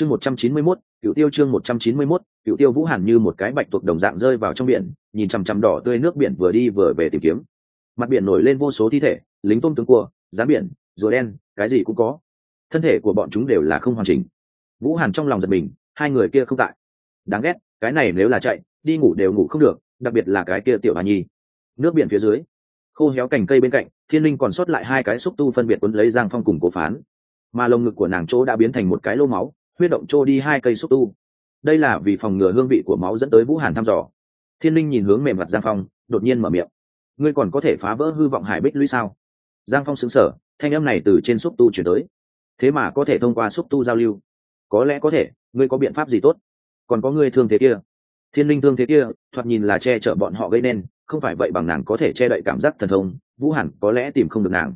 chương một trăm chín mươi mốt cựu tiêu chương một trăm chín mươi mốt cựu tiêu vũ hàn như một cái bạch tuộc đồng dạng rơi vào trong biển, nhìn chằm chằm đỏ tươi nước biển vừa đi vừa về tìm kiếm. Mặt biển nổi lên vô số thi thể, lính tôm tướng cua rán biển, rùa đen, cái gì cũng có. Thân thể của bọn chúng đều là không hoàn chỉnh. Vũ hàn trong lòng giật mình, hai người kia không tại. Đáng ghét, cái này nếu là chạy, đi ngủ đều ngủ không được, đặc biệt là cái kia tiểu hà nhi. Nước biển phía dưới, khô héo cành cây bên cạnh, thiên linh còn sót lại hai cái xúc tu phân biệt quấn lấy giang phong cùng cố phán. Mà lồng ngực của nàng chỗ đã biến thành một cái lô máu huyết động trô đi hai cây xúc tu. Đây là vì phòng ngừa hương vị của máu dẫn tới vũ hàn thăm dò. Thiên linh nhìn hướng mềm mặt giang phong, đột nhiên mở miệng. Ngươi còn có thể phá vỡ hư vọng hải bích lũy sao? Giang phong xứng sở thanh âm này từ trên xúc tu chuyển tới. Thế mà có thể thông qua xúc tu giao lưu. Có lẽ có thể, ngươi có biện pháp gì tốt? Còn có ngươi thương thế kia. Thiên linh thương thế kia, thoạt nhìn là che chở bọn họ gây nên, không phải vậy bằng nàng có thể che đậy cảm giác thần thông, vũ hẳn có lẽ tìm không được nàng.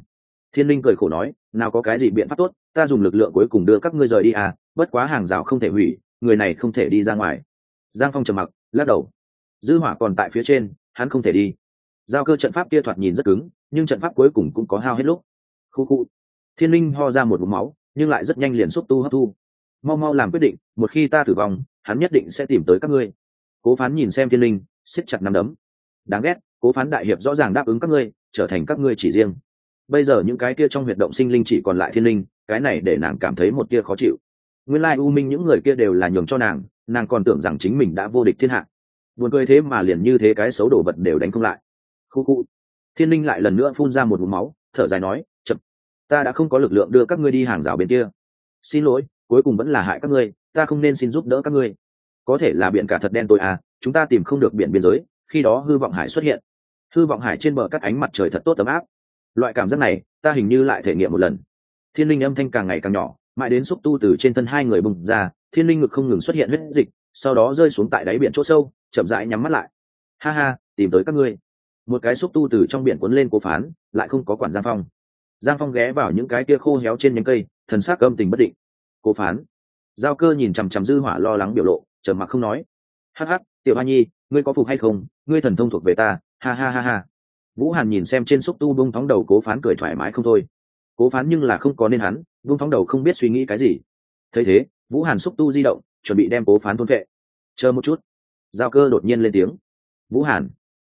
Thiên linh cười khổ nói, nào có cái gì biện pháp tốt, ta dùng lực lượng cuối cùng đưa các ngươi rời đi à bất quá hàng rào không thể hủy, người này không thể đi ra ngoài. Giang phong trầm mặc, lắc đầu. Dư hỏa còn tại phía trên, hắn không thể đi. Giao cơ trận pháp kia thoạt nhìn rất cứng, nhưng trận pháp cuối cùng cũng có hao hết lúc. Khu khu. Thiên linh ho ra một vùng máu, nhưng lại rất nhanh liền xúc tu hấp thu. Mau mau làm quyết định, một khi ta tử vong, hắn nhất định sẽ tìm tới các ngươi. Cố phán nhìn xem thiên linh, siết chặt nắm đấm. Đáng ghét, cố phán đại hiệp rõ ràng đáp ứng các ngươi, trở thành các ngươi chỉ riêng. Bây giờ những cái kia trong huyệt động sinh linh chỉ còn lại thiên linh, cái này để nàng cảm thấy một tia khó chịu nguyên lai u minh những người kia đều là nhường cho nàng nàng còn tưởng rằng chính mình đã vô địch thiên hạ. Buồn cười thế mà liền như thế cái xấu đổ vật đều đánh không lại. Khu khu. Thiên linh lại lần nữa phun ra một vùng máu, thở dài nói, chậm. Ta đã không có lực lượng đưa các ngươi đi hàng rào bên kia. Xin lỗi, cuối cùng vẫn là hại các ngươi, ta không nên xin giúp đỡ các ngươi. Có thể là biển cả thật đen tôi à chúng ta tìm không được biển biên giới, khi đó hư vọng hải xuất hiện. Hư vọng hải trên bờ cắt ánh mặt trời thật tốt ấm áp. Loại cảm giác này, ta hình như lại thể nghiệm một lần. Thiên linh âm thanh càng ngày càng nhỏ mãi đến xúc tu từ trên thân hai người bùng ra, thiên linh ngực không ngừng xuất hiện huyết dịch, sau đó rơi xuống tại đáy biển chỗ sâu, chậm rãi nhắm mắt lại. Ha ha, tìm tới các ngươi. Một cái xúc tu từ trong biển cuốn lên cố phán, lại không có quản giang phong. Giang phong ghé vào những cái kia khô héo trên nhánh cây, thần sắc âm tình bất định. Cố phán. Giao cơ nhìn chằm chằm dư hỏa lo lắng biểu lộ, trầm mặc không nói. Hắc hắc tiểu hoa nhi, ngươi có phục hay không? Ngươi thần thông thuộc về ta. Ha ha ha ha. Vũ hàn nhìn xem trên xúc tu bung thóng đầu cố phán cười thoải mái không thôi. Cố phán nhưng là không có nên hắn vung thóng đầu không biết suy nghĩ cái gì. thấy thế, vũ hàn xúc tu di động, chuẩn bị đem cố phán thôn vệ. chờ một chút. giao cơ đột nhiên lên tiếng. vũ hàn,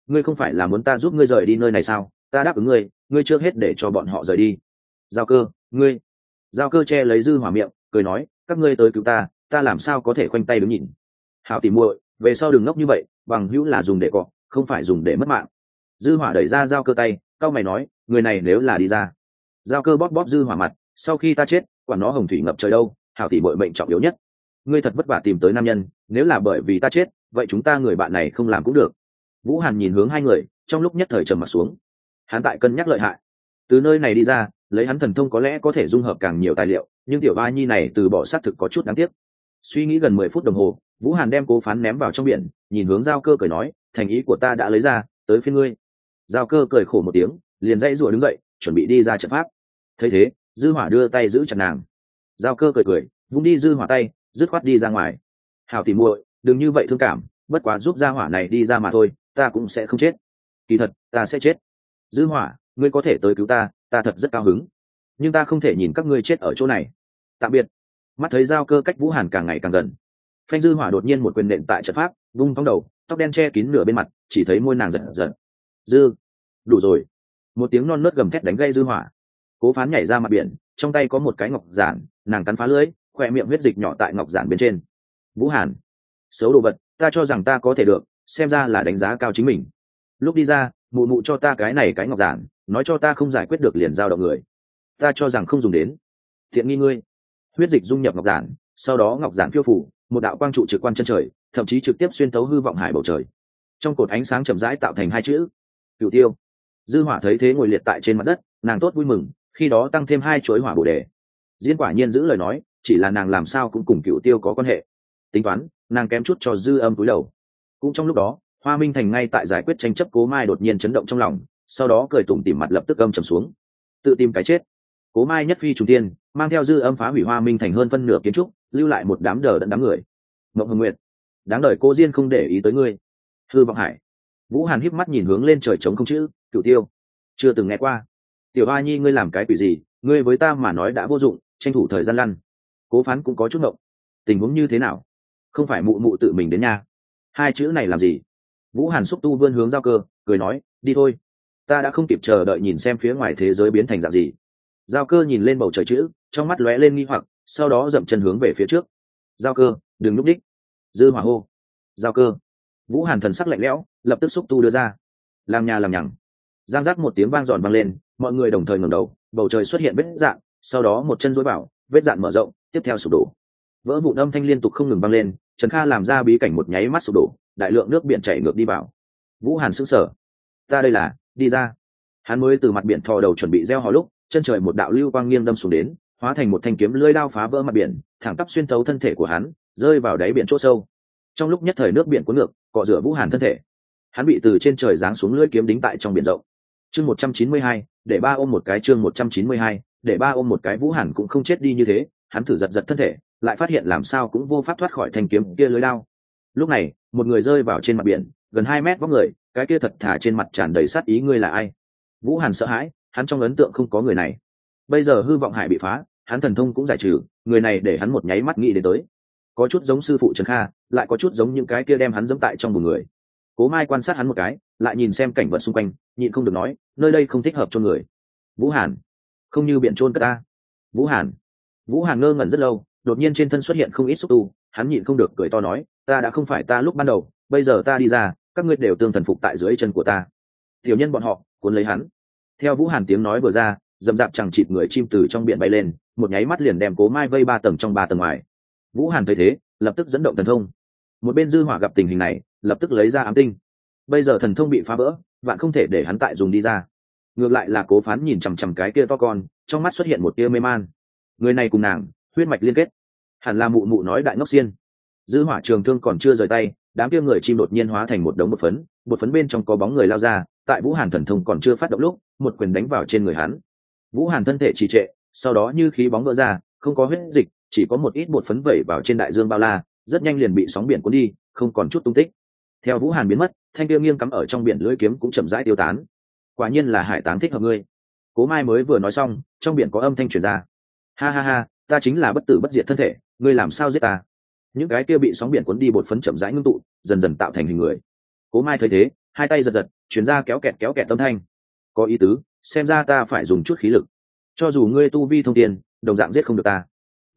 ngươi không phải là muốn ta giúp ngươi rời đi nơi này sao? ta đáp ứng ngươi ngươi chưa hết để cho bọn họ rời đi. giao cơ, ngươi. giao cơ che lấy dư hỏa miệng, cười nói, các ngươi tới cứu ta ta làm sao có thể khoanh tay đứng nhìn? hảo tỉ muội, về sau đừng ngốc như vậy, bằng hữu là dùng để cọ, không phải dùng để mất mạng. dư hỏa đẩy ra giao cơ tay cao mày nói, người này nếu là đi ra. giao cơ bóp bóp dư hỏa mặt sau khi ta chết quản nó hồng thủy ngập trời đâu, hảo tỷ bội mệnh trọng yếu nhất. Ngươi thật vất vả tìm tới nam nhân, nếu là bởi vì ta chết, vậy chúng ta người bạn này không làm cũng được. Vũ hàn nhìn hướng hai người, trong lúc nhất thời trầm mặt xuống. Hắn tại cân nhắc lợi hại. Từ nơi này đi ra, lấy hắn thần thông có lẽ có thể dung hợp càng nhiều tài liệu, nhưng tiểu ba nhi này từ bỏ xác thực có chút đáng tiếc. Suy nghĩ gần mười phút đồng hồ, vũ hàn đem cố phán ném vào trong biển, nhìn hướng giao cơ cười nói, thành ý của ta đã lấy ra, tới phía ngươi. Giao cơ cười khổ một tiếng, liền dãy rủa đứng dậy, chuẩn bị đi ra trận pháp. Thấy thế dư hỏa đưa tay giữ chặt nàng. Giao cơ cười cười, vung đi dư hỏa tay, dứt khoát đi ra ngoài. Hảo tỉ muội, đừng như vậy thương cảm, bất quá giúp gia hỏa này đi ra mà thôi, ta cũng sẽ không chết. Kỳ thật, ta sẽ chết. Dư hỏa, ngươi có thể tới cứu ta ta thật rất cao hứng. Nhưng ta không thể nhìn các ngươi chết ở chỗ này. Tạm biệt. Mắt thấy giao cơ cách vũ hàn càng ngày càng gần. Phanh dư hỏa đột nhiên một quyền nện tại trận pháp, vung thong đầu, tóc đen che kín nửa bên mặt, chỉ thấy môi nàng giật giật. Dư, đủ rồi. Một tiếng non nớt gầm thét đánh gây dư hỏa cố phán nhảy ra mặt biển, trong tay có một cái ngọc giản, nàng cắn phá lưỡi khoe miệng huyết dịch nhỏ tại ngọc giản bên trên. Vũ hàn, xấu đồ vật, ta cho rằng ta có thể được, xem ra là đánh giá cao chính mình. Lúc đi ra, mụ mụ cho ta cái này cái ngọc giản, nói cho ta không giải quyết được liền giao động người. Ta cho rằng không dùng đến. Thiện nghi ngươi. Huyết dịch dung nhập ngọc giản, sau đó ngọc giản phiêu phủ, một đạo quang trụ trực quan chân trời, thậm chí trực tiếp xuyên tấu hư vọng hải bầu trời. Trong cột ánh sáng chậm rãi tạo thành hai chữ cựu tiêu. Dư hỏa thấy thế ngồi liệt tại trên mặt đất, nàng tốt vui mừng khi đó tăng thêm hai chuỗi hỏa bồ đề. Diễn quả nhiên giữ lời nói, chỉ là nàng làm sao cũng cùng cựu tiêu có quan hệ. Tính toán, nàng kém chút cho dư âm túi đầu. Cũng trong lúc đó, hoa minh thành ngay tại giải quyết tranh chấp cố mai đột nhiên chấn động trong lòng, sau đó cười tủm tỉm mặt lập tức âm trầm xuống. Tự tìm cái chết. Cố mai nhất phi trung tiên, mang theo dư âm phá hủy hoa minh thành hơn phân nửa kiến trúc, lưu lại một đám đờ đẫn đám người. Mộng hồng nguyệt, đáng đời cô diên không để ý tới ngươi. Hư vọng hải. Vũ hàn híp mắt nhìn hướng lên trời trống không chữ, cửu tiêu, chưa từng nghe qua tiểu a nhi, ngươi làm cái quỷ gì? Ngươi với ta mà nói đã vô dụng, tranh thủ thời gian lăn. Cố phán cũng có chút ngộng. Tình huống như thế nào? Không phải mụ mụ tự mình đến nha hai chữ này làm gì? Vũ hàn xúc tu vươn hướng giao cơ, cười nói, đi thôi. Ta đã không kịp chờ đợi nhìn xem phía ngoài thế giới biến thành dạng gì. Giao cơ nhìn lên bầu trời chữ, trong mắt lóe lên nghi hoặc, sau đó dậm chân hướng về phía trước. Giao cơ, đừng núp đích. Dư hỏa hô. Giao cơ. Vũ hàn thần sắc lạnh lẽo, lập tức xúc tu đưa ra. Làm nhà làm nhằng. Giang giác một tiếng vang giòn vang lên mọi người đồng thời ngẩng đầu, bầu trời xuất hiện vết dạn sau đó một chân dối bảo vết dạn mở rộng, tiếp theo sụp đổ. Vỡ vụn âm thanh liên tục không ngừng vang lên, trần kha làm ra bí cảnh một nháy mắt sụp đổ, đại lượng nước biển chảy ngược đi vào. Vũ hàn sững sờ. Ta đây là, đi ra. Hắn mới từ mặt biển thò đầu chuẩn bị gieo hò lúc, chân trời một đạo lưu quang nghiêng đâm xuống đến, hóa thành một thanh kiếm lưỡi đao phá vỡ mặt biển, thẳng tắp xuyên thấu thân thể của hắn, rơi vào đáy biển chỗ sâu. Trong lúc nhất thời nước biển cuốn ngược, cọ rửa vũ hàn thân thể. Hắn bị từ trên trời giáng xuống lưỡi kiếm đính tại trong biển rộng. Chương một trăm chín mươi hai để ba ôm một cái chương một trăm chín mươi hai, để ba ôm một cái vũ hàn cũng không chết đi như thế, hắn thử giật giật thân thể, lại phát hiện làm sao cũng vô pháp thoát khỏi thanh kiếm kia lưới lao lúc này, một người rơi vào trên mặt biển, gần hai mét vóc người, cái kia thật thả trên mặt tràn đầy sát ý ngươi là ai? Vũ hàn sợ hãi, hắn trong ấn tượng không có người này. Bây giờ hư vọng hải bị phá, hắn thần thông cũng giải trừ, người này để hắn một nháy mắt nghĩ đến tới. Có chút giống sư phụ trần kha, lại có chút giống những cái kia đem hắn dẫm tại trong một người cố mai quan sát hắn một cái, lại nhìn xem cảnh vật xung quanh, nhịn không được nói, nơi đây không thích hợp cho người. Vũ hàn, không như biện trôn cất ta. Vũ hàn vũ hàn ngơ ngẩn rất lâu, đột nhiên trên thân xuất hiện không ít xúc tu, hắn nhịn không được cười to nói, ta đã không phải ta lúc ban đầu, bây giờ ta đi ra, các ngươi đều tương thần phục tại dưới chân của ta. Tiểu nhân bọn họ, cuốn lấy hắn. Theo vũ hàn tiếng nói vừa ra, dầm dạp chẳng chịt người chim từ trong biển bay lên, một nháy mắt liền đem cố mai vây ba tầng trong ba tầng ngoài. Vũ hàn thấy thế, lập tức dẫn động thần thông một bên dư hỏa gặp tình hình này, lập tức lấy ra ám tinh. Bây giờ thần thông bị phá vỡ, vạn không thể để hắn tại dùng đi ra. Ngược lại là cố phán nhìn chằm chằm cái kia to con, trong mắt xuất hiện một tia mê man. Người này cùng nàng, huyết mạch liên kết. Hẳn là mụ mụ nói đại ngốc xiên. Dư hỏa trường thương còn chưa rời tay, đám kia người chim đột nhiên hóa thành một đống bột phấn bột phấn bên trong có bóng người lao ra, tại vũ hàn thần thông còn chưa phát động lúc, một quyền đánh vào trên người hắn. Vũ hàn thân thể trì trệ, sau đó như khí bóng vỡ ra, không có huyết dịch, chỉ có một ít bột phấn vẩy vào trên đại dương bao la rất nhanh liền bị sóng biển cuốn đi, không còn chút tung tích. Theo vũ hàn biến mất, thanh tiêu nghiêng cắm ở trong biển lưỡi kiếm cũng chậm rãi tiêu tán. Quả nhiên là hải táng thích hợp ngươi. Cố mai mới vừa nói xong, trong biển có âm thanh truyền ra. Ha ha ha, ta chính là bất tử bất diệt thân thể, ngươi làm sao giết ta? Những cái kia bị sóng biển cuốn đi bột phấn chậm rãi ngưng tụ, dần dần tạo thành hình người. Cố mai thấy thế, hai tay giật giật chuyển ra kéo kẹt kéo kẹt âm thanh. Có ý tứ, xem ra ta phải dùng chút khí lực. Cho dù ngươi tu vi thông tiền đồng dạng giết không được ta.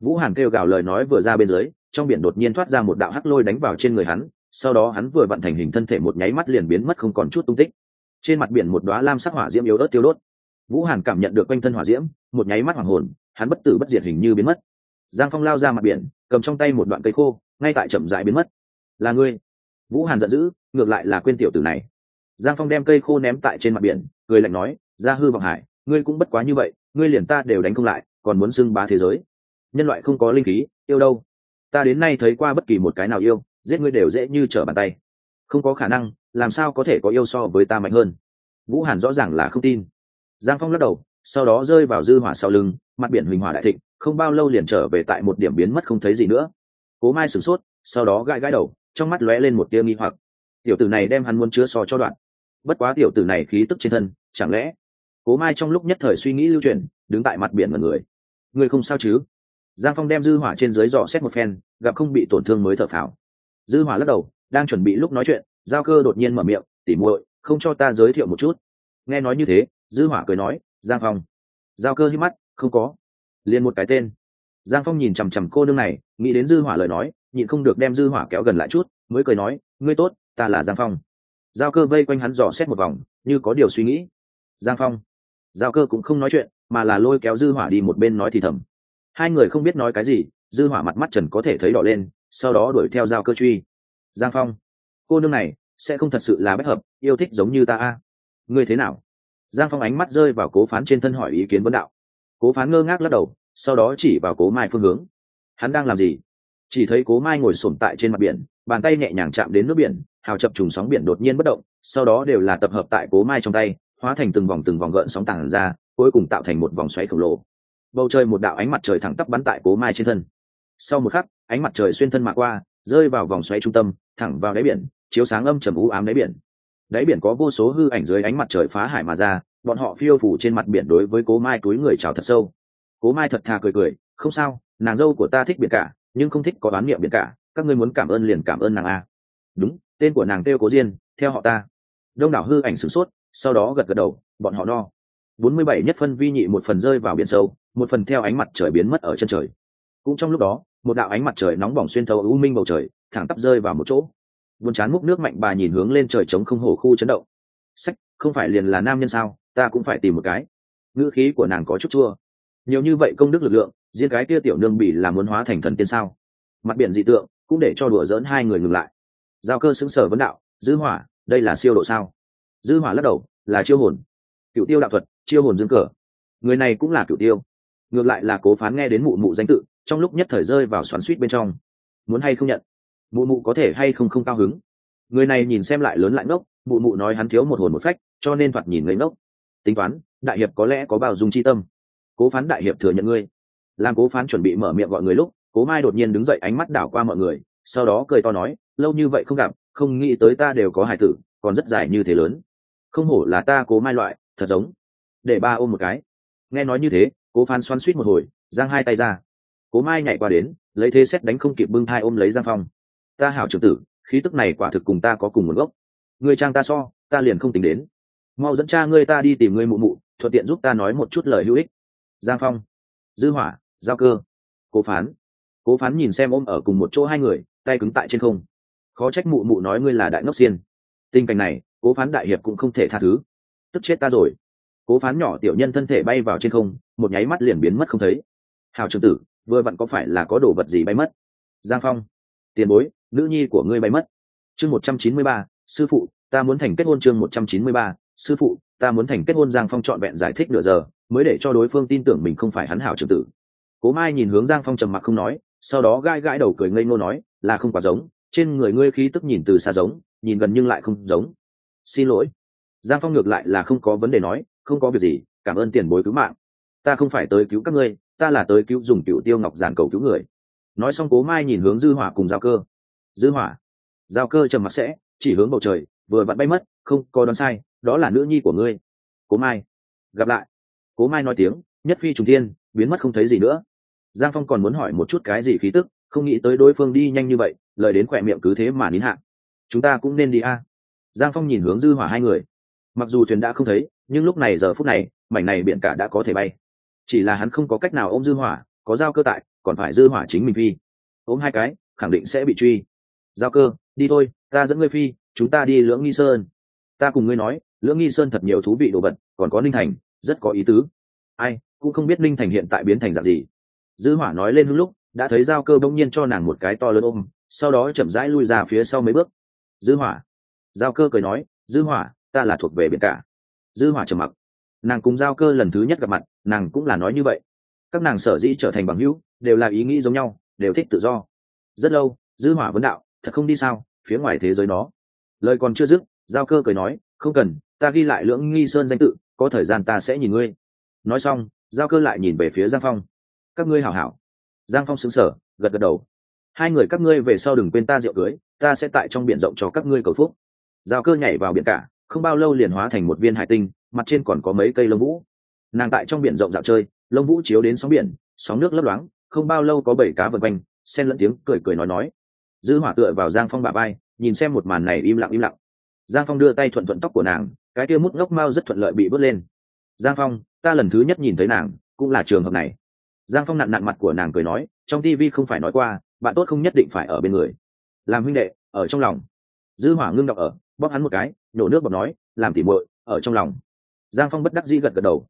Vũ hàn kêu gào lời nói vừa ra bên dưới trong biển đột nhiên thoát ra một đạo hắc lôi đánh vào trên người hắn, sau đó hắn vừa vận thành hình thân thể một nháy mắt liền biến mất không còn chút tung tích. Trên mặt biển một đoá lam sắc hỏa diễm yếu ớt tiêu đốt. Vũ hàn cảm nhận được quanh thân hỏa diễm, một nháy mắt hoàng hồn, hắn bất tử bất diệt hình như biến mất. Giang phong lao ra mặt biển, cầm trong tay một đoạn cây khô, ngay tại chậm rãi biến mất. Là ngươi. Vũ hàn giận dữ, ngược lại là quên tiểu tử này. Giang phong đem cây khô ném tại trên mặt biển, cười lạnh nói, ra hư vọng hải, ngươi cũng bất quá như vậy, ngươi liền ta đều đánh không lại, còn muốn xưng bá thế giới. Nhân loại không có linh khí, yêu đâu? Ta đến nay thấy qua bất kỳ một cái nào yêu, giết ngươi đều dễ như trở bàn tay. Không có khả năng, làm sao có thể có yêu so với ta mạnh hơn? Vũ hàn rõ ràng là không tin. Giang phong lắc đầu, sau đó rơi vào dư hỏa sau lưng, mặt biển huỳnh hỏa đại thịnh, không bao lâu liền trở về tại một điểm biến mất không thấy gì nữa. Cố mai sửng sốt, sau đó gãi gãi đầu, trong mắt lóe lên một tia nghi hoặc. Tiểu tử này đem hắn muốn chứa so cho đoạn. Bất quá tiểu tử này khí tức trên thân, chẳng lẽ cố mai trong lúc nhất thời suy nghĩ lưu truyền, đứng tại mặt biển mọi người. Người không sao chứ? Giang phong đem dư hỏa trên dưới dò xét một phen, gặp không bị tổn thương mới thở phào. Dư hỏa lắc đầu, đang chuẩn bị lúc nói chuyện, giao cơ đột nhiên mở miệng, tỉ muội, không cho ta giới thiệu một chút. Nghe nói như thế, dư hỏa cười nói, giang phong. Giao cơ hít mắt, không có. Liền một cái tên. Giang phong nhìn chằm chằm cô nương này, nghĩ đến dư hỏa lời nói, nhịn không được đem dư hỏa kéo gần lại chút, mới cười nói, ngươi tốt, ta là giang phong. Giao cơ vây quanh hắn dò xét một vòng, như có điều suy nghĩ. Giang phong. Giao cơ cũng không nói chuyện, mà là lôi kéo dư hỏa đi một bên nói thì thầm hai người không biết nói cái gì, dư hỏa mặt mắt trần có thể thấy đỏ lên, sau đó đuổi theo giao cơ truy. Giang phong, cô nương này sẽ không thật sự là bất hợp, yêu thích giống như ta a. Ngươi thế nào? Giang phong ánh mắt rơi vào cố phán trên thân hỏi ý kiến vấn đạo. Cố phán ngơ ngác lắc đầu, sau đó chỉ vào cố mai phương hướng. Hắn đang làm gì? Chỉ thấy cố mai ngồi sổm tại trên mặt biển, bàn tay nhẹ nhàng chạm đến nước biển, hào chập trùng sóng biển đột nhiên bất động, sau đó đều là tập hợp tại cố mai trong tay, hóa thành từng vòng từng vòng gợn sóng tàng ra, cuối cùng tạo thành một vòng xoáy khổng lồ bầu trời một đạo ánh mặt trời thẳng tắp bắn tại cố mai trên thân. Sau một khắc, ánh mặt trời xuyên thân mạ qua, rơi vào vòng xoáy trung tâm, thẳng vào đáy biển, chiếu sáng âm trầm u ám đáy biển. Đáy biển có vô số hư ảnh dưới ánh mặt trời phá hải mà ra, bọn họ phiêu phủ trên mặt biển đối với cố mai túi người chào thật sâu. Cố mai thật thà cười cười, không sao, nàng dâu của ta thích biển cả, nhưng không thích có bán niệm biển cả, các ngươi muốn cảm ơn liền cảm ơn nàng a. Đúng, tên của nàng kêu cố diên, theo họ ta. Đông đảo hư ảnh sửng sốt, sau đó gật gật đầu, bọn họ no bốn mươi bảy nhất phân vi nhị một phần rơi vào biển sâu, một phần theo ánh mặt trời biến mất ở chân trời. Cũng trong lúc đó, một đạo ánh mặt trời nóng bỏng xuyên thấu u minh bầu trời, thẳng tắp rơi vào một chỗ. Buồn chán múc nước mạnh bà nhìn hướng lên trời trống không hổ khu chấn động. Sách, không phải liền là nam nhân sao, ta cũng phải tìm một cái. Ngữ khí của nàng có chút chua. Nhiều như vậy công đức lực lượng, riêng cái kia tiểu nương bị làm muốn hóa thành thần tiên sao? Mặt biển dị tượng, cũng để cho đùa dỡn hai người ngừng lại. Giao cơ xứng sở vấn đạo, dư hỏa, đây là siêu độ sao? Dư hỏa lắc đầu, là chiêu hồn. Cựu tiêu đạo thuật chiêu hồn dương cờ. Người này cũng là cựu tiêu. Ngược lại là cố phán nghe đến mụ mụ danh tự, trong lúc nhất thời rơi vào xoắn suýt bên trong. Muốn hay không nhận? Mụ mụ có thể hay không không cao hứng? Người này nhìn xem lại lớn lại ngốc, mụ mụ nói hắn thiếu một hồn một phách, cho nên thoạt nhìn ngây ngốc. Tính toán, đại hiệp có lẽ có bao dung chi tâm. Cố phán đại hiệp thừa nhận ngươi. Làm cố phán chuẩn bị mở miệng gọi người lúc, cố mai đột nhiên đứng dậy ánh mắt đảo qua mọi người, sau đó cười to nói, lâu như vậy không gặp, không nghĩ tới ta đều có hài tử, còn rất dài như thế lớn. Không hổ là ta cố mai loại, thật giống để ba ôm một cái. Nghe nói như thế, cố phán xoắn suýt một hồi, giang hai tay ra. Cố mai nhảy qua đến, lấy thế xét đánh không kịp bưng thai ôm lấy giang phong. Ta hảo trưởng tử, khí tức này quả thực cùng ta có cùng nguồn gốc. Người trang ta so, ta liền không tính đến. Mau dẫn cha ngươi ta đi tìm ngươi mụ mụ, thuận tiện giúp ta nói một chút lời hữu ích. Giang phong. Dư hỏa, giao cơ. Cố phán. Cố phán nhìn xem ôm ở cùng một chỗ hai người, tay cứng tại trên không. Khó trách mụ mụ nói ngươi là đại ngốc xiên. Tình cảnh này, cố phán đại hiệp cũng không thể tha thứ. Tức chết ta rồi cố phán nhỏ tiểu nhân thân thể bay vào trên không, một nháy mắt liền biến mất không thấy. Hào trường tử, vừa vặn có phải là có đồ vật gì bay mất? Giang phong, tiền bối, nữ nhi của ngươi bay mất. Chương một trăm chín mươi ba, sư phụ, ta muốn thành kết hôn chương một trăm chín mươi ba, sư phụ, ta muốn thành kết hôn giang phong trọn vẹn giải thích nửa giờ, mới để cho đối phương tin tưởng mình không phải hắn hảo trường tử. Cố mai nhìn hướng giang phong trầm mặc không nói, sau đó gai gãi đầu cười ngây ngô nói, là không quá giống, trên người ngươi khí tức nhìn từ xa giống, nhìn gần nhưng lại không giống. Xin lỗi. Giang phong ngược lại là không có vấn đề nói không có việc gì, cảm ơn tiền bối cứu mạng. Ta không phải tới cứu các ngươi, ta là tới cứu dùng cựu tiêu ngọc giản cầu cứu người. Nói xong cố mai nhìn hướng dư hỏa cùng giao cơ. Dư hỏa. Giao cơ trầm mặc sẽ, chỉ hướng bầu trời, vừa vặn bay mất, không, có đoán sai, đó là nữ nhi của ngươi. Cố mai. Gặp lại. Cố mai nói tiếng, nhất phi trùng thiên, biến mất không thấy gì nữa. Giang phong còn muốn hỏi một chút cái gì khí tức, không nghĩ tới đối phương đi nhanh như vậy, lời đến khỏe miệng cứ thế mà nín hạ. Chúng ta cũng nên đi a. Giang phong nhìn hướng dư hỏa hai người. Mặc dù thuyền đã không thấy nhưng lúc này giờ phút này, mảnh này biển cả đã có thể bay. Chỉ là hắn không có cách nào ôm dư hỏa, có giao cơ tại, còn phải dư hỏa chính mình phi. Ôm hai cái, khẳng định sẽ bị truy. Giao cơ, đi thôi, ta dẫn ngươi phi, chúng ta đi lưỡng nghi sơn. Ta cùng ngươi nói, lưỡng nghi sơn thật nhiều thú vị đồ vật, còn có ninh thành, rất có ý tứ. Ai, cũng không biết ninh thành hiện tại biến thành dạng gì. Dư hỏa nói lên lúc, đã thấy giao cơ bỗng nhiên cho nàng một cái to lớn ôm, sau đó chậm rãi lui ra phía sau mấy bước. Dư hỏa. Giao cơ cười nói, dư hỏa, ta là thuộc về biển cả dư hỏa trầm mặc. Nàng cùng giao cơ lần thứ nhất gặp mặt, nàng cũng là nói như vậy. Các nàng sở dĩ trở thành bằng hữu, đều là ý nghĩ giống nhau, đều thích tự do. Rất lâu, dư hỏa vấn đạo, thật không đi sao, phía ngoài thế giới đó. Lời còn chưa dứt, giao cơ cười nói, không cần, ta ghi lại lưỡng nghi sơn danh tự, có thời gian ta sẽ nhìn ngươi. Nói xong, giao cơ lại nhìn về phía giang phong. Các ngươi hảo hảo. Giang phong xứng sở gật gật đầu. Hai người các ngươi về sau đừng quên ta rượu cưới, ta sẽ tại trong biển rộng cho các ngươi cầu phúc. Giao cơ nhảy vào biển cả không bao lâu liền hóa thành một viên hải tinh, mặt trên còn có mấy cây lông vũ. Nàng tại trong biển rộng dạo chơi, lông vũ chiếu đến sóng biển, sóng nước lấp loáng, không bao lâu có bảy cá vượt quanh, xen lẫn tiếng cười cười nói nói. Dư hỏa tựa vào giang phong bà bay nhìn xem một màn này im lặng im lặng. Giang phong đưa tay thuận thuận tóc của nàng, cái kia mút ngốc mau rất thuận lợi bị bớt lên. Giang phong, ta lần thứ nhất nhìn thấy nàng, cũng là trường hợp này. Giang phong nặn nặn mặt của nàng cười nói, trong Tivi không phải nói qua, bạn tốt không nhất định phải ở bên người. Làm huynh đệ, ở trong lòng. Dư hỏa ngưng đọc ở bóp hắn một cái nhổ nước bọc nói, làm tỉ muội, ở trong lòng. Giang phong bất đắc dĩ gật gật đầu.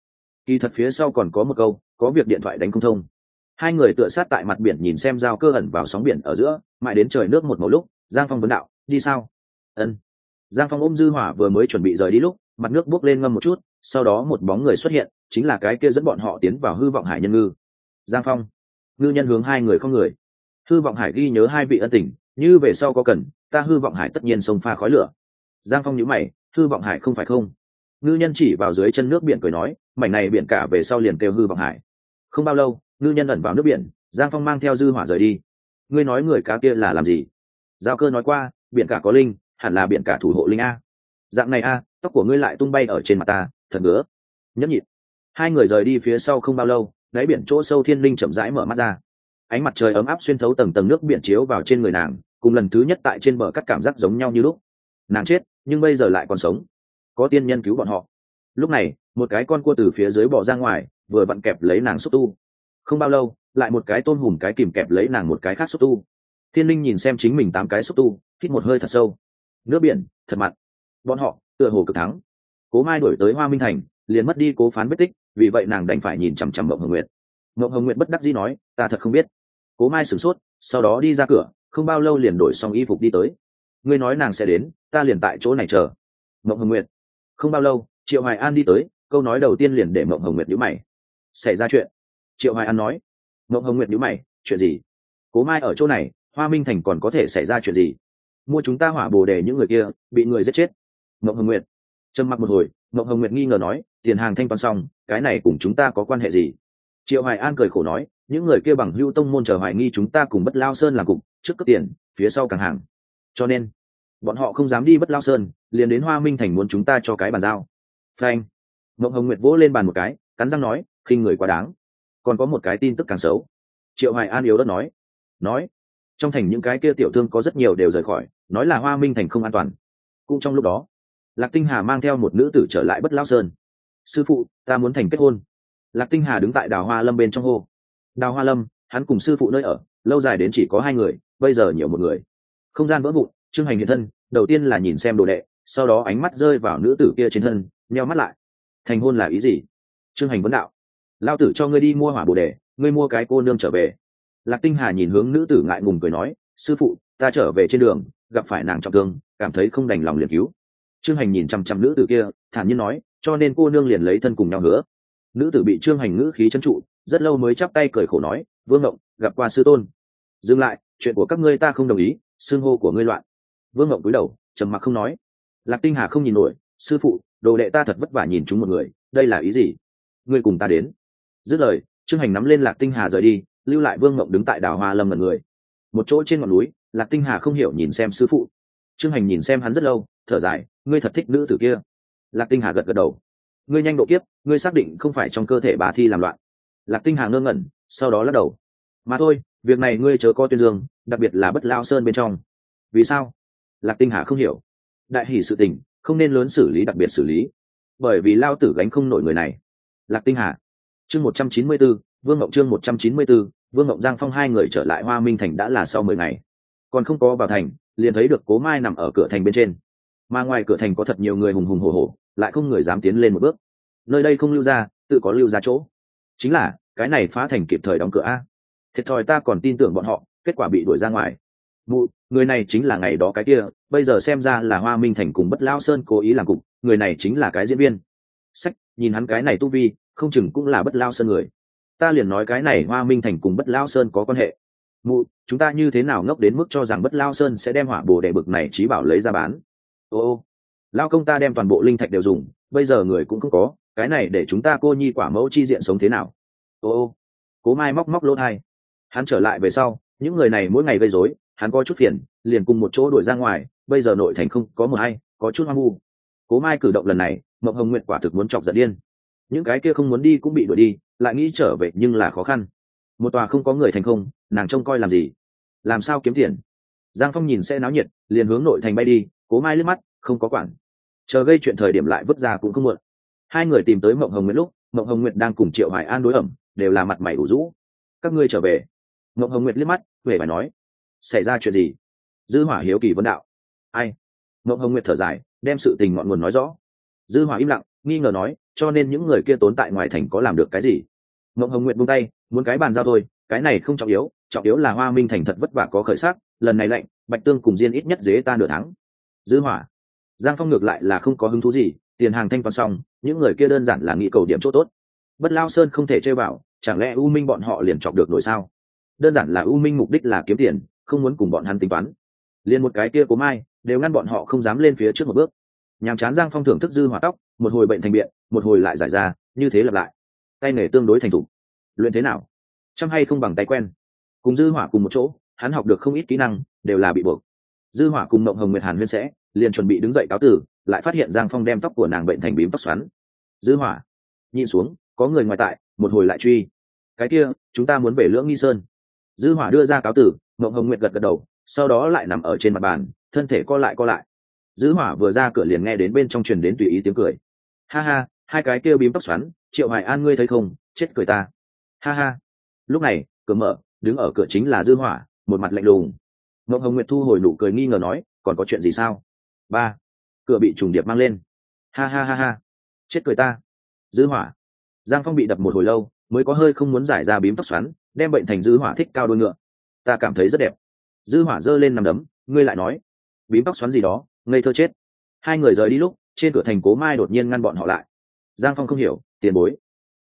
Kỳ thật phía sau còn có một câu, có việc điện thoại đánh không thông. Hai người tựa sát tại mặt biển nhìn xem dao cơ ẩn vào sóng biển ở giữa, mãi đến trời nước một màu lúc, giang phong vấn đạo, đi sao? Ân giang phong ôm dư hỏa vừa mới chuẩn bị rời đi lúc, mặt nước bốc lên ngâm một chút, sau đó một bóng người xuất hiện, chính là cái kia dẫn bọn họ tiến vào hư vọng hải nhân ngư. Giang phong, ngư nhân hướng hai người không người. Hư vọng hải ghi nhớ hai vị ân tình, như về sau có cần, ta hư vọng hải tất nhiên sông pha khói lửa giang phong nhíu mày, hư vọng hải không phải không? Ngư nhân chỉ vào dưới chân nước biển cười nói, mảnh này biển cả về sau liền kêu hư vọng hải. Không bao lâu, ngư nhân ẩn vào nước biển, giang phong mang theo dư hỏa rời đi. Ngươi nói người cá kia là làm gì? Giao cơ nói qua, biển cả có linh, hẳn là biển cả thủ hộ linh a. Dạng này a, tóc của ngươi lại tung bay ở trên mặt ta, thật ngứa. Nhấp nhịp hai người rời đi phía sau không bao lâu, đáy biển chỗ sâu thiên linh chậm rãi mở mắt ra. Ánh mặt trời ấm áp xuyên thấu tầng tầng nước biển chiếu vào trên người nàng, cùng lần thứ nhất tại trên bờ cắt cảm giác giống nhau như lúc nàng chết, nhưng bây giờ lại còn sống. Có tiên nhân cứu bọn họ. Lúc này, một cái con cua từ phía dưới bỏ ra ngoài, vừa vặn kẹp lấy nàng xúc tu. Không bao lâu, lại một cái tôn hùm cái kìm kẹp lấy nàng một cái khác xúc tu. Thiên linh nhìn xem chính mình tám cái xúc tu, hít một hơi thật sâu. Nước biển, thật mặn. Bọn họ, tựa hồ cực thắng. Cố mai đổi tới hoa minh thành, liền mất đi cố phán vết tích, vì vậy nàng đành phải nhìn chằm chằm mộng hồng nguyệt. Mộng hồng nguyệt bất đắc dĩ nói, ta thật không biết. Cố mai sửng sốt, sau đó đi ra cửa, không bao lâu liền đổi xong y phục đi tới ngươi nói nàng sẽ đến, ta liền tại chỗ này chờ. Mộng hồng nguyệt. Không bao lâu, triệu hoài an đi tới, câu nói đầu tiên liền để mộng hồng nguyệt nhíu mày. Xảy ra chuyện. Triệu hoài an nói. Mộng hồng nguyệt nhíu mày, chuyện gì? Cố mai ở chỗ này, hoa minh thành còn có thể xảy ra chuyện gì? Mua chúng ta hỏa bồ đề những người kia, bị người giết chết. Mộng hồng nguyệt. Trầm mặc một hồi, mộng hồng nguyệt nghi ngờ nói, tiền hàng thanh toán xong, cái này cùng chúng ta có quan hệ gì? Triệu hoài an cười khổ nói, những người kia bằng hưu tông môn chờ hoài nghi chúng ta cùng bất lao sơn làm cục, trước cấp tiền, phía sau càng hàng. Cho nên bọn họ không dám đi bất lao sơn, liền đến hoa minh thành muốn chúng ta cho cái bàn giao. Phanh. Mộng hồng nguyệt vỗ lên bàn một cái, cắn răng nói khinh người quá đáng. Còn có một cái tin tức càng xấu. Triệu hoài an yếu đất nói. Nói. Trong thành những cái kia tiểu thương có rất nhiều đều rời khỏi, nói là hoa minh thành không an toàn. Cũng trong lúc đó, lạc tinh hà mang theo một nữ tử trở lại bất lao sơn. Sư phụ, ta muốn thành kết hôn. Lạc tinh hà đứng tại đào hoa lâm bên trong hô. Đào hoa lâm, hắn cùng sư phụ nơi ở, lâu dài đến chỉ có hai người, bây giờ nhiều một người. Không gian vỡ vụn trương hành hiện thân, đầu tiên là nhìn xem đồ đệ, sau đó ánh mắt rơi vào nữ tử kia trên thân, nheo mắt lại. Thành hôn là ý gì? Trương hành vấn đạo. Lao tử cho ngươi đi mua hỏa bồ đề, ngươi mua cái cô nương trở về. Lạc tinh hà nhìn hướng nữ tử ngại ngùng cười nói, sư phụ, ta trở về trên đường, gặp phải nàng trọng thương, cảm thấy không đành lòng liền cứu. Trương hành nhìn chăm chăm nữ tử kia, thản nhiên nói, cho nên cô nương liền lấy thân cùng nhau nữa. nữ tử bị trương hành ngữ khí trấn trụ, rất lâu mới chắp tay cười khổ nói, vương ngộng, gặp qua sư tôn. Dừng lại, chuyện của các ngươi ta không đồng ý xương hô của ngươi loạn vương ngộng cúi đầu, trầm mặc không nói. Lạc tinh hà không nhìn nổi, sư phụ, đồ đệ ta thật vất vả nhìn chúng một người, đây là ý gì? Ngươi cùng ta đến. Dứt lời, trương hành nắm lên lạc tinh hà rời đi, lưu lại vương ngộng đứng tại đào hoa lâm ngần người. Một chỗ trên ngọn núi, lạc tinh hà không hiểu nhìn xem sư phụ. Trương hành nhìn xem hắn rất lâu, thở dài, ngươi thật thích nữ tử kia. Lạc tinh hà gật gật đầu, ngươi nhanh độ kiếp, ngươi xác định không phải trong cơ thể bà thi làm loạn. Lạc tinh hà ngơ ngẩn, sau đó lắc đầu, mà thôi, việc này ngươi chớ có tuyên dương, đặc biệt là bất lao sơn bên trong. Vì sao? Lạc tinh hà không hiểu. Đại hỷ sự tình, không nên lớn xử lý, đặc biệt xử lý. Bởi vì lao tử gánh không nổi người này. Lạc tinh hà. Chương một trăm chín mươi b ố vương ngộng chương một trăm chín mươi b ố vương ngộng giang phong hai người trở lại hoa minh thành đã là sau mười ngày. Còn không có vào thành, liền thấy được cố mai nằm ở cửa thành bên trên. Mà ngoài cửa thành có thật nhiều người hùng hùng hồ hồ lại không người dám tiến lên một bước. Nơi đây không lưu ra, tự có lưu ra chỗ. Chính là, cái này phá thành kịp thời đóng cửa a. Thiệt thòi ta còn tin tưởng bọn họ, kết quả bị đuổi ra ngoài mụ, người này chính là ngày đó cái kia, bây giờ xem ra là hoa minh thành cùng bất lao sơn cố ý làm cục, người này chính là cái diễn viên. Sách, nhìn hắn cái này tu vi, không chừng cũng là bất lao sơn người. Ta liền nói cái này hoa minh thành cùng bất lao sơn có quan hệ. Mụ, chúng ta như thế nào ngốc đến mức cho rằng bất lao sơn sẽ đem hỏa bồ đệ bực này trí bảo lấy ra bán? Ô ô lao công ta đem toàn bộ linh thạch đều dùng, bây giờ người cũng không có, cái này để chúng ta cô nhi quả mẫu chi diện sống thế nào? Ô ô, cố mai móc móc lỗ thai. Hắn trở lại về sau, những người này mỗi ngày gây rối hắn có chút phiền, liền cùng một chỗ đuổi ra ngoài, bây giờ nội thành không có mờ hay, có chút hoang vu. Cố mai cử động lần này, mộng hồng nguyện quả thực muốn chọc giận điên. Những cái kia không muốn đi cũng bị đuổi đi, lại nghĩ trở về nhưng là khó khăn. Một tòa không có người thành không, nàng trông coi làm gì? Làm sao kiếm tiền? Giang phong nhìn xe náo nhiệt, liền hướng nội thành bay đi, cố mai liếc mắt, không có quản. Chờ gây chuyện thời điểm lại vứt ra cũng không muộn. Hai người tìm tới mộng hồng nguyệt lúc, mộng hồng nguyệt đang cùng triệu hải an đối ẩm, đều là mặt mày ủ rũ. Các ngươi trở về. Mộng hồng nguyệt liếc mắt huệ phải nói xảy ra chuyện gì? Dư hỏa hiếu kỳ vấn đạo. Ai? Mộng hồng nguyệt thở dài, đem sự tình ngọn nguồn nói rõ. Dư hỏa im lặng, nghi ngờ nói, cho nên những người kia tốn tại ngoài thành có làm được cái gì? Mộng hồng nguyệt buông tay, muốn cái bàn giao thôi, cái này không trọng yếu trọng yếu là hoa minh thành thật vất vả có khởi sắc, lần này lạnh, bạch tương cùng diên ít nhất dế ta nửa tháng. Dư hỏa, giang phong ngược lại là không có hứng thú gì, tiền hàng thanh toán xong, những người kia đơn giản là nghị cầu điểm chỗ tốt. Bất lao sơn không thể chơi vào chẳng lẽ u minh bọn họ liền chọc được nổi sao? Đơn giản là u minh mục đích là kiếm tiền không muốn cùng bọn hắn tính toán. Liền một cái kia của mai, đều ngăn bọn họ không dám lên phía trước một bước. Nhàm chán giang phong thưởng thức dư hỏa tóc, một hồi bệnh thành biện, một hồi lại giải ra, như thế lặp lại. Tay nghề tương đối thành thục. Luyện thế nào? Chăm hay không bằng tay quen? Cùng dư hỏa cùng một chỗ, hắn học được không ít kỹ năng, đều là bị buộc. Dư hỏa cùng mộng hồng nguyệt hàn huyên sẽ, liền chuẩn bị đứng dậy cáo tử, lại phát hiện giang phong đem tóc của nàng bệnh thành bím tóc xoắn. Dư hỏa. Nhìn xuống, có người ngoài tại, một hồi lại truy. Cái kia, chúng ta muốn về lưỡng nghi sơn dư hỏa đưa ra cáo tử mộng hồng nguyệt gật gật đầu, sau đó lại nằm ở trên mặt bàn, thân thể co lại co lại. Dư hỏa vừa ra cửa liền nghe đến bên trong truyền đến tùy ý tiếng cười. Ha ha, hai cái kêu bím tóc xoắn, triệu hoài an ngươi thấy không, chết cười ta. Ha ha. Lúc này, cửa mở, đứng ở cửa chính là dư hỏa, một mặt lạnh lùng. Mộng hồng nguyệt thu hồi nụ cười nghi ngờ nói, còn có chuyện gì sao? Ba. Cửa bị trùng điệp mang lên. Ha ha ha ha. Chết cười ta. Dư hỏa. Giang phong bị đập một hồi lâu, mới có hơi không muốn giải ra bím tóc xoắn đem bệnh thành dư hỏa thích cao đôi ngựa. Ta cảm thấy rất đẹp. Dư hỏa giơ lên nằm đấm, ngươi lại nói. Bím tóc xoắn gì đó, ngây thơ chết. Hai người rời đi lúc, trên cửa thành cố mai đột nhiên ngăn bọn họ lại. Giang phong không hiểu, tiền bối.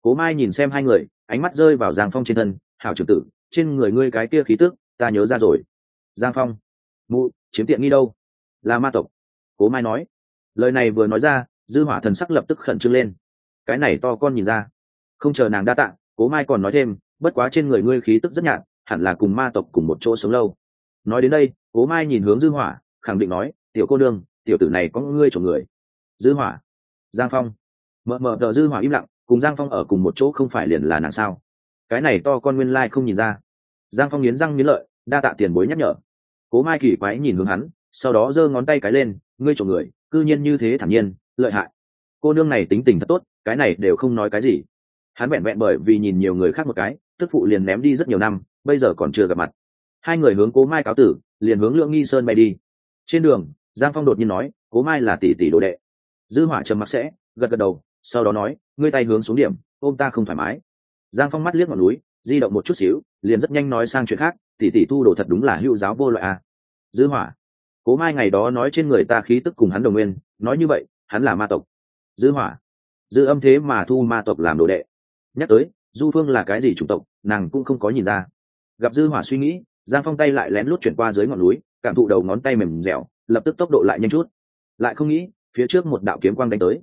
Cố mai nhìn xem hai người, ánh mắt rơi vào giang phong trên thân. Hảo trưởng tử, trên người ngươi cái kia khí tức, ta nhớ ra rồi. Giang phong. Mụ, chiếm tiện nghi đâu? Là ma tộc. Cố mai nói. Lời này vừa nói ra, dư hỏa thần sắc lập tức khẩn trương lên. Cái này to con nhìn ra. Không chờ nàng đa tạ, cố mai còn nói thêm bất quá trên người ngươi khí tức rất nhạt, hẳn là cùng ma tộc cùng một chỗ sống lâu. Nói đến đây, cố mai nhìn hướng dư hỏa, khẳng định nói, tiểu cô đương tiểu tử này có ngươi chỗ người. Dư hỏa? Giang phong. Mờ mờ đờ dư hỏa im lặng, cùng giang phong ở cùng một chỗ không phải liền là nàng sao? Cái này to con nguyên lai không nhìn ra. Giang phong nghiến răng nghiến lợi, đa tạ tiền bối nhắc nhở. Cố mai kỳ quái nhìn hướng hắn, sau đó giơ ngón tay cái lên, ngươi chỗ người, cư nhiên như thế thản nhiên, lợi hại. Cô nương này tính tình thật tốt, cái này đều không nói cái gì. Hắn vẹn vẹn bởi vì nhìn nhiều người khác một cái tức phụ liền ném đi rất nhiều năm, bây giờ còn chưa gặp mặt. Hai người hướng cố mai cáo tử, liền hướng lưỡng nghi sơn bay đi. Trên đường, giang phong đột nhiên nói, cố mai là tỷ tỷ đồ đệ. Dư hỏa trầm mặc sẽ, gật gật đầu, sau đó nói, ngươi tay hướng xuống điểm, ôm ta không thoải mái. Giang phong mắt liếc ngọn núi, di động một chút xíu, liền rất nhanh nói sang chuyện khác, tỷ tỷ tu đồ thật đúng là hữu giáo vô loại à. dư hỏa, cố mai ngày đó nói trên người ta khí tức cùng hắn đồng nguyên, nói như vậy, hắn là ma tộc. Dư hỏa, dư âm thế mà thu ma tộc làm đồ đệ. Nhắc tới du phương là cái gì chủng tộc, nàng cũng không có nhìn ra. Gặp dư hỏa suy nghĩ, giang phong tay lại lén lút chuyển qua dưới ngọn núi, cảm thụ đầu ngón tay mềm dẻo, lập tức tốc độ lại nhanh chút. Lại không nghĩ, phía trước một đạo kiếm quang đánh tới.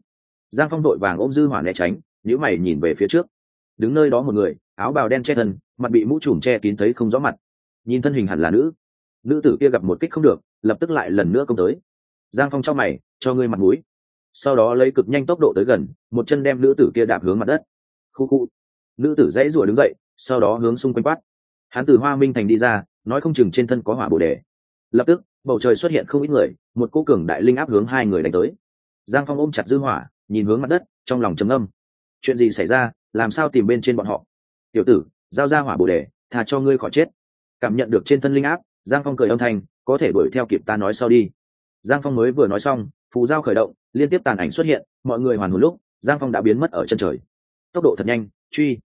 Giang phong đội vàng ôm dư hỏa né tránh nếu mày nhìn về phía trước. Đứng nơi đó một người, áo bào đen che thân, mặt bị mũ trùm che kín thấy không rõ mặt. Nhìn thân hình hẳn là nữ. Nữ tử kia gặp một kích không được, lập tức lại lần nữa công tới. Giang phong cho mày, cho ngươi mặt mũi. Sau đó lấy cực nhanh tốc độ tới gần, một chân đem nữ tử kia đạp hướng mặt đất. Khu khu nữ tử dãy rủa đứng dậy, sau đó hướng xung quanh quát. Hắn từ hoa minh thành đi ra, nói không chừng trên thân có hỏa bồ đề. Lập tức, bầu trời xuất hiện không ít người, một cô cường đại linh áp hướng hai người đánh tới. Giang phong ôm chặt dư hỏa, nhìn hướng mặt đất, trong lòng trầm âm chuyện gì xảy ra, làm sao tìm bên trên bọn họ? Tiểu tử, giao ra hỏa bồ đề thà cho ngươi khỏi chết. Cảm nhận được trên thân linh áp, giang phong cười âm thanh, có thể đuổi theo kịp ta nói sau đi. Giang phong mới vừa nói xong, phù giao khởi động, liên tiếp tàn ảnh xuất hiện, mọi người hoàn hồn lúc, giang phong đã biến mất ở chân trời. Tốc độ thật nhanh truy.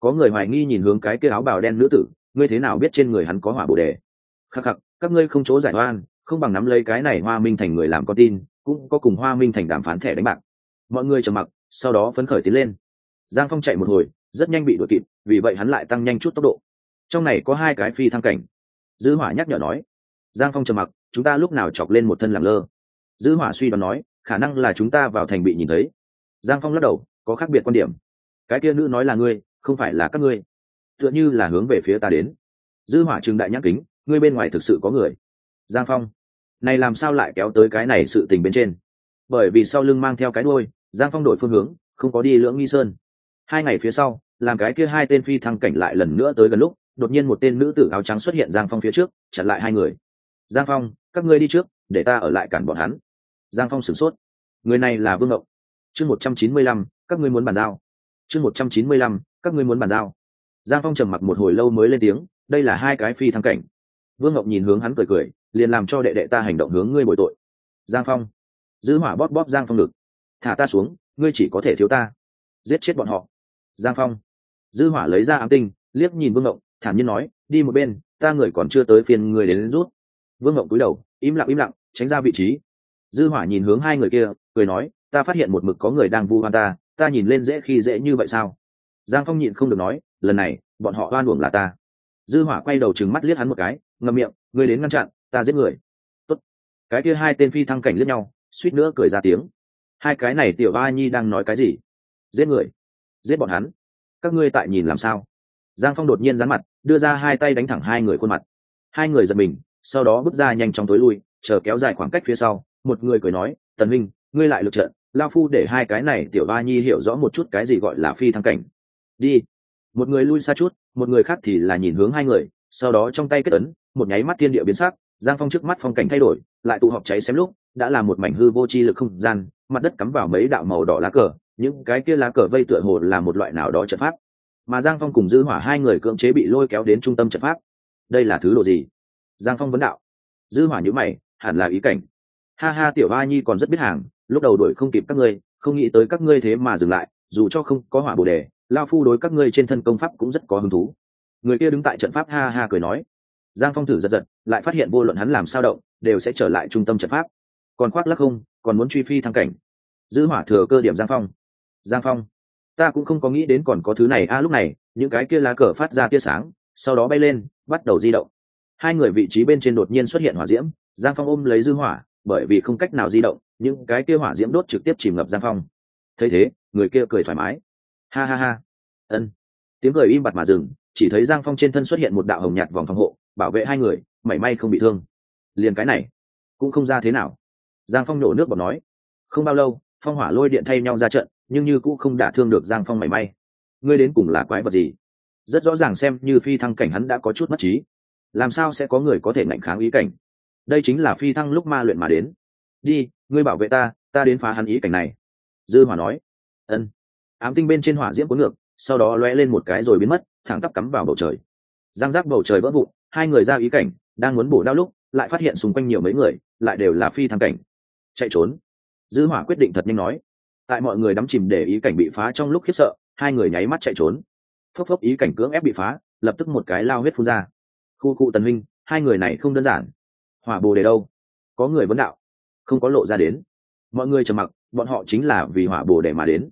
Có người hoài nghi nhìn hướng cái kia áo bào đen nữ tử, ngươi thế nào biết trên người hắn có hỏa bồ đề? Khắc khắc, các ngươi không chỗ giải oan, không bằng nắm lấy cái này hoa minh thành người làm con tin, cũng có cùng hoa minh thành đàm phán thẻ đánh bạc. Mọi người trầm mặc, sau đó phấn khởi tiến lên. Giang phong chạy một hồi, rất nhanh bị đuổi kịp, vì vậy hắn lại tăng nhanh chút tốc độ. Trong này có hai cái phi thăng cảnh. Dư hỏa nhắc nhở nói. Giang phong trầm mặc, chúng ta lúc nào chọc lên một thân làm lơ. Dư hỏa suy đoán nói, khả năng là chúng ta vào thành bị nhìn thấy. Giang phong lắc đầu, có khác biệt quan điểm cái kia nữ nói là ngươi, không phải là các ngươi. Tựa như là hướng về phía ta đến. Dư hỏa Trừng đại nhãn kính, ngươi bên ngoài thực sự có người. Giang phong, này làm sao lại kéo tới cái này sự tình bên trên? Bởi vì sau lưng mang theo cái đuôi, giang phong đổi phương hướng, không có đi lưỡng nghi sơn. Hai ngày phía sau, làm cái kia hai tên phi thăng cảnh lại lần nữa tới gần lúc, đột nhiên một tên nữ tử áo trắng xuất hiện giang phong phía trước, chặn lại hai người. Giang phong, các ngươi đi trước, để ta ở lại cản bọn hắn. Giang phong sửng sốt. Người này là vương ngộng chương một trăm chín mươi lăm, các ngươi muốn bàn giao chương một trăm chín mươi lăm các ngươi muốn bàn giao. Giang phong trầm mặc một hồi lâu mới lên tiếng đây là hai cái phi thăng cảnh. Vương ngọc nhìn hướng hắn cười cười liền làm cho đệ đệ ta hành động hướng ngươi bồi tội. Giang phong. Giữ hỏa bóp bóp giang phong ngực. Thả ta xuống ngươi chỉ có thể thiếu ta. Giết chết bọn họ. Giang phong. Dư hỏa lấy ra ám tinh liếc nhìn vương ngộng thản nhiên nói đi một bên ta người còn chưa tới phiên người đến, đến rút. Vương ngộng cúi đầu im lặng im lặng tránh ra vị trí. Dư hỏa nhìn hướng hai người kia cười nói ta phát hiện một mực có người đang vu oan ta ta nhìn lên dễ khi dễ như vậy sao? Giang phong nhịn không được nói, lần này, bọn họ oan uổng là ta. Dư hỏa quay đầu trừng mắt liếc hắn một cái, ngậm miệng, ngươi đến ngăn chặn, ta giết người. Tốt. Cái kia hai tên phi thăng cảnh liếc nhau, suýt nữa cười ra tiếng. Hai cái này tiểu ba nhi đang nói cái gì? Giết người. Giết bọn hắn. Các ngươi tại nhìn làm sao? Giang phong đột nhiên dán mặt, đưa ra hai tay đánh thẳng hai người khuôn mặt. Hai người giật mình, sau đó bước ra nhanh chóng tối lui, chờ kéo dài khoảng cách phía sau, một người cười nói, tần minh ngươi lại lượt trận lao phu để hai cái này tiểu ba nhi hiểu rõ một chút cái gì gọi là phi thăng cảnh. Đi. Một người lui xa chút, một người khác thì là nhìn hướng hai người, sau đó trong tay kết ấn, một nháy mắt thiên địa biến sắc, giang phong trước mắt phong cảnh thay đổi, lại tụ họp cháy xém lúc, đã là một mảnh hư vô chi lực không gian, mặt đất cắm vào mấy đạo màu đỏ lá cờ, những cái kia lá cờ vây tựa hồ là một loại nào đó trận pháp. Mà giang phong cùng dư hỏa hai người cưỡng chế bị lôi kéo đến trung tâm trận pháp. Đây là thứ đồ gì? Giang phong vấn đạo. Dư hỏa nhữ mày, hẳn là ý cảnh. Ha ha, tiểu Ba nhi còn rất biết hàng lúc đầu đuổi không kịp các ngươi, không nghĩ tới các ngươi thế mà dừng lại, dù cho không có hỏa bồ đề, lao phu đối các ngươi trên thân công pháp cũng rất có hứng thú. Người kia đứng tại trận pháp ha ha cười nói. Giang phong thử giật giật, lại phát hiện vô luận hắn làm sao động, đều sẽ trở lại trung tâm trận pháp. Còn khoác lắc không, còn muốn truy phi thăng cảnh. Giữ hỏa thừa cơ điểm giang phong. Giang phong, ta cũng không có nghĩ đến còn có thứ này. A, lúc này, những cái kia lá cờ phát ra tia sáng, sau đó bay lên, bắt đầu di động. Hai người vị trí bên trên đột nhiên xuất hiện hỏa diễm. Giang phong ôm lấy dư hỏa bởi vì không cách nào di động, những cái kia hỏa diễm đốt trực tiếp chìm ngập giang phong. Thấy thế, người kia cười thoải mái. Ha ha ha. Ân. Tiếng cười im bặt mà dừng, chỉ thấy giang phong trên thân xuất hiện một đạo hồng nhạt vòng phòng hộ, bảo vệ hai người, mảy may không bị thương. Liền cái này, cũng không ra thế nào. Giang phong nổ nước bọt nói. Không bao lâu, phong hỏa lôi điện thay nhau ra trận, nhưng như cũng không đả thương được giang phong mảy may. Ngươi đến cùng là quái vật gì? Rất rõ ràng xem như phi thăng cảnh hắn đã có chút mất trí. Làm sao sẽ có người có thể ngạnh kháng ý cảnh? Đây chính là phi thăng lúc ma luyện mà đến. Đi, ngươi bảo vệ ta ta đến phá hắn ý cảnh này. Dư hỏa nói. Ân. Ám tinh bên trên hỏa diễm cuốn ngược, sau đó lóe lên một cái rồi biến mất, thẳng tắp cắm vào bầu trời. Giang giác bầu trời vỡ vụn, hai người ra ý cảnh, đang muốn bổ đao lúc, lại phát hiện xung quanh nhiều mấy người, lại đều là phi thăng cảnh. Chạy trốn. Dư hỏa quyết định thật nhanh nói. Tại mọi người đắm chìm để ý cảnh bị phá trong lúc khiếp sợ, hai người nháy mắt chạy trốn. Phốc phốc ý cảnh cưỡng ép bị phá, lập tức một cái lao huyết phun ra. Khu cụ tần minh hai người này không đơn giản hỏa bồ đề đâu? Có người vấn đạo. Không có lộ ra đến. Mọi người trầm mặc, bọn họ chính là vì hỏa bồ đề mà đến.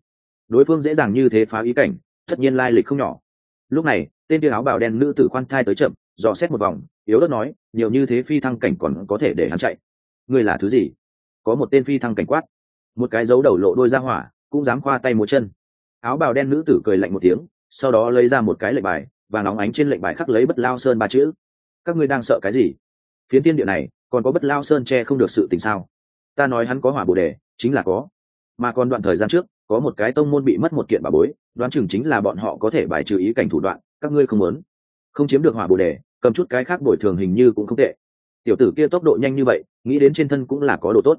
Đối phương dễ dàng như thế phá ý cảnh, tất nhiên lai lịch không nhỏ. Lúc này, tên tia áo bào đen nữ tử khoan thai tới chậm, dò xét một vòng, yếu đất nói, nhiều như thế phi thăng cảnh còn có thể để hắn chạy. Ngươi là thứ gì? Có một tên phi thăng cảnh quát. Một cái dấu đầu lộ đôi ra hỏa, cũng dám khoa tay một chân. Áo bào đen nữ tử cười lạnh một tiếng, sau đó lấy ra một cái lệnh bài, và nóng ánh trên lệnh bài khắc lấy bất lao sơn ba chữ. Các ngươi đang sợ cái gì? Phiến tiên địa này, còn có bất lao sơn che không được sự tình sao? Ta nói hắn có hỏa bồ đề, chính là có. Mà còn đoạn thời gian trước, có một cái tông môn bị mất một kiện bà bối, đoán chừng chính là bọn họ có thể bài trừ ý cảnh thủ đoạn, các ngươi không muốn. Không chiếm được hỏa bồ đề, cầm chút cái khác bồi thường hình như cũng không tệ. Tiểu tử kia tốc độ nhanh như vậy, nghĩ đến trên thân cũng là có độ tốt.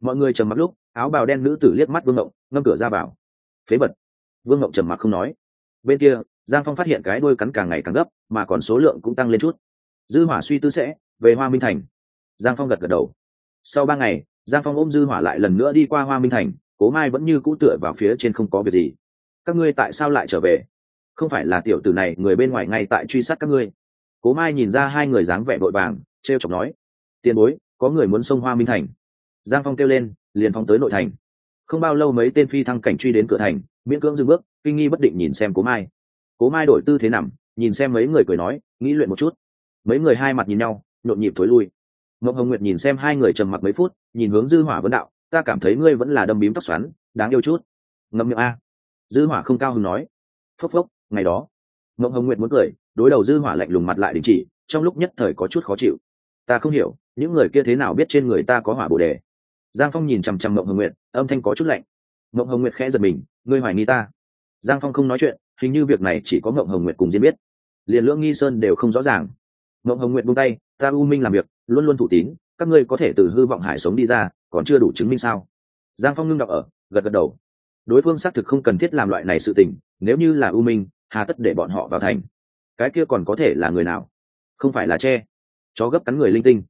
Mọi người trầm mặc lúc, áo bào đen nữ tử liếc mắt vương ngộng, ngâm cửa ra vào. Phế bật vương ngộng trầm mặc không nói. Bên kia, giang phong phát hiện cái đôi cắn càng ngày càng gấp, mà còn số lượng cũng tăng lên chút. Dư hỏa suy tư sẽ về hoa minh thành. Giang phong gật gật đầu. Sau ba ngày, giang phong ôm dư hỏa lại lần nữa đi qua hoa minh thành, cố mai vẫn như cũ tựa vào phía trên không có việc gì. Các ngươi tại sao lại trở về? Không phải là tiểu tử này, người bên ngoài ngay tại truy sát các ngươi. Cố mai nhìn ra hai người dáng vẻ vội vàng t r e o chọc nói. Tiền bối, có người muốn xông hoa minh thành. Giang phong kêu lên, liền phóng tới nội thành. Không bao lâu mấy tên phi thăng cảnh truy đến cửa thành, miễn cưỡng dừng bước, kinh nghi bất định nhìn xem cố mai. Cố mai đổi tư thế nằm, nhìn xem mấy người cười nói, nghĩ luyện một chút. Mấy người hai mặt nhìn nhau nhộn nhịp thối lui. Mộng hồng nguyệt nhìn xem hai người trầm mặc mấy phút, nhìn hướng dư hỏa vấn đạo, ta cảm thấy ngươi vẫn là đâm bím tóc xoắn, đáng yêu chút. Ngậm miệng a. Dư hỏa không cao hứng nói. Phốc phốc, ngày đó. Mộng hồng nguyệt muốn cười, đối đầu dư hỏa lạnh lùng mặt lại đình chỉ, trong lúc nhất thời có chút khó chịu. Ta không hiểu, những người kia thế nào biết trên người ta có hỏa bồ đề? Giang phong nhìn chằm chằm mộng hồng nguyệt, âm thanh có chút lạnh. Mộng hồng nguyệt khẽ giật mình, ngươi hoài nghi ta? Giang phong không nói chuyện, hình như việc này chỉ có mộng hồng nguyệt cùng diễn biết. Liền lưỡng nghi sơn đều không rõ ràng mộng hồng nguyện buông tay, ta u minh làm việc, luôn luôn thủ tín, các ngươi có thể từ hư vọng hải sống đi ra, còn chưa đủ chứng minh sao? Giang phong ngưng đọc ở, gật gật đầu. Đối phương xác thực không cần thiết làm loại này sự tình, nếu như là u minh, hà tất để bọn họ vào thành. Cái kia còn có thể là người nào? Không phải là tre chó gấp cắn người linh tinh.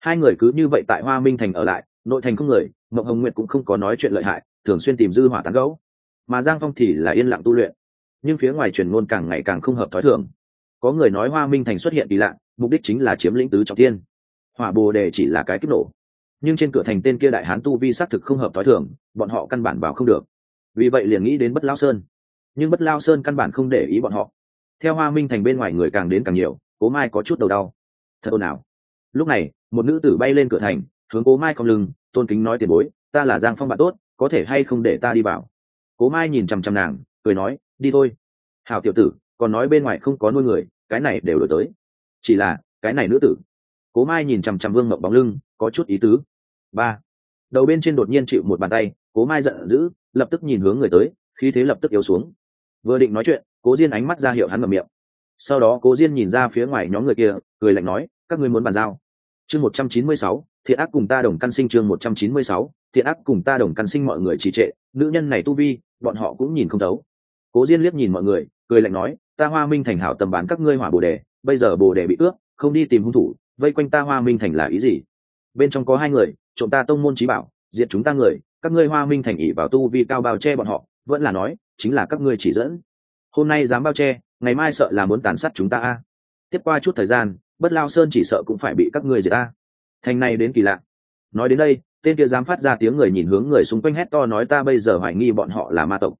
Hai người cứ như vậy tại hoa minh thành ở lại, nội thành không người mộng hồng nguyệt cũng không có nói chuyện lợi hại, thường xuyên tìm dư hỏa tán gấu mà giang phong thì là yên lặng tu luyện. Nhưng phía ngoài truyền ngôn càng ngày càng không hợp thói thường. Có người nói hoa minh thành xuất hiện kỳ lạ mục đích chính là chiếm lĩnh tứ trọng thiên. Hỏa bồ đề chỉ là cái kích nổ. Nhưng trên cửa thành tên kia đại hán tu vi xác thực không hợp t h o i thường, bọn họ căn bản vào không được. Vì vậy liền nghĩ đến bất lao sơn. Nhưng bất lao sơn căn bản không để ý bọn họ. Theo hoa minh thành bên ngoài người càng đến càng nhiều, cố mai có chút đầu đau. Thật ồn ào. Lúc này, một nữ tử bay lên cửa thành, hướng cố mai không lưng, tôn kính nói tiền bối, ta là giang phong bạn tốt, có thể hay không để ta đi vào? Cố mai nhìn chằm chằm nàng, cười nói, đi thôi. Hào tiểu tử, còn nói bên ngoài không có nuôi người, cái này đều đổi tới chỉ là, cái này nữ tử. Cố mai nhìn chằm chằm vương mộng bóng lưng, có chút ý tứ. Ba. Đầu bên trên đột nhiên chịu một bàn tay, cố mai giận dữ, lập tức nhìn hướng người tới, khí thế lập tức yếu xuống. Vừa định nói chuyện, cố diên ánh mắt ra hiệu hắn ngậm miệng. Sau đó cố diên nhìn ra phía ngoài nhóm người kia, cười lạnh nói, các ngươi muốn bàn giao? Chương một trăm chín mươi sáu, thiện ác cùng ta đồng căn sinh chương một trăm chín mươi sáu, thiện ác cùng ta đồng căn sinh mọi người trì trệ, nữ nhân này tu vi, bọn họ cũng nhìn không thấu. Cố diên liếc nhìn mọi người, cười lạnh nói, ta hoa minh thành hảo tầm bán các ngươi hỏa bồ đề bây giờ bồ đề bị ướp không đi tìm hung thủ, vây quanh ta hoa minh thành là ý gì? Bên trong có hai người, trộm ta tông môn trí bảo, diệt chúng ta người, các ngươi hoa minh thành ỉ vào tu vi cao bao che bọn họ, vẫn là nói, chính là các ngươi chỉ dẫn. Hôm nay dám bao che, ngày mai sợ là muốn tàn sát chúng ta a. Tiếp qua chút thời gian, bất lao sơn chỉ sợ cũng phải bị các ngươi diệt a. Thành này đến kỳ lạ. Nói đến đây, tên kia dám phát ra tiếng người nhìn hướng người xung quanh hét to nói ta bây giờ hoài nghi bọn họ là ma tộc.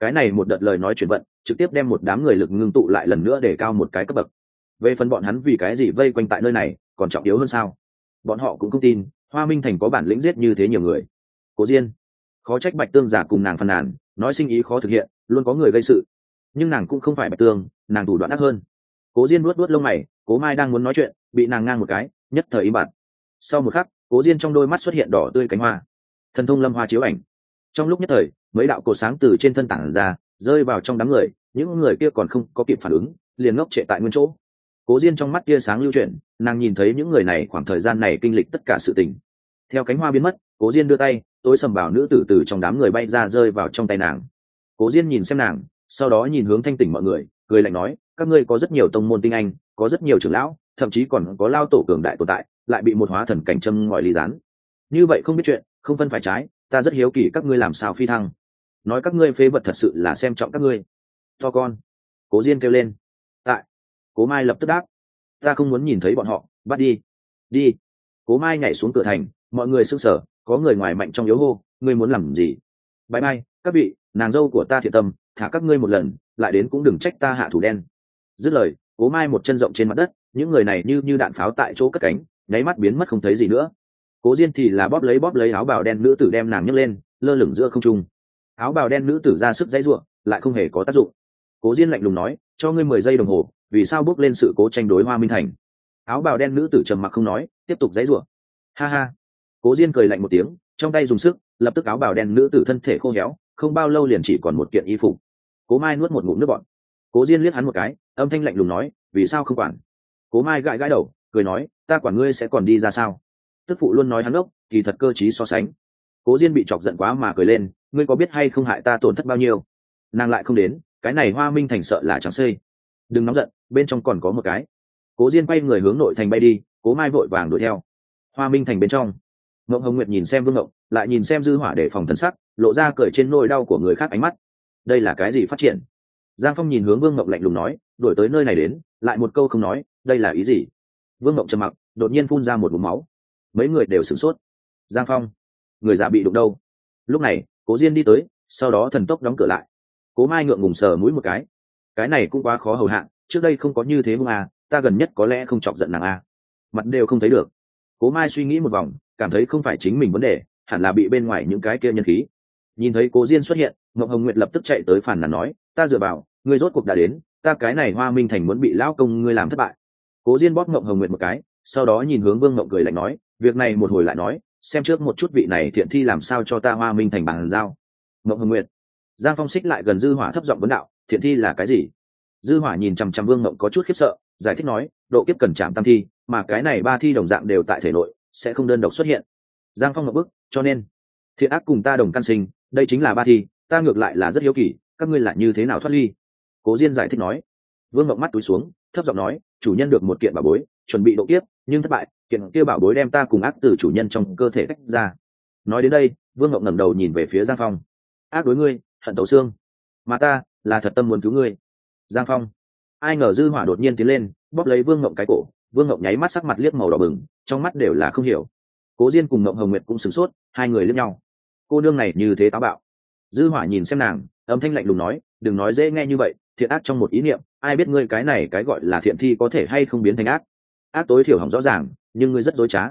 Cái này một đợt lời nói chuyển vận, trực tiếp đem một đám người lực ngưng tụ lại lần nữa để cao một cái cấp bậc về phần bọn hắn vì cái gì vây quanh tại nơi này, còn trọng yếu hơn sao? Bọn họ cũng không tin, hoa minh thành có bản lĩnh giết như thế nhiều người. Cố diên, khó trách bạch tương giả cùng nàng phàn nàn, nói sinh ý khó thực hiện, luôn có người gây sự. Nhưng nàng cũng không phải bạch tương, nàng thủ đoạn ác hơn. Cố diên luốt luốt lông mày, cố mai đang muốn nói chuyện, bị nàng ngang một cái, nhất thời im bặt. Sau một khắc, cố diên trong đôi mắt xuất hiện đỏ tươi cánh hoa. Thần thông lâm hoa chiếu ảnh. Trong lúc nhất thời, mấy đạo cổ sáng từ trên thân tảng ra, rơi vào trong đám người, những người kia còn không có kịp phản ứng, liền ngốc trệ tại nguyên chỗ cố diên trong mắt tia sáng lưu chuyển, nàng nhìn thấy những người này khoảng thời gian này kinh lịch tất cả sự tình. Theo cánh hoa biến mất, cố diên đưa tay, tối sầm vào nữ tử từ trong đám người bay ra rơi vào trong tay nàng. Cố diên nhìn xem nàng, sau đó nhìn hướng thanh tỉnh mọi người, cười lạnh nói, các ngươi có rất nhiều tông môn tinh anh, có rất nhiều trưởng lão, thậm chí còn có lao tổ cường đại tồn tại, lại bị một hóa thần cảnh châm ngòi ly rán như vậy không biết chuyện, không phân phải trái, ta rất hiếu kỳ các ngươi làm sao phi thăng. Nói các ngươi phế vật thật sự là xem trọng các ngươi. To con. Cố diên kêu lên. Tại cố mai lập tức đáp. Ta không muốn nhìn thấy bọn họ, bắt đi. Đi. Cố mai nhảy xuống cửa thành, mọi người s ư n g sở có người ngoài mạnh trong yếu hô, ngươi muốn làm gì? Bãi mai, các vị, nàng dâu của ta thiệt tâm, thả các ngươi một lần, lại đến cũng đừng trách ta hạ thủ đen. Dứt lời, cố mai một chân rộng trên mặt đất, những người này như như đạn pháo tại chỗ cất cánh, nháy mắt biến mất không thấy gì nữa. Cố diên thì là bóp lấy bóp lấy áo bào đen nữ tử đem nàng nhấc lên, lơ lửng giữa không trung. Áo bào đen nữ tử ra sức dãy ruộng lại không hề có tác dụng. Cố diên lạnh lùng nói, cho ngươi mười giây đồng hồ vì sao bước lên sự cố tranh đối hoa minh thành? Áo bào đen nữ tử trầm mặc không nói, tiếp tục dãy rủa. Ha ha. Cố diên cười lạnh một tiếng, trong tay dùng sức, lập tức áo bào đen nữ tử thân thể khô héo, không bao lâu liền chỉ còn một kiện y phục. Cố mai nuốt một ngụm nước bọn cố diên liếc hắn một cái, âm thanh lạnh lùng nói, vì sao không quản? Cố mai gãi gãi đầu, cười nói, ta quản ngươi sẽ còn đi ra sao? Tức phụ luôn nói hắn ốc kỳ thật cơ t so sánh. Cố diên bị chọc giận quá mà cười lên, ngươi có biết hay không hại ta tổn thất bao nhiêu? Nàng lại không đến, cái này hoa minh thành sợ là chẳng xây đừng nóng giận, bên trong còn có một cái. Cố diên quay người hướng nội thành bay đi, cố mai vội vàng đuổi theo. Hoa minh thành bên trong. Mộng hồng nguyệt nhìn xem vương ngộng, lại nhìn xem dư hỏa để phòng thần sắc, lộ ra cởi trên nỗi đau của người khác ánh mắt. Đây là cái gì phát triển? Giang phong nhìn hướng vương ngộng lạnh lùng nói, đuổi tới nơi này đến, lại một câu không nói, đây là ý gì? Vương ngộng trầm mặc, đột nhiên phun ra một búng máu. Mấy người đều sửng sốt. Giang phong, người già bị đụng đâu? Lúc này, cố diên đi tới, sau đó thần tốc đóng cửa lại. Cố mai ngượng ngùng sờ mũi một cái cái này cũng quá khó hầu hạ, trước đây không có như thế hung à ta gần nhất có lẽ không chọc giận nàng a mặt đều không thấy được. Cố mai suy nghĩ một vòng, cảm thấy không phải chính mình vấn đề, hẳn là bị bên ngoài những cái kia nhân khí. Nhìn thấy cố diên xuất hiện, ngọc hồng nguyệt lập tức chạy tới phản nàn nói, ta dựa vào, ngươi rốt cuộc đã đến, ta cái này hoa minh thành muốn bị lão công ngươi làm thất bại. Cố diên bóp ngọc hồng nguyệt một cái, sau đó nhìn hướng vương ngọc cười lạnh nói, việc này một hồi lại nói, xem trước một chút vị này thiện thi làm sao cho ta hoa minh thành bàn giao. Ngọc hồng nguyệt, giang phong xích lại gần dư hỏa thấp giọng vấn đạo thiện thi là cái gì? Dư hỏa nhìn chằm chằm vương ngọc có chút khiếp sợ, giải thích nói, độ kiếp cần chạm tam thi, mà cái này ba thi đồng dạng đều tại thể nội, sẽ không đơn độc xuất hiện. Giang phong ngập bức, cho nên, thiện ác cùng ta đồng căn sinh, đây chính là ba thi, ta ngược lại là rất hiếu kỳ, các ngươi lại như thế nào thoát ly? Cố diên giải thích nói. Vương ngọc mắt túi xuống, thấp giọng nói, chủ nhân được một kiện bảo bối, chuẩn bị độ kiếp, nhưng thất bại, kiện kia bảo bối đem ta cùng ác từ chủ nhân trong cơ thể tách ra. Nói đến đây, vương ngọc ngẩng đầu nhìn về phía giang phong. Ác đối ngươi, hận tấu xương. Mà ta là thật tâm muốn cứu ngươi. Giang phong. Ai ngờ dư hỏa đột nhiên tiến lên, bóp lấy vương ngộng cái cổ. Vương ngộng nháy mắt sắc mặt liếc màu đỏ bừng, trong mắt đều là không hiểu. Cố diên cùng ngộng hồng nguyệt cũng sửng sốt, hai người liếc nhau. Cô nương này như thế táo bạo. Dư hỏa nhìn xem nàng, âm thanh lạnh lùng nói, đừng nói dễ nghe như vậy, thiện ác trong một ý niệm, ai biết ngươi cái này cái gọi là thiện thi có thể hay không biến thành ác? Ác tối thiểu hỏng rõ ràng, nhưng ngươi rất dối trá.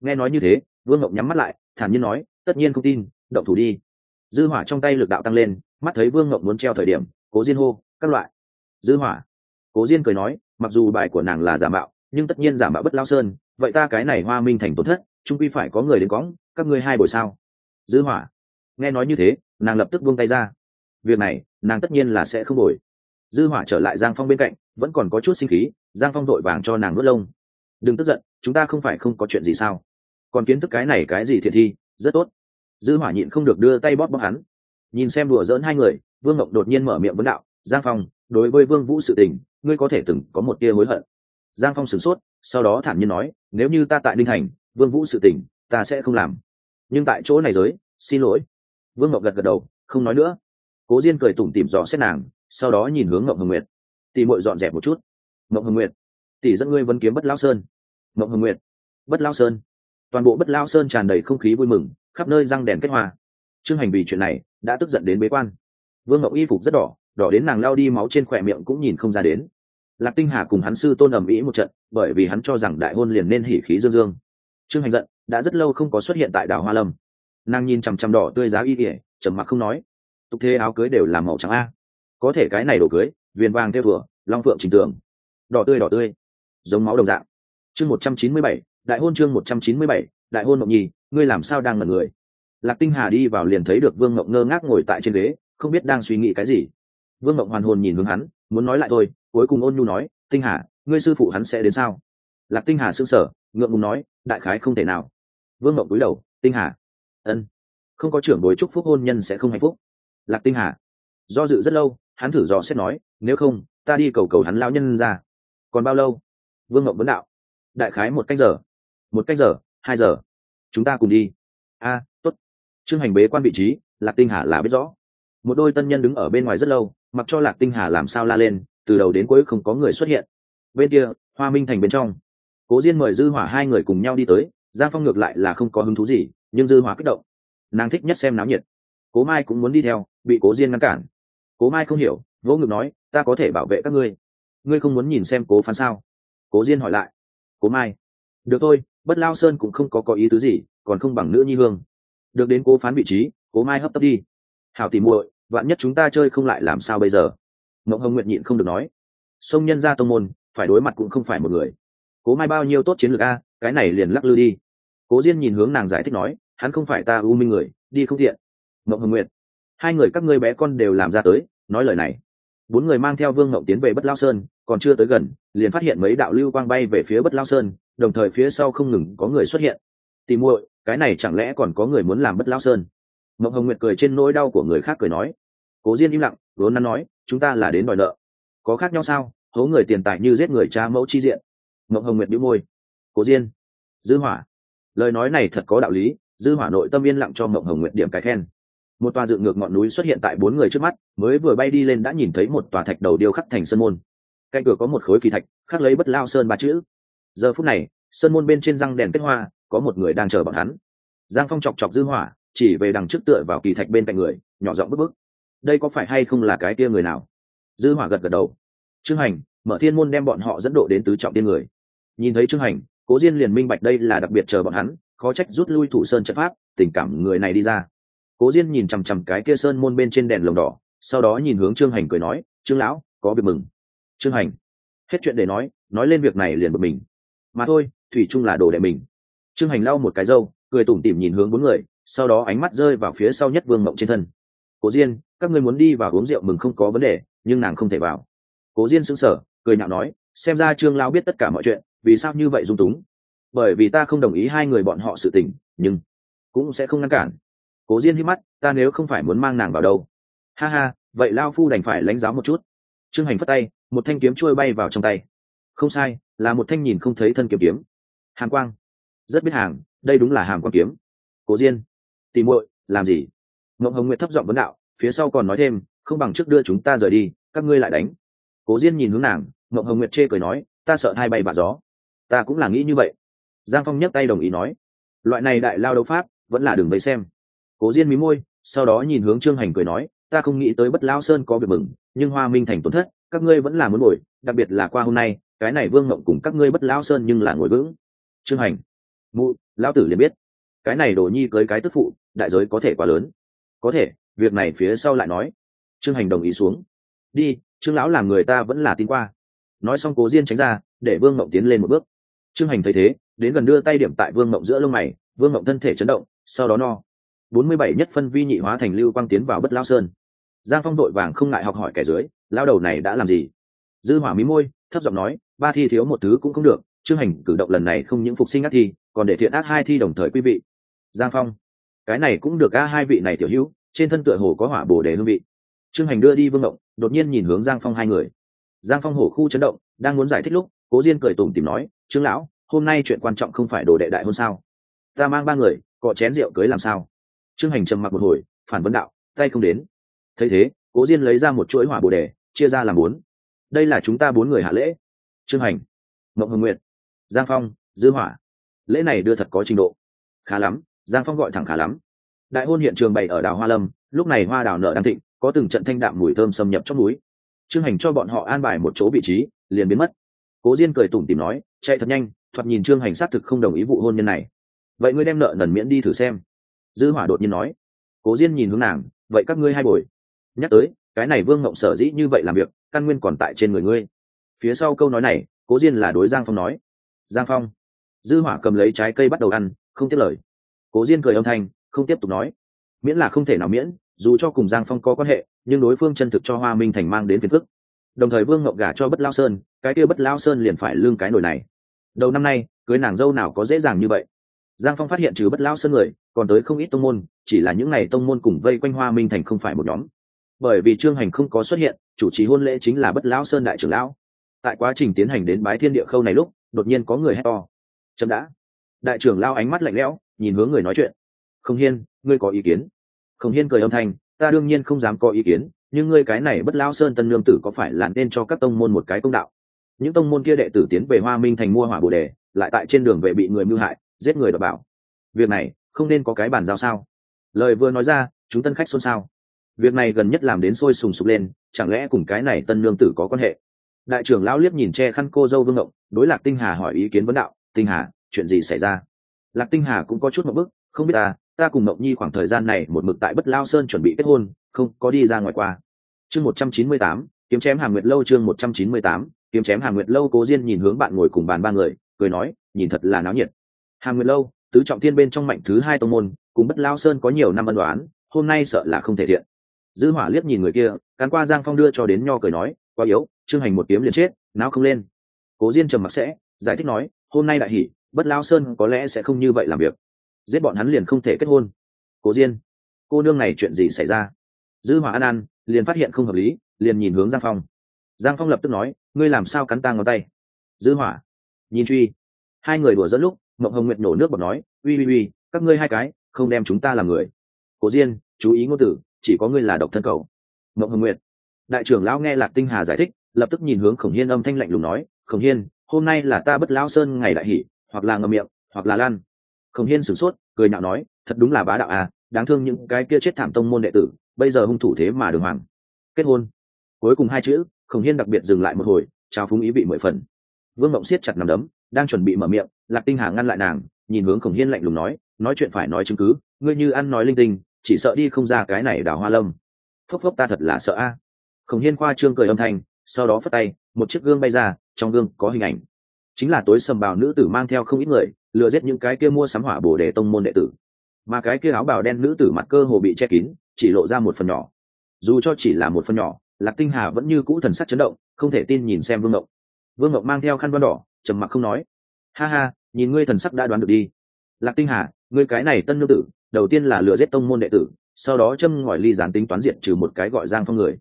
Nghe nói như thế, vương ngộng nhắm mắt lại, thản nhiên nói, tất nhiên không tin, động thủ đi. Dư hỏa trong tay lực đạo tăng lên mắt thấy vương ngọc muốn treo thời điểm, cố diên hô, các loại. Dư hỏa. Cố diên cười nói, mặc dù bài của nàng là giả mạo, nhưng tất nhiên giả mạo bất lao sơn, vậy ta cái này hoa minh thành tổn thất, trung quy phải có người đến cõng các ngươi hai buổi sao? Dư hỏa. Nghe nói như thế, nàng lập tức buông tay ra. Việc này, nàng tất nhiên là sẽ không bồi dư hỏa trở lại giang phong bên cạnh, vẫn còn có chút sinh khí, giang phong đội vàng cho nàng nuốt lông. Đừng tức giận, chúng ta không phải không có chuyện gì sao? Còn kiến thức cái này cái gì thiệt thi, rất tốt. Dư hỏa nhịn không được đưa tay bóp bóp hắn nhìn xem đùa dỡn hai người, vương ngọc đột nhiên mở miệng vấn đạo, giang phong, đối với vương vũ sự tình, ngươi có thể từng có một tia hối hận. Giang phong sửng sốt, sau đó thản nhiên nói, nếu như ta tại ninh thành, vương vũ sự tình, ta sẽ không làm. Nhưng tại chỗ này giới, xin lỗi. Vương ngọc gật gật đầu, không nói nữa. Cố diên cười tủm tỉm dò xét nàng, sau đó nhìn hướng ngọc hồng nguyệt. Tỷ muội dọn dẹp một chút. Ngọc hồng nguyệt, tỷ dẫn ngươi vẫn kiếm bất lao sơn. Ngọc hồng nguyệt, bất lao sơn. Toàn bộ bất lao sơn tràn đầy không khí vui mừng, khắp nơi răng đèn kết hoa trương hành vì chuyện này đã tức giận đến bế quan. Vương ngọc y phục rất đỏ đỏ đến nàng lao đi máu trên khỏe miệng cũng nhìn không ra đến. Lạc tinh hà cùng hắn sư tôn ầm ĩ một trận, bởi vì hắn cho rằng đại hôn liền nên hỉ khí dương dương. Trương hành giận, đã rất lâu không có xuất hiện tại đảo hoa lâm. Nàng nhìn chằm chằm đỏ tươi giá y ỉa trầm mặc không nói. Tục thế áo cưới đều làm màu trắng a. Có thể cái này đồ cưới, viền vàng theo vừa long phượng trình tường. Đỏ tươi đỏ tươi. Giống máu đồng dạng. Chương một trăm chín mươi bảy, đại hôn chương một trăm chín mươi bảy, đại hôn mộng nhi, ngươi làm sao đang ngẩn người? Lạc tinh hà đi vào liền thấy được vương ngộng ngơ ngác ngồi tại trên ghế không biết đang suy nghĩ cái gì. Vương ngộng hoàn hồn nhìn hướng hắn muốn nói lại thôi cuối cùng ôn nhu nói tinh hà ngươi sư phụ hắn sẽ đến sao? Lạc tinh hà s ư n g sở ngượng ngùng nói đại khái không thể nào. Vương ngộng cúi đầu tinh hà. Ân không có trưởng bối chúc phúc hôn nhân sẽ không hạnh phúc. Lạc tinh hà do dự rất lâu hắn thử dò xét nói nếu không ta đi cầu cầu hắn lao nhân ra. Còn bao lâu? Vương ngộng vấn đạo. Đại khái một canh giờ. Một canh giờ hai giờ. Chúng ta cùng đi. A à, trương hành bế quan vị trí, lạc tinh hà là biết rõ. Một đôi tân nhân đứng ở bên ngoài rất lâu, mặc cho lạc tinh hà làm sao la lên, từ đầu đến cuối không có người xuất hiện. Bên kia, hoa minh thành bên trong. Cố diên mời dư hỏa hai người cùng nhau đi tới, giang phong ngược lại là không có hứng thú gì, nhưng dư hỏa kích động. Nàng thích nhất xem náo nhiệt. Cố mai cũng muốn đi theo, bị cố diên ngăn cản. Cố mai không hiểu, vỗ ngực nói, ta có thể bảo vệ các ngươi. Ngươi không muốn nhìn xem cố phán sao? Cố diên hỏi lại. Cố mai. Được thôi, bất lao sơn cũng không có có ý tứ gì, còn không bằng nữ nhi hương được đến cố phán vị trí, cố mai hấp tấp đi. Hảo tìm muội, vạn nhất chúng ta chơi không lại làm sao bây giờ? Mộng hồng nguyện nhịn không được nói. Sông nhân ra tông môn, phải đối mặt cũng không phải một người. Cố mai bao nhiêu tốt chiến lược a, cái này liền lắc lư đi. Cố diên nhìn hướng nàng giải thích nói, hắn không phải ta u minh người, đi không thiện mộng hồng nguyện hai người các ngươi bé con đều làm ra tới, nói lời này. Bốn người mang theo vương mộng tiến về bất lao sơn, còn chưa tới gần, liền phát hiện mấy đạo lưu quang bay về phía bất lao sơn, đồng thời phía sau không ngừng có người xuất hiện. Tìm muội cái này chẳng lẽ còn có người muốn làm bất lão sơn? Mộng hồng nguyệt cười trên nỗi đau của người khác cười nói. Cố diên im lặng, vốn nắn nói, chúng ta là đến đòi nợ. Có khác nhau sao? Hố người tiền tài như giết người cha mẫu chi diện. Mộng hồng nguyệt đĩu môi. Cố diên, dư hỏa. Lời nói này thật có đạo lý, dư hỏa nội tâm yên lặng cho mộng hồng nguyệt điểm cái khen. Một tòa dựng ngược ngọn núi xuất hiện tại bốn người trước mắt, mới vừa bay đi lên đã nhìn thấy một tòa thạch đầu điêu khắc thành sơn môn. Cạnh cửa có một khối kỳ thạch, khắc lấy bất lao sơn ba chữ. Giờ phút này sơn môn bên trên răng đèn kết hoa, có một người đang chờ bọn hắn. Giang phong chọc chọc dư hỏa, chỉ về đằng trước tựa vào kỳ thạch bên cạnh người, nhỏ giọng bức bức. Đây có phải hay không là cái kia người nào? Dư hỏa gật gật đầu. Trương hành, mở thiên môn đem bọn họ dẫn độ đến tứ trọng tiên người. Nhìn thấy trương hành, cố diên liền minh bạch đây là đặc biệt chờ bọn hắn, khó trách rút lui thủ sơn trận pháp, tình cảm người này đi ra. Cố diên nhìn chằm chằm cái kia sơn môn bên trên đèn lồng đỏ, sau đó nhìn hướng trương hành cười nói, trương lão, có việc mừng. Trương hành, hết chuyện để nói nói lên việc này liền bực mình. Mà thôi thủy chung là đồ đệ mình. Trương hành lau một cái râu, cười tủm tỉm nhìn hướng bốn người, sau đó ánh mắt rơi vào phía sau nhất vương mộng trên thân. Cố diên, các ngươi muốn đi vào uống rượu mừng không có vấn đề, nhưng nàng không thể vào. Cố diên sững sờ, cười nhạo nói, xem ra trương lão biết tất cả mọi chuyện, vì sao như vậy dung túng? Bởi vì ta không đồng ý hai người bọn họ sự tình, nhưng cũng sẽ không ngăn cản. Cố diên hít mắt, ta nếu không phải muốn mang nàng vào đâu? Ha ha, vậy lao phu đành phải lãnh giáo một chút. Trương hành phất tay, một thanh kiếm trôi bay vào trong tay. Không sai, là một thanh nhìn không thấy thân kiếm kiếm hàn quang. Rất biết hàng, đây đúng là hàm quang kiếm. Cố diên tìm muội, làm gì? Ngộng hồng nguyệt thấp giọng vấn đạo, phía sau còn nói thêm, không bằng trước đưa chúng ta rời đi, các ngươi lại đánh. Cố diên nhìn hướng nàng ngộng hồng nguyệt chê cười nói, ta sợ hai bay bạt gió. Ta cũng là nghĩ như vậy. Giang phong nhấc tay đồng ý nói, loại này đại lao đấu pháp, vẫn là đường vây xem. Cố diên mí môi, sau đó nhìn hướng trương hành cười nói, ta không nghĩ tới bất lao sơn có việc mừng, nhưng hoa minh thành tổn thất, các ngươi vẫn là muốn ngồi, đặc biệt là qua hôm nay, cái này vương ngộng cùng các ngươi bất lao sơn nhưng là ngồi vững trương hành. Mụ, lão tử liền biết. Cái này đồ nhi cưới cái tức phụ, đại giới có thể quá lớn. Có thể, việc này phía sau lại nói. Trương hành đồng ý xuống. Đi, trương lão làm người ta vẫn là tin qua. Nói xong cố diên tránh ra, để vương mộng tiến lên một bước. Trương hành thấy thế, đến gần đưa tay điểm tại vương mộng giữa lông mày, vương mộng thân thể chấn động, sau đó no. Bốn mươi bảy nhất phân vi nhị hóa thành lưu quang tiến vào bất lao sơn. Giang phong đội vàng không ngại học hỏi kẻ dưới lao đầu này đã làm gì? Dư hỏa mí môi, thấp giọng nói, ba thi thiếu một thứ cũng không được trương hành cử động lần này không những phục sinh ác thi còn để thiện ác hai thi đồng thời quý vị. Giang phong cái này cũng được a hai vị này tiểu hữu trên thân tựa hồ có hỏa bổ đề hương vị. Trương hành đưa đi vương động, đột nhiên nhìn hướng giang phong hai người. Giang phong hổ khu chấn động đang muốn giải thích lúc cố diên cười tủm tìm nói trương lão hôm nay chuyện quan trọng không phải đồ đệ đại hôn sao? Ta mang ba người cọ chén rượu cưới làm sao? Trương hành trầm mặc một hồi phản vấn đạo tay không đến. Thấy thế cố diên lấy ra một chuỗi hỏa bồ đề chia ra làm bốn. Đây là chúng ta bốn người hạ lễ. Trương hành mộng hồng nguyệt giang phong, dư hỏa. Lễ này đưa thật có trình độ. Khá lắm, giang phong gọi thẳng khá lắm. Đại hôn hiện trường bày ở đảo hoa lâm, lúc này hoa đảo nở đang thịnh, có từng trận thanh đạm mùi thơm xâm nhập trong núi. Trương hành cho bọn họ an bài một chỗ vị trí, liền biến mất. Cố diên cười tủm tìm nói, chạy thật nhanh, thoạt nhìn trương hành xác thực không đồng ý vụ hôn nhân này. Vậy ngươi đem nợ nần miễn đi thử xem. Dư hỏa đột nhiên nói. Cố diên nhìn hướng nàng, vậy các ngươi hai bồi. Nhắc tới, cái này vương ngộng sở dĩ như vậy làm việc, căn nguyên còn tại trên người ngươi. Phía sau câu nói này, cố diên là đối giang phong nói giang phong. Dư hỏa cầm lấy trái cây bắt đầu ăn, không tiếp lời. Cố diên cười âm thanh, không tiếp tục nói. Miễn là không thể nào miễn, dù cho cùng giang phong có quan hệ, nhưng đối phương chân thực cho hoa minh thành mang đến phiền phức. Đồng thời vương ngọc gả cho bất lao sơn, cái kia bất lao sơn liền phải lương cái nổi này. Đầu năm nay, cưới nàng dâu nào có dễ dàng như vậy. Giang phong phát hiện trừ bất lao sơn người, còn tới không ít tông môn, chỉ là những ngày tông môn cùng vây quanh hoa minh thành không phải một nhóm. Bởi vì trương hành không có xuất hiện, chủ trì hôn lễ chính là bất lao sơn đại trưởng lão. Tại quá trình tiến hành đến bái thiên địa khâu này lúc đột nhiên có người hét to. Chậm đã. Đại trưởng lao ánh mắt lạnh lẽo, nhìn hướng người nói chuyện. Không hiên, ngươi có ý kiến? Không hiên cười âm thanh, ta đương nhiên không dám có ý kiến, nhưng ngươi cái này bất lao sơn tân lương tử có phải là nên cho các tông môn một cái công đạo? Những tông môn kia đệ tử tiến về hoa minh thành mua hỏa bồ đề, lại tại trên đường về bị người mưu hại, giết người đọc bảo. Việc này không nên có cái bàn giao sao? Lời vừa nói ra, chúng tân khách xôn xao. Việc này gần nhất làm đến sôi sùng sục lên, chẳng lẽ cùng cái này tân lương tử có quan hệ? Đại trưởng lão liếc nhìn che khăn cô dâu vương ngộng, đối lạc tinh hà hỏi ý kiến vấn đạo, tinh hà, chuyện gì xảy ra? Lạc tinh hà cũng có chút một bức, không biết ta ta cùng ngộng nhi khoảng thời gian này một mực tại bất lao sơn chuẩn bị kết hôn, không có đi ra ngoài qua. Chương một trăm chín mươi tám, kiếm chém hàm nguyệt lâu chương một trăm chín mươi tám, kiếm chém hàm nguyệt lâu cố diên nhìn hướng bạn ngồi cùng bàn ba người, cười nói, nhìn thật là náo nhiệt. Hàm nguyệt lâu, tứ trọng thiên bên trong mạnh thứ hai tông môn, cùng bất lao sơn có nhiều năm ân đoán hôm nay sợ là không thể thiện. Dư hỏa liếc nhìn người kia cán qua giang phong đưa cho đến nho cười nói, quá yếu trương hành một kiếm liền chết, não không lên. Cố diên trầm mặc sẽ, giải thích nói, hôm nay đại hỷ, bất lao sơn có lẽ sẽ không như vậy làm việc. Giết bọn hắn liền không thể kết hôn. Cố diên, cô nương này chuyện gì xảy ra? Dư hỏa an an liền phát hiện không hợp lý, liền nhìn hướng giang phong. Giang phong lập tức nói, ngươi làm sao cắn ta ngón tay? Dư hỏa, nhìn truy. Hai người đùa dẫn lúc, mộng hồng nguyệt nổ nước bọt nói, uy uy uy, các ngươi hai cái không đem chúng ta làm người. Cố diên, chú ý ngôn tử chỉ có ngươi là độc thân cầu. Mộng hồng nguyệt, đại trưởng lão nghe lạc tinh hà giải thích lập tức nhìn hướng khổng hiên âm thanh lạnh lùng nói, khổng hiên, hôm nay là ta bất lão sơn ngày đại hỷ, hoặc là ngậm miệng, hoặc là lan. Khổng hiên sửng sốt, cười nhạo nói, thật đúng là bá đạo à đáng thương những cái kia chết thảm tông môn đệ tử, bây giờ hung thủ thế mà đường hoàng. Kết hôn. Cuối cùng hai chữ, khổng hiên đặc biệt dừng lại một hồi, trao phúng ý vị mười phần. Vương mộng siết chặt nằm đấm, đang chuẩn bị mở miệng, lạc tinh hà ngăn lại nàng, nhìn hướng khổng hiên lạnh lùng nói nói chuyện phải nói chứng cứ, ngươi như ăn nói linh tinh, chỉ sợ đi không ra cái này đào hoa lâm. Phốc phốc, ta thật là sợ a. Khổng hiên khoa trương cười âm thanh sau đó phất tay, một chiếc gương bay ra, trong gương có hình ảnh. Chính là tối sầm bào nữ tử mang theo không ít người, lừa giết những cái kia mua sắm hỏa bồ để tông môn đệ tử. Mà cái kia áo bào đen nữ tử mặt cơ hồ bị che kín, chỉ lộ ra một phần nhỏ. Dù cho chỉ là một phần nhỏ, lạc tinh hà vẫn như cũ thần sắc chấn động, không thể tin nhìn xem vương ngọc. vương ngọc mang theo khăn văn đỏ, trầm mặc không nói. Ha ha, nhìn ngươi thần sắc đã đoán được đi. Lạc tinh hà, ngươi cái này tân nương tử, đầu tiên là lừa giết tông môn đệ tử, sau đó châm ngòi ly gián tính toán diện trừ một cái gọi giang phong người.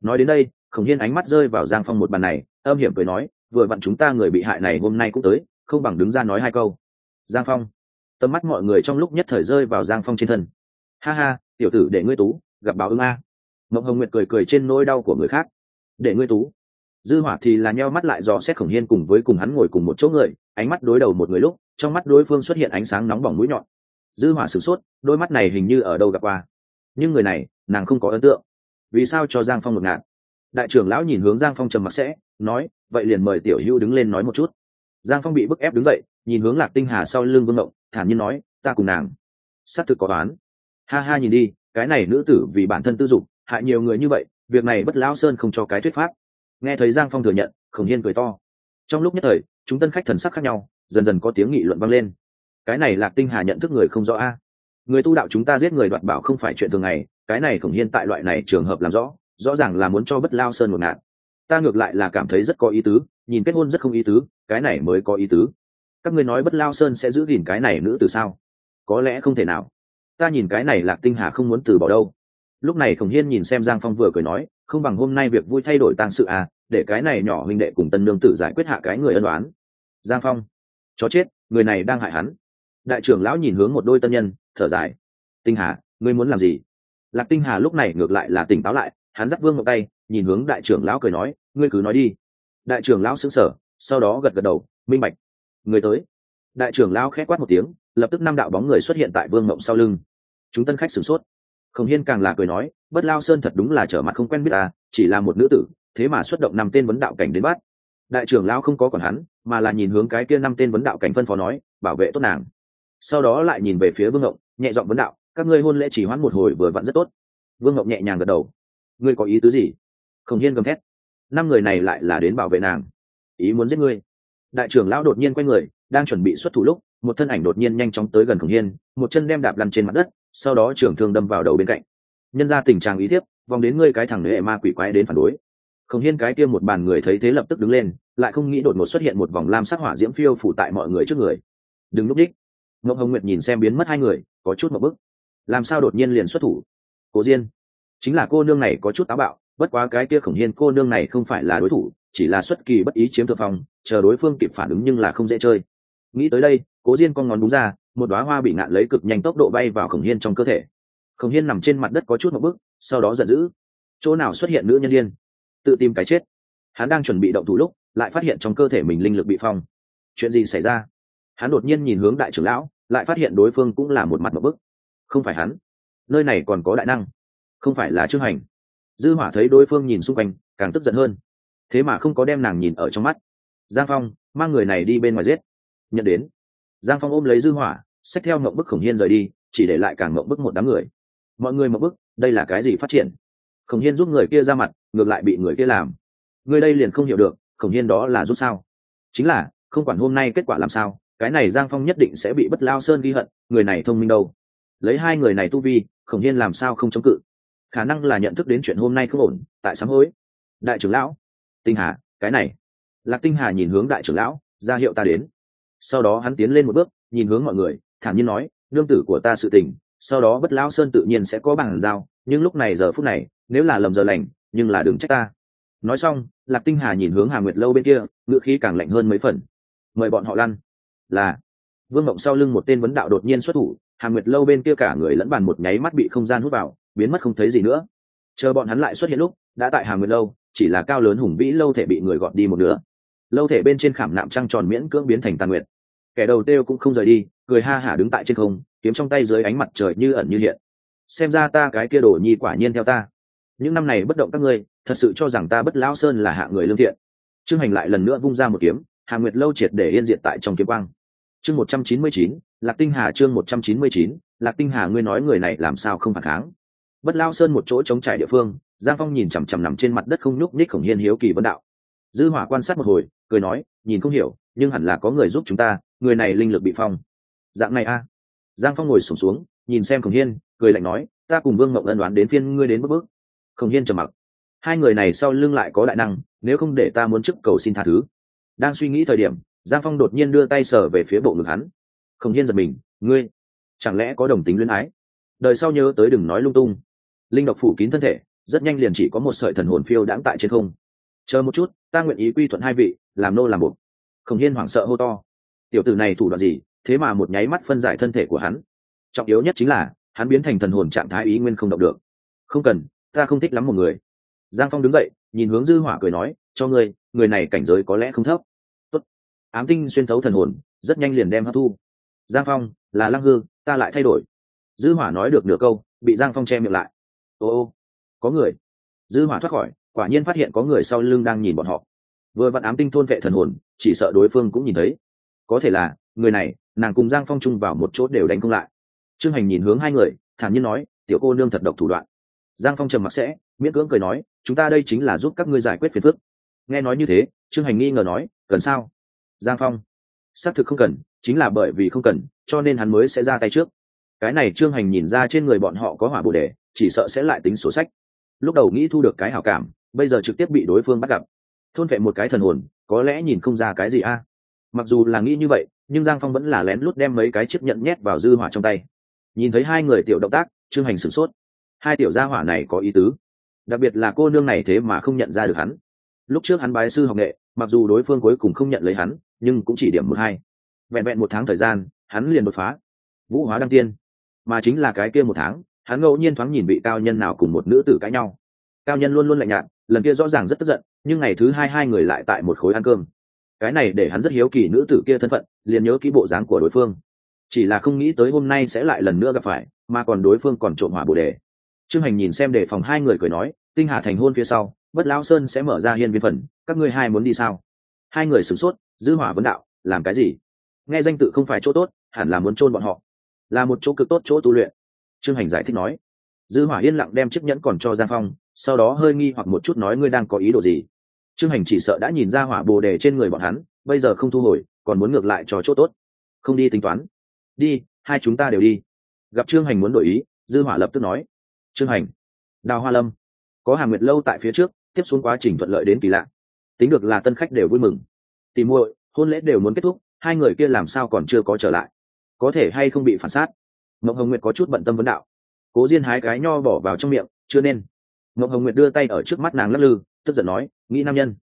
Nói đến đây khổng hiên ánh mắt rơi vào giang phong một bàn này, âm hiểm cười nói, vừa vặn chúng ta người bị hại này hôm nay cũng tới, không bằng đứng ra nói hai câu. Giang phong, tầm mắt mọi người trong lúc nhất thời rơi vào giang phong trên thân. Ha ha, tiểu tử để ngươi tú, gặp báo ứng a. Mộng hồng nguyệt cười cười trên nỗi đau của người khác. Để ngươi tú. Dư hỏa thì là nheo mắt lại do xét khổng hiên cùng với cùng hắn ngồi cùng một chỗ người, ánh mắt đối đầu một người lúc, trong mắt đối phương xuất hiện ánh sáng nóng bỏng mũi nhọn. Dư hỏa sửng sốt, đôi mắt này hình như ở đâu gặp qua. Nhưng người này, nàng không có ấn tượng. Vì sao cho giang phong ngột ngạt? Đại trưởng lão nhìn hướng giang phong trầm mặc sẽ, nói, vậy liền mời tiểu hữu đứng lên nói một chút. Giang phong bị bức ép đứng dậy, nhìn hướng lạc tinh hà sau lưng vương ngộng, thản nhiên nói, ta cùng nàng, xác thực có toán ha ha, nhìn đi, cái này nữ tử vì bản thân tư dục, hại nhiều người như vậy, việc này bất lão sơn không cho cái thuyết pháp. Nghe thấy giang phong thừa nhận, khổng hiên cười to. Trong lúc nhất thời, chúng tân khách thần sắc khác nhau, dần dần có tiếng nghị luận vang lên. Cái này lạc tinh hà nhận thức người không rõ a. Người tu đạo chúng ta giết người đoạt bảo không phải chuyện thường ngày, cái này khổng hiên tại loại này trường hợp làm rõ rõ ràng là muốn cho bất lao sơn một ngạn ta ngược lại là cảm thấy rất có ý tứ, nhìn kết hôn rất không ý tứ, cái này mới có ý tứ. Các ngươi nói bất lao sơn sẽ giữ gìn cái này nữ từ sao? Có lẽ không thể nào. Ta nhìn cái này lạc tinh hà không muốn từ bỏ đâu. Lúc này khổng hiên nhìn xem giang phong vừa cười nói, không bằng hôm nay việc vui thay đổi tăng sự à để cái này nhỏ huynh đệ cùng tân nương tử giải quyết hạ cái người ân đoán giang phong, chó chết, người này đang hại hắn. Đại trưởng lão nhìn hướng một đôi tân nhân, thở dài. Tinh hà, ngươi muốn làm gì? Lạc tinh hà lúc này ngược lại là tỉnh táo lại hắn dắt vương ngọc tay, nhìn hướng đại trưởng lão cười nói, ngươi cứ nói đi. Đại trưởng lão xứng sở sau đó gật gật đầu, minh bạch, người tới. Đại trưởng lão khẽ quát một tiếng, lập tức năm đạo bóng người xuất hiện tại vương mộng sau lưng. Chúng tân khách sửng sốt. Khổng hiên càng là cười nói, bất lao sơn thật đúng là trở mặt không quen biết ta, chỉ là một nữ tử, thế mà xuất động năm tên vấn đạo cảnh đến bắt. Đại trưởng lão không có còn hắn, mà là nhìn hướng cái kia năm tên vấn đạo cảnh phân phó nói, bảo vệ tốt nàng. Sau đó lại nhìn về phía vương ngộng nhẹ giọng vấn đạo, các ngươi hôn lễ chỉ hoãn một hồi vừa vặn rất tốt. Vương ngộng nhẹ nhàng gật đầu ngươi có ý tứ gì? Khổng hiên gầm thét. Năm người này lại là đến bảo vệ nàng. Ý muốn giết ngươi. Đại trưởng lão đột nhiên quay người, đang chuẩn bị xuất thủ lúc, một thân ảnh đột nhiên nhanh chóng tới gần khổng hiên, một chân đem đạp lăn trên mặt đất, sau đó trưởng thương đâm vào đầu bên cạnh. Nhân ra tình trạng ý thiếp, vòng đến ngươi cái thằng nệ ma quỷ quái đến phản đối. Khổng hiên cái kia một bàn người thấy thế lập tức đứng lên, lại không nghĩ đột ngột xuất hiện một vòng lam sắc hỏa diễm phiêu phủ tại mọi người trước người. Đừng núp đích. Ngọc hồng nguyệt nhìn xem biến mất hai người, có chút một bức làm sao đột nhiên liền xuất thủ? Cố diên chính là cô nương này có chút táo bạo bất quá cái kia khổng hiên cô nương này không phải là đối thủ chỉ là xuất kỳ bất ý chiếm thượng phong chờ đối phương kịp phản ứng nhưng là không dễ chơi. Nghĩ tới đây cố diên con ngón đúng ra một đoá hoa bị ngạn lấy cực nhanh tốc độ bay vào khổng hiên trong cơ thể. Khổng hiên nằm trên mặt đất có chút một bước, sau đó giận dữ. Chỗ nào xuất hiện nữ nhân liên, tự tìm cái chết. Hắn đang chuẩn bị động thủ lúc lại phát hiện trong cơ thể mình linh lực bị phong. Chuyện gì xảy ra? Hắn đột nhiên nhìn hướng đại trưởng lão lại phát hiện đối phương cũng là một mặt một bức không phải hắn. Nơi này còn có đại năng không phải là trương hành. Dư hỏa thấy đối phương nhìn xung quanh, càng tức giận hơn. Thế mà không có đem nàng nhìn ở trong mắt. Giang phong, mang người này đi bên ngoài giết. Nhận đến. Giang phong ôm lấy dư hỏa, xách theo mộng bức khổng hiên rời đi, chỉ để lại càng mộng bức một đám người. Mọi người mộng bức, đây là cái gì phát triển? Khổng hiên giúp người kia ra mặt, ngược lại bị người kia làm. Người đây liền không hiểu được, khổng hiên đó là giúp sao? Chính là, không quản hôm nay kết quả làm sao, cái này giang phong nhất định sẽ bị bất lao sơn ghi hận, người này thông minh đâu. Lấy hai người này tu vi, khổng hiên làm sao không chống cự? Khả năng là nhận thức đến chuyện hôm nay không ổn, tại sám hối. Đại trưởng lão. Tinh hà, cái này. Lạc tinh hà nhìn hướng đại trưởng lão, ra hiệu ta đến. Sau đó hắn tiến lên một bước, nhìn hướng mọi người, thản nhiên nói, nương tử của ta sự tình, sau đó bất lão sơn tự nhiên sẽ có bằng giao, nhưng lúc này giờ phút này, nếu là lầm giờ lành, nhưng là đừng trách ta. Nói xong, lạc tinh hà nhìn hướng hà nguyệt lâu bên kia ngựa khí càng lạnh hơn mấy phần. Mời bọn họ lăn. Là, vương mộng sau lưng một tên vấn đạo đột nhiên xuất thủ, hà nguyệt lâu bên kia cả người lẫn bàn một nháy mắt bị không gian hút vào biến mất không thấy gì nữa. Chờ bọn hắn lại xuất hiện lúc, đã tại hà nguyệt lâu, chỉ là cao lớn hùng vĩ lâu thể bị người gọt đi một nửa. Lâu thể bên trên khảm nạm trăng tròn miễn cưỡng biến thành tàn nguyệt. Kẻ đầu têu cũng không rời đi, cười ha hả đứng tại trên không, kiếm trong tay dưới ánh mặt trời như ẩn như hiện. Xem ra ta cái kia đổ nhi quả nhiên theo ta. Những năm này bất động các ngươi, thật sự cho rằng ta bất lão sơn là hạ người lương thiện. Trương hành lại lần nữa vung ra một kiếm, hà nguyệt lâu triệt để yên diệt tại trong kiếm quang. Chương một trăm chín mươi chín, lạc tinh hà chương một trăm chín mươi chín, lạc tinh hà ngươi nói người này làm sao không phản kháng? Bất lao sơn một chỗ chống trải địa phương giang phong nhìn chằm chằm nằm trên mặt đất không nhúc nhích khổng hiên hiếu kỳ vấn đạo. Dư hỏa quan sát một hồi cười nói nhìn không hiểu nhưng hẳn là có người giúp chúng ta người này linh lực bị phong. Dạng này a. Giang phong ngồi sổm xuống, xuống nhìn xem khổng hiên cười lạnh nói ta cùng vương mộng ân đoán đến phiên ngươi đến bước bước. Khổng hiên trầm mặc. Hai người này sau lưng lại có đại năng nếu không để ta muốn chức cầu xin tha thứ. Đang suy nghĩ thời điểm giang phong đột nhiên đưa tay sờ về phía bộ ngực hắn. Khổng hiên giật mình ngươi chẳng lẽ có đồng tính luyến ái? Đời sau nhớ tới đừng nói lung tung linh độc phủ kín thân thể, rất nhanh liền chỉ có một sợi thần hồn phiêu đãng tại trên không. Chờ một chút, ta nguyện ý quy thuận hai vị, làm nô làm buộc khổng hiên hoảng sợ hô to. Tiểu tử này thủ đoạn gì, thế mà một nháy mắt phân giải thân thể của hắn. Trọng yếu nhất chính là, hắn biến thành thần hồn trạng thái ý nguyên không động được. Không cần, ta không thích lắm một người. Giang phong đứng dậy, nhìn hướng dư hỏa cười nói, cho ngươi, người này cảnh giới có lẽ không thấp. Tốt. ám tinh xuyên thấu thần hồn, rất nhanh liền đem hấp thu. Giang phong, là lăng hư, ta lại thay đổi. Dư hỏa nói được nửa câu, bị giang phong che miệng lại ô ô có người. Dư hỏa thoát khỏi, quả nhiên phát hiện có người sau lưng đang nhìn bọn họ. Vừa vặn ám tinh thôn vệ thần hồn, chỉ sợ đối phương cũng nhìn thấy. Có thể là, người này, nàng cùng giang phong chung vào một chỗ đều đánh công lại. Trương hành nhìn hướng hai người, thản nhiên nói, tiểu cô nương thật độc thủ đoạn. Giang phong trầm mặc sẽ, miễn cưỡng cười nói, chúng ta đây chính là giúp các ngươi giải quyết phiền phức. Nghe nói như thế, trương hành nghi ngờ nói, cần sao? Giang phong, xác thực không cần, chính là bởi vì không cần, cho nên hắn mới sẽ ra tay trước. Cái này trương hành nhìn ra trên người bọn họ có hỏa bồ đề chỉ sợ sẽ lại tính sổ sách. Lúc đầu nghĩ thu được cái hảo cảm, bây giờ trực tiếp bị đối phương bắt gặp. Thôn vệ một cái thần hồn, có lẽ nhìn không ra cái gì a. Mặc dù là nghĩ như vậy, nhưng giang phong vẫn là lén lút đem mấy cái chiếc nhận nhét vào dư hỏa trong tay. Nhìn thấy hai người tiểu động tác, trương hành sửng sốt. Hai tiểu gia hỏa này có ý tứ. Đặc biệt là cô nương này thế mà không nhận ra được hắn. Lúc trước hắn bái sư học nghệ, mặc dù đối phương cuối cùng không nhận lấy hắn, nhưng cũng chỉ điểm một hai. Vẹn vẹn một tháng thời gian, hắn liền đột phá. Vũ hóa đăng tiên. Mà chính là cái kia một tháng hắn ngẫu nhiên thoáng nhìn vị cao nhân nào cùng một nữ tử cãi nhau. Cao nhân luôn luôn lạnh nhạt, lần kia rõ ràng rất tức giận, nhưng ngày thứ hai hai người lại tại một khối ăn cơm. Cái này để hắn rất hiếu kỳ nữ tử kia thân phận, liền nhớ kỹ bộ dáng của đối phương. Chỉ là không nghĩ tới hôm nay sẽ lại lần nữa gặp phải, mà còn đối phương còn trộm hỏa bồ đề. Trương hành nhìn xem đề phòng hai người cười nói, tinh hà thành hôn phía sau, bất lão sơn sẽ mở ra hiên viên phần, các ngươi hai muốn đi sao? Hai người sửng sốt, giữ hỏa vấn đạo, làm cái gì? Nghe danh tự không phải chỗ tốt, hẳn là muốn chôn bọn họ. Là một chỗ cực tốt chỗ tu luyện trương hành giải thích nói, dư hỏa yên lặng đem chiếc nhẫn còn cho giang phong, sau đó hơi nghi hoặc một chút nói ngươi đang có ý đồ gì. Trương hành chỉ sợ đã nhìn ra hỏa bồ đề trên người bọn hắn, bây giờ không thu hồi, còn muốn ngược lại cho chỗ tốt. Không đi tính toán. Đi, hai chúng ta đều đi. Gặp trương hành muốn đổi ý, dư hỏa lập tức nói, trương hành, đào hoa lâm, có hàng nguyệt lâu tại phía trước, tiếp xuống quá trình thuận lợi đến kỳ lạ. Tính được là tân khách đều vui mừng. Tìm muội, hôn lễ đều muốn kết thúc, hai người kia làm sao còn chưa có trở lại? Có thể hay không bị phản sát mộng hồng nguyệt có chút bận tâm vấn đạo. Cố diên hái cái nho bỏ vào trong miệng, chưa nên. Mộng hồng nguyệt đưa tay ở trước mắt nàng lắc lư, tức giận nói, nghĩ nam nhân.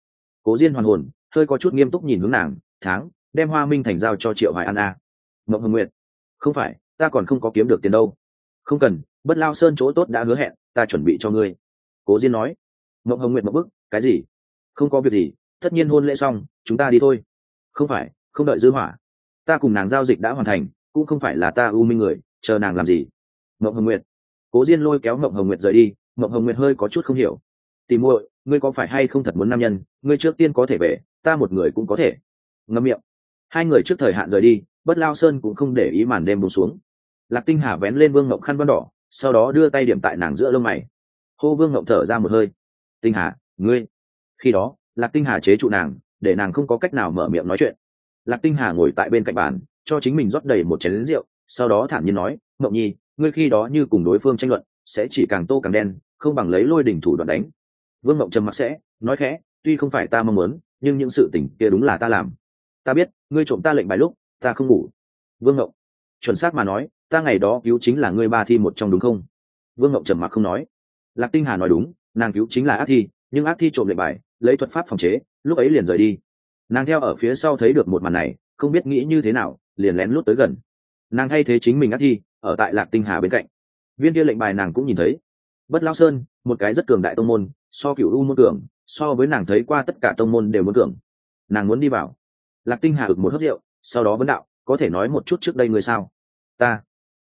Cố diên hoàn hồn, hơi có chút nghiêm túc nhìn hướng nàng, tháng, đem hoa minh thành giao cho triệu hoài an a. À. mộng hồng nguyệt, không phải, ta còn không có kiếm được tiền đâu. Không cần, bất lao sơn chỗ tốt đã hứa hẹn, ta chuẩn bị cho ngươi. Cố diên nói. Mộng hồng nguyệt một bức cái gì? Không có việc gì, tất nhiên hôn lễ xong, chúng ta đi thôi. Không phải, không đợi dư hỏa. Ta cùng nàng giao dịch đã hoàn thành, cũng không phải là ta u minh người chờ nàng làm gì? Mộng hồng nguyệt. Cố diên lôi kéo mộng hồng nguyệt rời đi, mộng hồng nguyệt hơi có chút không hiểu. Tìm muội, ngươi có phải hay không thật muốn nam nhân? Ngươi trước tiên có thể về, ta một người cũng có thể. Ngâm miệng. Hai người trước thời hạn rời đi, bất lao sơn cũng không để ý màn đêm buông xuống. Lạc tinh hà vén lên vương ngộng khăn văn đỏ, sau đó đưa tay điểm tại nàng giữa lông mày. Hô vương ngộng thở ra một hơi. Tinh hà, ngươi. Khi đó, lạc tinh hà chế trụ nàng, để nàng không có cách nào mở miệng nói chuyện. Lạc tinh hà ngồi tại bên cạnh bàn, cho chính mình rót đầy một chén lính rượu sau đó thản nhiên nói mộng nhi, ngươi khi đó như cùng đối phương tranh luận, sẽ chỉ càng tô càng đen, không bằng lấy lôi đỉnh thủ đoạn đánh. Vương mộng trầm mặc sẽ, nói khẽ, tuy không phải ta mong muốn, nhưng những sự tình kia đúng là ta làm. Ta biết, ngươi trộm ta lệnh bài lúc, ta không ngủ. Vương mộng chuẩn xác mà nói, ta ngày đó cứu chính là ngươi ba thi một trong đúng không? Vương mộng trầm mặc không nói. Lạc tinh hà nói đúng, nàng cứu chính là ác thi, nhưng ác thi trộm lệnh bài, lấy thuật pháp phòng chế, lúc ấy liền rời đi. Nàng theo ở phía sau thấy được một màn này, không biết nghĩ như thế nào, liền lén lút tới gần nàng thay thế chính mình ác thi, ở tại lạc tinh hà bên cạnh. Viên kia lệnh bài nàng cũng nhìn thấy. Bất lao sơn, một cái rất cường đại tông môn, so cựu u môn cường, so với nàng thấy qua tất cả tông môn đều muốn cường. Nàng muốn đi vào. Lạc tinh hà ực một hớt rượu, sau đó vấn đạo, có thể nói một chút trước đây người sao? Ta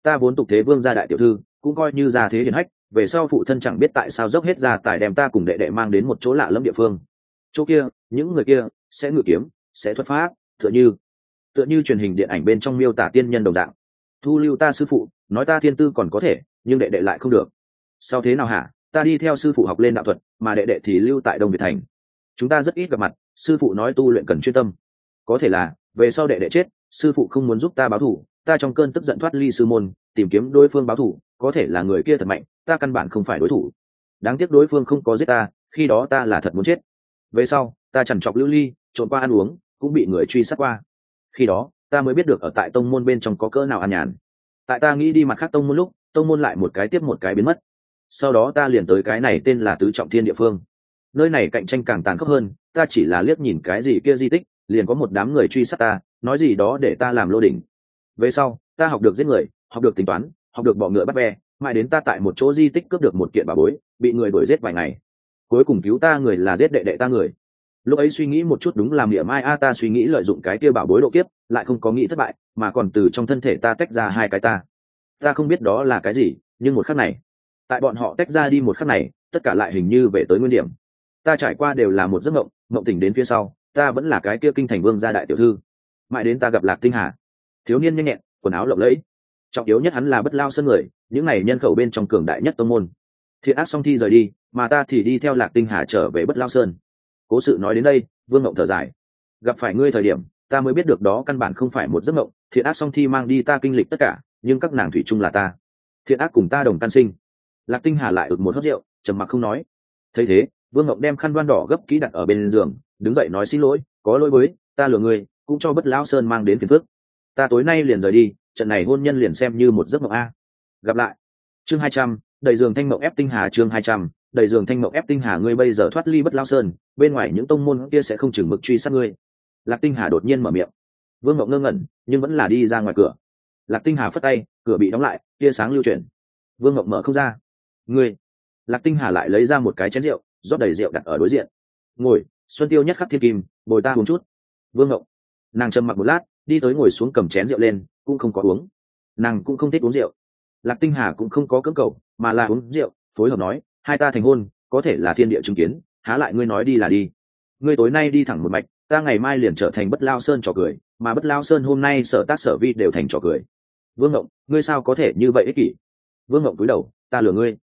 ta vốn tục thế vương gia đại tiểu thư, cũng coi như gia thế hiền hách, về sau phụ thân chẳng biết tại sao dốc hết gia tài đem ta cùng đệ đệ mang đến một chỗ lạ lẫm địa phương. Chỗ kia, những người kia sẽ ngự kiếm, sẽ thuật pháp, tựa như tựa như truyền hình điện ảnh bên trong miêu tả tiên nhân đồng dạng. Thu lưu ta sư phụ, nói ta thiên tư còn có thể, nhưng đệ đệ lại không được. Sao thế nào hả? Ta đi theo sư phụ học lên đạo thuật, mà đệ đệ thì lưu tại đông việt thành. Chúng ta rất ít gặp mặt, sư phụ nói tu luyện cần chuyên tâm. Có thể là, về sau đệ đệ chết, sư phụ không muốn giúp ta báo thù ta trong cơn tức giận thoát ly sư môn, tìm kiếm đối phương báo thù có thể là người kia thật mạnh, ta căn bản không phải đối thủ. Đáng tiếc đối phương không có giết ta, khi đó ta là thật muốn chết. Về sau, ta chẳng chọc lưu ly, trộn qua ăn uống, cũng bị người truy sát qua khi đó, ta mới biết được ở tại tông môn bên trong có cỡ nào an nhàn. Tại ta nghĩ đi mặt khác tông môn lúc, tông môn lại một cái tiếp một cái biến mất. Sau đó ta liền tới cái này tên là tứ trọng thiên địa phương. Nơi này cạnh tranh càng tàn khốc hơn, ta chỉ là liếc nhìn cái gì kia di tích, liền có một đám người truy sát ta, nói gì đó để ta làm lô đỉnh. Về sau, ta học được giết người, học được tính toán, học được bọ ngựa bắt ve, mãi đến ta tại một chỗ di tích cướp được một kiện bà bối, bị người đuổi giết vài ngày. Cuối cùng cứu ta người là giết đệ đệ ta người lúc ấy suy nghĩ một chút đúng làm địa mai, a, ta suy nghĩ lợi dụng cái kia bảo bối độ kiếp, lại không có nghĩ thất bại, mà còn từ trong thân thể ta tách ra hai cái ta. Ta không biết đó là cái gì, nhưng một khắc này, tại bọn họ tách ra đi một khắc này, tất cả lại hình như về tới nguyên điểm. Ta trải qua đều là một giấc mộng mộng tỉnh đến phía sau, ta vẫn là cái kia kinh thành vương gia đại tiểu thư. Mãi đến ta gặp lạc tinh hà. Thiếu niên nhanh nhẹn, quần áo lộng lẫy. Trọng yếu nhất hắn là bất lao sân người, những n à y nhân khẩu bên trong cường đại nhất tông môn. Thiện ác song thi rời đi, mà ta thì đi theo lạc tinh hà trở về bất lao sơn cố sự nói đến đây, vương ngộng thở dài. Gặp phải ngươi thời điểm, ta mới biết được đó căn bản không phải một giấc mộng, thiện ác song thi mang đi ta kinh lịch tất cả, nhưng các nàng thủy chung là ta. Thiện ác cùng ta đồng căn sinh. Lạc tinh hà lại ực một hớt rượu, trầm mặc không nói. Thấy thế, vương ngộng đem khăn đoan đỏ gấp kỹ đặt ở bên giường, đứng dậy nói xin lỗi, có lỗi với, ta lừa ngươi, cũng cho bất lão sơn mang đến phiền phước ta tối nay liền rời đi, trận này hôn nhân liền xem như một giấc mộng a. Gặp lại. Chương hai trăm đầy giường thanh mộng ép tinh hà chương hai trăm đầy giường thanh mộng ép tinh hà ngươi bây giờ thoát ly bất lao sơn, bên ngoài những tông môn kia sẽ không chừng mực truy sát ngươi. Lạc tinh hà đột nhiên mở miệng. Vương mộng ngơ ngẩn, nhưng vẫn là đi ra ngoài cửa. Lạc tinh hà phất tay, cửa bị đóng lại, tia sáng lưu chuyển. Vương mộng mở không ra. Ngươi. Lạc tinh hà lại lấy ra một cái chén rượu, rót đầy rượu đặt ở đối diện. Ngồi, xuân tiêu nhất khắc thiên kim, bồi ta uống chút. Vương mộng. Nàng trầm mặc một lát, đi tới ngồi xuống cầm chén rượu lên, cũng không có uống. Nàng cũng không thích uống rượu. Lạc tinh hà cũng không có cưỡng cầu, mà là uống rượu, phối hợp nói hai ta thành hôn, có thể là thiên địa chứng kiến, há lại ngươi nói đi là đi. Ngươi tối nay đi thẳng một mạch, ta ngày mai liền trở thành bất lao sơn trò cười, mà bất lao sơn hôm nay sở tác sở vi đều thành trò cười. Vương ngộng, ngươi sao có thể như vậy ích kỷ? Vương ngộng cúi đầu, ta lừa ngươi.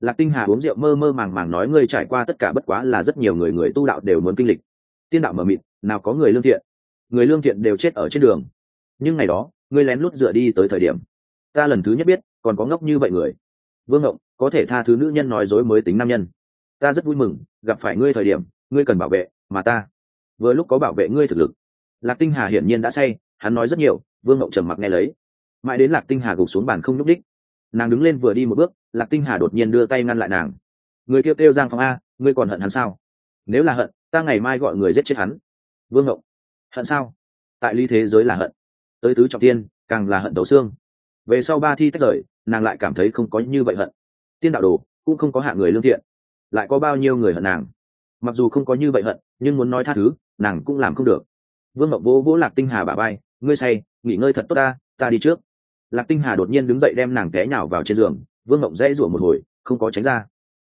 Lạc tinh hà uống rượu mơ mơ màng màng nói ngươi trải qua tất cả bất quá là rất nhiều người người tu đạo đều muốn kinh lịch. Tiên đạo mờ mịt, nào có người lương thiện. Người lương thiện đều chết ở trên đường. Nhưng ngày đó, ngươi lén lút dựa đi tới thời điểm. Ta lần thứ nhất biết, còn có ngốc như vậy người. Vương ngộng có thể tha thứ nữ nhân nói dối mới tính nam nhân. Ta rất vui mừng, gặp phải ngươi thời điểm, ngươi cần bảo vệ, mà ta vừa lúc có bảo vệ ngươi thực lực. Lạc tinh hà hiển nhiên đã say, hắn nói rất nhiều, vương hậu trầm mặc nghe lấy. Mãi đến lạc tinh hà gục xuống bàn không nhúc đích nàng đứng lên vừa đi một bước, lạc tinh hà đột nhiên đưa tay ngăn lại nàng. Người kêu kêu giang phong a, ngươi còn hận hắn sao? Nếu là hận, ta ngày mai gọi người giết chết hắn. Vương hậu hận sao? Tại ly thế giới là hận. Tới tứ trọng tiên càng là hận đầu xương. Về sau ba thi tách rời, nàng lại cảm thấy không có như vậy hận tiên đạo đồ, cũng không có hạ người lương thiện. Lại có bao nhiêu người hận nàng? Mặc dù không có như vậy hận, nhưng muốn nói tha thứ, nàng cũng làm không được. Vương Mộng vỗ vỗ lạc tinh hà bà bay ngươi say, nghỉ ngơi thật tốt ta ta đi trước. Lạc tinh hà đột nhiên đứng dậy đem nàng té nhào vào trên giường, vương Mộng dãy rủa một hồi, không có tránh ra.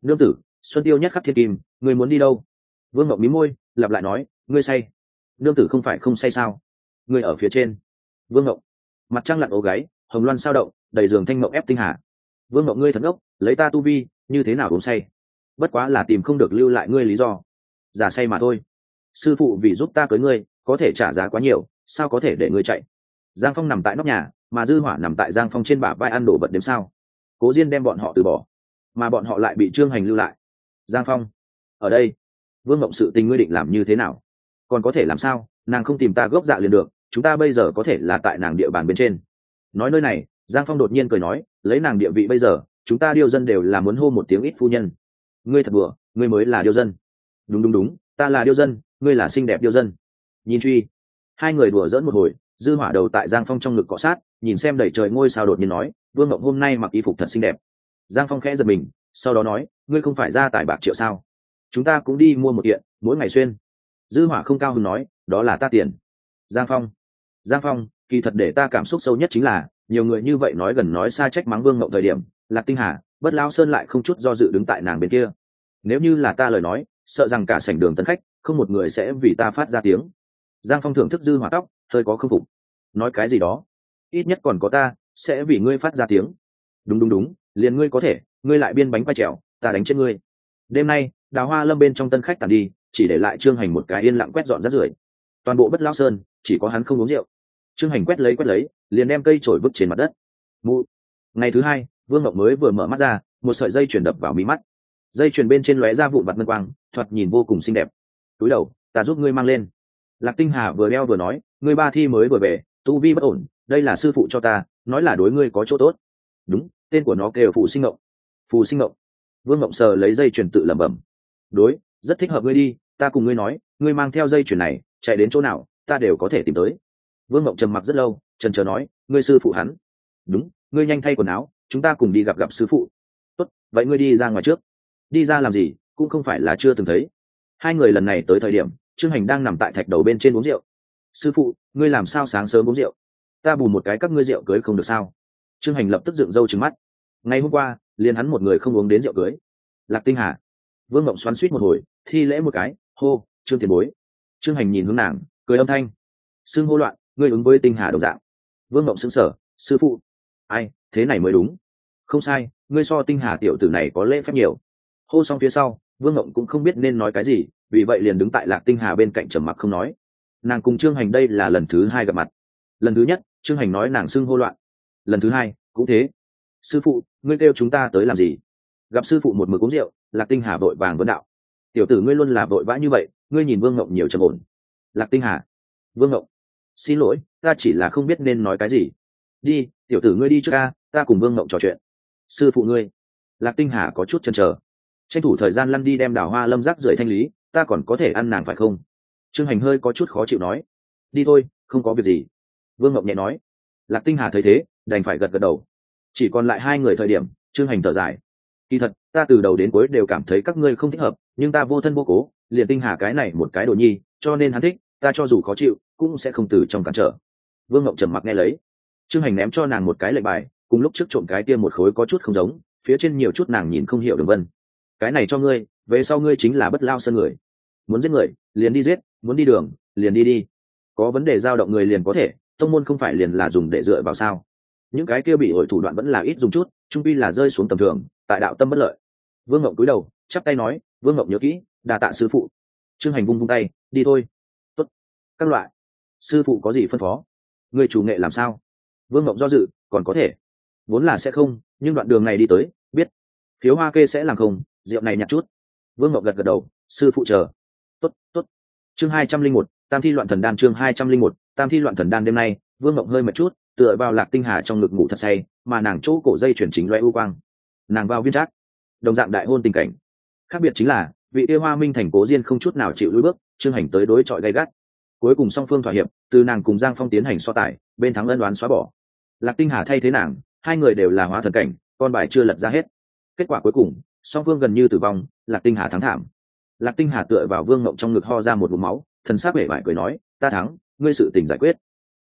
Nương tử, xuân tiêu nhất khắc thiên kim, ngươi muốn đi đâu? Vương Mộng mí môi, lặp lại nói, ngươi say. Nương tử không phải không say sao? Ngươi ở phía trên. Vương Mộng, mặt trăng lặn ố gáy, hồng loan sao động, đầy giường thanh mộng ép tinh hà vương Mộng ngươi thần ốc lấy ta tu vi, như thế nào uống say? Bất quá là tìm không được lưu lại ngươi lý do. Giả say mà thôi. Sư phụ vì giúp ta cưới ngươi, có thể trả giá quá nhiều, sao có thể để ngươi chạy? Giang phong nằm tại nóc nhà, mà dư hỏa nằm tại giang phong trên bả vai ăn đổ vật đếm sao? Cố diên đem bọn họ từ bỏ, mà bọn họ lại bị trương hành lưu lại. Giang phong, ở đây. Vương Mộng sự tình ngươi định làm như thế nào? Còn có thể làm sao? Nàng không tìm ta gốc dạ liền được, chúng ta bây giờ có thể là tại nàng địa bàn bên trên. Nói nơi này, giang phong đột nhiên cười nói lấy nàng địa vị bây giờ, chúng ta điêu dân đều là muốn hô một tiếng ít phu nhân. Ngươi thật bừa ngươi mới là điêu dân. Đúng đúng đúng, ta là điêu dân, ngươi là xinh đẹp điêu dân. Nhìn truy. Hai người đùa dỡn một hồi, dư hỏa đầu tại giang phong trong ngực cọ sát, nhìn xem đẩy trời ngôi sao đột nhiên nói, vương ngọc, hôm nay mặc y phục thật xinh đẹp. Giang phong khẽ giật mình, sau đó nói, ngươi không phải ra tài bạc triệu sao? Chúng ta cũng đi mua một kiện, mỗi ngày xuyên. Dư hỏa không cao hứng nói, đó là ta tiền. Giang phong. Giang phong, kỳ thật để ta cảm xúc sâu nhất chính là nhiều người như vậy nói gần nói xa trách mắng vương ngậu thời điểm, lạc tinh hà, bất lao sơn lại không chút do dự đứng tại nàng bên kia. Nếu như là ta lời nói, sợ rằng cả sảnh đường tân khách, không một người sẽ vì ta phát ra tiếng. Giang phong thưởng thức dư hỏa tóc, hơi có khâm phục. Nói cái gì đó? Ít nhất còn có ta, sẽ vì ngươi phát ra tiếng. Đúng đúng đúng, liền ngươi có thể, ngươi lại biên bánh vai trèo, ta đánh chết ngươi. Đêm nay, đào hoa lâm bên trong tân khách tàn đi, chỉ để lại trương hành một cái yên lặng quét dọn rác rưởi. Toàn bộ bất lao sơn, chỉ có hắn không uống rượu trương hành quét lấy quét lấy, liền đem cây trổi vứt trên mặt đất. Mụ. Ngày thứ hai, vương ngọc mới vừa mở mắt ra, một sợi dây chuyển đập vào mí mắt. Dây chuyền bên trên lóe ra vụn vặt ngân quang, thoạt nhìn vô cùng xinh đẹp. Túi đầu, ta giúp ngươi mang lên. Lạc tinh hà vừa đeo vừa nói, ngươi ba thi mới vừa về, tu vi bất ổn, đây là sư phụ cho ta, nói là đối ngươi có chỗ tốt. Đúng, tên của nó kêu phù sinh ngộng phù sinh ngộng vương ngộng sờ lấy dây chuyền tự lẩm bẩm. Đối, rất thích hợp ngươi đi, ta cùng ngươi nói, ngươi mang theo dây chuyền này, chạy đến chỗ nào, ta đều có thể tìm tới vương Mộng trầm mặc rất lâu, trần trờ nói, ngươi sư phụ hắn. Đúng, ngươi nhanh thay quần áo, chúng ta cùng đi gặp gặp sư phụ. Tốt, vậy ngươi đi ra ngoài trước. Đi ra làm gì, cũng không phải là chưa từng thấy. Hai người lần này tới thời điểm, trương hành đang nằm tại thạch đầu bên trên uống rượu. Sư phụ, ngươi làm sao sáng sớm uống rượu? Ta bù một cái các ngươi rượu cưới không được sao? Trương hành lập tức dựng râu trừng mắt. Ngày hôm qua, liền hắn một người không uống đến rượu cưới. Lạc tinh hà. Vương Mộng xoắn suýt một hồi, thi lễ một cái, hô, trương tiền bối. Trương hành nhìn hướng nàng, cười âm thanh. Xương hô loạn ngươi ứng với tinh hà đồng dạng. Vương ngộng xứng sở sư phụ. Ai, thế này mới đúng. Không sai, ngươi so tinh hà tiểu tử này có lễ phép nhiều. Hô xong phía sau, vương mộng cũng không biết nên nói cái gì, vì vậy liền đứng tại lạc tinh hà bên cạnh trầm mặc không nói. Nàng cùng trương hành đây là lần thứ hai gặp mặt. Lần thứ nhất, trương hành nói nàng xưng hô loạn. Lần thứ hai, cũng thế. Sư phụ, ngươi kêu chúng ta tới làm gì? Gặp sư phụ một mực uống rượu, lạc tinh hà vội vàng vấn đạo. Tiểu tử ngươi luôn là vội vã như vậy, ngươi nhìn vương ngộng nhiều trầm ổn. Lạc tinh hà. Vương ngộng xin lỗi, ta chỉ là không biết nên nói cái gì. Đi, tiểu tử ngươi đi trước ca ta cùng vương mộng trò chuyện. Sư phụ ngươi. Lạc tinh hà có chút chần chờ. Tranh thủ thời gian lăn đi đem đào hoa lâm rác rưởi thanh lý, ta còn có thể ăn nàng phải không? Trương hành hơi có chút khó chịu nói. Đi thôi, không có việc gì. Vương ngọc nhẹ nói. Lạc tinh hà thấy thế, đành phải gật gật đầu. Chỉ còn lại hai người thời điểm, trương hành thở dài. Kỳ thật, ta từ đầu đến cuối đều cảm thấy các ngươi không thích hợp, nhưng ta vô thân vô cố, liền tinh hà cái này một cái đồ nhi, cho nên hắn thích ta cho dù khó chịu, cũng sẽ không từ trong cản trở. Vương ngọc trầm mặc nghe lấy. Trương hành ném cho nàng một cái lệnh bài, cùng lúc trước trộm cái kia một khối có chút không giống, phía trên nhiều chút nàng nhìn không hiểu đường vân. Cái này cho ngươi, về sau ngươi chính là bất lao sân người. Muốn giết người, liền đi giết, muốn đi đường, liền đi đi. Có vấn đề giao động người liền có thể, tông môn không phải liền là dùng để dựa vào sao? Những cái kia bị ổi thủ đoạn vẫn là ít dùng chút, trung pi là rơi xuống tầm thường, tại đạo tâm bất lợi. Vương ngộng cúi đầu, chắp tay nói, vương ngộng nhớ kỹ đà tạ sư phụ. Trương hành vung vung tay, đi thôi các loại. Sư phụ có gì phân phó? Người chủ nghệ làm sao? Vương mộng do dự, còn có thể. Vốn là sẽ không, nhưng đoạn đường này đi tới, biết. Khiếu hoa kê sẽ làm không, rượu này nhặt chút. Vương mộng gật gật đầu, sư phụ chờ. Tốt tốt. Chương hai trăm linh một, tam thi loạn thần đan chương hai trăm linh một, tam thi loạn thần đan đêm nay, vương mộng hơi mệt chút, tựa vào lạc tinh hà trong ngực ngủ thật say, mà nàng chỗ cổ dây chuyển chính loe u quang. Nàng vào viên trác. Đồng dạng đại hôn tình cảnh. Khác biệt chính là, vị yêu hoa minh thành cố diên không chút nào chịu lưỡi bước, trương hành tới đối chọi gay gắt cuối cùng song phương thỏa hiệp, từ nàng cùng giang phong tiến hành so tài, bên thắng ân đoán xóa bỏ. Lạc tinh hà thay thế nàng, hai người đều là hóa thần cảnh, con bài chưa lật ra hết. Kết quả cuối cùng, song phương gần như tử vong, lạc tinh hà thắng thảm. Lạc tinh hà tựa vào vương ngộng trong ngực ho ra một vùng máu, thần sắc vẻ vải cười nói, ta thắng, ngươi sự tình giải quyết.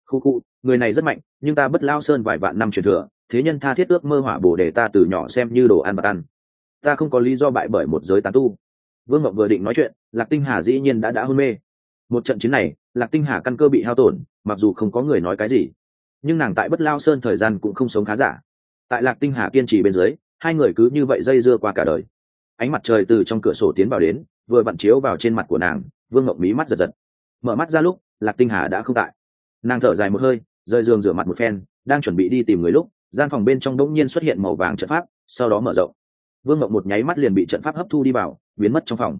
Khu khu, người này rất mạnh, nhưng ta bất lao sơn vài vạn năm truyền thừa, thế nhân tha thiết ước mơ hỏa bổ để ta từ nhỏ xem như đồ ăn bạc ăn. Ta không có lý do bại bởi một giới tán tu. Vương ngộng vừa định nói chuyện, lạc tinh hà dĩ nhiên đã đã hôn mê. Một trận chiến này lạc tinh hà căn cơ bị hao tổn, mặc dù không có người nói cái gì, nhưng nàng tại bất lao sơn thời gian cũng không sống khá giả. Tại lạc tinh hà kiên trì bên dưới, hai người cứ như vậy dây dưa qua cả đời. Ánh mặt trời từ trong cửa sổ tiến vào đến, vừa vặn chiếu vào trên mặt của nàng, vương ngậm mí mắt giật giật. Mở mắt ra lúc, lạc tinh hà đã không tại. Nàng thở dài một hơi rơi giường rửa mặt một phen, đang chuẩn bị đi tìm người lúc, gian phòng bên trong đỗng nhiên xuất hiện màu vàng trận pháp, sau đó mở rộng. Vương ngậm một nháy mắt liền bị trận pháp hấp thu đi vào, biến mất trong phòng.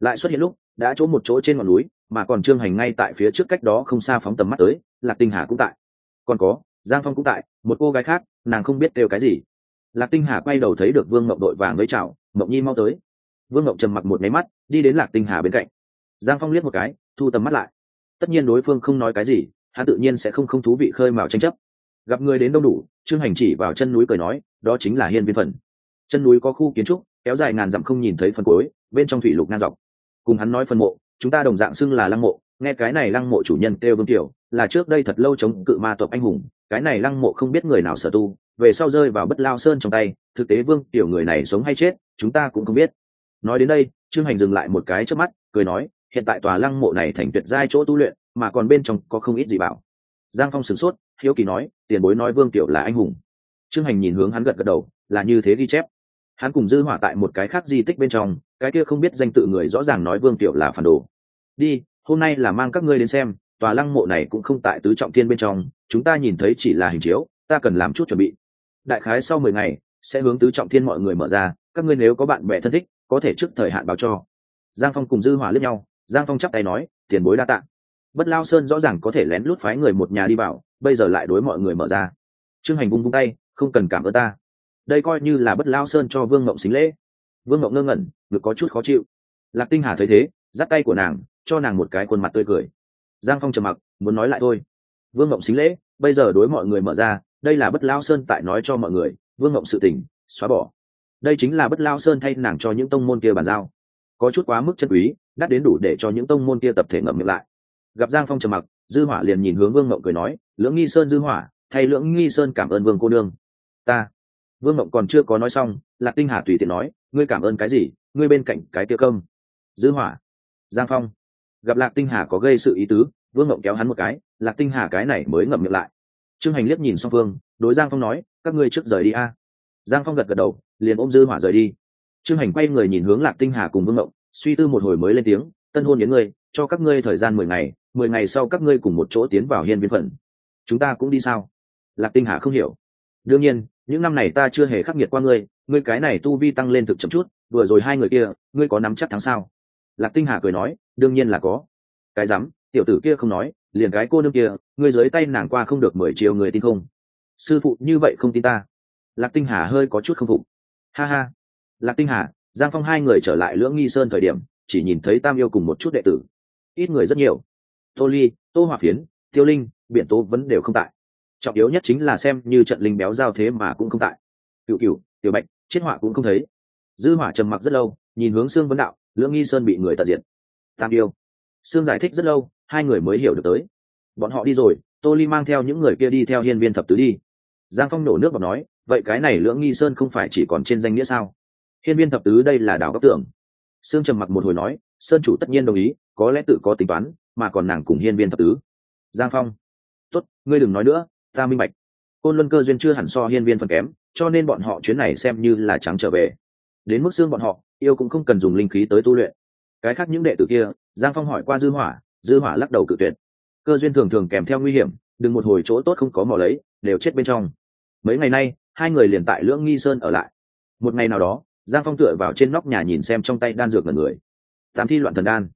Lại xuất hiện lúc, đã chỗ một chỗ trên ngọn núi mà còn trương hành ngay tại phía trước cách đó không xa phóng tầm mắt tới, lạc tinh hà cũng tại. Còn có, giang phong cũng tại, một cô gái khác, nàng không biết kêu cái gì. Lạc tinh hà quay đầu thấy được vương ngọc đội vàng với chào ngậu nhi mau tới. Vương ngọc trầm mặc một máy mắt, đi đến lạc tinh hà bên cạnh. Giang phong liếc một cái, thu tầm mắt lại. Tất nhiên đối phương không nói cái gì, hắn tự nhiên sẽ không không thú vị khơi mào tranh chấp. Gặp người đến đông đủ, trương hành chỉ vào chân núi cười nói, đó chính là hiên viên phần. Chân núi có khu kiến trúc, kéo dài ngàn dặm không nhìn thấy phần cuối, bên trong thủy lục ngang dọc. Cùng hắn nói phần mộ chúng ta đồng dạng xưng là lăng mộ, nghe cái này lăng mộ chủ nhân kêu vương tiểu là trước đây thật lâu chống cự ma tộc anh hùng, cái này lăng mộ không biết người nào sở tu, về sau rơi vào bất lao sơn trong tay, thực tế vương tiểu người này sống hay chết, chúng ta cũng không biết. Nói đến đây, trương hành dừng lại một cái trước mắt, cười nói, hiện tại tòa lăng mộ này thành tuyệt giai chỗ tu luyện, mà còn bên trong có không ít gì bảo. Giang phong sửng sốt, hiếu kỳ nói, tiền bối nói vương tiểu là anh hùng. Trương hành nhìn hướng hắn gật gật đầu, là như thế ghi chép hắn cùng dư hỏa tại một cái khác di tích bên trong, cái kia không biết danh tự người rõ ràng nói vương tiểu là phản đồ. Đi, hôm nay là mang các ngươi đến xem, tòa lăng mộ này cũng không tại tứ trọng thiên bên trong, chúng ta nhìn thấy chỉ là hình chiếu, ta cần làm chút chuẩn bị. Đại khái sau mười ngày, sẽ hướng tứ trọng thiên mọi người mở ra, các ngươi nếu có bạn bè thân thích, có thể trước thời hạn báo cho. Giang phong cùng dư hỏa lướt nhau, giang phong chắp tay nói, tiền bối đa tạ. Bất lao sơn rõ ràng có thể lén lút phái người một nhà đi vào, bây giờ lại đối mọi người mở ra. Trương hành vung vung tay, không cần cảm ơn ta đây coi như là bất lao sơn cho vương mộng xính lễ. Vương mộng ngơ ngẩn, ngực có chút khó chịu. Lạc tinh hà thấy thế dắt tay của nàng, cho nàng một cái khuôn mặt tươi cười. Giang phong trầm mặc, muốn nói lại thôi. Vương mộng xính lễ, bây giờ đối mọi người mở ra, đây là bất lao sơn tại nói cho mọi người, vương mộng sự tình, xóa bỏ. Đây chính là bất lao sơn thay nàng cho những tông môn kia bàn giao. Có chút quá mức chân quý, đắt đến đủ để cho những tông môn kia tập thể ngậm miệng lại. Gặp giang phong trầm mặc, dư hỏa liền nhìn hướng vương mộng cười nói, lưỡng nghi sơn dư hỏa, thay lưỡng nghi sơn cảm ơn vương cô nương. Ta vương Mộng còn chưa có nói xong lạc tinh hà tùy tiện nói ngươi cảm ơn cái gì? Ngươi bên cạnh cái tiêu công dư hỏa giang phong. Gặp lạc tinh hà có gây sự ý tứ vương Mộng kéo hắn một cái lạc tinh hà cái này mới ngậm miệng lại. Trương hành liếc nhìn song phương đối giang phong nói các ngươi trước rời đi a. Giang phong gật gật đầu liền ôm dư hỏa rời đi. Trương hành quay người nhìn hướng lạc tinh hà cùng vương Mộng, suy tư một hồi mới lên tiếng tân hôn đến ngươi cho các ngươi thời gian mười ngày mười ngày sau các ngươi cùng một chỗ tiến vào hiên viên phận. Chúng ta cũng đi sao? Lạc tinh hà không hiểu. Đương nhiên những năm này ta chưa hề khắc nghiệt qua ngươi ngươi cái này tu vi tăng lên thực chậm chút, vừa rồi hai người kia, ngươi có nắm chắc thắng sao? Lạc tinh hà cười nói, đương nhiên là có. Cái rắm, tiểu tử kia không nói, liền cái cô nương kia, ngươi dưới tay nàng qua không được mười chiều người tin không? Sư phụ, như vậy không tin ta. Lạc tinh hà hơi có chút không phục. Ha ha. Lạc tinh hà, giang phong hai người trở lại lưỡng nghi sơn thời điểm, chỉ nhìn thấy tam yêu cùng một chút đệ tử. Ít người rất nhiều. Tô ly, tô hòa phiến, tiêu linh biện tố vẫn đều không tại trọng yếu nhất chính là xem như trận linh béo giao thế mà cũng không tại. Cựu cựu tiểu bạch, chết họa cũng không thấy. Dư hỏa trầm mặc rất lâu, nhìn hướng xương vấn đạo, lưỡng nghi sơn bị người tận diệt. Tam yêu. Xương giải thích rất lâu, hai người mới hiểu được tới. Bọn họ đi rồi, tô ly mang theo những người kia đi theo hiên viên thập tứ đi. Giang phong nổ nước và nói, vậy cái này lưỡng nghi sơn không phải chỉ còn trên danh nghĩa sao? Hiên viên thập tứ đây là đảo góc tưởng sương trầm mặc một hồi nói, sơn chủ tất nhiên đồng ý, có lẽ tự có tính toán, mà còn nàng cùng hiên viên thập tứ. Giang phong. Tốt, ngươi đừng nói nữa ta minh bạch. Côn luân cơ duyên chưa hẳn so hiên viên phần kém, cho nên bọn họ chuyến này xem như là trắng trở về. Đến mức xương bọn họ, yêu cũng không cần dùng linh khí tới tu luyện. Cái khác những đệ tử kia, giang phong hỏi qua dư hỏa dư hỏa lắc đầu cự tuyệt. Cơ duyên thường thường kèm theo nguy hiểm, đừng một hồi chỗ tốt không có mò lấy, đều chết bên trong. Mấy ngày nay, hai người liền tại lưỡng nghi sơn ở lại. Một ngày nào đó, giang phong tựa vào trên nóc nhà nhìn xem trong tay đan dược ngần người. Tám thi loạn thần đan.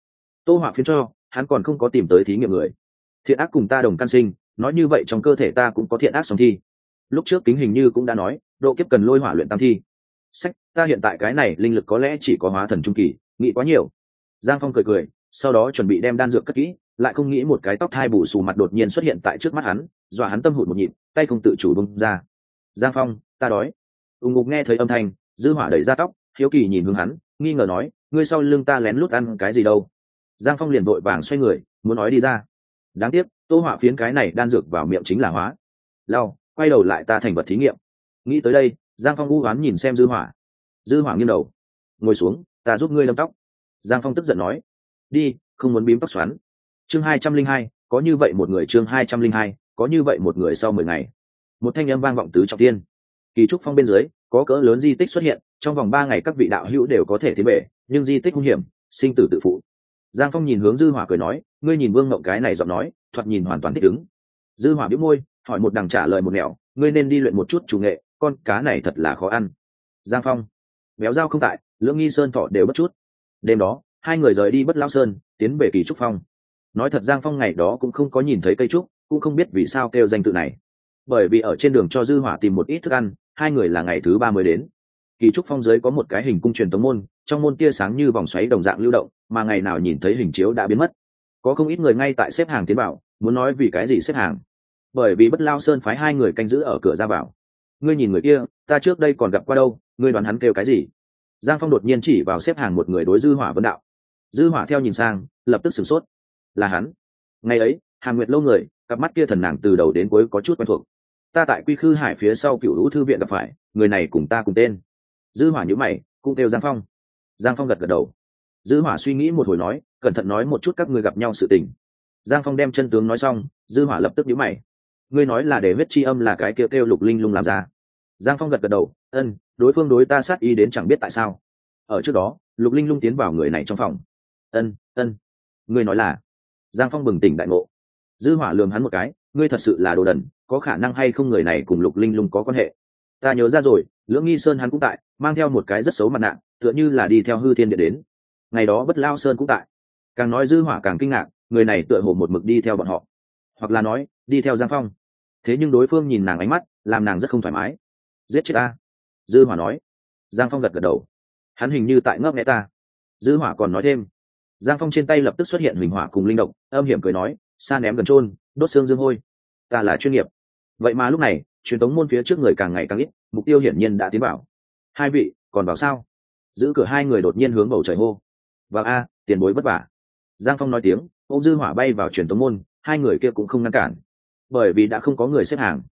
Tô hỏa phiến cho, hắn còn không có tìm tới thí nghiệm người. Thiện ác cùng ta đồng căn sinh nói như vậy trong cơ thể ta cũng có thiện ác song thi. Lúc trước kính hình như cũng đã nói, độ kiếp cần lôi hỏa luyện tam thi. Sách, ta hiện tại cái này linh lực có lẽ chỉ có hóa thần trung kỳ, nghĩ quá nhiều. Giang phong cười cười, sau đó chuẩn bị đem đan dược cất kỹ, lại không nghĩ một cái tóc thai bù xù mặt đột nhiên xuất hiện tại trước mắt hắn, dọa hắn tâm hụt một nhịp, tay không tự chủ bung ra. Giang phong, ta đói. Ùng ngục nghe thấy âm thanh, dư hỏa đẩy ra tóc, hiếu kỳ nhìn hướng hắn, nghi ngờ nói, ngươi sau lưng ta lén lút ăn cái gì đâu? Giang phong liền vội vàng xoay người, muốn nói đi ra đáng tiếc tô hỏa phiến cái này đan dược vào miệng chính là hóa. Lao quay đầu lại ta thành vật thí nghiệm. Nghĩ tới đây, giang phong u oán nhìn xem dư hỏa. Dư hỏa nghiêng đầu. Ngồi xuống, ta giúp ngươi lâm tóc. Giang phong tức giận nói. Đi, không muốn bím tóc xoắn. Chương hai trăm linh hai, có như vậy một người chương hai trăm linh hai, có như vậy một người sau mười ngày. Một thanh âm vang vọng tứ trọng tiên kỳ trúc phong bên dưới, có cỡ lớn di tích xuất hiện, trong vòng ba ngày các vị đạo hữu đều có thể tiến bể nhưng di tích nguy hiểm, sinh tử tự phụ giang phong nhìn hướng dư hỏa cười nói, ngươi nhìn vương ngộng cái này giọng nói, thoạt nhìn hoàn toàn thích ứng. Dư hỏa biết môi, hỏi một đằng trả lời một nẻo, ngươi nên đi luyện một chút chủ nghệ, con cá này thật là khó ăn. Giang phong, béo dao không tại, lưỡng nghi sơn thọ đều bất chút. Đêm đó, hai người rời đi bất lao sơn, tiến về kỳ trúc phong. Nói thật giang phong ngày đó cũng không có nhìn thấy cây trúc, cũng không biết vì sao kêu danh tự này. Bởi vì ở trên đường cho dư hỏa tìm một ít thức ăn, hai người là ngày thứ ba mới đến. Kỳ trúc phong dưới có một cái hình cung truyền tống môn trong môn tia sáng như vòng xoáy đồng dạng lưu động, mà ngày nào nhìn thấy hình chiếu đã biến mất. Có không ít người ngay tại xếp hàng tiến bảo muốn nói vì cái gì xếp hàng? Bởi vì bất lao sơn phái hai người canh giữ ở cửa ra vào. Ngươi nhìn người kia, ta trước đây còn gặp qua đâu, ngươi đoán hắn kêu cái gì? Giang phong đột nhiên chỉ vào xếp hàng một người đối dư hỏa vấn đạo. Dư hỏa theo nhìn sang, lập tức sửng sốt. Là hắn. Ngày ấy, hàn nguyệt lâu người, cặp mắt kia thần nàng từ đầu đến cuối có chút quen thuộc. Ta tại quy khư hải phía sau cựu lũ thư viện gặp phải, người này cùng ta cùng tên. Dư hỏa nhữ mày, cũng kêu giang phong giang phong gật gật đầu. Dư hỏa suy nghĩ một hồi nói, cẩn thận nói một chút các ngươi gặp nhau sự tình. Giang phong đem chân tướng nói xong, dư hỏa lập tức nhíu mày. Ngươi nói là để huyết chi âm là cái kêu kêu lục linh lung làm ra. Giang phong gật gật đầu, ân, đối phương đối ta sát ý đến chẳng biết tại sao. Ở trước đó, lục linh lung tiến vào người này trong phòng. Ân ân, ngươi nói là? Giang phong bừng tỉnh đại ngộ. Dư hỏa lườm hắn một cái, ngươi thật sự là đồ đần, có khả năng hay không người này cùng lục linh lung có quan hệ? Ta nhớ ra rồi lưỡng nghi sơn hắn cũng tại, mang theo một cái rất xấu mặt nạ, tựa như là đi theo hư thiên địa đến. Ngày đó bất lao sơn cũng tại. Càng nói dư hỏa càng kinh ngạc, người này tựa hồ một mực đi theo bọn họ. Hoặc là nói, đi theo giang phong. Thế nhưng đối phương nhìn nàng ánh mắt, làm nàng rất không thoải mái. Giết chết ta. Dư hỏa nói. Giang phong gật gật đầu. Hắn hình như tại ngấp nghẽ ta. Dư hỏa còn nói thêm. Giang phong trên tay lập tức xuất hiện hình hỏa cùng linh động âm hiểm cười nói xa ném gần trôn đốt xương dương hôi. Ta là chuyên nghiệp. Vậy mà lúc này, truyền thống môn phía trước người càng ngày càng ít mục tiêu hiển nhiên đã tiến vào. Hai vị, còn vào sao? Giữ cửa hai người đột nhiên hướng bầu trời hô. Vào a, tiền bối vất vả. Giang phong nói tiếng ô dư hỏa bay vào truyền thống môn, hai người kia cũng không ngăn cản. Bởi vì đã không có người xếp hàng.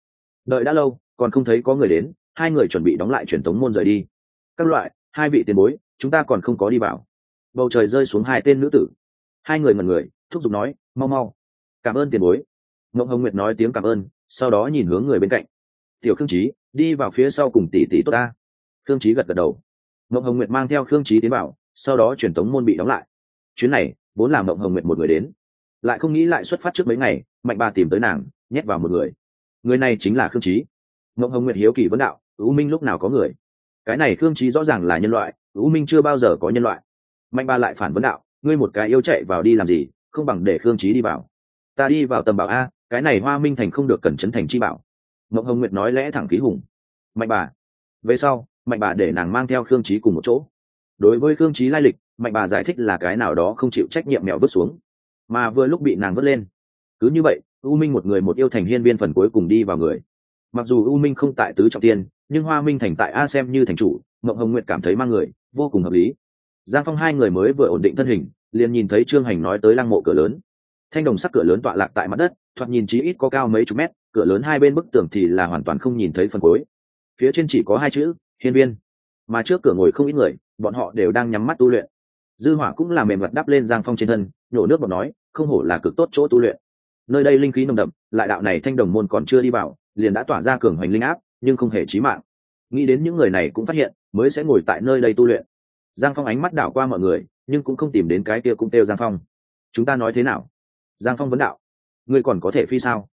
Đợi đã lâu, còn không thấy có người đến, hai người chuẩn bị đóng lại truyền thống môn rời đi. Các loại, hai vị tiền bối, chúng ta còn không có đi vào. Bầu trời rơi xuống hai tên nữ tử. Hai người ngần người, thúc giục nói, mau mau. Cảm ơn tiền bối. Ngộng hồng nguyệt nói tiếng cảm ơn, sau đó nhìn hướng người bên cạnh. Tiểu khương trí đi vào phía sau cùng tỷ tỷ tốt ta. Khương trí gật gật đầu. Mộng hồng nguyệt mang theo khương trí tiến vào, sau đó truyền tống môn bị đóng lại. Chuyến này, vốn là mộng hồng nguyệt một người đến. Lại không nghĩ lại xuất phát trước mấy ngày, mạnh bà tìm tới nàng, nhét vào một người. Người này chính là khương trí mộng hồng nguyệt hiếu kỳ vấn đạo ưu minh lúc nào có người? Cái này khương trí rõ ràng là nhân loại ưu minh chưa bao giờ có nhân loại. Mạnh bà lại phản vấn đạo, ngươi một cái yêu chạy vào đi làm gì, không bằng để khương trí đi vào. Ta đi vào tầm bảo a, cái này hoa minh thành không được cần chấn thành chi bảo mộng hồng nguyệt nói lẽ thẳng khí hùng. Mạnh bà. Về sau, mạnh bà để nàng mang theo khương trí cùng một chỗ. Đối với khương trí lai lịch, mạnh bà giải thích là cái nào đó không chịu trách nhiệm mèo vứt xuống. Mà vừa lúc bị nàng vứt lên. Cứ như vậy, u minh một người một yêu thành hiên viên phần cuối cùng đi vào người. Mặc dù u minh không tại tứ trọng tiên, nhưng hoa minh thành tại a xem như thành chủ, mộng hồng nguyệt cảm thấy mang người, vô cùng hợp lý. Giang phong hai người mới vừa ổn định thân hình, liền nhìn thấy trương hành nói tới lăng mộ cửa lớn. Thanh đồng sắc cửa lớn tọa lạc tại mặt đất, thoạt nhìn chí ít có cao mấy chục mét cửa lớn hai bên bức tường thì là hoàn toàn không nhìn thấy phần cuối. Phía trên chỉ có hai chữ, hiên viên. Mà trước cửa ngồi không ít người, bọn họ đều đang nhắm mắt tu luyện. Dư hỏa cũng là mềm vật đắp lên giang phong trên thân, nhổ nước bọt nói, không hổ là cực tốt chỗ tu luyện. Nơi đây linh khí nồng đậm, lại đạo này thanh đồng môn còn chưa đi vào, liền đã tỏa ra cường hoành linh áp, nhưng không hề chí mạng. Nghĩ đến những người này cũng phát hiện, mới sẽ ngồi tại nơi đây tu luyện. Giang phong ánh mắt đảo qua mọi người, nhưng cũng không tìm đến cái kia cũng tiêu giang phong. Chúng ta nói thế nào? Giang phong vấn đạo. Ngươi còn có thể phi sao?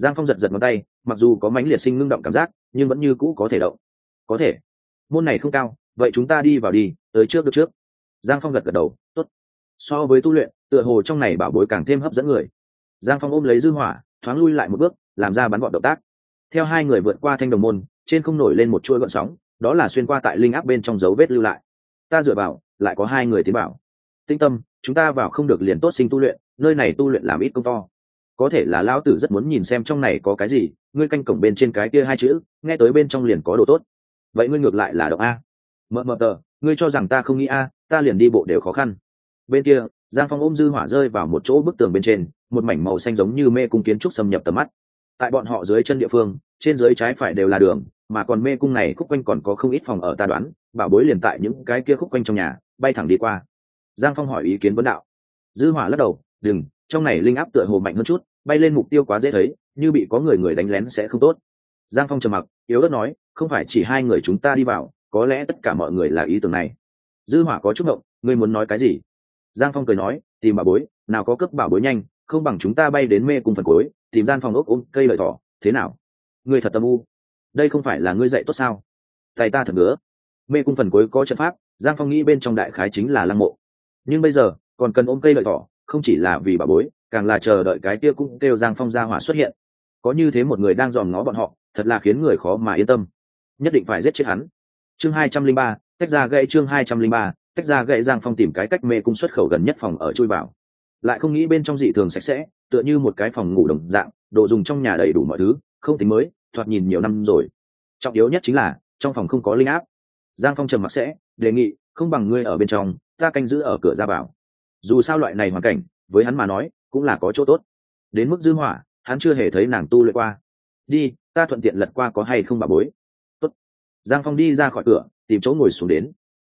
Giang phong giật giật ngón tay, mặc dù có mánh liệt sinh ngưng động cảm giác, nhưng vẫn như cũ có thể động. Có thể. Môn này không cao, vậy chúng ta đi vào đi, tới trước được trước. Giang phong gật gật đầu t ố t so với tu luyện, tựa hồ trong này bảo bối càng thêm hấp dẫn người. Giang phong ôm lấy dư hỏa, thoáng lui lại một bước, làm ra bắn bọn động tác. Theo hai người vượt qua thanh đồng môn, trên không nổi lên một chuỗi gọn sóng, đó là xuyên qua tại linh áp bên trong dấu vết lưu lại. Ta dựa vào, lại có hai người tiến bảo tinh tâm, chúng ta vào không được liền tốt sinh tu luyện, nơi này tu luyện làm ít công to có thể là lão tử rất muốn nhìn xem trong này có cái gì, ngươi canh cổng bên trên cái kia hai chữ, nghe tới bên trong liền có đồ tốt. Vậy ngươi ngược lại là động a. Mờ mờ tờ, ngươi cho rằng ta không nghĩ a, ta liền đi bộ đều khó khăn. Bên kia, giang phong ôm dư hỏa rơi vào một chỗ bức tường bên trên, một mảnh màu xanh giống như mê cung kiến trúc xâm nhập tầm mắt. Tại bọn họ dưới chân địa phương, trên dưới trái phải đều là đường, mà còn mê cung này khúc quanh còn có không ít phòng ở ta đoán, bảo bối liền tại những cái kia khúc quanh trong nhà, bay thẳng đi qua. Giang phong hỏi ý kiến vấn đạo. Dư hỏa lắc đầu, đừng, trong này linh áp tựa hồ mạnh hơn chút bay lên mục tiêu quá dễ thấy, như bị có người người đánh lén sẽ không tốt. Giang phong trầm mặc, yếu ớt nói, không phải chỉ hai người chúng ta đi vào, có lẽ tất cả mọi người là ý tưởng này. Dư hỏa có chút động ngươi muốn nói cái gì? Giang phong cười nói, tìm bảo bối, nào có cấp bảo bối nhanh, không bằng chúng ta bay đến mê cùng phần cuối, tìm gian phòng ốc ôm cây lợi thỏ, thế nào? Ngươi thật tâm u. Đây không phải là ngươi dạy tốt sao? Tay ta thật ngứa. Mê cung phần cuối có trận pháp, giang phong nghĩ bên trong đại khái chính là lăng mộ. Nhưng bây giờ, còn cần ôm cây lợi thỏ, không chỉ là vì bảo bối càng là chờ đợi cái kia cũng kêu giang phong gia hỏa xuất hiện. Có như thế một người đang dòm ngó bọn họ, thật là khiến người khó mà yên tâm. Nhất định phải giết chết hắn. Chương hai trăm linh ba, tách ra gãy chương hai trăm linh ba, tách ra gãy giang phong tìm cái cách mê cung xuất khẩu gần nhất phòng ở chui vào. Lại không nghĩ bên trong dị thường sạch sẽ, tựa như một cái phòng ngủ đồng dạng, đồ dùng trong nhà đầy đủ mọi thứ, không tính mới, thoạt nhìn nhiều năm rồi. Trọng yếu nhất chính là, trong phòng không có linh áp. Giang phong trầm mặc sẽ, đề nghị, không bằng ngươi ở bên trong, ta canh giữ ở cửa ra vào. Dù sao loại này hoàn cảnh, với hắn mà nói cũng là có chỗ tốt. Đến mức dư hỏa, hắn chưa hề thấy nàng tu luyện qua. Đi, ta thuận tiện lật qua có hay không bà bối. Tốt. giang phong đi ra khỏi cửa, tìm chỗ ngồi xuống đến.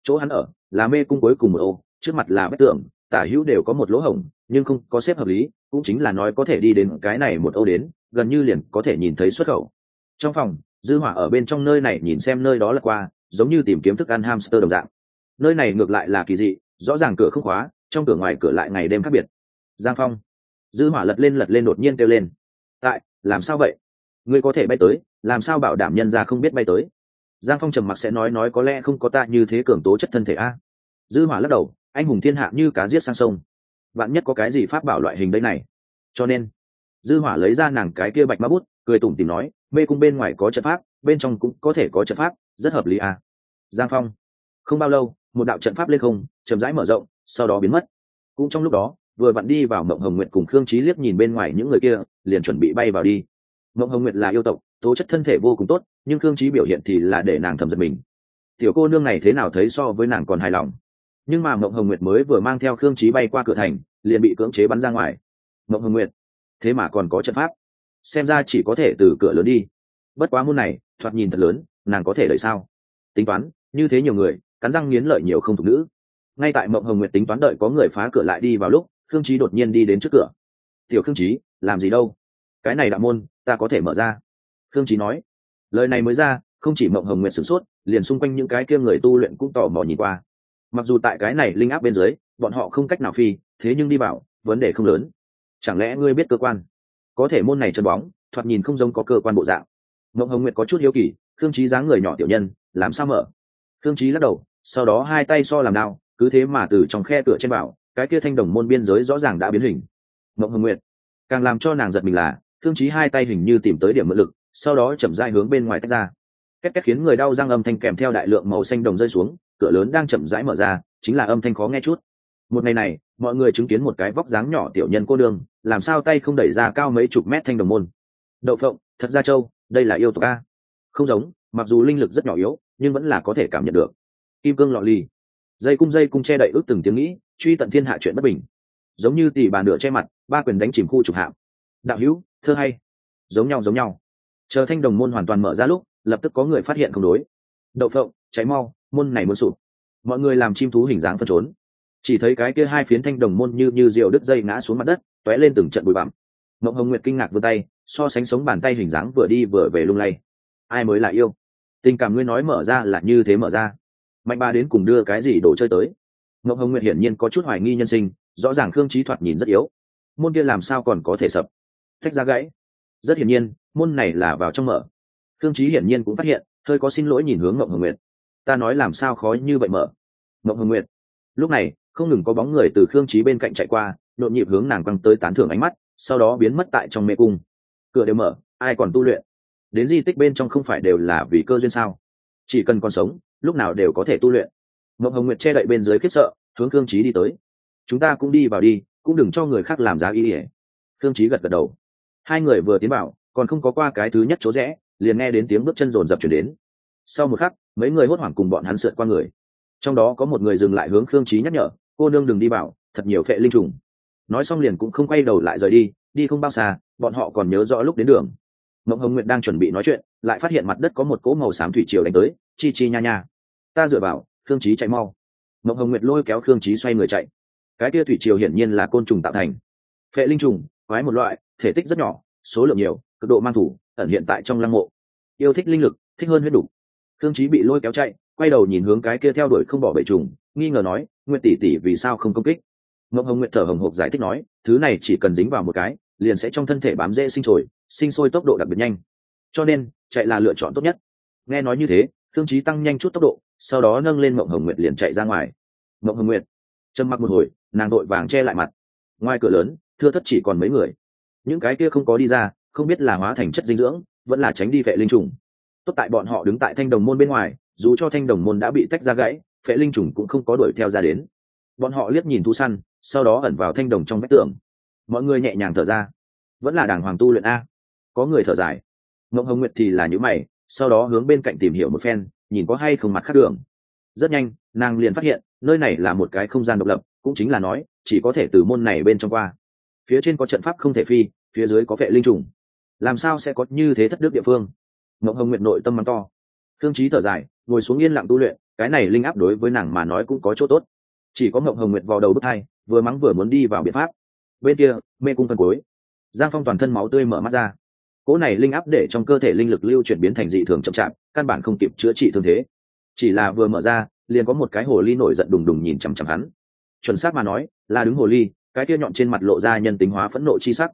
Chỗ hắn ở, là mê cung cuối cùng một ô, trước mặt là vách tường, tả hữu đều có một lỗ hổng, nhưng không có xếp hợp lý, cũng chính là nói có thể đi đến cái này một ô đến, gần như liền có thể nhìn thấy xuất khẩu. Trong phòng, dư hỏa ở bên trong nơi này nhìn xem nơi đó là qua, giống như tìm kiếm thức ăn hamster đồng dạng. Nơi này ngược lại là kỳ dị, rõ ràng cửa không khóa, trong cửa ngoài cửa lại ngày đêm khác biệt giang phong. Dư hỏa lật lên lật lên đột nhiên kêu lên. Tại, làm sao vậy? Ngươi có thể bay tới, làm sao bảo đảm nhân ra không biết bay tới? Giang phong trầm mặc sẽ nói nói có lẽ không có ta như thế cường tố chất thân thể a. Dư hỏa lắc đầu, anh hùng thiên hạ như cá giết sang sông. Bạn nhất có cái gì pháp bảo loại hình đây này. Cho nên, dư hỏa lấy ra nàng cái kia bạch ma bút, cười tủm tỉm nói, mê cung bên ngoài có trận pháp, bên trong cũng có thể có trận pháp, rất hợp lý a. Giang phong, không bao lâu, một đạo trận pháp lên không, chậm rãi mở rộng, sau đó biến mất. Cũng trong lúc đó vừa vặn đi vào mộng hồng nguyệt cùng khương trí liếc nhìn bên ngoài những người kia, liền chuẩn bị bay vào đi. Mộng hồng nguyệt là yêu tộc, tố chất thân thể vô cùng tốt, nhưng khương trí biểu hiện thì là để nàng thầm giật mình. Tiểu cô nương này thế nào thấy so với nàng còn hài lòng. Nhưng mà mộng hồng nguyệt mới vừa mang theo khương trí bay qua cửa thành, liền bị cưỡng chế bắn ra ngoài. Mộng hồng nguyệt, thế mà còn có trận pháp. Xem ra chỉ có thể từ cửa lớn đi. Bất quá môn này, thoạt nhìn thật lớn, nàng có thể đợi sao? Tính toán, như thế nhiều người, cắn răng nghiến lợi nhiều không thục nữ. Ngay tại mộng hồng nguyệt tính toán đợi có người phá cửa lại đi vào lúc khương trí đột nhiên đi đến trước cửa. Tiểu khương trí làm gì đâu? Cái này đạo môn, ta có thể mở ra. Khương trí nói. Lời này mới ra, không chỉ mộng hồng nguyệt sửng sốt, liền xung quanh những cái kia người tu luyện cũng tò mò nhìn qua. Mặc dù tại cái này linh áp bên dưới, bọn họ không cách nào phi, thế nhưng đi vào vấn đề không lớn. Chẳng lẽ ngươi biết cơ quan? Có thể môn này chân bóng, thoạt nhìn không giống có cơ quan bộ dạng. Mộng hồng nguyệt có chút hiếu kỳ, khương trí dáng người nhỏ tiểu nhân, làm sao mở? Khương trí lắc đầu, sau đó hai tay so làm nào cứ thế mà từ trong khe cửa trên bảo cái kia thanh đồng môn biên giới rõ ràng đã biến hình. Mộng hồng nguyệt, càng làm cho nàng giật mình là, thương chí hai tay hình như tìm tới điểm mượn lực, sau đó chậm rãi hướng bên ngoài tách ra. Cách cách khiến người đau răng âm thanh kèm theo đại lượng màu xanh đồng rơi xuống, cửa lớn đang chậm rãi mở ra, chính là âm thanh khó nghe chút. Một ngày này, mọi người chứng kiến một cái vóc dáng nhỏ tiểu nhân cô đường làm sao tay không đẩy ra cao mấy chục mét thanh đồng môn. Đậu phộng, thật ra châu, đây là yêu tộc a. Không giống, mặc dù linh lực rất nhỏ yếu, nhưng vẫn là có thể cảm nhận được. Kim cương lọ ly dây cung dây cung che đậy ước từng tiếng nghĩ, truy tận thiên hạ chuyện bất bình. Giống như tỷ bà nửa che mặt, ba quyền đánh chìm khu trục hạm. Đạo hữu thơ hay. Giống nhau giống nhau. Chờ thanh đồng môn hoàn toàn mở ra lúc, lập tức có người phát hiện không đối. Đậu phộng, cháy mau, môn này muốn sụp. Mọi người làm chim thú hình dáng phân trốn chỉ thấy cái kia hai phiến thanh đồng môn như như rượu đứt dây ngã xuống mặt đất t ó é lên từng trận bụi bặm. Mộng hồng nguyệt kinh ngạc vươn tay, so sánh sống bàn tay hình dáng vừa đi vừa về lung lay. Ai mới là yêu? Tình cảm ngươi nói mở ra là như thế mở ra mạnh ba đến cùng đưa cái gì đồ chơi tới. Ngọc hồng nguyệt hiển nhiên có chút hoài nghi nhân sinh, rõ ràng khương trí thoạt nhìn rất yếu. Môn kia làm sao còn có thể sập? Thách ra gãy. Rất hiển nhiên, môn này là vào trong mở. Khương trí hiển nhiên cũng phát hiện, hơi có xin lỗi nhìn hướng ngọc hồng nguyệt. Ta nói làm sao khó như vậy mở? Ngọc hồng nguyệt. Lúc này, không ngừng có bóng người từ khương trí bên cạnh chạy qua, nhộn nhịp hướng nàng quăng tới tán thưởng ánh mắt, sau đó biến mất tại trong mê cung. Cửa đều mở, ai còn tu luyện? Đến di tích bên trong không phải đều là vì cơ duyên sao? Chỉ cần còn sống lúc nào đều có thể tu luyện. Mộng hồng nguyệt che đậy bên dưới khiếp sợ, hướng khương trí đi tới. Chúng ta cũng đi vào đi, cũng đừng cho người khác làm giá ý ỉa khương trí gật gật đầu. Hai người vừa tiến vào, còn không có qua cái thứ nhất chỗ rẽ, liền nghe đến tiếng bước chân rồn rập chuyển đến. Sau một khắc, mấy người hốt hoảng cùng bọn hắn sượt qua người. Trong đó có một người dừng lại hướng khương trí nhắc nhở, cô nương đừng đi vào, thật nhiều phệ linh trùng. Nói xong liền cũng không quay đầu lại rời đi đi không bao xa, bọn họ còn nhớ rõ lúc đến đường. Mộng hồng nguyệt đang chuẩn bị nói chuyện, lại phát hiện mặt đất có một cỗ màu xám thủy triều đánh tới, chi chi nha nha ta dựa vào, khương trí chạy mau. Mộng hồng nguyệt lôi kéo khương trí xoay người chạy. Cái kia thủy triều hiển nhiên là côn trùng tạo thành. Phệ linh trùng, quái một loại, thể tích rất nhỏ, số lượng nhiều, cực độ mang thủ, ẩn hiện tại trong lăng mộ. Yêu thích linh lực, thích hơn huyết đủ. Khương trí bị lôi kéo chạy, quay đầu nhìn hướng cái kia theo đuổi không bỏ bể trùng, nghi ngờ nói, nguyệt tỷ tỷ vì sao không công kích? Ngọc hồng nguyệt thở hồng hộc giải thích nói, thứ này chỉ cần dính vào một cái, liền sẽ trong thân thể bám dễ sinh trồi, sinh sôi tốc độ đặc biệt nhanh. Cho nên, chạy là lựa chọn tốt nhất. Nghe nói như thế thương trí tăng nhanh chút tốc độ sau đó nâng lên mộng hồng nguyệt liền chạy ra ngoài. Mộng hồng nguyệt, trầm mặc một hồi, nàng đội vàng che lại mặt. Ngoài cửa lớn, thưa thất chỉ còn mấy người. Những cái kia không có đi ra, không biết là hóa thành chất dinh dưỡng, vẫn là tránh đi vệ linh trùng. Tốt tại bọn họ đứng tại thanh đồng môn bên ngoài, dù cho thanh đồng môn đã bị tách ra gãy, phệ linh trùng cũng không có đuổi theo ra đến. Bọn họ liếc nhìn thu săn, sau đó ẩn vào thanh đồng trong vách tường. Mọi người nhẹ nhàng thở ra. Vẫn là Đàng hoàng tu luyện a. Có người thở dài. Ngộng hồng nguyệt thì là những mày, sau đó hướng bên cạnh tìm hiểu một phen nhìn có hay không mặt khác đường. Rất nhanh, nàng liền phát hiện, nơi này là một cái không gian độc lập, cũng chính là nói, chỉ có thể từ môn này bên trong qua. Phía trên có trận pháp không thể phi, phía dưới có vệ linh trùng. Làm sao sẽ có như thế thất đức địa phương? Ngộng hồng nguyệt nội tâm mắng to. Thương trí thở dài, ngồi xuống yên lặng tu luyện, cái này linh áp đối với nàng mà nói cũng có chỗ tốt. Chỉ có ngộng hồng nguyệt vào đầu bước hai, vừa mắng vừa muốn đi vào biện pháp. Bên kia, mê cung phân cuối. Giang phong toàn thân máu tươi mở mắt ra cỗ này linh áp để trong cơ thể linh lực lưu chuyển biến thành dị thường chậm chạp, căn bản không kịp chữa trị thương thế. Chỉ là vừa mở ra, liền có một cái hồ ly nổi giận đùng đùng nhìn chằm chằm hắn. Chuẩn xác mà nói, là đứng hồ ly, cái kia nhọn trên mặt lộ ra nhân tính hóa phẫn nộ chi sắc.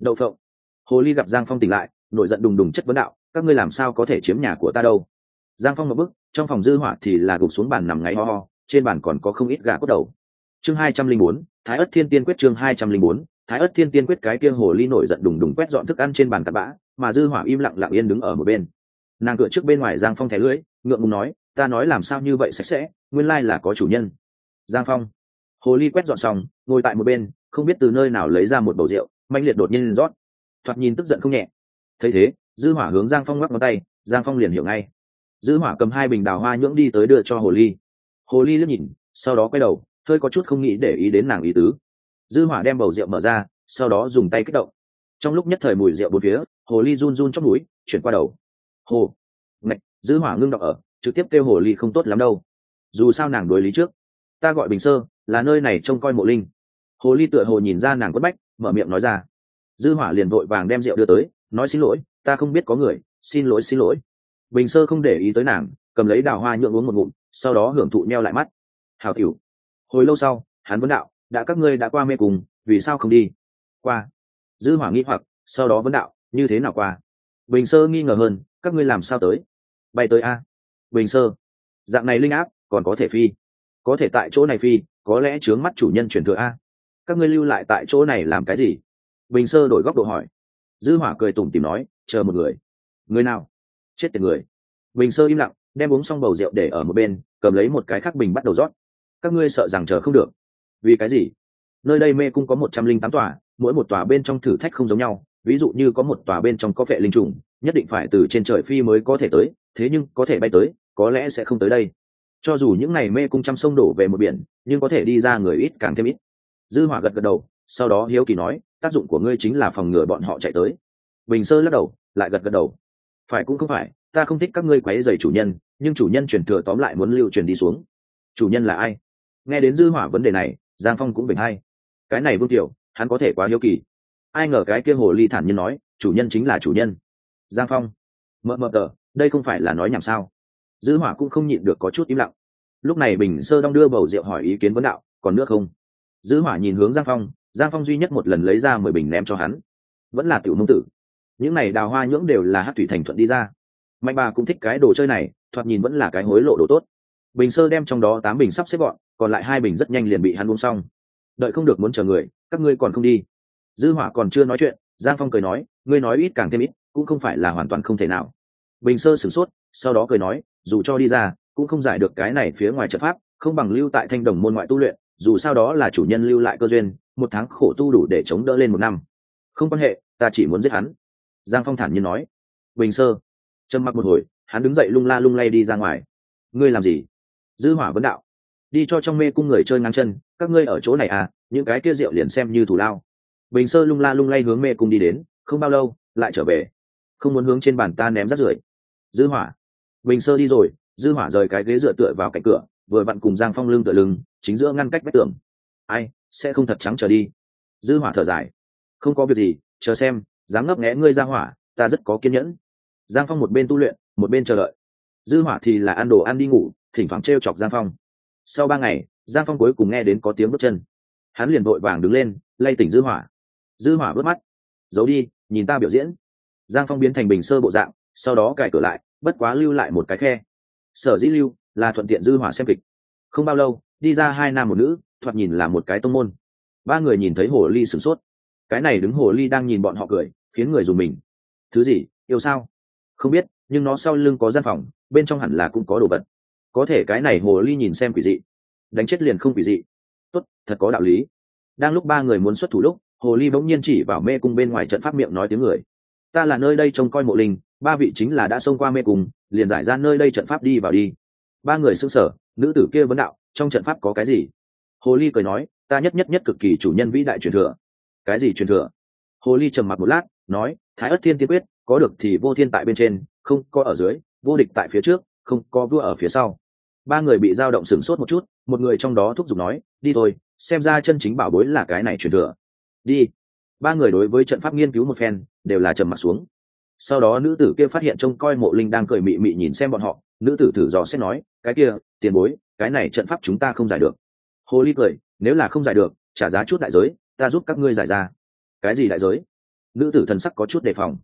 Đậu phộng. Hồ ly gặp giang phong tỉnh lại, nổi giận đùng đùng chất vấn đạo, các ngươi làm sao có thể chiếm nhà của ta đâu? Giang phong một bức trong phòng dư hỏa thì là gục xuống bàn nằm ngáy ho ho, trên bàn còn có không ít gà cốt đầu. Chương hai trăm linh bốn, thái ất thiên tiên quyết chương hai trăm linh bốn thái ất thiên tiên quyết cái kia hồ ly nổi giận đùng đùng quét dọn thức ăn trên bàn tạp bã, mà dư hỏa im lặng lặng yên đứng ở một bên. Nàng cửa trước bên ngoài giang phong thẻ lưỡi, ngượng ngùng nói, ta nói làm sao như vậy sạch sẽ, nguyên lai là có chủ nhân. Giang phong. Hồ ly quét dọn xong, ngồi tại một bên, không biết từ nơi nào lấy ra một bầu rượu mạnh liệt đột nhiên rót. Thoạt nhìn tức giận không nhẹ. Thấy thế, dư hỏa hướng giang phong ngoắc ngón tay, giang phong liền hiểu ngay. Dư hỏa cầm hai bình đào hoa nhưỡng đi tới đưa cho hồ ly. Hồ ly liếc nhìn, sau đó quay đầu, hơi có chút không nghĩ để ý đến nàng ý tứ dư hỏa đem bầu rượu mở ra, sau đó dùng tay kích động. Trong lúc nhất thời mùi rượu bốn phía, hồ ly run run trong mũi, chuyển qua đầu. Hồ. Ngạch, dư hỏa ngưng đọc ở, trực tiếp kêu hồ ly không tốt lắm đâu. Dù sao nàng đối lý trước. Ta gọi bình sơ, là nơi này trông coi mộ linh. Hồ ly tựa hồ nhìn ra nàng quất bách, mở miệng nói ra. Dư hỏa liền vội vàng đem rượu đưa tới, nói xin lỗi, ta không biết có người, xin lỗi xin lỗi. Bình sơ không để ý tới nàng, cầm lấy đào hoa nhượng uống một ngụm, sau đó hưởng thụ neo lại mắt. Hào tiểu hồi lâu sau, hắn vấn đạo đã các ngươi đã qua mê cùng, vì sao không đi? Qua. Dư hỏa nghi hoặc, sau đó vấn đạo, như thế nào qua? Bình sơ nghi ngờ hơn, các ngươi làm sao tới? Bay tới a. Bình sơ. Dạng này linh áp, còn có thể phi. Có thể tại chỗ này phi, có lẽ chướng mắt chủ nhân chuyển thừa a. Các ngươi lưu lại tại chỗ này làm cái gì? Bình sơ đổi góc độ hỏi. Dư hỏa cười tủm tỉm nói, chờ một người. Người nào? Chết tiệt người. Bình sơ im lặng, đem uống xong bầu rượu để ở một bên, cầm lấy một cái khác bình bắt đầu rót. Các ngươi sợ rằng chờ không được vì cái gì? Nơi đây mê cung có một trăm linh tám tòa, mỗi một tòa bên trong thử thách không giống nhau. Ví dụ như có một tòa bên trong có vệ linh trùng, nhất định phải từ trên trời phi mới có thể tới, thế nhưng có thể bay tới, có lẽ sẽ không tới đây. Cho dù những ngày mê cung trăm sông đổ về một biển, nhưng có thể đi ra người ít càng thêm ít. Dư hỏa gật gật đầu, sau đó hiếu kỳ nói, tác dụng của ngươi chính là phòng ngừa bọn họ chạy tới. Bình sơ lắc đầu, lại gật gật đầu. Phải cũng không phải, ta không thích các ngươi quấy rầy chủ nhân, nhưng chủ nhân truyền thừa tóm lại muốn lưu truyền đi xuống. Chủ nhân là ai? Nghe đến dư hỏa vấn đề này giang phong cũng bình hay. Cái này vương tiểu, hắn có thể quá hiếu kỳ. Ai ngờ cái kia hồ ly thản nhiên nói, chủ nhân chính là chủ nhân. Giang phong, mợ mợ tờ, đây không phải là nói nhảm sao? Dư hỏa cũng không nhịn được có chút im lặng. Lúc này bình sơ đong đưa bầu rượu hỏi ý kiến vấn đạo, còn nước không? Dư hỏa nhìn hướng giang phong giang phong duy nhất một lần lấy ra mười bình ném cho hắn. Vẫn là tiểu nông tử. Những này đào hoa nhưỡng đều là hát thủy thành thuận đi ra. Mạnh bà cũng thích cái đồ chơi này, thoạt nhìn vẫn là cái hối lộ đồ tốt bình sơ đem trong đó tám bình sắp xếp gọn, còn lại hai bình rất nhanh liền bị hắn uống xong. Đợi không được muốn chờ người, các ngươi còn không đi. Dư hỏa còn chưa nói chuyện, giang phong cười nói, ngươi nói ít càng thêm ít, cũng không phải là hoàn toàn không thể nào. Bình sơ sửng sốt, sau đó cười nói, dù cho đi ra, cũng không giải được cái này phía ngoài trận pháp, không bằng lưu tại thanh đồng môn ngoại tu luyện, dù sao đó là chủ nhân lưu lại cơ duyên, một tháng khổ tu đủ để chống đỡ lên một năm. Không quan hệ, ta chỉ muốn giết hắn. Giang phong thản nhiên nói. Bình sơ. Trầm mặc một hồi, hắn đứng dậy lung la lung lay đi ra ngoài. Ngươi làm gì? Dư hỏa vấn đạo. Đi cho trong mê cung người chơi ngang chân, các ngươi ở chỗ này à những cái kia rượu liền xem như thủ lao. Bình sơ lung la lung lay hướng mê cung đi đến, không bao lâu, lại trở về. Không muốn hướng trên bàn ta ném rác rưởi. Dư hỏa. Bình sơ đi rồi, dư hỏa rời cái ghế dựa tựa vào cạnh cửa, vừa vặn cùng giang phong lưng tựa lưng, chính giữa ngăn cách vách tường. Ai, sẽ không thật trắng trở đi. Dư hỏa thở dài. Không có việc gì, chờ xem, dám ngấp nghé ngươi ra hỏa, ta rất có kiên nhẫn. Giang phong một bên tu luyện, một bên chờ đợi. Dư hỏa thì là ăn đồ ăn đi ngủ thỉnh thoảng treo chọc giang phong. Sau ba ngày, giang phong cuối cùng nghe đến có tiếng bước chân. Hắn liền vội vàng đứng lên, lay tỉnh dư hỏa. Dư hỏa bước mắt. Giấu đi, nhìn ta biểu diễn. Giang phong biến thành bình sơ bộ dạng, sau đó cài cửa lại, bất quá lưu lại một cái khe. Sở dĩ lưu, là thuận tiện dư hỏa xem kịch. Không bao lâu, đi ra hai nam một nữ, thoạt nhìn là một cái tông môn. Ba người nhìn thấy hồ ly sửng sốt. Cái này đứng hồ ly đang nhìn bọn họ cười, khiến người dùng mình. Thứ gì, yêu sao? Không biết, nhưng nó sau lưng có gian phòng, bên trong hẳn là cũng có đồ vật có thể cái này hồ ly nhìn xem quỷ dị. Đánh chết liền không quỷ dị. Tốt, thật có đạo lý. Đang lúc ba người muốn xuất thủ lúc, hồ ly bỗng nhiên chỉ vào mê cung bên ngoài trận pháp miệng nói tiếng người. Ta là nơi đây trông coi mộ linh, ba vị chính là đã xông qua mê cung, liền giải ra nơi đây trận pháp đi vào đi. Ba người xưng sở nữ tử kia vấn đạo, trong trận pháp có cái gì? Hồ ly cười nói, ta nhất nhất nhất cực kỳ chủ nhân vĩ đại truyền thừa. Cái gì truyền thừa? Hồ ly trầm mặt một lát, nói, thái ất thiên tiên quyết, có được thì vô thiên tại bên trên, không có ở dưới, vô địch tại phía trước không có vua ở phía sau. Ba người bị dao động sửng sốt một chút, một người trong đó thúc giục nói, đi thôi, xem ra chân chính bảo bối là cái này truyền thừa. Đi. Ba người đối với trận pháp nghiên cứu một phen, đều là trầm mặt xuống. Sau đó nữ tử kia phát hiện trông coi mộ linh đang cười mị mị nhìn xem bọn họ, nữ tử thử dò xét nói, cái kia, tiền bối, cái này trận pháp chúng ta không giải được. Hồ ly cười, nếu là không giải được, trả giá chút đại giới, ta giúp các ngươi giải ra. Cái gì đại giới? Nữ tử thần sắc có chút đề phòng.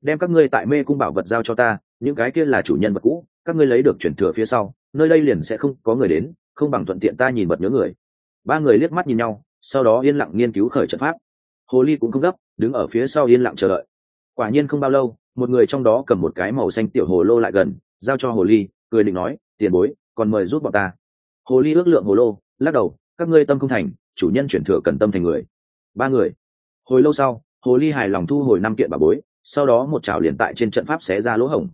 Đem các ngươi tại mê cung bảo vật giao cho ta, những cái kia là chủ nhân vật cũ các ngươi lấy được chuyển thừa phía sau, nơi đây liền sẽ không có người đến, không bằng thuận tiện ta nhìn vật nhớ người. Ba người liếc mắt nhìn nhau, sau đó yên lặng nghiên cứu khởi trận pháp. Hồ ly cũng không gấp, đứng ở phía sau yên lặng chờ đợi. Quả nhiên không bao lâu, một người trong đó cầm một cái màu xanh tiểu hồ lô lại gần, giao cho hồ ly, cười định nói, tiền bối, còn mời giúp bọn ta. Hồ ly ước lượng hồ lô, lắc đầu, các ngươi tâm không thành, chủ nhân chuyển thừa cần tâm thành người. Ba người. Hồi lâu sau, hồ ly hài lòng thu hồi năm kiện bà bối, sau đó một chảo liền tại trên trận pháp xé ra lỗ hổng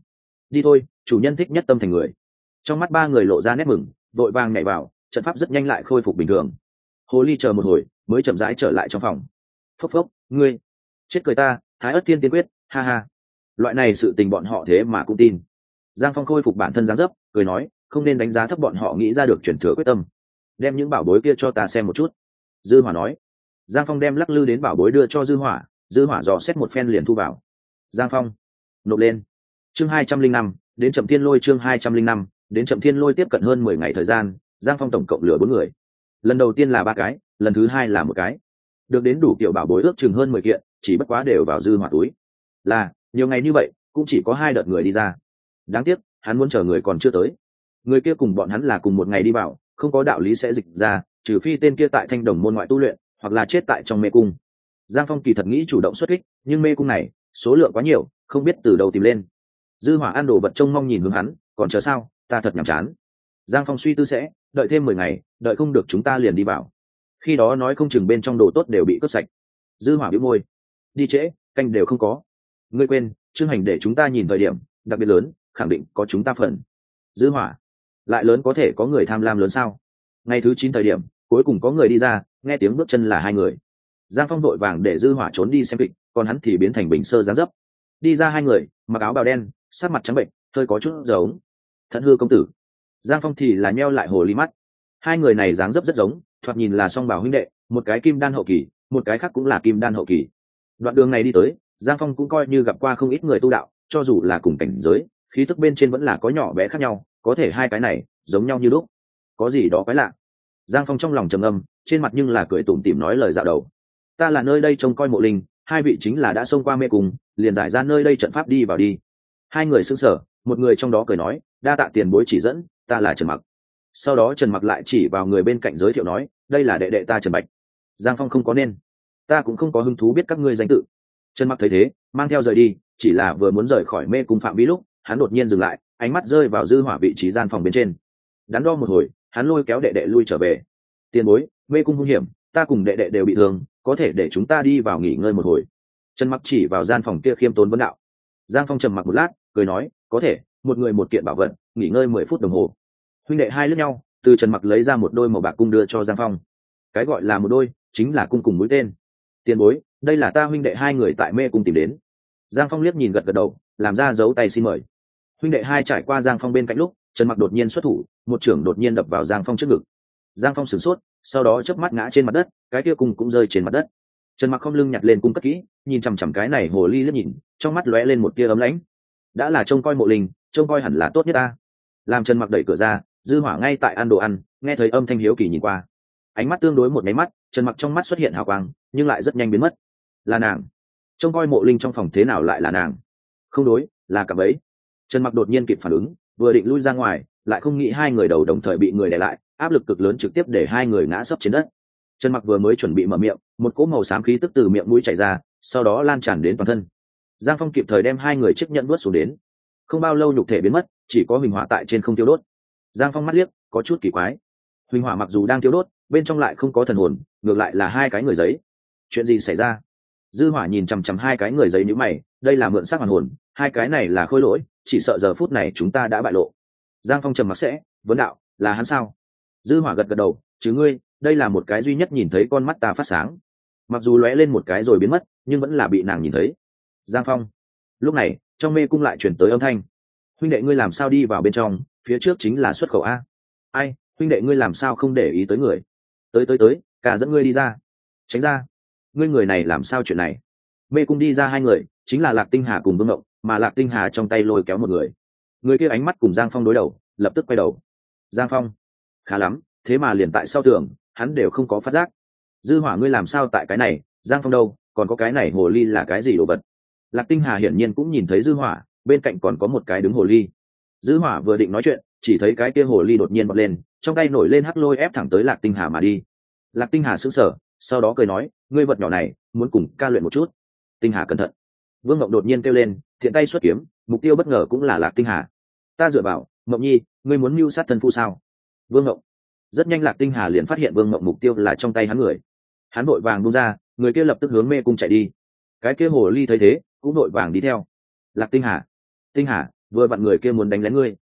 đi thôi, chủ nhân thích nhất tâm thành người. Trong mắt ba người lộ ra nét mừng, vội vàng nhảy vào, trận pháp rất nhanh lại khôi phục bình thường. Hồ ly chờ một hồi, mới chậm rãi trở lại trong phòng. Phốc phốc, ngươi, chết cười ta, thái ớt thiên tiên quyết, ha ha. Loại này sự tình bọn họ thế mà cũng tin. Giang phong khôi phục bản thân gián dấp, cười nói, không nên đánh giá thấp bọn họ nghĩ ra được chuyển thừa quyết tâm. Đem những bảo bối kia cho ta xem một chút. Dư hỏa nói. Giang phong đem lắc lư đến bảo bối đưa cho dư hỏa dư hỏa dò xét một phen liền thu vào. Giang phong, nộp lên chương hai trăm linh năm, đến chậm thiên lôi chương hai trăm linh năm, đến chậm thiên lôi tiếp cận hơn mười ngày thời gian, giang phong tổng cộng lừa bốn người. Lần đầu tiên là ba cái, lần thứ hai là một cái. Được đến đủ kiểu bảo bối ước chừng hơn mười kiện, chỉ bất quá đều vào dư hỏa túi. Là, nhiều ngày như vậy, cũng chỉ có hai đợt người đi ra. Đáng tiếc, hắn muốn chờ người còn chưa tới. Người kia cùng bọn hắn là cùng một ngày đi vào, không có đạo lý sẽ dịch ra, trừ phi tên kia tại thanh đồng môn ngoại tu luyện, hoặc là chết tại trong mê cung. Giang phong kỳ thật nghĩ chủ động xuất kích, nhưng mê cung này, số lượng quá nhiều, không biết từ đầu tìm lên dư hỏa ăn đồ vật trông mong nhìn hướng hắn, còn chờ sao? Ta thật nhàm chán. Giang phong suy tư sẽ, đợi thêm mười ngày, đợi không được chúng ta liền đi vào. Khi đó nói không chừng bên trong đồ tốt đều bị cướp sạch. Dư hỏa bĩu môi, đi trễ, canh đều không có. Ngươi quên chương hành để chúng ta nhìn thời điểm, đặc biệt lớn, khẳng định có chúng ta phần. Dư hỏa, lại lớn có thể có người tham lam lớn sao? Ngày thứ chín thời điểm, cuối cùng có người đi ra, nghe tiếng bước chân là hai người. Giang phong đội vàng để dư hỏa trốn đi xem kịch, còn hắn thì biến thành bình sơ giáng dấp. Đi ra hai người, mặc áo bào đen sát mặt trắng bệnh, hơi có chút giống. Thận hư công tử. Giang phong thì là nheo lại hồ ly mắt. Hai người này dáng dấp rất giống, thoạt nhìn là song bảo huynh đệ, một cái kim đan hậu kỳ, một cái khác cũng là kim đan hậu kỳ. Đoạn đường này đi tới, giang phong cũng coi như gặp qua không ít người tu đạo, cho dù là cùng cảnh giới, khí tức bên trên vẫn là có nhỏ bé khác nhau, có thể hai cái này, giống nhau như lúc. Có gì đó quái lạ. Giang phong trong lòng trầm âm trên mặt nhưng là cười tủm tỉm nói lời dạo đầu. Ta là nơi đây trông coi mộ linh, hai vị chính là đã xông qua mê cùng liền giải ra nơi đây trận pháp đi vào đi hai người xưng sở một người trong đó cười nói, đa tạ tiền bối chỉ dẫn, ta là trần mặc. Sau đó trần mặc lại chỉ vào người bên cạnh giới thiệu nói, đây là đệ đệ ta trần bạch. Giang phong không có nên. Ta cũng không có hứng thú biết các ngươi danh tự. Trần mặc thấy thế, mang theo rời đi, chỉ là vừa muốn rời khỏi mê cung phạm vi lúc, hắn đột nhiên dừng lại, ánh mắt rơi vào dư hỏa vị trí gian phòng bên trên. Đắn đo một hồi, hắn lôi kéo đệ đệ lui trở về. Tiền bối, mê cung hung hiểm, ta cùng đệ đệ đều bị thương, có thể để chúng ta đi vào nghỉ ngơi một hồi. Trần mặc chỉ vào gian phòng kia khiêm tốn vấn đạo giang phong trầm mặc một lát, cười nói, có thể, một người một kiện bảo vật, nghỉ ngơi mười phút đồng hồ. Huynh đệ hai lướt nhau, từ trần mặc lấy ra một đôi màu bạc cung đưa cho giang phong. Cái gọi là một đôi, chính là cung cùng mũi tên. Tiền bối, đây là ta huynh đệ hai người tại mê cung tìm đến. Giang phong liếc nhìn gật gật đầu, làm ra dấu tay xin mời. Huynh đệ hai trải qua giang phong bên cạnh lúc, trần mặc đột nhiên xuất thủ, một trưởng đột nhiên đập vào giang phong trước ngực. Giang phong sửng sốt, sau đó chớp mắt ngã trên mặt đất, cái kia cung cũng rơi trên mặt đất trần mặc không lưng nhặt lên cung cất kỹ, nhìn chằm chằm cái này hồ ly liếc nhìn, trong mắt lóe lên một tia ấm lãnh. Đã là trông coi mộ linh, trông coi hẳn là tốt nhất ta. Làm trần mặc đẩy cửa ra, dư hỏa ngay tại ăn đồ ăn, nghe thấy âm thanh hiếu kỳ nhìn qua. Ánh mắt tương đối một máy mắt, trần mặc trong mắt xuất hiện hào quang, nhưng lại rất nhanh biến mất. Là nàng. Trông coi mộ linh trong phòng thế nào lại là nàng? Không đối, là cả bấy. Trần mặc đột nhiên kịp phản ứng, vừa định lui ra ngoài, lại không nghĩ hai người đầu đồng thời bị người đè lại, áp lực cực lớn trực tiếp để hai người ngã sấp trên đất. Trần mặc vừa mới chuẩn bị mở miệng một cỗ màu xám khí tức từ miệng mũi chảy ra, sau đó lan tràn đến toàn thân. Giang phong kịp thời đem hai người chiếc nhận vớt xuống đến. Không bao lâu nhục thể biến mất, chỉ có huỳnh hỏa tại trên không tiêu đốt. Giang phong mắt liếc, có chút kỳ quái. Huỳnh hỏa mặc dù đang tiêu đốt, bên trong lại không có thần hồn, ngược lại là hai cái người giấy. Chuyện gì xảy ra? Dư hỏa nhìn chằm chằm hai cái người giấy nhíu mày, đây là mượn xác hoàn hồn, hai cái này là khôi lỗi, chỉ sợ giờ phút này chúng ta đã bại lộ. Giang phong trầm mặc sẽ, vấn đạo, là hắn sao? Dư hỏa gật gật đầu, chứ ngươi đây là một cái duy nhất nhìn thấy con mắt ta phát sáng. Mặc dù lóe lên một cái rồi biến mất, nhưng vẫn là bị nàng nhìn thấy. Giang phong. Lúc này, trong mê cung lại chuyển tới âm thanh. Huynh đệ ngươi làm sao đi vào bên trong, phía trước chính là xuất khẩu a. Ai, huynh đệ ngươi làm sao không để ý tới người? Tới tới tới, cả dẫn ngươi đi ra. Tránh ra. Ngươi người này làm sao chuyện này? Mê cung đi ra hai người, chính là lạc tinh hà cùng vương ngộng, mà lạc tinh hà trong tay lôi kéo một người. Người kia ánh mắt cùng giang phong đối đầu, lập tức quay đầu. Giang phong. Khá lắm, thế mà liền tại sau tường hắn đều không có phát giác. Dư hỏa ngươi làm sao tại cái này, giang phong đâu, còn có cái này hồ ly là cái gì đồ vật? Lạc tinh hà hiển nhiên cũng nhìn thấy dư hỏa, bên cạnh còn có một cái đứng hồ ly. Dư hỏa vừa định nói chuyện, chỉ thấy cái kia hồ ly đột nhiên bật lên, trong tay nổi lên hắc lôi ép thẳng tới lạc tinh hà mà đi. Lạc tinh hà sững sờ, sau đó cười nói, ngươi vật nhỏ này, muốn cùng ca luyện một chút. Tinh hà cẩn thận. Vương ngọc đột nhiên kêu lên, thiện tay xuất kiếm, mục tiêu bất ngờ cũng là lạc tinh hà. Ta dựa vào, ngọc nhi, ngươi muốn mưu sát thân phu sao? Vương ngọc rất nhanh lạc tinh hà liền phát hiện vương ngọc mục tiêu là trong tay hắn người. Hắn vội vàng bung ra, người kia lập tức hướng mê cung chạy đi. Cái kia hồ ly thấy thế, cũng vội vàng đi theo. Lạc tinh hà tinh hà, vừa vặn người kia muốn đánh lén ngươi.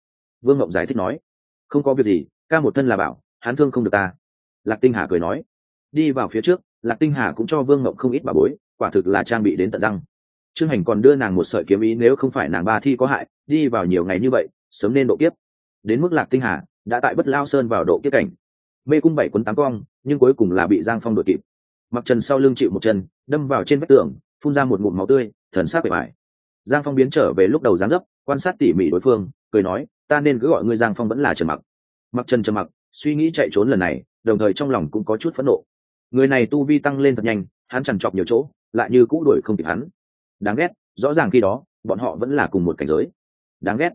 Vương ngọc giải thích nói, không có việc gì, ca một thân là bảo, hắn thương không được ta. Lạc tinh hà cười nói, đi vào phía trước, lạc tinh hà cũng cho vương ngọc không ít bà bối, quả thực là trang bị đến tận răng. Trương hành còn đưa nàng một sợi kiếm ý, nếu không phải nàng ba thi có hại, đi vào nhiều ngày như vậy, sớm nên độ kiếp. Đến mức lạc tinh hà đã tại bất lao sơn vào độ kiếp cảnh. Mê cung bảy quấn tám cong, nhưng cuối cùng là bị giang phong đội kịp. Mặc trần sau lưng chịu một chân, đâm vào trên vách tường, phun ra một ngụm máu tươi, thần sát bề mải giang phong biến trở về lúc đầu giáng dấp, quan sát tỉ mỉ đối phương, cười nói, ta nên cứ gọi ngươi giang phong vẫn là trần mặc. Mặc trần trần mặc, suy nghĩ chạy trốn lần này, đồng thời trong lòng cũng có chút phẫn nộ. Người này tu vi tăng lên thật nhanh, hắn chằn chọc nhiều chỗ, lại như cũ đuổi không kịp hắn. Đáng ghét, rõ ràng khi đó, bọn họ vẫn là cùng một cảnh giới. Đáng ghét.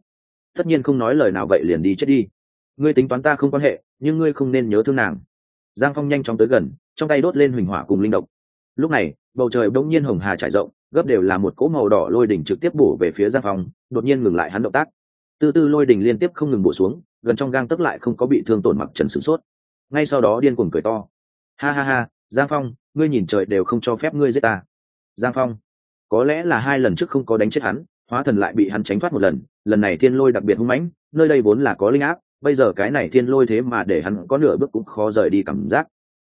Tất nhiên không nói lời nào vậy liền đi chết đi ngươi tính toán ta không quan hệ, nhưng ngươi không nên nhớ thương nàng. Giang phong nhanh chóng tới gần, trong tay đốt lên huỳnh hỏa cùng linh động. lúc này, bầu trời bỗng nhiên hồng hà trải rộng, gấp đều là một cỗ màu đỏ lôi đỉnh trực tiếp bổ về phía giang phong, đột nhiên ngừng lại hắn động tác. Từ từ lôi đỉnh liên tiếp không ngừng bổ xuống, gần trong gang tức lại không có bị thương tổn mặc trần sửng sốt. Ngay sau đó điên cuồng cười to. Ha ha ha, giang phong, ngươi nhìn trời đều không cho phép ngươi giết ta. Giang phong, có lẽ là hai lần trước không có đánh chết hắn, hóa thần lại bị hắn tránh thoát một lần lần này thiên lôi đặc biệt hung mãnh, nơi đây vốn là có linh áp bây giờ cái này thiên lôi thế mà để hắn có nửa bước cũng khó rời đi cảm giác.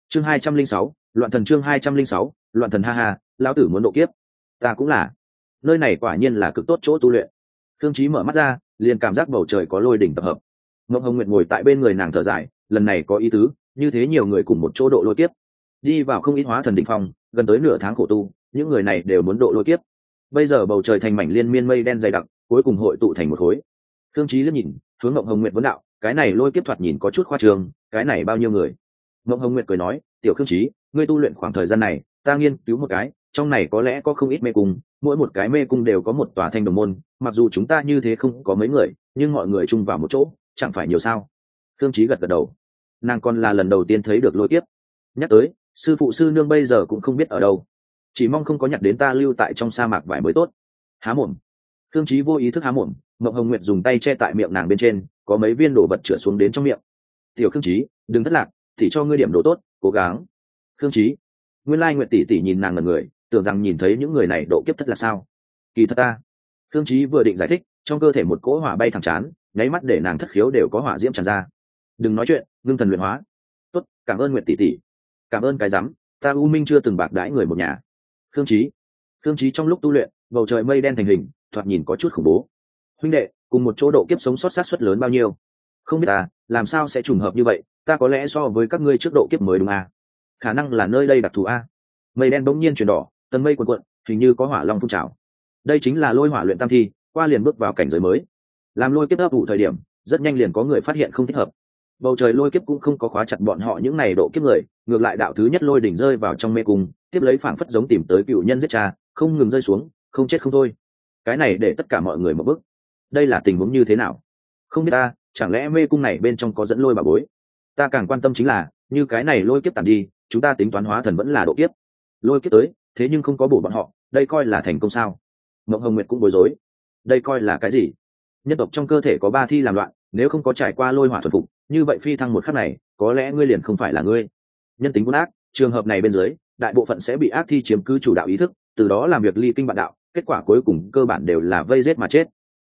Chương hai trăm linh sáu, loạn thần chương hai trăm linh sáu, loạn thần ha ha, lão tử muốn độ kiếp. Ta cũng là. Nơi này quả nhiên là cực tốt chỗ tu luyện. Thương trí mở mắt ra, liền cảm giác bầu trời có lôi đỉnh tập hợp. Ngọc hồng nguyệt ngồi tại bên người nàng thở dài, lần này có ý tứ, như thế nhiều người cùng một chỗ độ lôi kiếp. Đi vào không ít hóa thần định phong, gần tới nửa tháng khổ tu, những người này đều muốn độ lôi kiếp. Bây giờ bầu trời thành mảnh liên miên mây đen dày đặc, cuối cùng hội tụ thành một khối. Thương trí liếc nhìn, hướng ngọc hồng nguyệt vấn đạo cái này lôi kiếp thoạt nhìn có chút khoa trường cái này bao nhiêu người? Mộng hồng nguyệt cười nói, tiểu khương trí ngươi tu luyện khoảng thời gian này, ta nghiên cứu một cái, trong này có lẽ có không ít mê cung, mỗi một cái mê cung đều có một tòa thanh đồng môn, mặc dù chúng ta như thế không có mấy người, nhưng mọi người chung vào một chỗ, chẳng phải nhiều sao? Khương trí gật gật đầu. Nàng còn là lần đầu tiên thấy được lôi kiếp. Nhắc tới, sư phụ sư nương bây giờ cũng không biết ở đâu. Chỉ mong không có nhặt đến ta lưu tại trong sa mạc vải mới tốt. Há mồm thương trí vô ý thức há mồm mộng hồng nguyệt dùng tay che tại miệng nàng bên trên, có mấy viên đồ vật trượt xuống đến trong miệng. Tiểu khương trí đừng thất lạc, thì cho ngươi điểm đồ tốt, cố gắng. Khương trí nguyên lai nguyệt tỷ tỷ nhìn nàng là người, tưởng rằng nhìn thấy những người này độ kiếp thất là sao? Kỳ thật ta. Khương trí vừa định giải thích, trong cơ thể một cỗ hỏa bay thẳng chán, nháy mắt để nàng thất khiếu đều có hỏa diễm tràn ra. Đừng nói chuyện, ngưng thần luyện hóa. Tốt, cảm ơn nguyệt tỷ tỷ. Cảm ơn cái rắm, ta u minh chưa từng bạc đãi người một nhà. Khương trí khương trí trong lúc tu luyện, bầu trời mây đen thành hình thoạt nhìn có chút khủng bố. Huynh đệ cùng một chỗ độ kiếp sống sót sát suất lớn bao nhiêu? Không biết à, làm sao sẽ trùng hợp như vậy? Ta có lẽ so với các ngươi trước độ kiếp mới đúng à? khả năng là nơi đây đặc thù a. Mây đen bỗng nhiên chuyển đỏ tần mây quần quận hình như có hỏa long phun trào. Đây chính là lôi hỏa luyện tam thi qua liền bước vào cảnh giới mới. Làm lôi kiếp ấp thụ thời điểm rất nhanh liền có người phát hiện không thích hợp. Bầu trời lôi kiếp cũng không có khóa chặt bọn họ những này độ kiếp người ngược lại đạo thứ nhất lôi đỉnh rơi vào trong mê cung tiếp lấy phảng phất giống tìm tới cựu nhân giết cha không ngừng rơi xuống không chết không thôi cái này để tất cả mọi người một bức đây là tình huống như thế nào? Không biết ta, chẳng lẽ mê cung này bên trong có dẫn lôi bà bối? Ta càng quan tâm chính là, như cái này lôi kiếp tàn đi, chúng ta tính toán hóa thần vẫn là độ kiếp. Lôi kiếp tới, thế nhưng không có bổ bọn họ, đây coi là thành công sao? Mộng hồng nguyệt cũng bối rối. Đây coi là cái gì? Nhân tộc trong cơ thể có ba thi làm loạn, nếu không có trải qua lôi hỏa thuần phục, như vậy phi thăng một khắc này, có lẽ ngươi liền không phải là ngươi. Nhân tính quân ác, trường hợp này bên dưới, đại bộ phận sẽ bị ác thi chiếm cứ chủ đạo ý thức, từ đó làm việc ly kinh bạn đạo kết quả cuối cùng cơ bản đều là vây rết mà chết.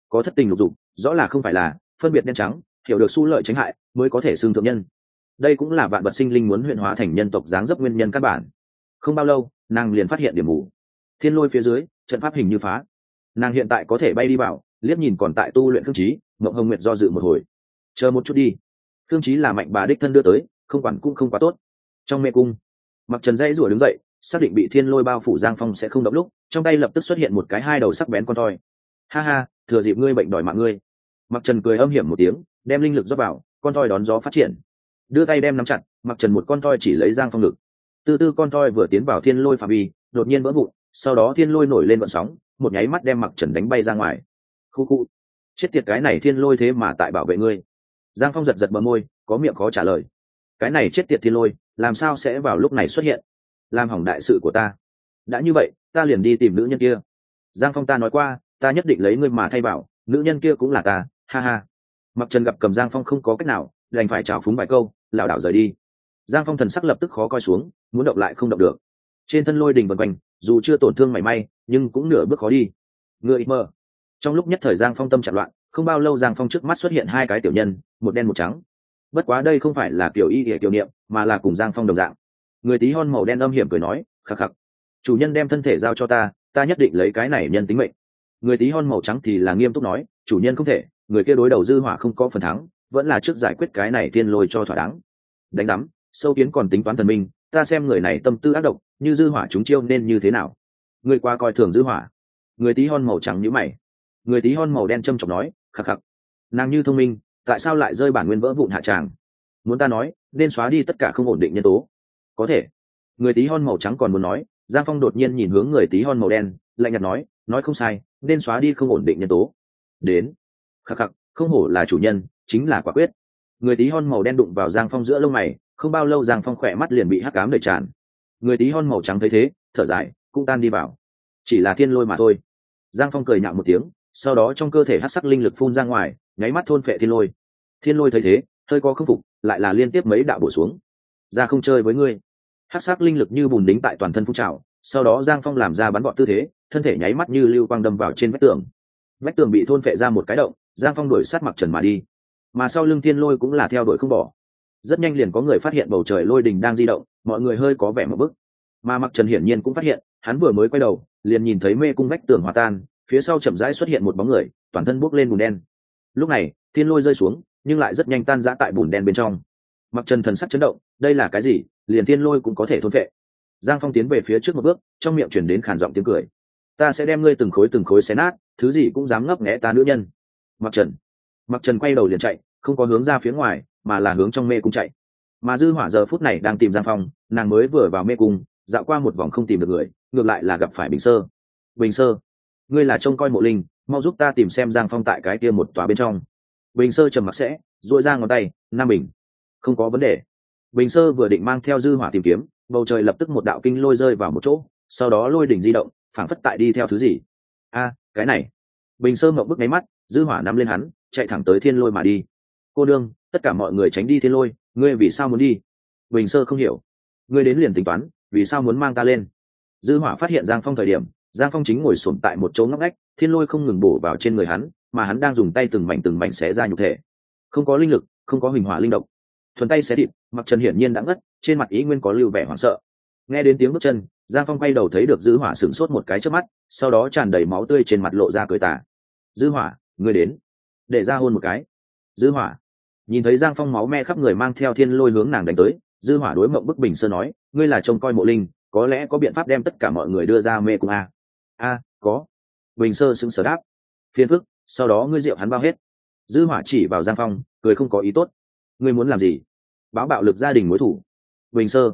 Có thất tình lục dục, rõ là không phải là phân biệt đen trắng, hiểu được su lợi tránh hại mới có thể xưng thượng nhân. Đây cũng là vạn vật sinh linh muốn huyện hóa thành nhân tộc dáng dấp nguyên nhân căn bản. Không bao lâu, nàng liền phát hiện điểm mù. Thiên lôi phía dưới, trận pháp hình như phá. Nàng hiện tại có thể bay đi vào, liếc nhìn còn tại tu luyện khương trí mộng hồng nguyệt do dự một hồi. Chờ một chút đi. Khương trí là mạnh bà đích thân đưa tới, không quản cũng không quá tốt. Trong mê cung mặc trần dãy rủa đứng dậy xác định bị thiên lôi bao phủ giang phong sẽ không động lúc, trong tay lập tức xuất hiện một cái hai đầu sắc bén con toi. Ha ha, thừa dịp ngươi bệnh đòi mạng ngươi. Mặc trần cười âm hiểm một tiếng, đem linh lực dốc vào, con toi đón gió phát triển. Đưa tay đem nắm chặt, mặc trần một con toi chỉ lấy giang phong ngực. Từ tư con toi vừa tiến vào thiên lôi phạm vi, đột nhiên vỡ vụn, sau đó thiên lôi nổi lên vận sóng, một nháy mắt đem mặc trần đánh bay ra ngoài. Khu khu. Chết tiệt cái này thiên lôi thế mà tại bảo vệ ngươi. Giang phong giật giật bờ môi, có miệng khó trả lời. Cái này chết tiệt thiên lôi, làm sao sẽ vào lúc này xuất hiện? Làm hỏng đại sự của ta. Đã như vậy, ta liền đi tìm nữ nhân kia. Giang phong ta nói qua, ta nhất định lấy ngươi mà thay bảo, nữ nhân kia cũng là ta, ha ha. Mặc trần gặp cầm giang phong không có cách nào, đành phải trào phúng vài câu, lảo đảo rời đi. Giang phong thần sắc lập tức khó coi xuống, muốn động lại không động được. Trên thân lôi đình vần quanh, dù chưa tổn thương mảy may, nhưng cũng nửa bước khó đi. Ngựa ít mơ trong lúc nhất thời giang phong tâm chặn loạn, không bao lâu giang phong trước mắt xuất hiện hai cái tiểu nhân, một đen một trắng. Bất quá đây không phải là kiểu y địa kiểu niệm, mà là cùng giang phong đồng dạng người tí hon màu đen âm hiểm cười nói, khắc khắc, chủ nhân đem thân thể giao cho ta ta nhất định lấy cái này nhân tính mệnh. Người tí hon màu trắng thì là nghiêm túc nói, chủ nhân không thể, người kia đối đầu dư hỏa không có phần thắng, vẫn là trước giải quyết cái này thiên lôi cho thỏa đáng. Đánh đắm sâu kiến còn tính toán thần minh, ta xem người này tâm tư ác độc, như dư hỏa chúng chiêu nên như thế nào? Người qua coi thường dư hỏa. Người tí hon màu trắng như mày. Người tí hon màu đen châm chọc nói, khắc khắc, nàng như thông minh, tại sao lại rơi bản nguyên vỡ vụn hạ tràng? Muốn ta nói, nên xóa đi tất cả không ổn định nhân tố có thể. Người tí hon màu trắng còn muốn nói, giang phong đột nhiên nhìn hướng người tí hon màu đen, lạnh nhạt nói nói không sai, nên xóa đi không ổn định nhân tố. Đến. Khắc khắc, không hổ là chủ nhân, chính là quả quyết. Người tí hon màu đen đụng vào giang phong giữa lông mày, không bao lâu giang phong khỏe mắt liền bị hắc cám đầy tràn. Người tí hon màu trắng thấy thế, thở dài, cũng tan đi vào. Chỉ là thiên lôi mà thôi. Giang phong cười nhạo một tiếng, sau đó trong cơ thể hát sắc linh lực phun ra ngoài, nháy mắt thôn phệ thiên lôi. Thiên lôi thấy thế, hơi có khâm phục, lại là liên tiếp mấy đạo bổ xuống ra không chơi với ngươi. Hát sắc linh lực như bùn đính tại toàn thân phun trào, sau đó giang phong làm ra bắn bọn tư thế, thân thể nháy mắt như lưu quang đâm vào trên vách tường. Vách tường bị thôn phệ ra một cái động, giang phong đuổi sát mặc trần mà đi. Mà sau lưng thiên lôi cũng là theo đuổi không bỏ. Rất nhanh liền có người phát hiện bầu trời lôi đình đang di động, mọi người hơi có vẻ một bức. Mà mặc trần hiển nhiên cũng phát hiện, hắn vừa mới quay đầu, liền nhìn thấy mê cung vách tường hòa tan, phía sau chậm rãi xuất hiện một bóng người, toàn thân bốc lên bùn đen. Lúc này, thiên lôi rơi xuống, nhưng lại rất nhanh tan rã tại bùn đen bên trong mặc trần thần sắc chấn động, đây là cái gì? Liền thiên lôi cũng có thể thôn vệ giang phong tiến về phía trước một bước, trong miệng chuyển đến khản giọng tiếng cười. Ta sẽ đem ngươi từng khối từng khối xé nát, thứ gì cũng dám ngấp nghẽ ta nữ nhân. Mặc trần. Mặc trần quay đầu liền chạy, không có hướng ra phía ngoài, mà là hướng trong mê cung chạy. Mà dư hỏa giờ phút này đang tìm giang phong, nàng mới vừa vào mê cung, dạo qua một vòng không tìm được người, ngược lại là gặp phải bình sơ. Bình sơ, ngươi là trông coi mộ linh, mau giúp ta tìm xem giang phong tại cái kia một tòa bên trong. Bình sơ trầm mặc sẽ dội ra ngón tay, nam bình không có vấn đề. Bình sơ vừa định mang theo dư hỏa tìm kiếm, bầu trời lập tức một đạo kinh lôi rơi vào một chỗ, sau đó lôi đỉnh di động, phảng phất tại đi theo thứ gì. A, cái này. Bình sơ mộng bức máy mắt, dư hỏa nắm lên hắn, chạy thẳng tới thiên lôi mà đi. Cô đương, tất cả mọi người tránh đi thiên lôi, ngươi vì sao muốn đi? Bình sơ không hiểu. Ngươi đến liền tính toán, vì sao muốn mang ta lên? Dư hỏa phát hiện giang phong thời điểm, giang phong chính ngồi sổm tại một chỗ ngóc ngách, thiên lôi không ngừng bổ vào trên người hắn, mà hắn đang dùng tay từng mảnh từng mảnh xé ra nhục thể. Không có linh lực, không có hình hỏa linh động thuần tay xé thịt, mặc trần hiển nhiên đã ngất, trên mặt ý nguyên có lưu vẻ hoảng sợ. Nghe đến tiếng bước chân, giang phong quay đầu thấy được dư hỏa sửng sốt một cái trước mắt, sau đó tràn đầy máu tươi trên mặt lộ ra cười tà. Dư hỏa người đến. Để ra hôn một cái. Dư hỏa. Nhìn thấy giang phong máu me khắp người mang theo thiên lôi hướng nàng đánh tới, dư hỏa đối mộng bức bình sơ nói, ngươi là trông coi mộ linh, có lẽ có biện pháp đem tất cả mọi người đưa ra mê cung a. A, có. Bình sơ sững sờ đáp, phiền phức, sau đó ngươi rượu hắn bao hết. Dư hỏa chỉ vào giang phong, cười không có ý tốt ngươi muốn làm gì? Báo bạo lực gia đình mối thủ. Bình sơ.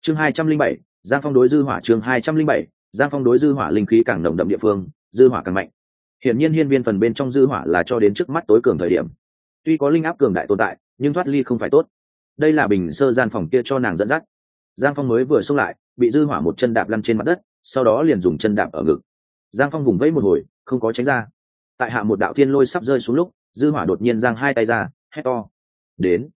Chương hai trăm linh bảy, giang phong đối dư hỏa chương hai trăm linh bảy, giang phong đối dư hỏa linh khí càng nồng đậm địa phương, dư hỏa càng mạnh. Hiển nhiên hiên viên phần bên trong dư hỏa là cho đến trước mắt tối cường thời điểm. Tuy có linh áp cường đại tồn tại, nhưng thoát ly không phải tốt. Đây là bình sơ gian phòng kia cho nàng dẫn dắt. Giang phong mới vừa xông lại, bị dư hỏa một chân đạp lăn trên mặt đất, sau đó liền dùng chân đạp ở ngực. Giang phong vùng vẫy một hồi, không có tránh ra. Tại hạ một đạo thiên lôi sắp rơi xuống lúc, dư hỏa đột nhiên giang hai tay ra, hét to đến.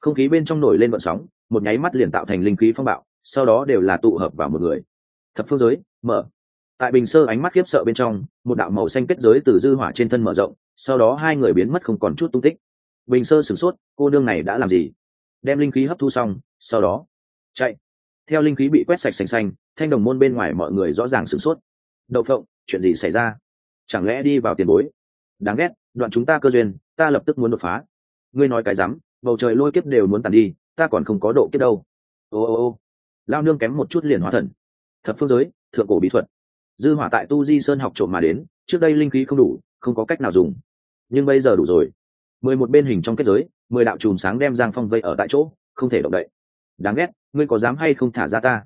Không khí bên trong nổi lên vận sóng, một nháy mắt liền tạo thành linh khí phong bạo, sau đó đều là tụ hợp vào một người. Thập phương giới, mở. Tại bình sơ ánh mắt khiếp sợ bên trong, một đạo màu xanh kết giới từ dư hỏa trên thân mở rộng, sau đó hai người biến mất không còn chút tung tích. Bình sơ sửng sốt, cô đương này đã làm gì? Đem linh khí hấp thu xong, sau đó chạy. Theo linh khí bị quét sạch xanh xanh, thanh đồng môn bên ngoài mọi người rõ ràng sửng sốt. Đậu phộng, chuyện gì xảy ra? Chẳng lẽ đi vào tiền bối? Đáng ghét, đoạn chúng ta cơ duyên, ta lập tức muốn đột phá ngươi nói cái rắm, bầu trời lôi kiếp đều muốn tàn đi, ta còn không có độ kiếp đâu. Ô ô ô. Lao nương kém một chút liền hóa thần. Thập phương giới, thượng cổ bí thuật. Dư hỏa tại tu di sơn học trộm mà đến, trước đây linh khí không đủ, không có cách nào dùng. Nhưng bây giờ đủ rồi. Mười một bên hình trong kết giới, mười đạo chùm sáng đem giang phong vây ở tại chỗ, không thể động đậy. Đáng ghét, ngươi có dám hay không thả ra ta?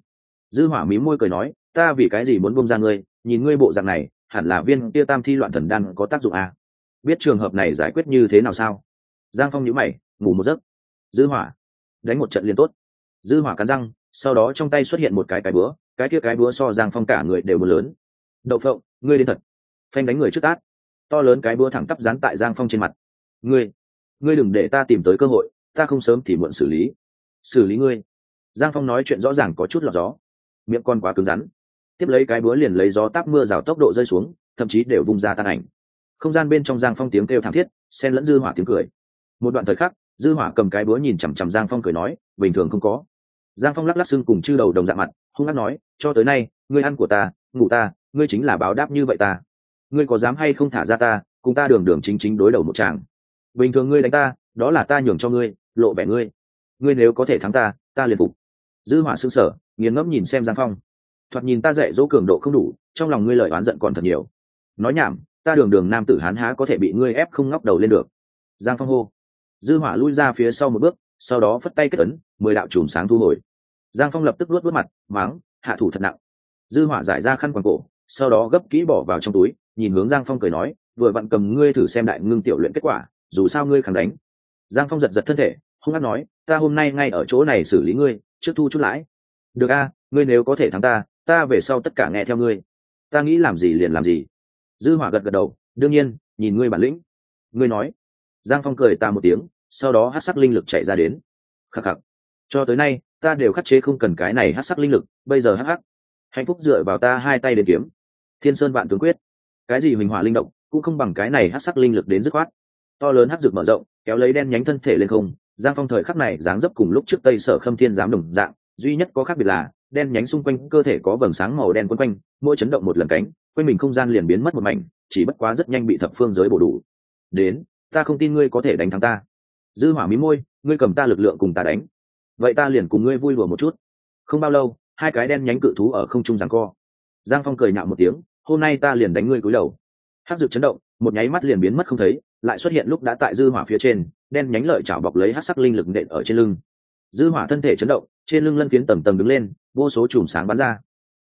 Dư hỏa mí môi cười nói, ta vì cái gì muốn buông ra ngươi, nhìn ngươi bộ dạng này, hẳn là viên kia tam thi loạn thần đan có tác dụng à? biết trường hợp này giải quyết như thế nào sao? Giang phong nhíu mày, ngủ một giấc. Dư hỏa. Đánh một trận liên tốt. Dư hỏa cắn răng, sau đó trong tay xuất hiện một cái cái búa, cái kia cái búa so giang phong cả người đều một lớn. Đậu phộng, ngươi đến thật. Phanh đánh người trước tát. To lớn cái búa thẳng tắp dán tại giang phong trên mặt. Ngươi ngươi đừng để ta tìm tới cơ hội, ta không sớm thì muộn xử lý. Xử lý ngươi. Giang phong nói chuyện rõ ràng có chút lọt gió. Miệng con quá cứng rắn. Tiếp lấy cái búa liền lấy gió táp mưa rào tốc độ rơi xuống, thậm chí đều vung ra tan ảnh. Không gian bên trong giang phong tiếng kêu thảm thiết, xen lẫn dư hỏa tiếng cười một đoạn thời khắc, dư hỏa cầm cái búa nhìn chằm chằm giang phong cười nói, bình thường không có. Giang phong lắc lắc xương cùng chư đầu đồng dạng mặt, hung hăng nói, cho tới nay, ngươi ăn của ta, ngủ ta, ngươi chính là báo đáp như vậy ta. Ngươi có dám hay không thả ra ta, cùng ta đường đường chính chính đối đầu một chàng. Bình thường ngươi đánh ta, đó là ta nhường cho ngươi, lộ vẻ ngươi. Ngươi nếu có thể thắng ta ta liền phục. Dư hỏa sững sờ, nghiền ngẫm nhìn xem giang phong. Thoạt nhìn ta dạy dỗ cường độ không đủ, trong lòng ngươi lời oán giận còn thật nhiều. Nói nhảm, ta đường đường nam tử hán há có thể bị ngươi ép không ngóc đầu lên được. Giang phong hô dư hỏa lui ra phía sau một bước, sau đó phất tay kết ấn, mười đạo chùm sáng thu hồi. Giang phong lập tức luốt vớt mặt máng hạ thủ thật nặng. Dư hỏa giải ra khăn quàng cổ, sau đó gấp kỹ bỏ vào trong túi, nhìn hướng giang phong cười nói, vừa vặn cầm ngươi thử xem đại ngưng tiểu luyện kết quả, dù sao ngươi khẳng đánh. Giang phong giật giật thân thể, hung hát nói, ta hôm nay ngay ở chỗ này xử lý ngươi, trước thu chút lãi. Được a, ngươi nếu có thể thắng ta ta về sau tất cả nghe theo ngươi. Ta nghĩ làm gì liền làm gì. Dư hỏa gật gật đầu, đương nhiên, nhìn ngươi bản lĩnh. Ngươi nói giang phong cười ta một tiếng, sau đó hát sắc linh lực chạy ra đến. Khắc khắc. Cho tới nay, ta đều khắc chế không cần cái này hát sắc linh lực, bây giờ hắc hắc. Hạnh phúc dựa vào ta hai tay đến kiếm. Thiên sơn vạn tướng quyết. Cái gì huỳnh hỏa linh động, cũng không bằng cái này hát sắc linh lực đến dứt khoát. To lớn hát rực mở rộng, kéo lấy đen nhánh thân thể lên không. Giang phong thời khắc này dáng dấp cùng lúc trước tây sở khâm thiên giám đồng dạng, duy nhất có khác biệt là, đen nhánh xung quanh cơ thể có vầng sáng màu đen quấn quanh, mỗi chấn động một lần cánh, quanh mình không gian liền biến mất một mảnh, chỉ bất quá rất nhanh bị thập phương giới bổ đủ. Đến ta không tin ngươi có thể đánh thắng ta. Dư hỏa mí môi, ngươi cầm ta lực lượng cùng ta đánh. Vậy ta liền cùng ngươi vui lùa một chút. Không bao lâu, hai cái đen nhánh cự thú ở không trung giằng co. Giang phong cười nhạo một tiếng, hôm nay ta liền đánh ngươi cúi đầu. Hát dược chấn động, một nháy mắt liền biến mất không thấy, lại xuất hiện lúc đã tại dư hỏa phía trên, đen nhánh lợi chảo bọc lấy hát sắc linh lực nện ở trên lưng. Dư hỏa thân thể chấn động, trên lưng lân phiến tầm tầm đứng lên, vô số chùm sáng bắn ra.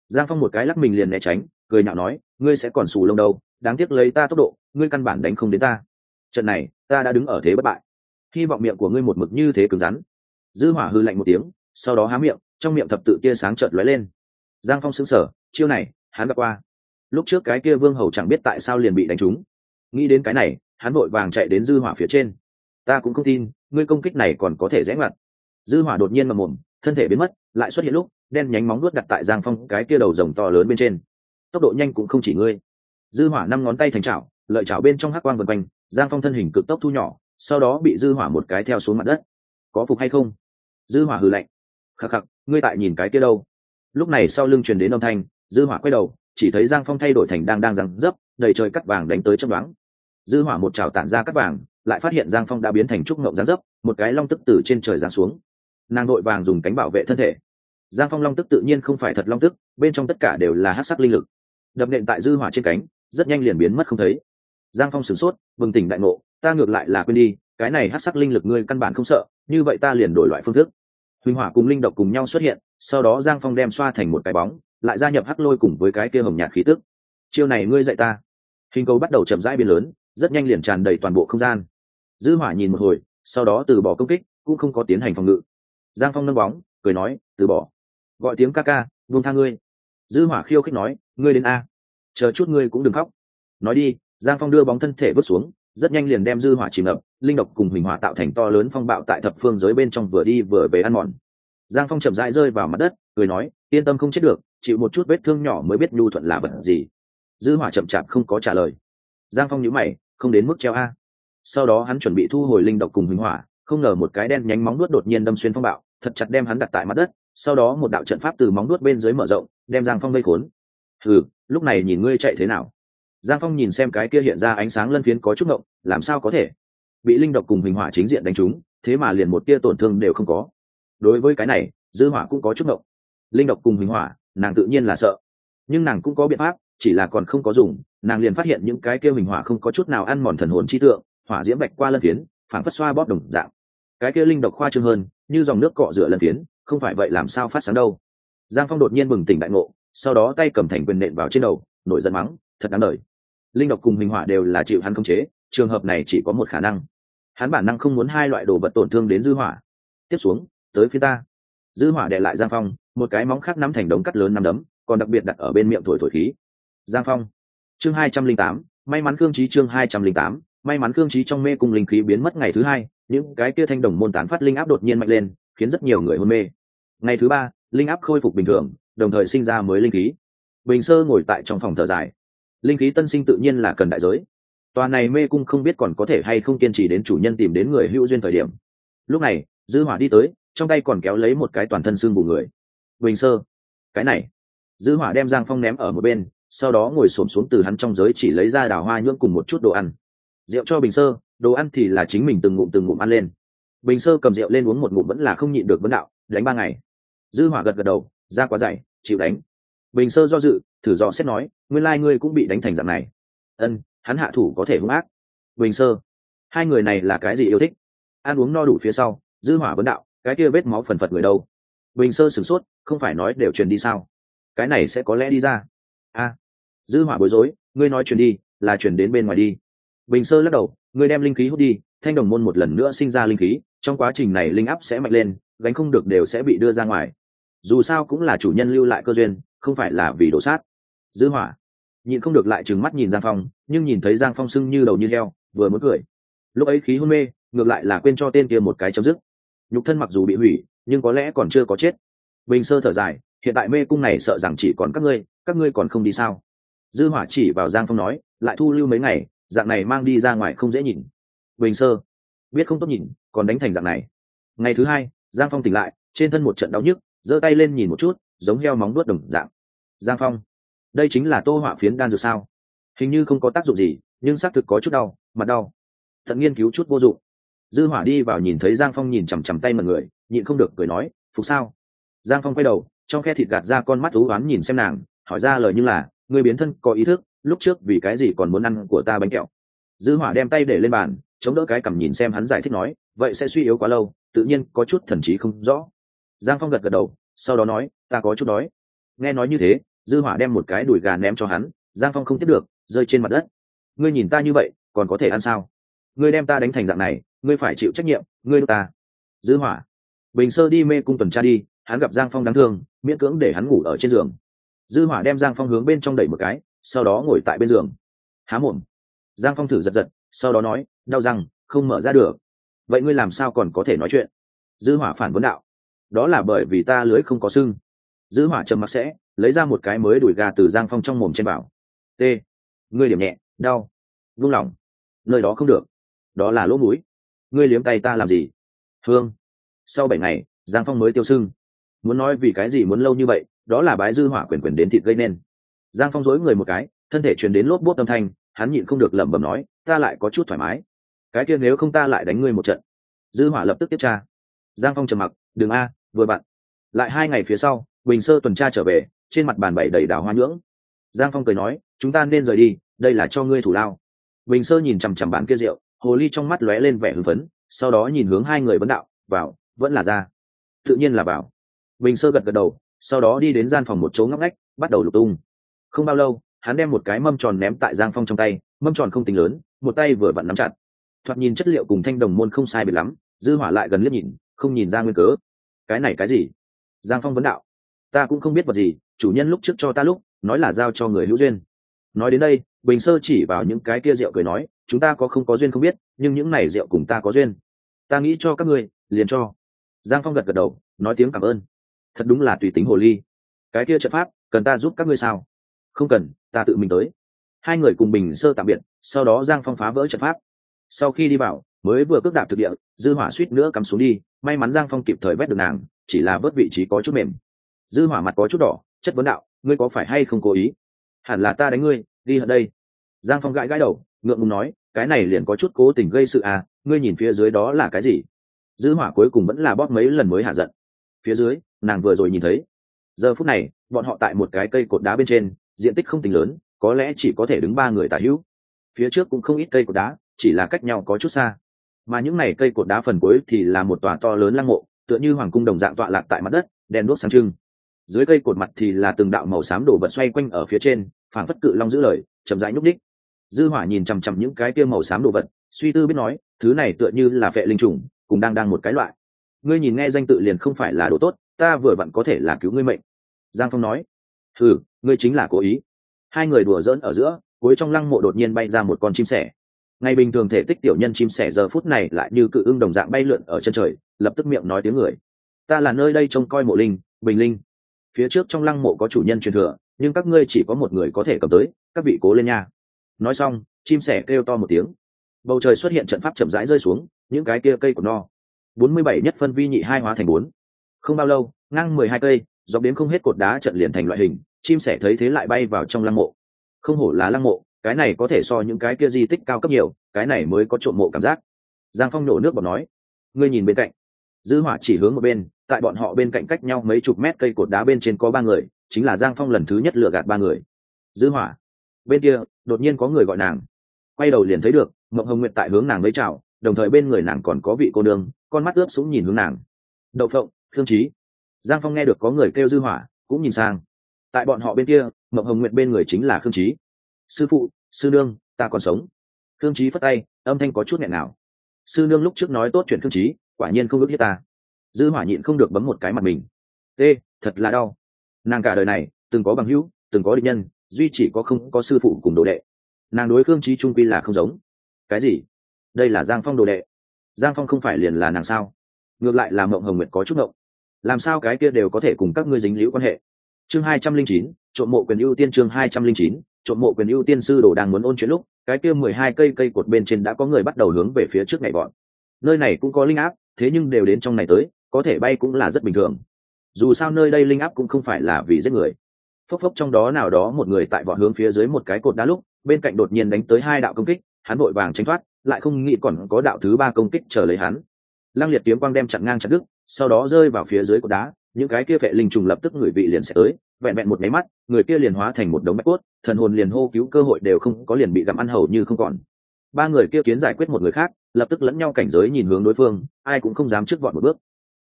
Giang phong một cái lắc mình liền né tránh, cười nhạo nói, ngươi sẽ còn xù lông đâu, đáng tiếc lấy ta tốc độ, ngươi căn bản đánh không đến ta trận này, ta đã đứng ở thế bất bại. Hy vọng miệng của ngươi một mực như thế cứng rắn. Dư hỏa hư lạnh một tiếng, sau đó há miệng, trong miệng thập tự kia sáng chợt lóe lên. Giang phong sững sờ, chiêu này, hắn gặp qua. Lúc trước cái kia vương hầu chẳng biết tại sao liền bị đánh trúng. Nghĩ đến cái này, hắn vội vàng chạy đến dư hỏa phía trên. Ta cũng không tin, ngươi công kích này còn có thể rẽ ngoặt. Dư hỏa đột nhiên mà mồm, thân thể biến mất, lại xuất hiện lúc, đen nhánh móng nuốt đặt tại giang phong cái kia đầu rồng to lớn bên trên. Tốc độ nhanh cũng không chỉ ngươi. Dư hỏa năm ngón tay thành chảo lợi chảo bên trong hắc quang vần quanh, giang phong thân hình cực tốc thu nhỏ, sau đó bị dư hỏa một cái theo xuống mặt đất. Có phục hay không? Dư hỏa hừ lạnh. Khắc khắc, ngươi tại nhìn cái kia đâu? Lúc này sau lưng truyền đến âm thanh, dư hỏa quay đầu, chỉ thấy giang phong thay đổi thành đang đang răng dấp, đầy trời cắt vàng đánh tới chớp đoán dư hỏa một chảo tản ra cắt vàng, lại phát hiện giang phong đã biến thành trúc ngộng giáng dấp, một cái long tức từ trên trời giáng xuống. Nàng đội vàng dùng cánh bảo vệ thân thể. Giang phong long tức tự nhiên không phải thật long tức, bên trong tất cả đều là hát sắc linh lực. Đập nện tại dư hỏa trên cánh, rất nhanh liền biến mất không thấy giang phong sửng sốt, bừng tỉnh đại ngộ, ta ngược lại là quên đi, cái này hát sắc linh lực ngươi căn bản không sợ, như vậy ta liền đổi loại phương thức. Huỳnh hỏa cùng linh độc cùng nhau xuất hiện, sau đó giang phong đem xoa thành một cái bóng, lại gia nhập hắc lôi cùng với cái kia hồng nhạt khí tức. Chiêu này ngươi dạy ta. Hình cầu bắt đầu chậm rãi biến lớn, rất nhanh liền tràn đầy toàn bộ không gian. Dư hỏa nhìn một hồi, sau đó từ bỏ công kích, cũng không có tiến hành phòng ngự. Giang phong nâng bóng, cười nói, từ bỏ. Gọi tiếng ca ca buông tha ngươi. Dư hỏa khiêu khích nói, ngươi đến a, chờ chút ngươi cũng đừng khóc. Nói đi giang phong đưa bóng thân thể vứt xuống, rất nhanh liền đem dư hỏa chìm ngập, linh độc cùng huỳnh hỏa tạo thành to lớn phong bạo tại thập phương giới bên trong vừa đi vừa về ăn mòn. Giang phong chậm rãi rơi vào mặt đất, cười nói, yên tâm không chết được, chịu một chút vết thương nhỏ mới biết nhu thuận là vật gì. Dư hỏa chậm chạp không có trả lời. Giang phong nhíu mày, không đến mức treo a. Sau đó hắn chuẩn bị thu hồi linh độc cùng huỳnh hỏa, không ngờ một cái đen nhánh móng nuốt đột nhiên đâm xuyên phong bạo, thật chặt đem hắn đặt tại mặt đất, sau đó một đạo trận pháp từ móng nuốt bên dưới mở rộng, đem giang phong gây khốn. Ừ lúc này nhìn ngươi chạy thế nào? Giang phong nhìn xem cái kia hiện ra ánh sáng lân phiến có chút ngộng, làm sao có thể? Bị linh độc cùng hình hỏa chính diện đánh trúng, thế mà liền một tia tổn thương đều không có. Đối với cái này, dư hỏa cũng có chút ngộng. Linh độc cùng hình hỏa, nàng tự nhiên là sợ. Nhưng nàng cũng có biện pháp, chỉ là còn không có dùng, nàng liền phát hiện những cái kia hình hỏa không có chút nào ăn mòn thần hồn chi tượng, hỏa diễm bạch qua lân phiến phản phất xoa bóp đồng dạng. Cái kia linh độc khoa trương hơn, như dòng nước cọ rửa lân phiến, không phải vậy làm sao phát sáng đâu. Giang phong đột nhiên bừng tỉnh đại ngộ, sau đó tay cầm thành quyền nện vào trên đầu, nổi giận mắng, thật đáng đời linh độc cùng minh hỏa đều là chịu hắn khống chế, trường hợp này chỉ có một khả năng. Hắn bản năng không muốn hai loại đồ vật tổn thương đến dư hỏa. Tiếp xuống, tới phía ta. Dư hỏa đệ lại giang phong, một cái móng khác nắm thành đống cắt lớn nắm đấm, còn đặc biệt đặt ở bên miệng thổi thổi khí. Giang phong. Chương hai trăm linh tám, may mắn cương trí chương hai trăm linh tám, may mắn cương trí trong mê cùng linh khí biến mất ngày thứ hai, những cái kia thanh đồng môn tán phát linh áp đột nhiên mạnh lên, khiến rất nhiều người hôn mê. Ngày thứ ba, linh áp khôi phục bình thường, đồng thời sinh ra mới linh khí. Bình sơ ngồi tại trong phòng thở dài linh khí tân sinh tự nhiên là cần đại giới. Tòa này mê cung không biết còn có thể hay không kiên trì đến chủ nhân tìm đến người hữu duyên thời điểm. Lúc này, dư hỏa đi tới, trong tay còn kéo lấy một cái toàn thân xương bù người. Bình sơ, cái này. Dư hỏa đem giang phong ném ở một bên, sau đó ngồi xổm xuống từ hắn trong giới chỉ lấy ra đào hoa nhưỡng cùng một chút đồ ăn. Rượu cho bình sơ, đồ ăn thì là chính mình từng ngụm từng ngụm ăn lên. Bình sơ cầm rượu lên uống một ngụm vẫn là không nhịn được vấn đạo, đánh ba ngày. Dư hỏa gật gật đầu ra quá dày, chịu đánh. Bình sơ do dự thử dò xét nói, nguyên lai ngươi cũng bị đánh thành dạng này. Ân, hắn hạ thủ có thể hung ác. Bình sơ, hai người này là cái gì yêu thích? Ăn uống no đủ phía sau, dư hỏa vấn đạo, cái kia vết máu phần phật người đâu? Bình sơ sửng sốt, không phải nói đều truyền đi sao? Cái này sẽ có lẽ đi ra. A, dư hỏa bối rối, ngươi nói truyền đi, là truyền đến bên ngoài đi. Bình sơ lắc đầu, ngươi đem linh khí hút đi, thanh đồng môn một lần nữa sinh ra linh khí, trong quá trình này linh áp sẽ mạnh lên, gánh không được đều sẽ bị đưa ra ngoài. Dù sao cũng là chủ nhân lưu lại cơ duyên, không phải là vì đổ sát dư hỏa. Nhịn không được lại trừng mắt nhìn giang phong, nhưng nhìn thấy giang phong sưng như đầu như heo, vừa muốn cười. Lúc ấy khí hôn mê, ngược lại là quên cho tên kia một cái chấm dứt. Nhục thân mặc dù bị hủy, nhưng có lẽ còn chưa có chết. Bình sơ thở dài, hiện tại mê cung này sợ rằng chỉ còn các ngươi các ngươi còn không đi sao? Dư hỏa chỉ vào giang phong nói, lại thu lưu mấy ngày, dạng này mang đi ra ngoài không dễ nhìn. Bình sơ, biết không tốt nhìn, còn đánh thành dạng này. Ngày thứ hai, giang phong tỉnh lại, trên thân một trận đau nhức, giơ tay lên nhìn một chút, giống heo móng nuốt đồng dạng. Giang phong đây chính là tô họa phiến đan dược sao? Hình như không có tác dụng gì, nhưng xác thực có chút đau, mặt đau. Thận nghiên cứu chút vô dụng. Dư hỏa đi vào nhìn thấy giang phong nhìn chằm chằm tay mật người, nhịn không được cười nói, phục sao? Giang phong quay đầu, trong khe thịt gạt ra con mắt ú oán nhìn xem nàng, hỏi ra lời như là người biến thân có ý thức, lúc trước vì cái gì còn muốn ăn của ta bánh kẹo? Dư hỏa đem tay để lên bàn, chống đỡ cái cằm nhìn xem hắn giải thích nói, vậy sẽ suy yếu quá lâu, tự nhiên có chút thần trí không rõ. Giang phong gật gật đầu, sau đó nói, ta có chút đói. Nghe nói như thế dư hỏa đem một cái đùi gà ném cho hắn, giang phong không tiếp được, rơi trên mặt đất. Ngươi nhìn ta như vậy, còn có thể ăn sao? Ngươi đem ta đánh thành dạng này, ngươi phải chịu trách nhiệm, ngươi đ ta. Dư hỏa. Bình sơ đi mê cung tuần tra đi, hắn gặp giang phong đáng thương, miễn cưỡng để hắn ngủ ở trên giường. Dư hỏa đem giang phong hướng bên trong đẩy một cái, sau đó ngồi tại bên giường. Há mồm. Giang phong thử giật giật, sau đó nói, đau răng, không mở ra được. Vậy ngươi làm sao còn có thể nói chuyện? Dư hỏa phản vấn đạo. Đó là bởi vì ta lưới không có sưng dư hỏa trầm mặc sẽ, lấy ra một cái mới đuổi gà từ giang phong trong mồm trên bảo. T, ngươi điểm nhẹ, đau, vung lỏng. Nơi đó không được. Đó là lỗ mũi. Ngươi liếm tay ta làm gì? Hương sau bảy ngày, giang phong mới tiêu sưng. Muốn nói vì cái gì muốn lâu như vậy, đó là bái dư hỏa quyền quyền đến thịt gây nên. Giang phong dối người một cái, thân thể truyền đến lốp bốt âm thanh, hắn nhịn không được lẩm bẩm nói, ta lại có chút thoải mái. Cái kia nếu không ta lại đánh ngươi một trận. Dư hỏa lập tức tiếp tra. Giang phong trầm mặc đường a, vừa bạn. Lại hai ngày phía sau bình sơ tuần tra trở về, trên mặt bàn bảy đầy đảo hoa nhưỡng. Giang phong cười nói, chúng ta nên rời đi, đây là cho ngươi thủ lao. Bình sơ nhìn chằm chằm bàn kia rượu, hồ ly trong mắt lóe lên vẻ hưng phấn, sau đó nhìn hướng hai người vấn đạo, vào, vẫn là ra. Tự nhiên là vào. Bình sơ gật gật đầu, sau đó đi đến gian phòng một chỗ ngóc ngách, bắt đầu lục tung. Không bao lâu, hắn đem một cái mâm tròn ném tại giang phong trong tay, mâm tròn không tính lớn, một tay vừa vặn nắm chặt. Thoạt nhìn chất liệu cùng thanh đồng môn không sai biệt lắm, dư hỏa lại gần liếc nhìn, không nhìn ra nguyên cớ. Cái này cái gì? Giang phong vấn đạo ta cũng không biết vật gì, chủ nhân lúc trước cho ta lúc, nói là giao cho người hữu duyên. Nói đến đây, bình sơ chỉ vào những cái kia rượu cười nói, chúng ta có không có duyên không biết, nhưng những này rượu cùng ta có duyên. Ta nghĩ cho các ngươi, liền cho. Giang phong gật gật đầu, nói tiếng cảm ơn. Thật đúng là tùy tính hồ ly. Cái kia trận pháp, cần ta giúp các ngươi sao? Không cần, ta tự mình tới. Hai người cùng bình sơ tạm biệt, sau đó giang phong phá vỡ trận pháp. Sau khi đi vào, mới vừa cước đạp thực địa, dư hỏa suýt nữa cắm xuống đi, may mắn giang phong kịp thời vét được nàng, chỉ là vớt vị trí có chút mềm dư hỏa mặt có chút đỏ, chất vấn đạo, ngươi có phải hay không cố ý? Hẳn là ta đánh ngươi, đi ở đây. Giang phong gãi gãi đầu, ngượng ngùng nói, cái này liền có chút cố tình gây sự à ngươi nhìn phía dưới đó là cái gì? Dư hỏa cuối cùng vẫn là bóp mấy lần mới hạ giận. Phía dưới, nàng vừa rồi nhìn thấy. Giờ phút này, bọn họ tại một cái cây cột đá bên trên, diện tích không tính lớn, có lẽ chỉ có thể đứng ba người tả hữu. Phía trước cũng không ít cây cột đá, chỉ là cách nhau có chút xa. Mà những này cây cột đá phần cuối thì là một tòa to lớn lăng mộ, tựa như hoàng cung đồng dạng tọa lạc tại mặt đất, đèn đuốc sáng trưng dưới cây cột mặt thì là từng đạo màu xám đổ vật xoay quanh ở phía trên, phảng phất cự long giữ lời, chậm rãi nhúc đích dư hỏa nhìn chằm chằm những cái kia màu xám đồ vật, suy tư biết nói, thứ này tựa như là vệ linh trùng, cùng đang đang một cái loại. Ngươi nhìn nghe danh tự liền không phải là đồ tốt, ta vừa vặn có thể là cứu ngươi mệnh. Giang phong nói. Ừ ngươi chính là cố ý. Hai người đùa giỡn ở giữa, cuối trong lăng mộ đột nhiên bay ra một con chim sẻ. Ngày bình thường thể tích tiểu nhân chim sẻ giờ phút này lại như cự ưng đồng dạng bay lượn ở chân trời, lập tức miệng nói tiếng người. Ta là nơi đây trông coi mộ linh, bình linh phía trước trong lăng mộ có chủ nhân truyền thừa, nhưng các ngươi chỉ có một người có thể cầm tới, các vị cố lên nha. Nói xong, chim sẻ kêu to một tiếng. Bầu trời xuất hiện trận pháp chậm rãi rơi xuống, những cái kia cây của no. Bốn mươi bảy nhất phân vi nhị hai hóa thành bốn. Không bao lâu, ngang mười hai cây, dọc đến không hết cột đá trận liền thành loại hình, chim sẻ thấy thế lại bay vào trong lăng mộ. Không hổ là lăng mộ, cái này có thể so những cái kia di tích cao cấp nhiều, cái này mới có trộm mộ cảm giác. Giang phong nổ nước bọt nói, ngươi nhìn bên cạnh dư hỏa chỉ hướng một bên, tại bọn họ bên cạnh cách nhau mấy chục mét cây cột đá bên trên có ba người, chính là giang phong lần thứ nhất lừa gạt ba người. Dư hỏa, bên kia, đột nhiên có người gọi nàng. Quay đầu liền thấy được, mộng hồng nguyệt tại hướng nàng lấy chào, đồng thời bên người nàng còn có vị cô nương, con mắt ướt súng nhìn hướng nàng. Đậu phộng thương trí giang phong nghe được có người kêu dư hỏa, cũng nhìn sang. Tại bọn họ bên kia, mộng hồng nguyệt bên người chính là khương trí sư phụ, sư nương, ta còn sống. Khương trí phất tay, âm thanh có chút nghẹn nào sư nương lúc trước nói tốt chuyện thương trí quả nhiên không ước hiếp ta. Dư hỏa nhịn không được bấm một cái mặt mình. T thật là đau. Nàng cả đời này, từng có bằng hữu, từng có địch nhân, duy chỉ có không có sư phụ cùng đồ đệ. Nàng đối khương trí trung quy là không giống. Cái gì? Đây là giang phong đồ đệ. Giang phong không phải liền là nàng sao? Ngược lại là mộng hồng nguyệt có chút mộng làm sao cái kia đều có thể cùng các ngươi dính liễu quan hệ? Chương hai trăm linh chín, trộm mộ quyền ưu tiên chương hai trăm linh chín, trộm mộ quyền ưu tiên sư đồ đang muốn ôn chuyện lúc, cái kia mười hai cây cây cột bên trên đã có người bắt đầu hướng về phía trước ngày bọn nơi này cũng có linh áp thế nhưng đều đến trong này tới, có thể bay cũng là rất bình thường. Dù sao nơi đây linh áp cũng không phải là vì giết người. Phốc phốc trong đó nào đó một người tại vọt hướng phía dưới một cái cột đá lúc, bên cạnh đột nhiên đánh tới hai đạo công kích, hắn vội vàng tranh thoát, lại không nghĩ còn có đạo thứ ba công kích chờ lấy hắn. Lăng liệt kiếm quang đem chặn ngang chặt đứt, sau đó rơi vào phía dưới cột đá, những cái kia vệ linh trùng lập tức người vị liền sẽ tới, vẹn vẹn một máy mắt, người kia liền hóa thành một đống bạch cốt, thần hồn liền hô cứu cơ hội đều không có liền bị gặm ăn hầu như không còn. Ba người kia kiến giải quyết một người khác lập tức lẫn nhau cảnh giới nhìn hướng đối phương, ai cũng không dám trước vọt một bước.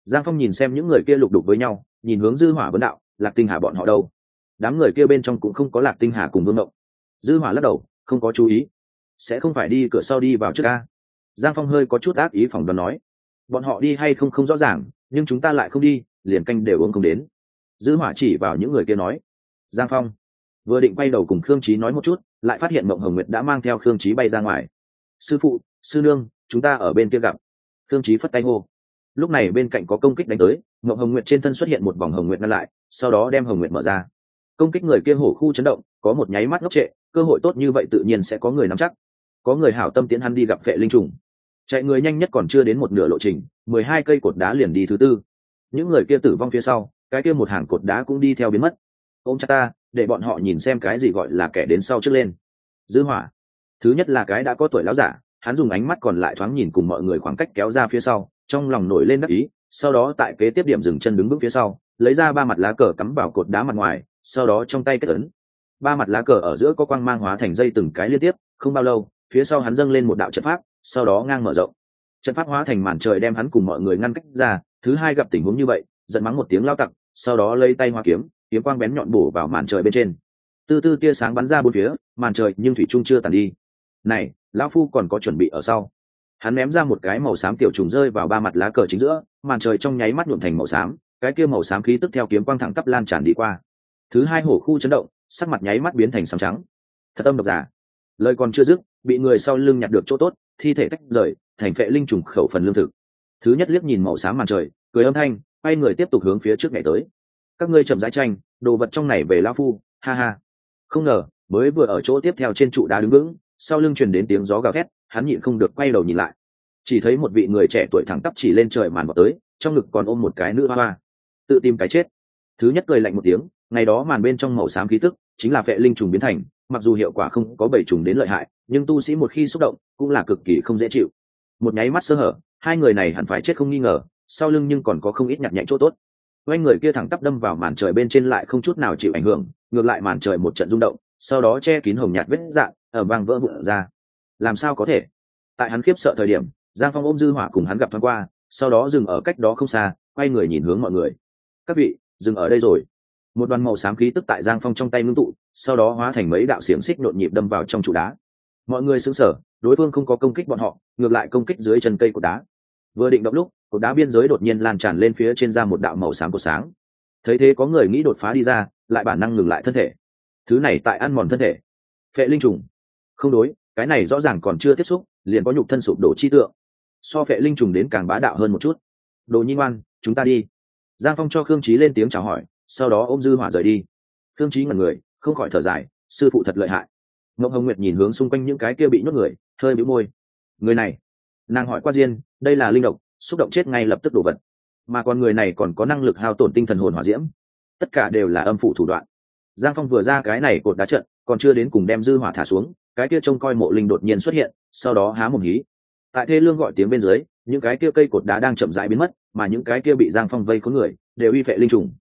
Giang phong nhìn xem những người kia lục đục với nhau, nhìn hướng dư hỏa vấn đạo, lạc tinh hà bọn họ đâu? Đám người kia bên trong cũng không có lạc tinh hà cùng vương động dư hỏa lắc đầu, không có chú ý. Sẽ không phải đi, cửa sau đi vào trước ca. Giang phong hơi có chút ác ý phỏng đoán nói. Bọn họ đi hay không không rõ ràng, nhưng chúng ta lại không đi, liền canh đều uống không đến. Dư hỏa chỉ vào những người kia nói. Giang phong, vừa định quay đầu cùng khương trí nói một chút, lại phát hiện mộng hồng nguyệt đã mang theo khương trí bay ra ngoài. Sư phụ, sư nương chúng ta ở bên kia gặp. Thương trí phất tay hô. Lúc này bên cạnh có công kích đánh tới, ngọc hồng nguyệt trên thân xuất hiện một vòng hồng nguyệt ngăn lại, sau đó đem hồng nguyệt mở ra. Công kích người kia hổ khu chấn động, có một nháy mắt ngốc trệ, cơ hội tốt như vậy tự nhiên sẽ có người nắm chắc. Có người hảo tâm tiến hắn đi gặp vệ linh trùng. Chạy người nhanh nhất còn chưa đến một nửa lộ trình, mười hai cây cột đá liền đi thứ tư. Những người kia tử vong phía sau, cái kia một hàng cột đá cũng đi theo biến mất. Ôm cha ta, để bọn họ nhìn xem cái gì gọi là kẻ đến sau trước lên. Dư hỏa. Thứ nhất là cái đã có tuổi lão giả hắn dùng ánh mắt còn lại thoáng nhìn cùng mọi người khoảng cách kéo ra phía sau, trong lòng nổi lên đắc ý, sau đó tại kế tiếp điểm dừng chân đứng bước phía sau, lấy ra ba mặt lá cờ cắm vào cột đá mặt ngoài, sau đó trong tay kết ấn. Ba mặt lá cờ ở giữa có quang mang hóa thành dây từng cái liên tiếp, không bao lâu, phía sau hắn dâng lên một đạo trận pháp, sau đó ngang mở rộng. Trận pháp hóa thành màn trời đem hắn cùng mọi người ngăn cách ra, thứ hai gặp tình huống như vậy, giận mắng một tiếng lao tặc, sau đó lấy tay hoa kiếm kiếm quang bén nhọn bổ vào màn trời bên trên. Tư tư tia sáng bắn ra bốn phía, màn trời nhưng thủy trung chưa tàn đi. Này lão phu còn có chuẩn bị ở sau. Hắn ném ra một cái màu xám tiểu trùng rơi vào ba mặt lá cờ chính giữa, màn trời trong nháy mắt nhuộm thành màu xám, cái kia màu xám khí tức theo kiếm quang thẳng tắp lan tràn đi qua. Thứ hai hổ khu chấn động, sắc mặt nháy mắt biến thành sóng trắng. Thật âm độc giả. Lời còn chưa dứt, bị người sau lưng nhặt được chỗ tốt, thi thể tách rời, thành phệ linh trùng khẩu phần lương thực. Thứ nhất liếc nhìn màu xám màn trời, cười âm thanh, quay người tiếp tục hướng phía trước ngày tới. Các ngươi chậm rãi tranh, đồ vật trong này về lao phu, ha ha. Không ngờ, mới vừa ở chỗ tiếp theo trên trụ đá đứng vững sau lưng truyền đến tiếng gió gào thét, hắn nhịn không được quay đầu nhìn lại. Chỉ thấy một vị người trẻ tuổi thẳng tắp chỉ lên trời màn vào tới, trong ngực còn ôm một cái nữ hoa hoa. Tự tìm cái chết. Thứ nhất cười lạnh một tiếng, ngày đó màn bên trong màu xám khí tức, chính là vệ linh trùng biến thành, mặc dù hiệu quả không có bảy trùng đến lợi hại, nhưng tu sĩ một khi xúc động, cũng là cực kỳ không dễ chịu. Một nháy mắt sơ hở, hai người này hẳn phải chết không nghi ngờ, sau lưng nhưng còn có không ít nhặt nhạnh chỗ tốt. Quanh người kia thẳng tắp đâm vào màn trời bên trên lại không chút nào chịu ảnh hưởng, ngược lại màn trời một trận rung động, sau đó che kín hồng nhạt vết dạng ở vang vỡ vụn ra. Làm sao có thể? Tại hắn khiếp sợ thời điểm, giang phong ôm dư hỏa cùng hắn gặp thoáng qua, sau đó dừng ở cách đó không xa, quay người nhìn hướng mọi người. Các vị, dừng ở đây rồi. Một đoàn màu xám khí tức tại giang phong trong tay ngưng tụ, sau đó hóa thành mấy đạo xiềng xích nhộn nhịp đâm vào trong trụ đá. Mọi người sững sờ, đối phương không có công kích bọn họ, ngược lại công kích dưới chân cây cột đá. Vừa định động lúc, cột đá biên giới đột nhiên lan tràn lên phía trên ra một đạo màu xám của sáng. Thấy thế có người nghĩ đột phá đi ra, lại bản năng ngừng lại thân thể. Thứ này tại ăn mòn thân thể. Phệ linh trùng không đối, cái này rõ ràng còn chưa tiếp xúc, liền có nhục thân sụp đổ chi tượng. So phệ linh trùng đến càng bá đạo hơn một chút. Đồ nhi ngoan, chúng ta đi. Giang phong cho khương trí lên tiếng chào hỏi, sau đó ôm dư hỏa rời đi. Khương trí ngẩn người, không khỏi thở dài, sư phụ thật lợi hại. Mộng hồng nguyệt nhìn hướng xung quanh những cái kia bị nhốt người, hơi bĩu môi. Người này, nàng hỏi qua diên, đây là linh độc, xúc động chết ngay lập tức đổ vật. Mà còn người này còn có năng lực hao tổn tinh thần hồn hỏa diễm. Tất cả đều là âm phủ thủ đoạn. Giang phong vừa ra cái này cột đá trận, còn chưa đến cùng đem dư hỏa thả xuống cái kia trông coi mộ linh đột nhiên xuất hiện, sau đó há mồm hí. Tại thê lương gọi tiếng bên dưới, những cái kia cây cột đá đang chậm rãi biến mất, mà những cái kia bị giang phong vây có người, đều uy phệ linh trùng.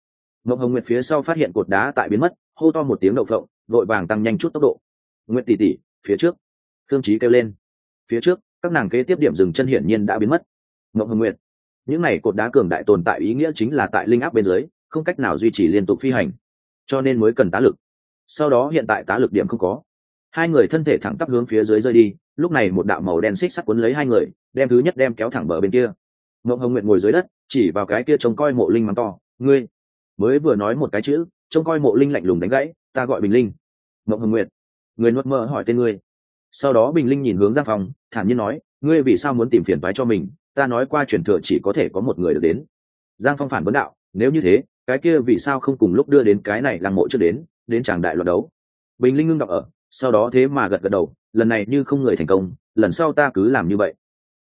Mộng hồng nguyệt phía sau phát hiện cột đá tại biến mất, hô to một tiếng đậu phộng vội vàng tăng nhanh chút tốc độ. Nguyệt tỷ tỷ, phía trước. Thương trí kêu lên. Phía trước, các nàng kế tiếp điểm dừng chân hiển nhiên đã biến mất. Mộng hồng nguyệt. Những này cột đá cường đại tồn tại ý nghĩa chính là tại linh áp bên dưới, không cách nào duy trì liên tục phi hành. Cho nên mới cần tá lực. Sau đó hiện tại tá lực điểm không có hai người thân thể thẳng tắp hướng phía dưới rơi đi, lúc này một đạo màu đen xích sắt cuốn lấy hai người, đem thứ nhất đem kéo thẳng bờ bên kia. Mộng hồng nguyệt ngồi dưới đất, chỉ vào cái kia trông coi mộ linh mắng to, ngươi, mới vừa nói một cái chữ, trông coi mộ linh lạnh lùng đánh gãy, ta gọi bình linh. Mộng hồng nguyệt, người nuốt mơ hỏi tên ngươi. Sau đó bình linh nhìn hướng giang phong thản nhiên nói, ngươi vì sao muốn tìm phiền phái cho mình? Ta nói qua truyền thừa chỉ có thể có một người được đến. Giang phong phản vấn đạo, nếu như thế, cái kia vì sao không cùng lúc đưa đến cái này lăng mộ trước đến đến tràng đại loạt đấu? Bình linh ngưng đọc ở sau đó thế mà gật gật đầu, lần này như không người thành công, lần sau ta cứ làm như vậy.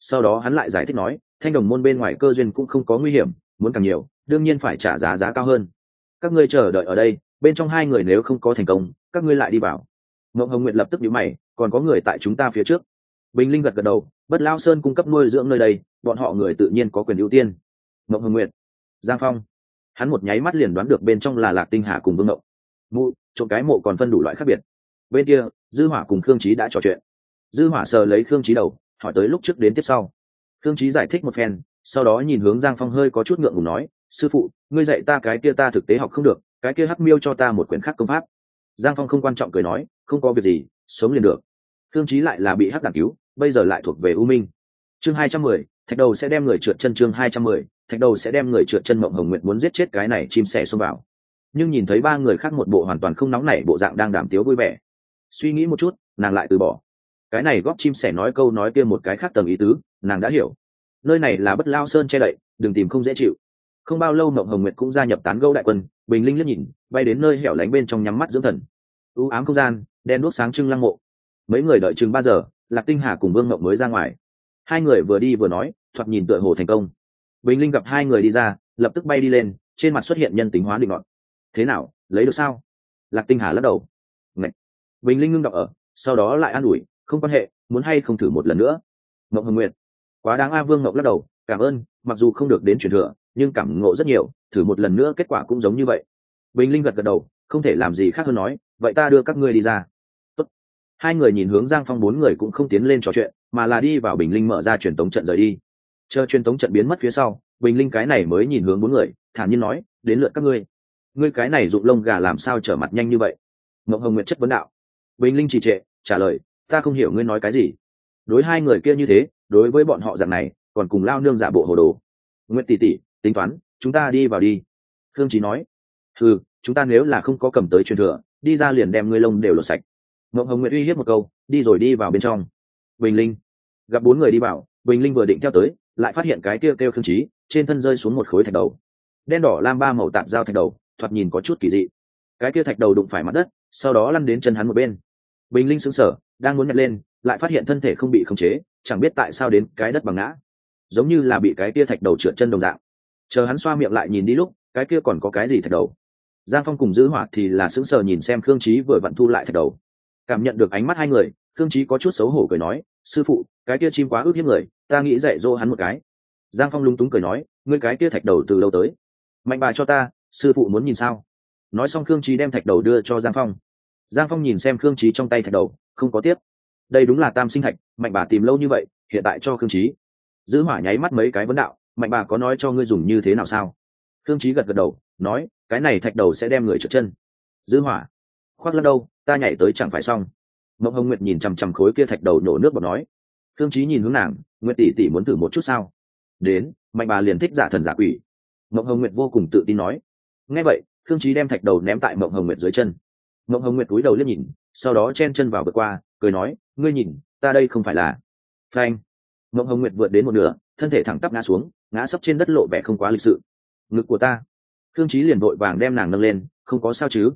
Sau đó hắn lại giải thích nói, thanh đồng môn bên ngoài cơ duyên cũng không có nguy hiểm, muốn càng nhiều, đương nhiên phải trả giá giá cao hơn. Các ngươi chờ đợi ở đây, bên trong hai người nếu không có thành công, các ngươi lại đi vào. Mộng hồng nguyện lập tức nhíu mày, còn có người tại chúng ta phía trước. Bình linh gật gật đầu, bất lao sơn cung cấp nuôi dưỡng nơi đây, bọn họ người tự nhiên có quyền ưu tiên. Mộng hồng nguyện giang phong. Hắn một nháy mắt liền đoán được bên trong là lạc tinh hà cùng vương mộng mụ chỗ cái mộ còn phân đủ loại khác biệt bên kia, dư hỏa cùng khương trí đã trò chuyện. Dư hỏa sờ lấy khương trí đầu, hỏi tới lúc trước đến tiếp sau. Khương trí giải thích một phen, sau đó nhìn hướng giang phong hơi có chút ngượng ngùng nói, sư phụ, ngươi dạy ta cái kia ta thực tế học không được, cái kia hắc miêu cho ta một quyển khác công pháp. Giang phong không quan trọng cười nói, không có việc gì, sống liền được. Khương trí lại là bị hắc đảng cứu, bây giờ lại thuộc về u minh. Chương hai trăm mười, thạch đầu sẽ đem người trượt chân chương hai trăm mười, thạch đầu sẽ đem người trượt chân mộng hồng nguyện muốn giết chết cái này chim sẻ xông vào. Nhưng nhìn thấy ba người khác một bộ hoàn toàn không nóng nảy bộ dạng đang đàm tiếu vui vẻ suy nghĩ một chút, nàng lại từ bỏ. Cái này góp chim sẻ nói câu nói kia một cái khác tầng ý tứ, nàng đã hiểu. Nơi này là bất lao sơn che đậy, đừng tìm không dễ chịu. Không bao lâu mộng hồng nguyệt cũng gia nhập tán gâu đại quân, bình linh liếc nhìn, bay đến nơi hẻo lánh bên trong nhắm mắt dưỡng thần. Ưu ám không gian, đen đuốc sáng trưng lăng mộ. Mấy người đợi chừng ba giờ, lạc tinh hà cùng vương mộng mới ra ngoài. Hai người vừa đi vừa nói, thoạt nhìn tựa hồ thành công. Bình linh gặp hai người đi ra, lập tức bay đi lên, trên mặt xuất hiện nhân tính hóa định ngọn thế nào, lấy được sao? Lạc tinh hà lắc đầu bình linh ngưng đọc ở, sau đó lại an ủi, không quan hệ, muốn hay không thử một lần nữa? Mộng hồng nguyệt, quá đáng a, vương mộng lắc đầu, cảm ơn, mặc dù không được đến truyền thừa, nhưng cảm ngộ rất nhiều, thử một lần nữa kết quả cũng giống như vậy. Bình linh gật gật đầu, không thể làm gì khác hơn nói, vậy ta đưa các ngươi đi ra. Tốt. hai người nhìn hướng giang phong, bốn người cũng không tiến lên trò chuyện, mà là đi vào bình linh mở ra truyền tống trận rời đi. Chờ truyền tống trận biến mất phía sau, bình linh cái này mới nhìn hướng bốn người, thản nhiên nói, đến lượt các ngươi. Ngươi cái này dụng lông gà làm sao trở mặt nhanh như vậy? Mộng hồng nguyệt chất vấn đạo bình linh trì trệ, trả lời, ta không hiểu ngươi nói cái gì. Đối hai người kia như thế, đối với bọn họ dạng này, còn cùng lao nương giả bộ hồ đồ. Nguyệt tỷ tỷ, tính toán, chúng ta đi vào đi. Khương trí nói ừ chúng ta nếu là không có cầm tới truyền thừa, đi ra liền đem ngươi lông đều lột sạch. Ngộ hồng nguyệt uy hiếp một câu, đi rồi đi vào bên trong. Bình linh gặp bốn người đi vào, bình linh vừa định theo tới, lại phát hiện cái kêu kêu khương trí trên thân rơi xuống một khối thạch đầu. Đen đỏ lam ba màu tạm giao thạch đầu, thoạt nhìn có chút kỳ dị. Cái kia thạch đầu đụng phải mặt đất sau đó lăn đến chân hắn một bên. Bình linh sững sờ, đang muốn nhặt lên, lại phát hiện thân thể không bị khống chế, chẳng biết tại sao đến cái đất bằng ngã. Giống như là bị cái kia thạch đầu trượt chân đồng dạng. Chờ hắn xoa miệng lại nhìn đi lúc, cái kia còn có cái gì thạch đầu? Giang phong cùng giữ hỏa thì là sững sờ nhìn xem khương trí vừa vặn thu lại thạch đầu. Cảm nhận được ánh mắt hai người, khương trí có chút xấu hổ cười nói, sư phụ, cái kia chim quá ước hiếp người, ta nghĩ dạy dỗ hắn một cái. Giang phong lúng túng cười nói, ngươi cái kia thạch đầu từ đâu tới? Mạnh bà cho ta, sư phụ muốn nhìn sao? Nói xong khương trí đem thạch đầu đưa cho giang phong. Giang phong nhìn xem khương trí trong tay thạch đầu, không có tiếp. Đây đúng là tam sinh thạch, mạnh bà tìm lâu như vậy, hiện tại cho khương trí giữ hỏa nháy mắt mấy cái vấn đạo, mạnh bà có nói cho ngươi dùng như thế nào sao? Khương trí gật gật đầu, nói, cái này thạch đầu sẽ đem người trượt chân. Giữ hỏa. Khoác lắc đâu ta nhảy tới chẳng phải xong. Mộng hồng nguyệt nhìn chằm chằm khối kia thạch đầu nổ nước bọt nói. Khương trí nhìn hướng nàng, nguyệt tỷ tỷ muốn thử một chút sao? Đến, mạnh bà liền thích giả thần giả quỷ. Mộng hồng nguyệt vô cùng tự tin nói. Ngay vậy khương trí đem thạch đầu ném tại mộng hồng nguyệt dưới chân. Mộng hồng nguyệt cúi đầu liếc nhìn, sau đó chen chân vào vượt qua, cười nói, ngươi nhìn, ta đây không phải là phanh. Mộng hồng nguyệt vượt đến một nửa, thân thể thẳng tắp ngã xuống, ngã sấp trên đất lộ vẻ không quá lịch sự. Ngực của ta. Khương trí liền vội vàng đem nàng nâng lên, không có sao chứ?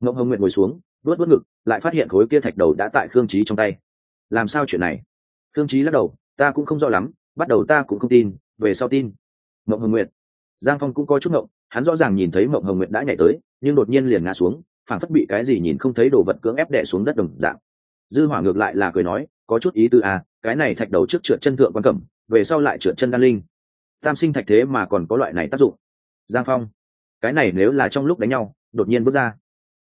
Mộng hồng nguyệt ngồi xuống luốt vớt ngực, lại phát hiện khối kia thạch đầu đã tại khương trí trong tay. Làm sao chuyện này? Khương trí lắc đầu, ta cũng không rõ lắm, bắt đầu ta cũng không tin, về sau tin. Mộng hồng nguyệt, giang phong cũng có chút mộng hắn rõ ràng nhìn thấy mộng hồng nguyệt đã nhảy tới, nhưng đột nhiên liền ngã xuống phản phất bị cái gì nhìn không thấy đồ vật cưỡng ép đẻ xuống đất đồng dạng. Dư hỏa ngược lại là cười nói, có chút ý tư à cái này thạch đầu trước trượt chân thượng quan cẩm, về sau lại trượt chân đan linh. Tam sinh thạch thế mà còn có loại này tác dụng. Giang phong, cái này nếu là trong lúc đánh nhau, đột nhiên bước ra.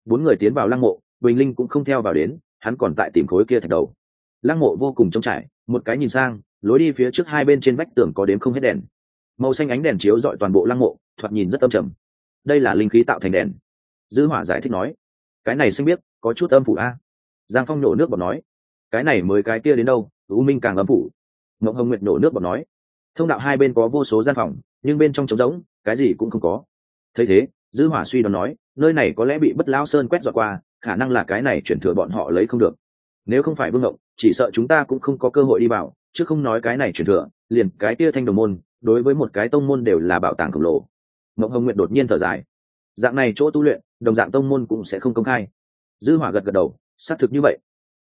Bốn người tiến vào lăng mộ, bình linh cũng không theo vào đến, hắn còn tại tìm khối kia thạch đầu. Lăng mộ vô cùng trống trải, một cái nhìn sang, lối đi phía trước hai bên trên vách tường có đếm không hết đèn màu xanh ánh đèn chiếu dọi toàn bộ lăng mộ, thoạt nhìn rất âm trầm. Đây là linh khí tạo thành đèn. Dư hỏa giải thích nói, cái này xanh biết có chút âm phủ a. Giang phong nổ nước bọt nói, cái này mới cái kia đến đâu, u minh càng âm phủ. Ngọc hồng nguyệt nổ nước bọt nói, thông đạo hai bên có vô số gian phòng, nhưng bên trong trống rỗng, cái gì cũng không có. Thấy thế, dư hỏa suy đoán nói, nơi này có lẽ bị bất lão sơn quét dọn qua, khả năng là cái này chuyển thừa bọn họ lấy không được. Nếu không phải vương ngộng chỉ sợ chúng ta cũng không có cơ hội đi vào, chứ không nói cái này chuyển thừa, liền cái kia thanh đồng môn đối với một cái tông môn đều là bảo tàng khổng lồ. Mộng hồng nguyệt đột nhiên thở dài. Dạng này chỗ tu luyện, đồng dạng tông môn cũng sẽ không công khai. Dư hỏa gật gật đầu, xác thực như vậy.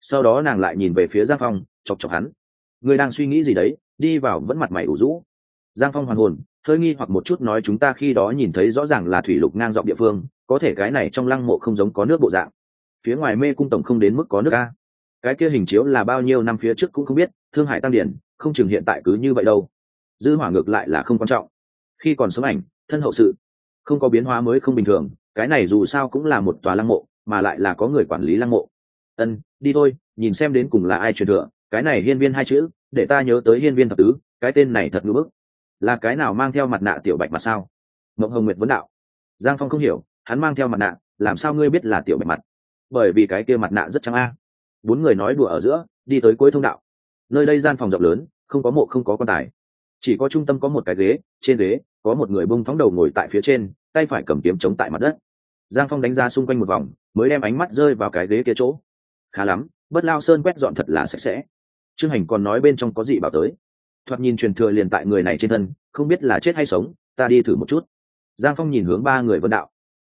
Sau đó nàng lại nhìn về phía giang phong, chọc chọc hắn. Người đang suy nghĩ gì đấy, đi vào vẫn mặt mày ủ rũ. Giang phong hoàn hồn, hơi nghi hoặc một chút nói chúng ta khi đó nhìn thấy rõ ràng là thủy lục ngang dọc địa phương, có thể cái này trong lăng mộ không giống có nước bộ dạng. Phía ngoài mê cung tổng không đến mức có nước a. Cái kia hình chiếu là bao nhiêu năm phía trước cũng không biết, thương hải tăng điển, không chừng hiện tại cứ như vậy đâu dư hỏa ngược lại là không quan trọng. Khi còn sống ảnh, thân hậu sự, không có biến hóa mới không bình thường, cái này dù sao cũng là một tòa lăng mộ, mà lại là có người quản lý lăng mộ. Ân, đi thôi, nhìn xem đến cùng là ai truyền thừa, cái này hiên viên hai chữ, để ta nhớ tới hiên viên thập tứ, cái tên này thật ngữ bức. Là cái nào mang theo mặt nạ tiểu bạch mặt sao? Mộng hồng nguyệt vấn đạo. Giang phong không hiểu, hắn mang theo mặt nạ, làm sao ngươi biết là tiểu bạch mặt? Bởi vì cái kia mặt nạ rất trắng a. Bốn người nói đùa ở giữa, đi tới cuối thông đạo. Nơi đây gian phòng rộng lớn, không có mộ không có quan tài chỉ có trung tâm có một cái ghế, trên ghế có một người bông thóng đầu ngồi tại phía trên, tay phải cầm kiếm chống tại mặt đất. Giang phong đánh ra xung quanh một vòng, mới đem ánh mắt rơi vào cái ghế kia chỗ. Khá lắm, bất lao sơn quét dọn thật là sạch sẽ. Trương hành còn nói bên trong có gì bảo tới. Thoạt nhìn truyền thừa liền tại người này trên thân, không biết là chết hay sống, ta đi thử một chút. Giang phong nhìn hướng ba người vân đạo.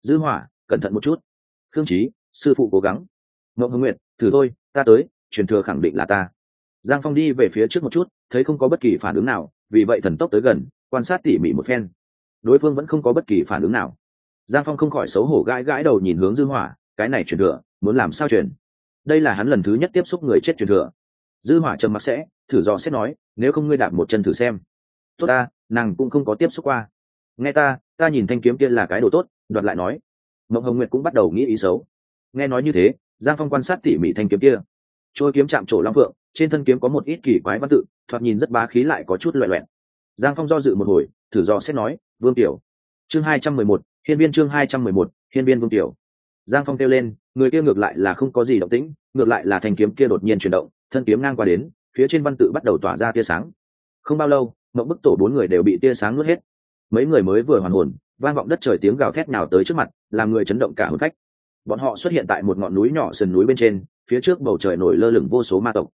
Dư hỏa, cẩn thận một chút. Khương trí sư phụ cố gắng. Ngọc hưng nguyệt, thử thôi, ta tới, truyền thừa khẳng định là ta. Giang phong đi về phía trước một chút, thấy không có bất kỳ phản ứng nào vì vậy thần tốc tới gần, quan sát tỉ mỉ một phen. Đối phương vẫn không có bất kỳ phản ứng nào. Giang phong không khỏi xấu hổ gãi gãi đầu nhìn hướng dư hỏa, cái này truyền thừa, muốn làm sao truyền? Đây là hắn lần thứ nhất tiếp xúc người chết truyền thừa. Dư hỏa trầm mặc sẽ, thử dò xét nói, nếu không ngươi đạp một chân thử xem. Tốt ta, nàng cũng không có tiếp xúc qua. Nghe ta ta nhìn thanh kiếm kia là cái đồ tốt, đoạt lại nói. Mộng hồng nguyệt cũng bắt đầu nghĩ ý xấu. Nghe nói như thế, giang phong quan sát tỉ mỉ thanh kiếm kia. Trôi kiếm chạm trổ long phượng trên thân kiếm có một ít kỳ quái văn tự, thoạt nhìn rất bá khí lại có chút loẹ loẹn giang phong do dự một hồi, thử dò xét nói, vương tiểu. Chương hai trăm mười một, hiên viên chương hai trăm mười một, hiên viên vương tiểu. Giang phong kêu lên, người kia ngược lại là không có gì động tĩnh, ngược lại là thanh kiếm kia đột nhiên chuyển động, thân kiếm ngang qua đến, phía trên văn tự bắt đầu tỏa ra tia sáng. Không bao lâu mộng bức tổ bốn người đều bị tia sáng nuốt hết. Mấy người mới vừa hoàn hồn, vang vọng đất trời tiếng gào thét nào tới trước mặt, làm người chấn động cả hồn phách. Bọn họ xuất hiện tại một ngọn núi nhỏ sườn núi bên trên, phía trước bầu trời nổi lơ lửng vô số ma tộc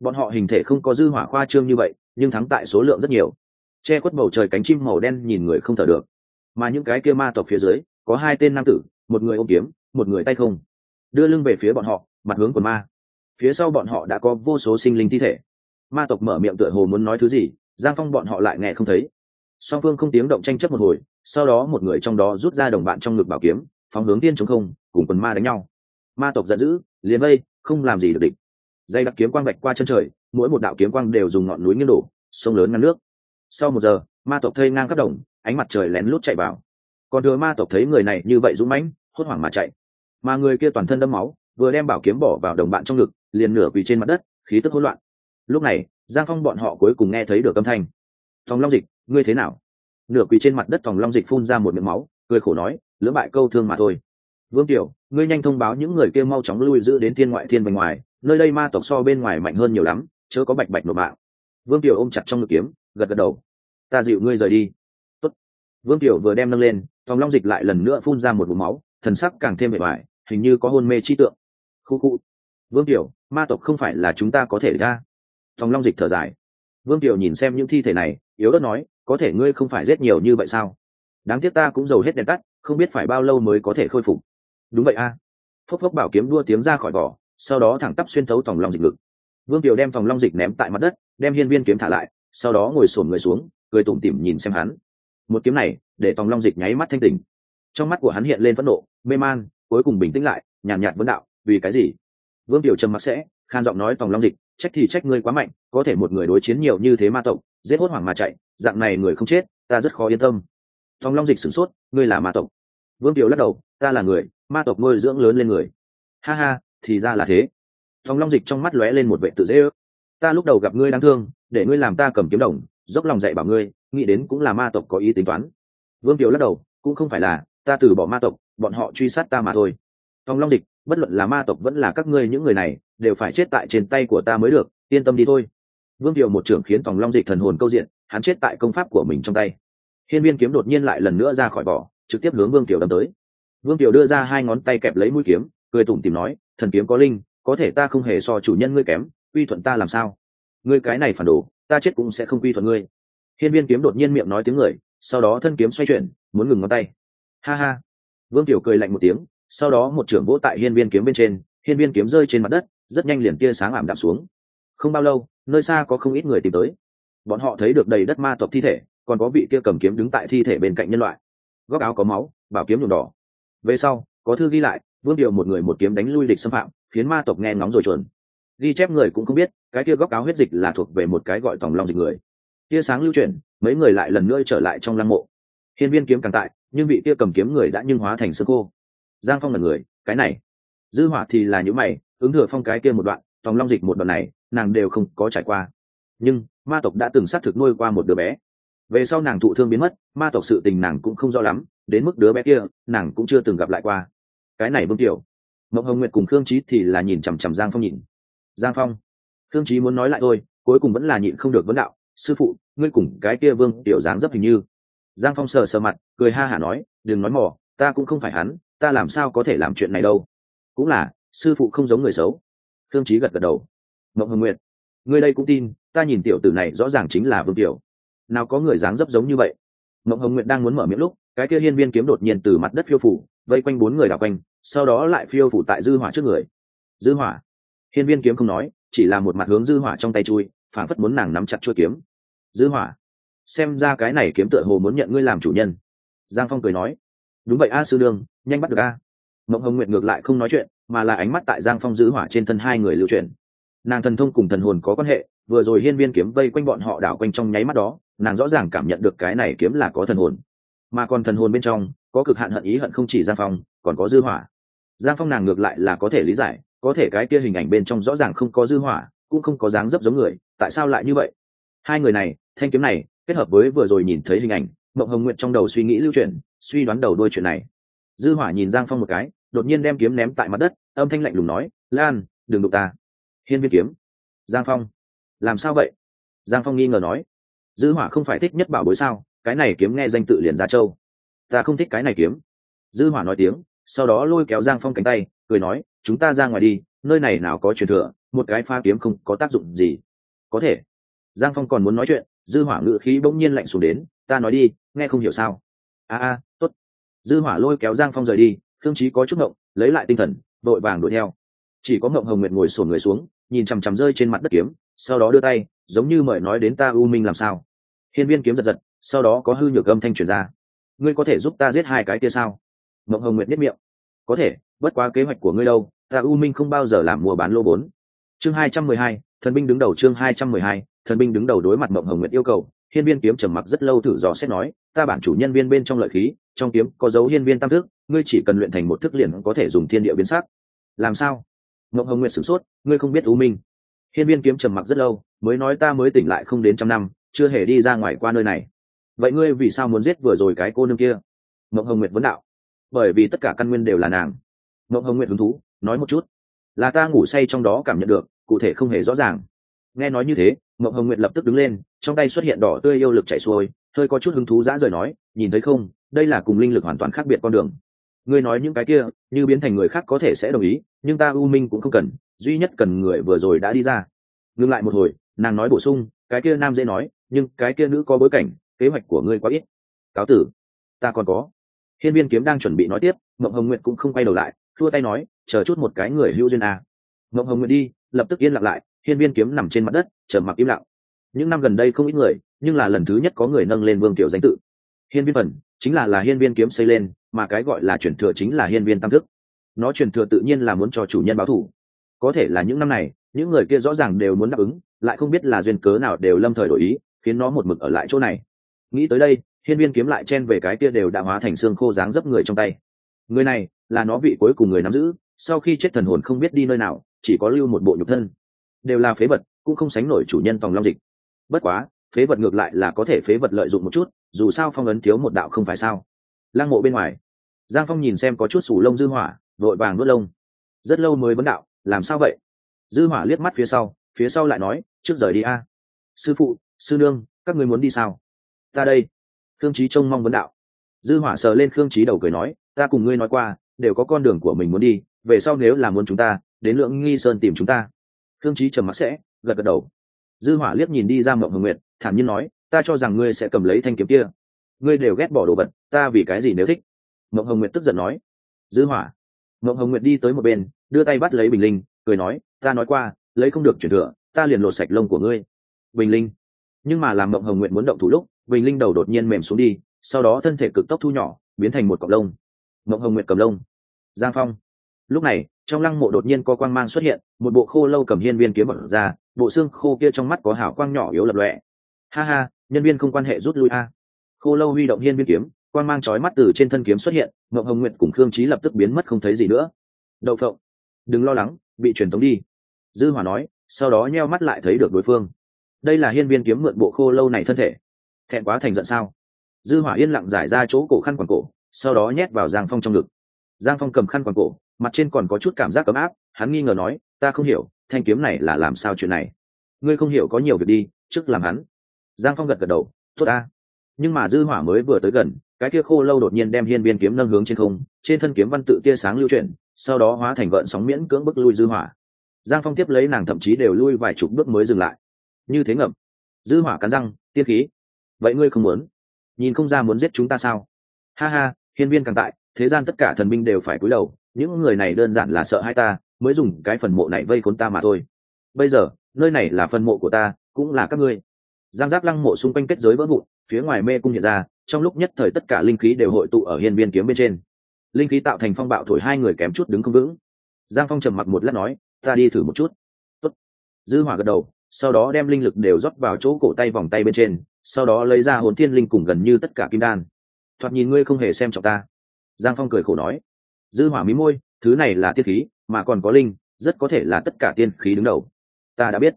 bọn họ hình thể không có dư hỏa khoa trương như vậy, nhưng thắng tại số lượng rất nhiều. Che khuất bầu trời cánh chim màu đen nhìn người không thở được. Mà những cái kia ma tộc phía dưới, có hai tên nam tử, một người ôm kiếm, một người tay không. Đưa lưng về phía bọn họ, mặt hướng của ma. Phía sau bọn họ đã có vô số sinh linh thi thể. Ma tộc mở miệng tựa hồ muốn nói thứ gì, giang phong bọn họ lại nghe không thấy. Song phương không tiếng động tranh chấp một hồi, sau đó một người trong đó rút ra đồng bạn trong ngực bảo kiếm, phóng hướng tiên chống không, cùng quần ma đánh nhau. Ma tộc giận dữ, liền vây, không làm gì được địch dây đặc kiếm quang bạch qua chân trời, mỗi một đạo kiếm quang đều dùng ngọn núi nghiêng đổ, sông lớn ngăn nước. Sau một giờ, ma tộc thây ngang khắp đồng, ánh mặt trời lén lút chạy vào. Còn thừa ma tộc thấy người này như vậy dũng mãnh, hốt hoảng mà chạy. Mà người kia toàn thân đâm máu, vừa đem bảo kiếm bỏ vào đồng bạn trong ngực, liền nửa quỳ trên mặt đất, khí tức hỗn loạn. Lúc này, giang phong bọn họ cuối cùng nghe thấy được âm thanh. Thòng long dịch, ngươi thế nào? Nửa quỳ trên mặt đất thòng long dịch phun ra một miệng máu, cười khổ nói, lưỡng bại câu thương mà thôi. Vương tiểu, ngươi nhanh thông báo những người kia mau chóng lui giữ đến thiên ngoại thiên bên ngoài nơi đây ma tộc so bên ngoài mạnh hơn nhiều lắm, chớ có bạch bạch nộp mạng. Vương tiểu ôm chặt trong ngực kiếm, gật gật đầu. Ta dịu ngươi rời đi. Tốt. vương tiểu vừa đem nâng lên thòng long dịch lại lần nữa phun ra một vùng máu, thần sắc càng thêm bề ngoài hình như có hôn mê chi tượng. Khu khu. Vương tiểu ma tộc không phải là chúng ta có thể ra. Thòng long dịch thở dài. Vương tiểu nhìn xem những thi thể này, yếu đất nói, có thể ngươi không phải giết nhiều như vậy sao? Đáng tiếc ta cũng giàu hết đèn tắt, không biết phải bao lâu mới có thể khôi phục. Đúng vậy a. Phốc phốc bảo kiếm đua tiếng ra khỏi vỏ sau đó thẳng tắp xuyên thấu thòng long dịch ngực. Vương tiểu đem thòng long dịch ném tại mặt đất, đem hiên viên kiếm thả lại, sau đó ngồi sổm người xuống, cười tủm tỉm nhìn xem hắn. Một kiếm này, để thòng long dịch nháy mắt thanh tỉnh. Trong mắt của hắn hiện lên phẫn nộ, mê man, cuối cùng bình tĩnh lại, nhàn nhạt vấn đạo, vì cái gì? Vương tiểu trầm mặc sẽ, khan giọng nói, tòng long dịch, trách thì trách ngươi quá mạnh, có thể một người đối chiến nhiều như thế ma tộc, giết hốt hoảng mà chạy, dạng này người không chết, ta rất khó yên tâm. Tòng long dịch sửng sốt, ngươi là ma tộc? Vương tiểu lắc đầu, ta là người, ma tộc nuôi dưỡng lớn lên người. Ha ha thì ra là thế. Tòng long dịch trong mắt lóe lên một vệ tự dễ ước. Ta lúc đầu gặp ngươi đáng thương, để ngươi làm ta cầm kiếm đồng, dốc lòng dạy bảo ngươi, nghĩ đến cũng là ma tộc có ý tính toán. Vương kiều lắc đầu, cũng không phải là, ta từ bỏ ma tộc, bọn họ truy sát ta mà thôi. Tòng long dịch, bất luận là ma tộc vẫn là các ngươi những người này, đều phải chết tại trên tay của ta mới được, yên tâm đi thôi. Vương kiều một trưởng khiến tòng long dịch thần hồn câu diện, hắn chết tại công pháp của mình trong tay. Hiên viên kiếm đột nhiên lại lần nữa ra khỏi vỏ, trực tiếp hướng vương kiều đâm tới. Vương kiều đưa ra hai ngón tay kẹp lấy mũi kiếm, cười tủm tìm nói thần kiếm có linh, có thể ta không hề so chủ nhân ngươi kém, quy thuận ta làm sao? Ngươi cái này phản đồ, ta chết cũng sẽ không quy thuận ngươi. Hiên viên kiếm đột nhiên miệng nói tiếng người, sau đó thân kiếm xoay chuyển, muốn ngừng ngón tay. Ha ha. Vương tiểu cười lạnh một tiếng, sau đó một trưởng vỗ tại hiên viên kiếm bên trên, hiên viên kiếm rơi trên mặt đất, rất nhanh liền tia sáng ảm đạm xuống. Không bao lâu, nơi xa có không ít người tìm tới. Bọn họ thấy được đầy đất ma tộc thi thể, còn có vị kia cầm kiếm đứng tại thi thể bên cạnh nhân loại. Góc áo có máu, bảo kiếm nhuộm đỏ. Về sau, có thư ghi lại vương điệu một người một kiếm đánh lui địch xâm phạm, khiến ma tộc nghe ngóng rồi chuẩn ghi chép người cũng không biết, cái kia góc áo huyết dịch là thuộc về một cái gọi tòng long dịch người. Tia sáng lưu chuyển, mấy người lại lần nữa trở lại trong lăng mộ. Hiên viên kiếm càng tại, nhưng vị kia cầm kiếm người đã nhưng hóa thành sơ khô. Giang phong là người, cái này. Dư hỏa thì là những mày, ứng thừa phong cái kia một đoạn, tòng long dịch một đoạn này, nàng đều không có trải qua. Nhưng, ma tộc đã từng xác thực nuôi qua một đứa bé. Về sau nàng thụ thương biến mất, ma tộc sự tình nàng cũng không rõ lắm, đến mức đứa bé kia, nàng cũng chưa từng gặp lại qua cái này vương tiểu. Mộng hồng nguyệt cùng khương trí thì là nhìn chằm chằm giang phong nhìn. Giang phong, khương trí muốn nói lại thôi, cuối cùng vẫn là nhịn không được vấn đạo, sư phụ, ngươi cùng cái kia vương tiểu dáng dấp hình như. Giang phong sờ sờ mặt, cười ha hả nói, đừng nói mỏ ta cũng không phải hắn, ta làm sao có thể làm chuyện này đâu. Cũng là, sư phụ không giống người xấu. Khương trí gật gật đầu. Mộng hồng nguyệt, ngươi đây cũng tin, ta nhìn tiểu tử này rõ ràng chính là vương tiểu. Nào có người dáng dấp giống như vậy? Mộng hồng nguyệt đang muốn mở miệng lúc, cái kia hiên viên kiếm đột nhiên từ mặt đất phiêu phủ vây quanh bốn người đảo quanh, sau đó lại phiêu phủ tại dư hỏa trước người. Dư hỏa? Hiên viên kiếm không nói, chỉ là một mặt hướng dư hỏa trong tay chui phản phất muốn nàng nắm chặt chuôi kiếm. Dư hỏa? Xem ra cái này kiếm tựa hồ muốn nhận ngươi làm chủ nhân. Giang phong cười nói. Đúng vậy a, sư đương nhanh bắt được a. Mộng hồng nguyệt ngược lại không nói chuyện, mà là ánh mắt tại giang phong dư hỏa trên thân hai người lưu truyền nàng thần thông cùng thần hồn có quan hệ, vừa rồi hiên viên kiếm vây quanh bọn họ đảo quanh trong nháy mắt đó, nàng rõ ràng cảm nhận được cái này kiếm là có thần hồn. Mà còn thần hồn bên trong có cực hạn hận ý hận không chỉ giang phong, còn có dư hỏa. Giang phong nàng ngược lại là có thể lý giải, có thể cái kia hình ảnh bên trong rõ ràng không có dư hỏa, cũng không có dáng dấp giống người, tại sao lại như vậy? Hai người này, thanh kiếm này, kết hợp với vừa rồi nhìn thấy hình ảnh, mộng hồng nguyện trong đầu suy nghĩ lưu chuyển, suy đoán đầu đôi chuyện này. Dư hỏa nhìn giang phong một cái, đột nhiên đem kiếm ném tại mặt đất, âm thanh lạnh lùng nói, lan, đừng đụng ta. Hiên viên kiếm. Giang phong, làm sao vậy? Giang phong nghi ngờ nói. Dư hỏa không phải thích nhất bảo bối sao? Cái này kiếm nghe danh tự liền ra châu ta không thích cái này kiếm. Dư hỏa nói tiếng, sau đó lôi kéo giang phong cánh tay, cười nói, chúng ta ra ngoài đi, nơi này nào có truyền thừa, một cái pha kiếm không có tác dụng gì. Có thể. Giang phong còn muốn nói chuyện, dư hỏa ngự khí bỗng nhiên lạnh xuống đến, ta nói đi, nghe không hiểu sao. A a, tốt. Dư hỏa lôi kéo giang phong rời đi, thương chí có chút ngộng, lấy lại tinh thần, vội vàng đuổi theo. Chỉ có ngộng hồng nguyệt ngồi sồn người xuống, nhìn chằm chằm rơi trên mặt đất kiếm, sau đó đưa tay, giống như mời nói đến ta u minh làm sao. Hiên viên kiếm giật giật, sau đó có hư nhược âm thanh truyền ra ngươi có thể giúp ta giết hai cái kia sao? Mộng hồng nguyệt nhất miệng. Có thể, bất quá kế hoạch của ngươi đâu, ta u minh không bao giờ làm mua bán lô vốn chương hai trăm mười hai, thần binh đứng đầu chương hai trăm mười hai, thần binh đứng đầu đối mặt mộng hồng nguyệt yêu cầu, hiên viên kiếm trầm mặc rất lâu thử dò xét nói, ta bản chủ nhân viên bên trong lợi khí, trong kiếm có dấu hiên viên tam thức, ngươi chỉ cần luyện thành một thức liền có thể dùng thiên địa biến sắc. Làm sao? Mộng hồng nguyệt sửng sốt, ngươi không biết u minh. Hiên viên kiếm trầm mặc rất lâu, mới nói ta mới tỉnh lại không đến trăm năm, chưa hề đi ra ngoài qua nơi này vậy ngươi vì sao muốn giết vừa rồi cái cô nương kia? Mộng hồng nguyệt vấn đạo. Bởi vì tất cả căn nguyên đều là nàng. Mộng hồng nguyệt hứng thú, nói một chút. Là ta ngủ say trong đó cảm nhận được, cụ thể không hề rõ ràng. Nghe nói như thế, mộng hồng nguyệt lập tức đứng lên, trong tay xuất hiện đỏ tươi yêu lực chảy xuôi, hơi có chút hứng thú dã rời nói, nhìn thấy không, đây là cùng linh lực hoàn toàn khác biệt con đường. Ngươi nói những cái kia, như biến thành người khác có thể sẽ đồng ý, nhưng ta u minh cũng không cần, duy nhất cần người vừa rồi đã đi ra. Ngừng lại một hồi, nàng nói bổ sung, cái kia nam dễ nói, nhưng cái kia nữ có bối cảnh kế hoạch của ngươi quá ít. Cáo tử. Ta còn có. Hiên viên kiếm đang chuẩn bị nói tiếp, mộng hồng nguyện cũng không quay đầu lại, thua tay nói, chờ chút một cái người hữu duyên a à. mộng hồng nguyện đi, lập tức yên lặng lại, hiên viên kiếm nằm trên mặt đất chờ mặc im lặng. Những năm gần đây không ít người, nhưng là lần thứ nhất có người nâng lên vương tiểu danh tự. Hiên viên phần chính là là hiên viên kiếm xây lên, mà cái gọi là truyền thừa chính là hiên viên tam thức. Nó truyền thừa tự nhiên là muốn cho chủ nhân báo thủ có thể là những năm này, những người kia rõ ràng đều muốn đáp ứng, lại không biết là duyên cớ nào đều lâm thời đổi ý, khiến nó một mực ở lại chỗ này nghĩ tới đây, hiên viên kiếm lại chen về cái kia đều đã hóa thành xương khô dáng dấp người trong tay. Người này là nó vị cuối cùng người nắm giữ, sau khi chết thần hồn không biết đi nơi nào, chỉ có lưu một bộ nhục thân. Đều là phế vật, cũng không sánh nổi chủ nhân tòng long dịch. Bất quá, phế vật ngược lại là có thể phế vật lợi dụng một chút, dù sao phong ấn thiếu một đạo không phải sao. Lăng mộ bên ngoài, giang phong nhìn xem có chút sủ lông dư hỏa, vội vàng nuốt lông. Rất lâu mới vấn đạo, làm sao vậy? Dư hỏa liếc mắt phía sau phía sau lại nói, trước rời đi a. Sư phụ, sư nương, các người muốn đi sao? Ta đây. Khương trí trông mong vấn đạo. Dư hỏa sờ lên khương trí đầu cười nói, ta cùng ngươi nói qua, đều có con đường của mình muốn đi, về sau nếu là muốn chúng ta, đến lượng nghi sơn tìm chúng ta. Khương trí trầm mặc sẽ, gật gật đầu. Dư hỏa liếc nhìn đi ra mộng hồng nguyệt, thản nhiên nói, ta cho rằng ngươi sẽ cầm lấy thanh kiếm kia. Ngươi đều ghét bỏ đồ vật, ta vì cái gì nếu thích? Mộng hồng nguyệt tức giận nói. Dư hỏa. Mộng hồng nguyệt đi tới một bên, đưa tay bắt lấy bình linh, cười nói, ta nói qua, lấy không được chuyển thừa, ta liền lột sạch lông của ngươi. Bình linh. Nhưng mà làm mộng hồng nguyệt muốn động thủ lúc bình linh đầu đột nhiên mềm xuống đi, sau đó thân thể cực tốc thu nhỏ, biến thành một cọng lông. Mộng hồng nguyệt cầm lông. Giang phong. Lúc này, trong lăng mộ đột nhiên có quang mang xuất hiện, một bộ khô lâu cầm hiên viên kiếm bật ra, bộ xương khô kia trong mắt có hảo quang nhỏ yếu lập lọe ha ha, nhân viên không quan hệ rút lui a. Khô lâu huy động hiên viên kiếm, quang mang chói mắt từ trên thân kiếm xuất hiện, mộng hồng Nguyệt cùng khương trí lập tức biến mất không thấy gì nữa. Đậu phộng. Đừng lo lắng, bị truyền tống đi. Dư hỏa nói, sau đó nheo mắt lại thấy được đối phương. Đây là hiên viên kiếm mượn bộ khô lâu này thân thể thẹn quá thành giận sao? Dư hỏa yên lặng giải ra chỗ cổ khăn quàng cổ, sau đó nhét vào giang phong trong ngực. Giang phong cầm khăn quàng cổ, mặt trên còn có chút cảm giác ấm áp, hắn nghi ngờ nói, ta không hiểu, thanh kiếm này là làm sao chuyện này? Ngươi không hiểu có nhiều việc đi, trước làm hắn. Giang phong gật gật đầu, tốt ta. Nhưng mà dư hỏa mới vừa tới gần, cái kia khô lâu đột nhiên đem hiên viên kiếm nâng hướng trên không, trên thân kiếm văn tự tia sáng lưu chuyển, sau đó hóa thành gợn sóng miễn cưỡng bước lui dư hỏa. Giang phong tiếp lấy nàng thậm chí đều lui vài chục bước mới dừng lại. Như thế ngậm. Dư hỏa cắn răng, tiên khí vậy ngươi không muốn? Nhìn không ra muốn giết chúng ta sao? Ha ha, hiên viên càng tại, thế gian tất cả thần minh đều phải cúi đầu, những người này đơn giản là sợ hai ta, mới dùng cái phần mộ này vây khốn ta mà thôi. Bây giờ, nơi này là phần mộ của ta, cũng là các ngươi. Giang giáp lăng mộ xung quanh kết giới vỡ vụn, phía ngoài mê cung hiện ra, trong lúc nhất thời tất cả linh khí đều hội tụ ở hiên viên kiếm bên trên. Linh khí tạo thành phong bạo thổi hai người kém chút đứng không vững. Giang phong trầm mặc một lát nói, ta đi thử một chút. Tốt. dư hỏa gật đầu, sau đó đem linh lực đều rót vào chỗ cổ tay vòng tay bên trên sau đó lấy ra hồn thiên linh cùng gần như tất cả kim đan. Thoạt nhìn ngươi không hề xem trọng ta. Giang phong cười khổ nói, dư hỏa mí môi, thứ này là tiên khí, mà còn có linh, rất có thể là tất cả tiên khí đứng đầu. Ta đã biết.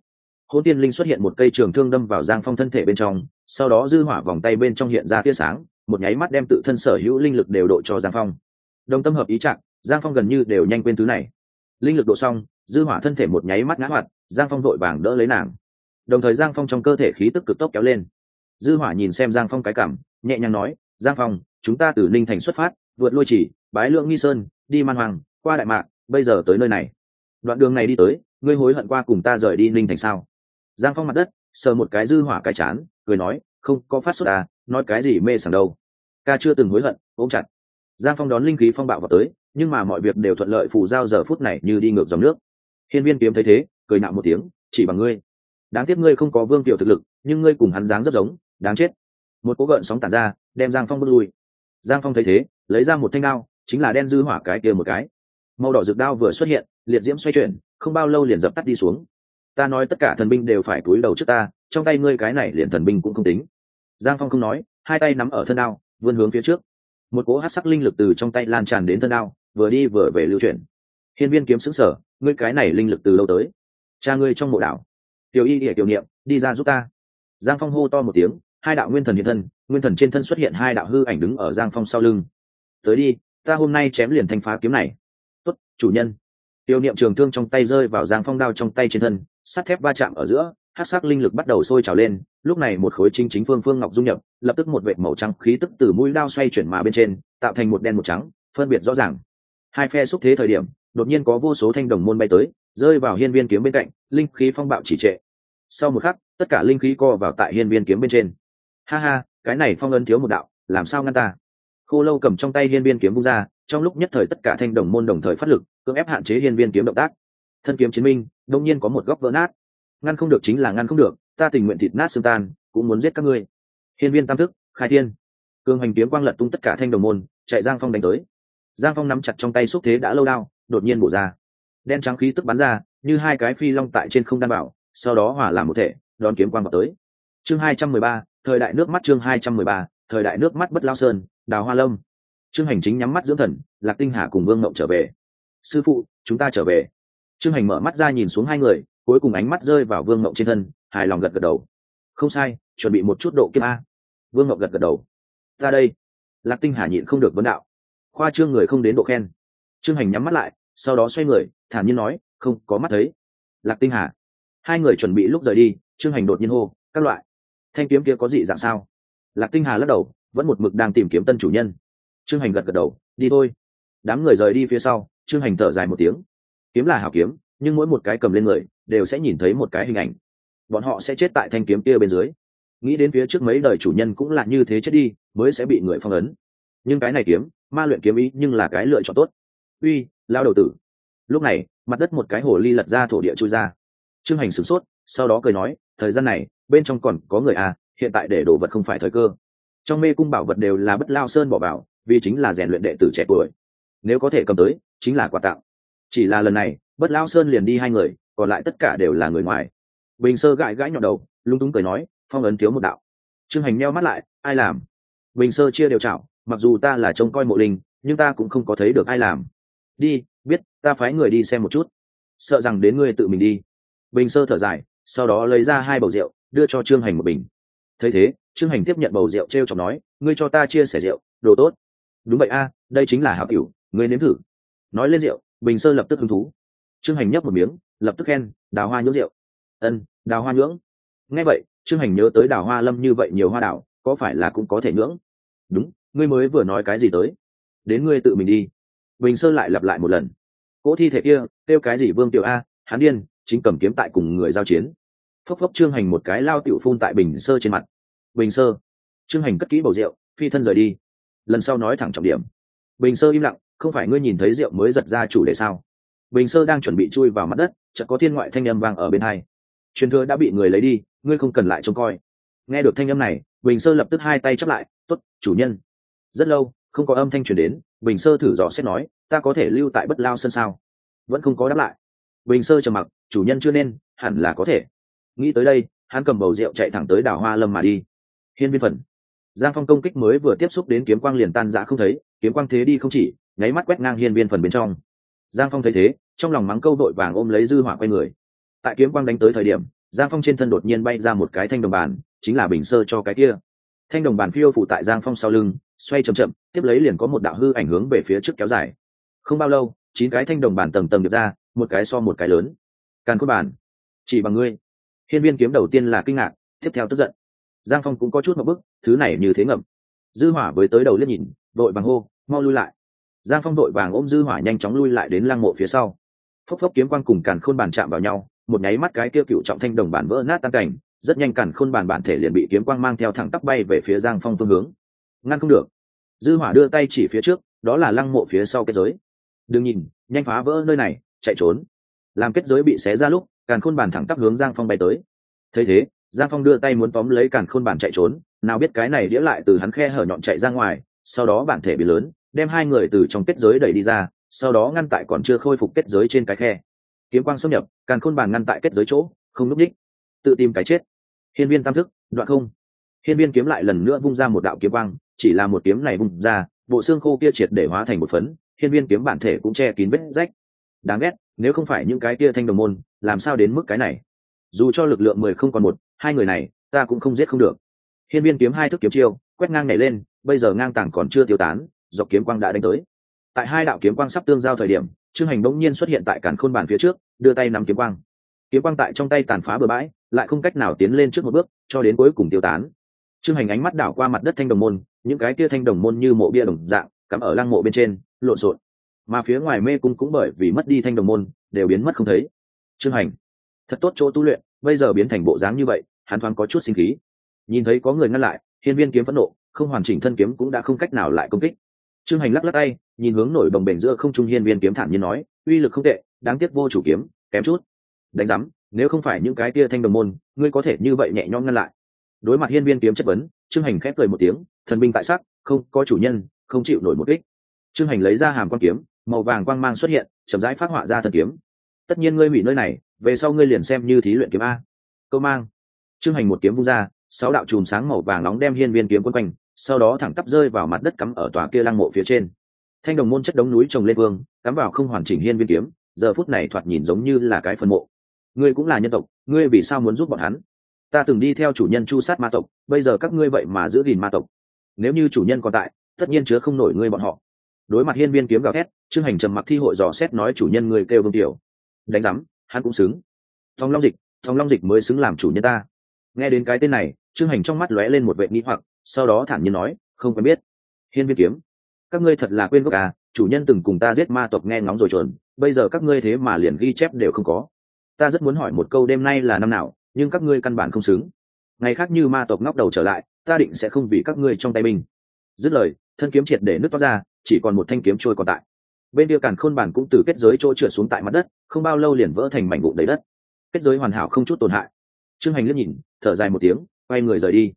Hôn tiên linh xuất hiện một cây trường thương đâm vào giang phong thân thể bên trong, sau đó dư hỏa vòng tay bên trong hiện ra tia sáng, một nháy mắt đem tự thân sở hữu linh lực đều độ cho giang phong. Đồng tâm hợp ý trạng, giang phong gần như đều nhanh quên thứ này. Linh lực độ xong, dư hỏa thân thể một nháy mắt ngã hoạt, giang phong vội vàng đỡ lấy nàng. Đồng thời giang phong trong cơ thể khí tức cực tốc kéo lên dư hỏa nhìn xem giang phong cái cảm, nhẹ nhàng nói, giang phong, chúng ta từ ninh thành xuất phát, vượt lôi chỉ, bái lượng nghi sơn, đi man hoàng, qua đại mạc, bây giờ tới nơi này. Đoạn đường này đi tới, ngươi hối hận qua cùng ta rời đi ninh thành sao? Giang phong mặt đất, sờ một cái dư hỏa cái chán, cười nói, không, có phát xuất à nói cái gì mê sảng đâu. Ca chưa từng hối hận, ôm chặt. Giang phong đón linh khí phong bạo vào tới, nhưng mà mọi việc đều thuận lợi phù giao giờ phút này như đi ngược dòng nước. Hiên viên kiếm thấy thế, cười nạo một tiếng, chỉ bằng ngươi. Đáng tiếc ngươi không có vương tiểu thực lực, nhưng ngươi cùng hắn dáng rất giống đáng chết. Một cố gợn sóng tản ra, đem giang phong bước lui. Giang phong thấy thế, lấy ra một thanh đao, chính là đen dư hỏa cái kia một cái. Màu đỏ rực đao vừa xuất hiện, liệt diễm xoay chuyển, không bao lâu liền dập tắt đi xuống. Ta nói tất cả thần binh đều phải cúi đầu trước ta, trong tay ngươi cái này liền thần binh cũng không tính. Giang phong không nói, hai tay nắm ở thân đao, vươn hướng phía trước. Một cỗ hát sắc linh lực từ trong tay lan tràn đến thân đao, vừa đi vừa về lưu chuyển. Hiên viên kiếm xứng sở ngươi cái này linh lực từ lâu tới? Cha ngươi trong mộ đảo tiểu y địa tiểu niệm, đi ra giúp ta. Giang phong hô to một tiếng hai đạo nguyên thần hiện thân, nguyên thần trên thân xuất hiện hai đạo hư ảnh đứng ở giang phong sau lưng. Tới đi, ta hôm nay chém liền thanh phá kiếm này. Tốt, chủ nhân. Tiêu niệm trường thương trong tay rơi vào giang phong đao trong tay trên thân, sắt thép va chạm ở giữa hát sắc linh lực bắt đầu sôi trào lên, lúc này một khối chính chính phương phương ngọc dung nhập, lập tức một vệ màu trắng khí tức từ mũi đao xoay chuyển mà bên trên, tạo thành một đen một trắng, phân biệt rõ ràng. Hai phe xúc thế thời điểm, đột nhiên có vô số thanh đồng môn bay tới, rơi vào hiên viên kiếm bên cạnh, linh khí phong bạo chỉ trệ. Sau một khắc, tất cả linh khí co vào tại hiên viên kiếm bên trên ha ha, cái này phong ấn thiếu một đạo, làm sao ngăn ta? Khô lâu cầm trong tay hiên viên kiếm bung ra, trong lúc nhất thời tất cả thanh đồng môn đồng thời phát lực, cưỡng ép hạn chế hiên viên kiếm động tác. Thân kiếm chiến minh, đông nhiên có một góc vỡ nát. Ngăn không được chính là ngăn không được, ta tình nguyện thịt nát xương tan, cũng muốn giết các ngươi. Hiên viên tam thức, khai thiên. Cương hành kiếm quang lật tung tất cả thanh đồng môn, chạy giang phong đánh tới. Giang phong nắm chặt trong tay xúc thế đã lâu đao, đột nhiên bổ ra. Đen trắng khí tức bắn ra, như hai cái phi long tại trên không đan bảo, sau đó hỏa làm một thể, đón kiếm quang vào tới. Chương hai trăm mười ba thời đại nước mắt chương hai trăm mười ba, thời đại nước mắt bất lao sơn, đào hoa lâm. Trương hành chính nhắm mắt dưỡng thần, lạc tinh hà cùng vương mộng trở về. Sư phụ, chúng ta trở về. Trương hành mở mắt ra nhìn xuống hai người, cuối cùng ánh mắt rơi vào vương mộng trên thân, hài lòng gật gật đầu. Không sai, chuẩn bị một chút độ kiếp a. Vương mộng gật gật đầu. Ra đây. Lạc tinh hà nhịn không được vấn đạo. Khoa trương người không đến độ khen. Trương hành nhắm mắt lại, sau đó xoay người, thản nhiên nói, không, có mắt thấy. Lạc tinh hà. Hai người chuẩn bị lúc rời đi, trương hành đột nhiên hô, các loại thanh kiếm kia có gì dạng sao? Lạc tinh hà lắc đầu, vẫn một mực đang tìm kiếm tân chủ nhân. Trương hành gật gật đầu, đi thôi. Đám người rời đi phía sau, trương hành thở dài một tiếng. Kiếm là hảo kiếm, nhưng mỗi một cái cầm lên người, đều sẽ nhìn thấy một cái hình ảnh. Bọn họ sẽ chết tại thanh kiếm kia bên dưới. Nghĩ đến phía trước mấy đời chủ nhân cũng là như thế chết đi, mới sẽ bị người phong ấn. Nhưng cái này kiếm, ma luyện kiếm ý nhưng là cái lựa chọn tốt. Uy, lao đầu tử. Lúc này, mặt đất một cái hồ ly lật ra thổ địa trôi ra. Trương hành sửng sốt, sau đó cười nói, thời gian này bên trong còn có người à hiện tại để đồ vật không phải thời cơ. Trong mê cung bảo vật đều là bất lao sơn bỏ vào, vì chính là rèn luyện đệ tử trẻ tuổi. Nếu có thể cầm tới, chính là quà tặng chỉ là lần này, bất lao sơn liền đi hai người, còn lại tất cả đều là người ngoài. Bình sơ gãi gãi nhọn đầu lung túng cười nói, phong ấn thiếu một đạo. Trương hành meo mắt lại, ai làm? Bình sơ chia đều chảo, mặc dù ta là trông coi mộ linh, nhưng ta cũng không có thấy được ai làm. Đi, biết, ta phái người đi xem một chút. Sợ rằng đến ngươi tự mình đi. Bình sơ thở dài sau đó lấy ra hai bầu rượu, đưa cho trương hành một bình. Thấy thế, trương hành tiếp nhận bầu rượu t r e o chọc nói, ngươi cho ta chia sẻ rượu, đồ tốt. Đúng vậy a, đây chính là hảo cửu ngươi nếm thử. Nói lên rượu, bình sơ lập tức hứng thú. Trương hành nhấp một miếng, lập tức khen, đào hoa nhưỡng rượu. Ân, đào hoa nhưỡng nghe vậy, trương hành nhớ tới đào hoa lâm như vậy nhiều hoa đào có phải là cũng có thể nhưỡng đúng, ngươi mới vừa nói cái gì tới? Đến ngươi tự mình đi. Bình sơ lại lặp lại một lần. Cỗ thi thể kia, kêu cái gì vương tiểu a hán điên chính cầm kiếm tại cùng người giao chiến. Phốc phốc trương hành một cái lao tiểu phun tại bình sơ trên mặt. Bình sơ. Trương hành cất kỹ bầu rượu, phi thân rời đi. Lần sau nói thẳng trọng điểm. Bình sơ im lặng, không phải ngươi nhìn thấy rượu mới giật ra chủ đề sao? Bình sơ đang chuẩn bị chui vào mặt đất, chợt có thiên ngoại thanh âm vang ở bên hai. Truyền thừa đã bị người lấy đi, ngươi không cần lại trông coi. Nghe được thanh âm này, bình sơ lập tức hai tay chắp lại t ố t chủ nhân. Rất lâu, không có âm thanh truyền đến, bình sơ thử dò xét nói, ta có thể lưu tại bất lao sân sao? Vẫn không có đáp lại bình sơ trầm mặc, chủ nhân chưa nên, hẳn là có thể. Nghĩ tới đây, hắn cầm bầu rượu chạy thẳng tới đảo hoa lâm mà đi. Hiên viên phần. Giang phong công kích mới vừa tiếp xúc đến kiếm quang liền tan dã không thấy, kiếm quang thế đi không chỉ, nháy mắt quét ngang hiên viên phần bên trong. Giang phong thấy thế, trong lòng mắng câu đội vàng ôm lấy dư hỏa quay người. Tại kiếm quang đánh tới thời điểm, giang phong trên thân đột nhiên bay ra một cái thanh đồng bàn, chính là bình sơ cho cái kia. Thanh đồng bàn phiêu phụ tại giang phong sau lưng, xoay chậm chậm, tiếp lấy liền có một đạo hư ảnh hướng về phía trước kéo dài. Không bao lâu, chín cái thanh đồng bàn tầng tầng được ra một cái so một cái lớn. Càn cốt bản, chỉ bằng ngươi. Hiên viên kiếm đầu tiên là kinh ngạc tiếp theo tức giận. Giang phong cũng có chút một bức thứ này như thế ngầm. Dư hỏa với tới đầu liếc nhìn đội bằng hô mau lui lại. Giang phong đội vàng ôm dư hỏa nhanh chóng lui lại đến lăng mộ phía sau. Phốc phốc kiếm quang cùng càn khôn bàn chạm vào nhau một nháy mắt cái kia cựu trọng thanh đồng bản vỡ nát tan cảnh rất nhanh càn khôn bàn bản thể liền bị kiếm quang mang theo thẳng tắp bay về phía giang phong phương hướng. Ngăn không được. Dư hỏa đưa tay chỉ phía trước đó là lăng mộ phía sau cái giới. Đừng nhìn nhanh phá vỡ nơi này chạy trốn. Làm kết giới bị xé ra lúc, càn khôn bàn thẳng tắp hướng giang phong bay tới. Thấy thế, giang phong đưa tay muốn tóm lấy càn khôn bàn chạy trốn, nào biết cái này đĩa lại từ hắn khe hở nhọn chạy ra ngoài, sau đó bản thể bị lớn, đem hai người từ trong kết giới đẩy đi ra, sau đó ngăn tại còn chưa khôi phục kết giới trên cái khe. Kiếm quang xâm nhập, càn khôn bàn ngăn tại kết giới chỗ, không núp đích. Tự tìm cái chết. Hiên viên tam thức, đoạn không. Hiên viên kiếm lại lần nữa vung ra một đạo kiếm quang, chỉ là một kiếm này vung ra, bộ xương khô kia triệt để hóa thành một phấn, hiên viên kiếm bản thể cũng che kín vết rách đáng ghét, nếu không phải những cái kia thanh đồng môn, làm sao đến mức cái này? Dù cho lực lượng mười không còn một, hai người này, ta cũng không giết không được. Hiên viên kiếm hai thức kiếm chiêu, quét ngang nhảy lên, bây giờ ngang tảng còn chưa tiêu tán, dọc kiếm quang đã đánh tới. Tại hai đạo kiếm quang sắp tương giao thời điểm, trương hành bỗng nhiên xuất hiện tại cản khôn bàn phía trước, đưa tay nắm kiếm quang. Kiếm quang tại trong tay tàn phá bừa bãi, lại không cách nào tiến lên trước một bước, cho đến cuối cùng tiêu tán. Trương hành ánh mắt đảo qua mặt đất thanh đồng môn, những cái kia thanh đồng môn như mộ bia đồng dạng, cắm ở lăng mộ bên trên, lộn xộn mà phía ngoài mê cung cũng bởi vì mất đi thanh đồng môn, đều biến mất không thấy. Trương hành, thật tốt chỗ tu luyện, bây giờ biến thành bộ dáng như vậy, hắn thoáng có chút sinh khí. Nhìn thấy có người ngăn lại, hiên viên kiếm phẫn nộ, không hoàn chỉnh thân kiếm cũng đã không cách nào lại công kích. Trương hành lắc lắc tay, nhìn hướng nổi bồng bềnh giữa không trung hiên viên kiếm thản nhiên nói, uy lực không tệ, đáng tiếc vô chủ kiếm, kém chút. Đánh giám, nếu không phải những cái tia thanh đồng môn, ngươi có thể như vậy nhẹ nhõm ngăn lại. Đối mặt hiên viên kiếm chất vấn, trương hành khép cười một tiếng, thần binh tại sắc, không có chủ nhân, không chịu nổi một kích. Trương hành lấy ra hàm quan kiếm màu vàng quang mang xuất hiện, chậm rãi phát họa ra thần kiếm. Tất nhiên ngươi hủy nơi này, về sau ngươi liền xem như thí luyện kiếm a. Câu mang. Trương hành một kiếm vung ra, sáu đạo chùm sáng màu vàng nóng đem hiên viên kiếm quân quanh, sau đó thẳng tắp rơi vào mặt đất cắm ở tòa kia lăng mộ phía trên. Thanh đồng môn chất đống núi trồng lên vương, cắm vào không hoàn chỉnh hiên viên kiếm, giờ phút này thoạt nhìn giống như là cái phân mộ. Ngươi cũng là nhân tộc, ngươi vì sao muốn giúp bọn hắn? Ta từng đi theo chủ nhân chu sát ma tộc, bây giờ các ngươi vậy mà giữ gìn ma tộc. Nếu như chủ nhân còn tại, tất nhiên chứa không nổi ngươi bọn họ đối mặt hiên viên kiếm gào thét, trương hành trầm mặc thi hội dò xét nói chủ nhân người kêu vương tiểu. Đánh giám, hắn cũng xứng. Thong long dịch thong long dịch mới xứng làm chủ nhân ta. Nghe đến cái tên này, trương hành trong mắt lóe lên một vệ nghĩ hoặc, sau đó thản nhiên nói, không quen biết. Hiên viên kiếm, các ngươi thật là quên gốc à chủ nhân từng cùng ta giết ma tộc nghe ngóng rồi chuẩn, bây giờ các ngươi thế mà liền ghi chép đều không có. Ta rất muốn hỏi một câu đêm nay là năm nào, nhưng các ngươi căn bản không xứng. Ngày khác như ma tộc ngóc đầu trở lại, ta định sẽ không vì các ngươi trong tay mình. Dứt lời, thân kiếm triệt để nước toát ra chỉ còn một thanh kiếm trôi còn tại. Bên kia càn khôn bản cũng từ kết giới chỗ trượt xuống tại mặt đất, không bao lâu liền vỡ thành mảnh vụn đầy đất. Kết giới hoàn hảo không chút tổn hại. Trương hành liếc nhìn, thở dài một tiếng, quay người rời đi.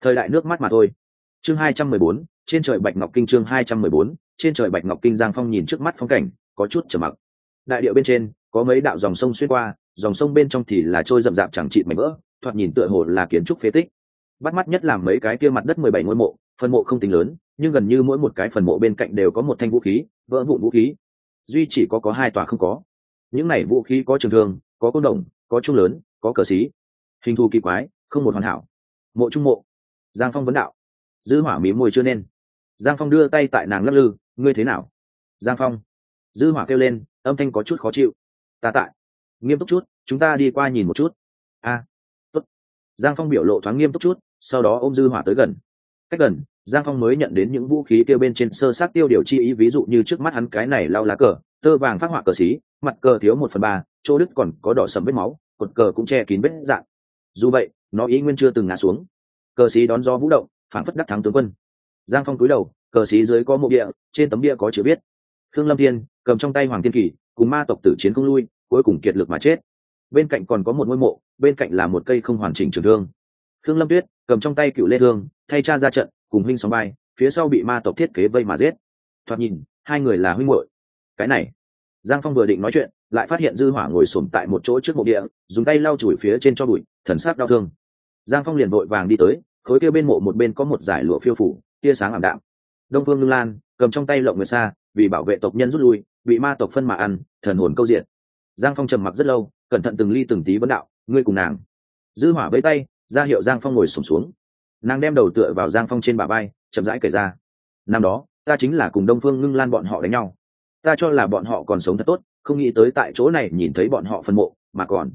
Thời đại nước mắt mà thôi. Chương hai trăm mười bốn, trên trời bạch ngọc kinh chương hai trăm mười bốn, trên trời bạch ngọc kinh giang phong nhìn trước mắt phong cảnh, có chút trầm mặc. Đại điệu bên trên, có mấy đạo dòng sông xuyên qua, dòng sông bên trong thì là trôi rậm rạp chẳng trị mảnh vỡ, thoạt nhìn tựa hồ là kiến trúc phế tích. Bắt mắt nhất là mấy cái kia mặt đất mười bảy ngôi mộ, phân mộ không tính lớn nhưng gần như mỗi một cái phần mộ bên cạnh đều có một thanh vũ khí, vỡ vụn vũ khí. Duy chỉ có có hai tòa không có. Những này vũ khí có trường thương, có côn đồng, có trung lớn, có cờ xí. Hình thù kỳ quái, không một hoàn hảo. Mộ trung mộ. Giang phong vấn đạo. Dư hỏa mí môi chưa nên. Giang phong đưa tay tại nàng lắc lư, ngươi thế nào? Giang phong. Dư hỏa kêu lên, âm thanh có chút khó chịu. Ta tại. Nghiêm túc chút, chúng ta đi qua nhìn một chút. A. Tốt. Giang phong biểu lộ thoáng nghiêm túc chút, sau đó ôm dư hỏa tới gần cách gần, giang phong mới nhận đến những vũ khí tiêu bên trên sơ sát tiêu điều chi ý, ví dụ như trước mắt hắn cái này lau lá cờ, tơ vàng phát họa cờ xí, mặt cờ thiếu một phần ba, chỗ đứt còn có đỏ sầm vết máu, cột cờ cũng che kín vết dạng. Dù vậy, nó ý nguyên chưa từng ngã xuống. Cờ xí đón gió vũ động phản phất đắc thắng tướng quân. Giang phong cúi đầu, cờ xí dưới có mộ địa trên tấm bia có chữ viết. Khương lâm thiên, cầm trong tay hoàng thiên kỳ cùng ma tộc tử chiến không lui, cuối cùng kiệt lực mà chết. Bên cạnh còn có một ngôi mộ, bên cạnh là một cây không hoàn chỉnh trường thương khương lâm tuyết cầm trong tay cựu lê thương, thay cha ra trận, cùng huynh sóng bay phía sau bị ma tộc thiết kế vây mà giết. Thoạt nhìn, hai người là huynh muội. Cái này, giang phong vừa định nói chuyện, lại phát hiện dư hỏa ngồi xổm tại một chỗ trước mộ địa, dùng tay lau chùi phía trên cho bụi, thần sắc đau thương. Giang phong liền vội vàng đi tới, khối kia bên mộ một bên có một giải lụa phiêu phủ, tia sáng ảm đạm. Đông phương ngưng lan cầm trong tay lộng nguyệt xa vì bảo vệ tộc nhân rút lui, bị ma tộc phân mà ăn, thần hồn câu diện. Giang phong trầm mặc rất lâu, cẩn thận từng ly từng tí vấn đạo, ngươi cùng nàng? Dư hỏa bấy tay ra hiệu giang phong ngồi sổm xuống. Nàng đem đầu tựa vào giang phong trên bà vai, chậm rãi kể ra. Năm đó, ta chính là cùng đông phương ngưng lan bọn họ đánh nhau. Ta cho là bọn họ còn sống thật tốt, không nghĩ tới tại chỗ này nhìn thấy bọn họ phân mộ, mà còn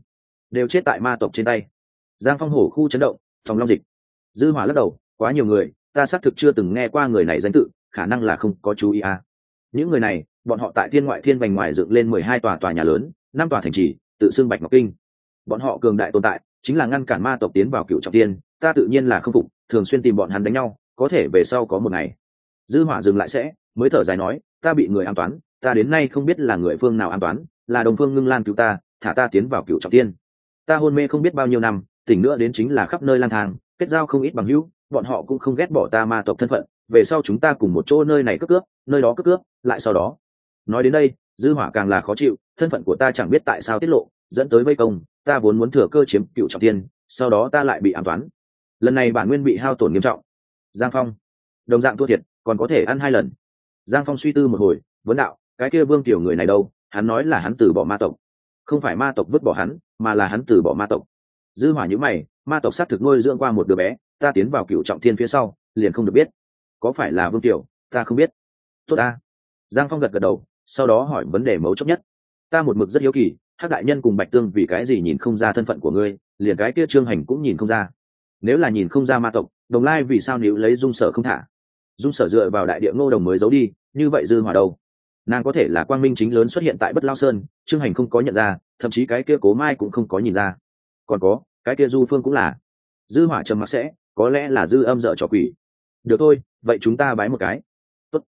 đều chết tại ma tộc trên tay. Giang phong hổ khu chấn động, thòng long dịch. Dư hỏa lắc đầu, quá nhiều người, ta xác thực chưa từng nghe qua người này danh tự, khả năng là không có chú ý à. những người này, bọn họ tại thiên ngoại thiên vành ngoài dựng lên mười hai tòa tòa nhà lớn, năm tòa thành trì, tự xưng bạch ngọc kinh bọn họ cường đại tồn tại, chính là ngăn cản ma tộc tiến vào cựu trọng tiên ta tự nhiên là không phục, thường xuyên tìm bọn hắn đánh nhau, có thể về sau có một ngày, dư hỏa dừng lại sẽ, mới thở dài nói, ta bị người an toán, ta đến nay không biết là người phương nào an toán, là đồng phương ngưng lan cứu ta, thả ta tiến vào cựu trọng tiên ta hôn mê không biết bao nhiêu năm, tỉnh nữa đến chính là khắp nơi lang thang, kết giao không ít bằng hữu, bọn họ cũng không ghét bỏ ta ma tộc thân phận, về sau chúng ta cùng một chỗ nơi này cướp cướp, nơi đó cướp cướp, lại sau đó. Nói đến đây, dư hỏa càng là khó chịu, thân phận của ta chẳng biết tại sao tiết lộ, dẫn tới vây công ta vốn muốn thừa cơ chiếm cựu trọng tiên sau đó ta lại bị ám toán. Lần này bản nguyên bị hao tổn nghiêm trọng. Giang phong. Đồng dạng thua thiệt, còn có thể ăn hai lần. Giang phong suy tư một hồi, vấn đạo, cái kia vương tiểu người này đâu? Hắn nói là hắn từ bỏ ma tộc. Không phải ma tộc vứt bỏ hắn, mà là hắn từ bỏ ma tộc. Dư hỏa những mày, ma tộc sát thực nuôi dưỡng qua một đứa bé, ta tiến vào cựu trọng thiên phía sau, liền không được biết. Có phải là vương tiểu? Ta không biết. Tốt ta. Giang phong gật gật đầu, sau đó hỏi vấn đề mấu chốt nhất. Ta một mực rất hiếu kỳ hắc đại nhân cùng bạch tương vì cái gì nhìn không ra thân phận của ngươi, liền cái kia trương hành cũng nhìn không ra. Nếu là nhìn không ra ma tộc, đồng lai vì sao nếu lấy dung sở không thả? Dung sở dựa vào đại địa ngô đồng mới giấu đi, như vậy dư hòa đâu? Nàng có thể là quang minh chính lớn xuất hiện tại bất lao sơn, trương hành không có nhận ra, thậm chí cái kia cố mai cũng không có nhìn ra. Còn có, cái kia du phương cũng là. Dư hỏa trầm mặc sẽ, có lẽ là dư âm dở trò quỷ. Được thôi, vậy chúng ta bái một cái. Tốt.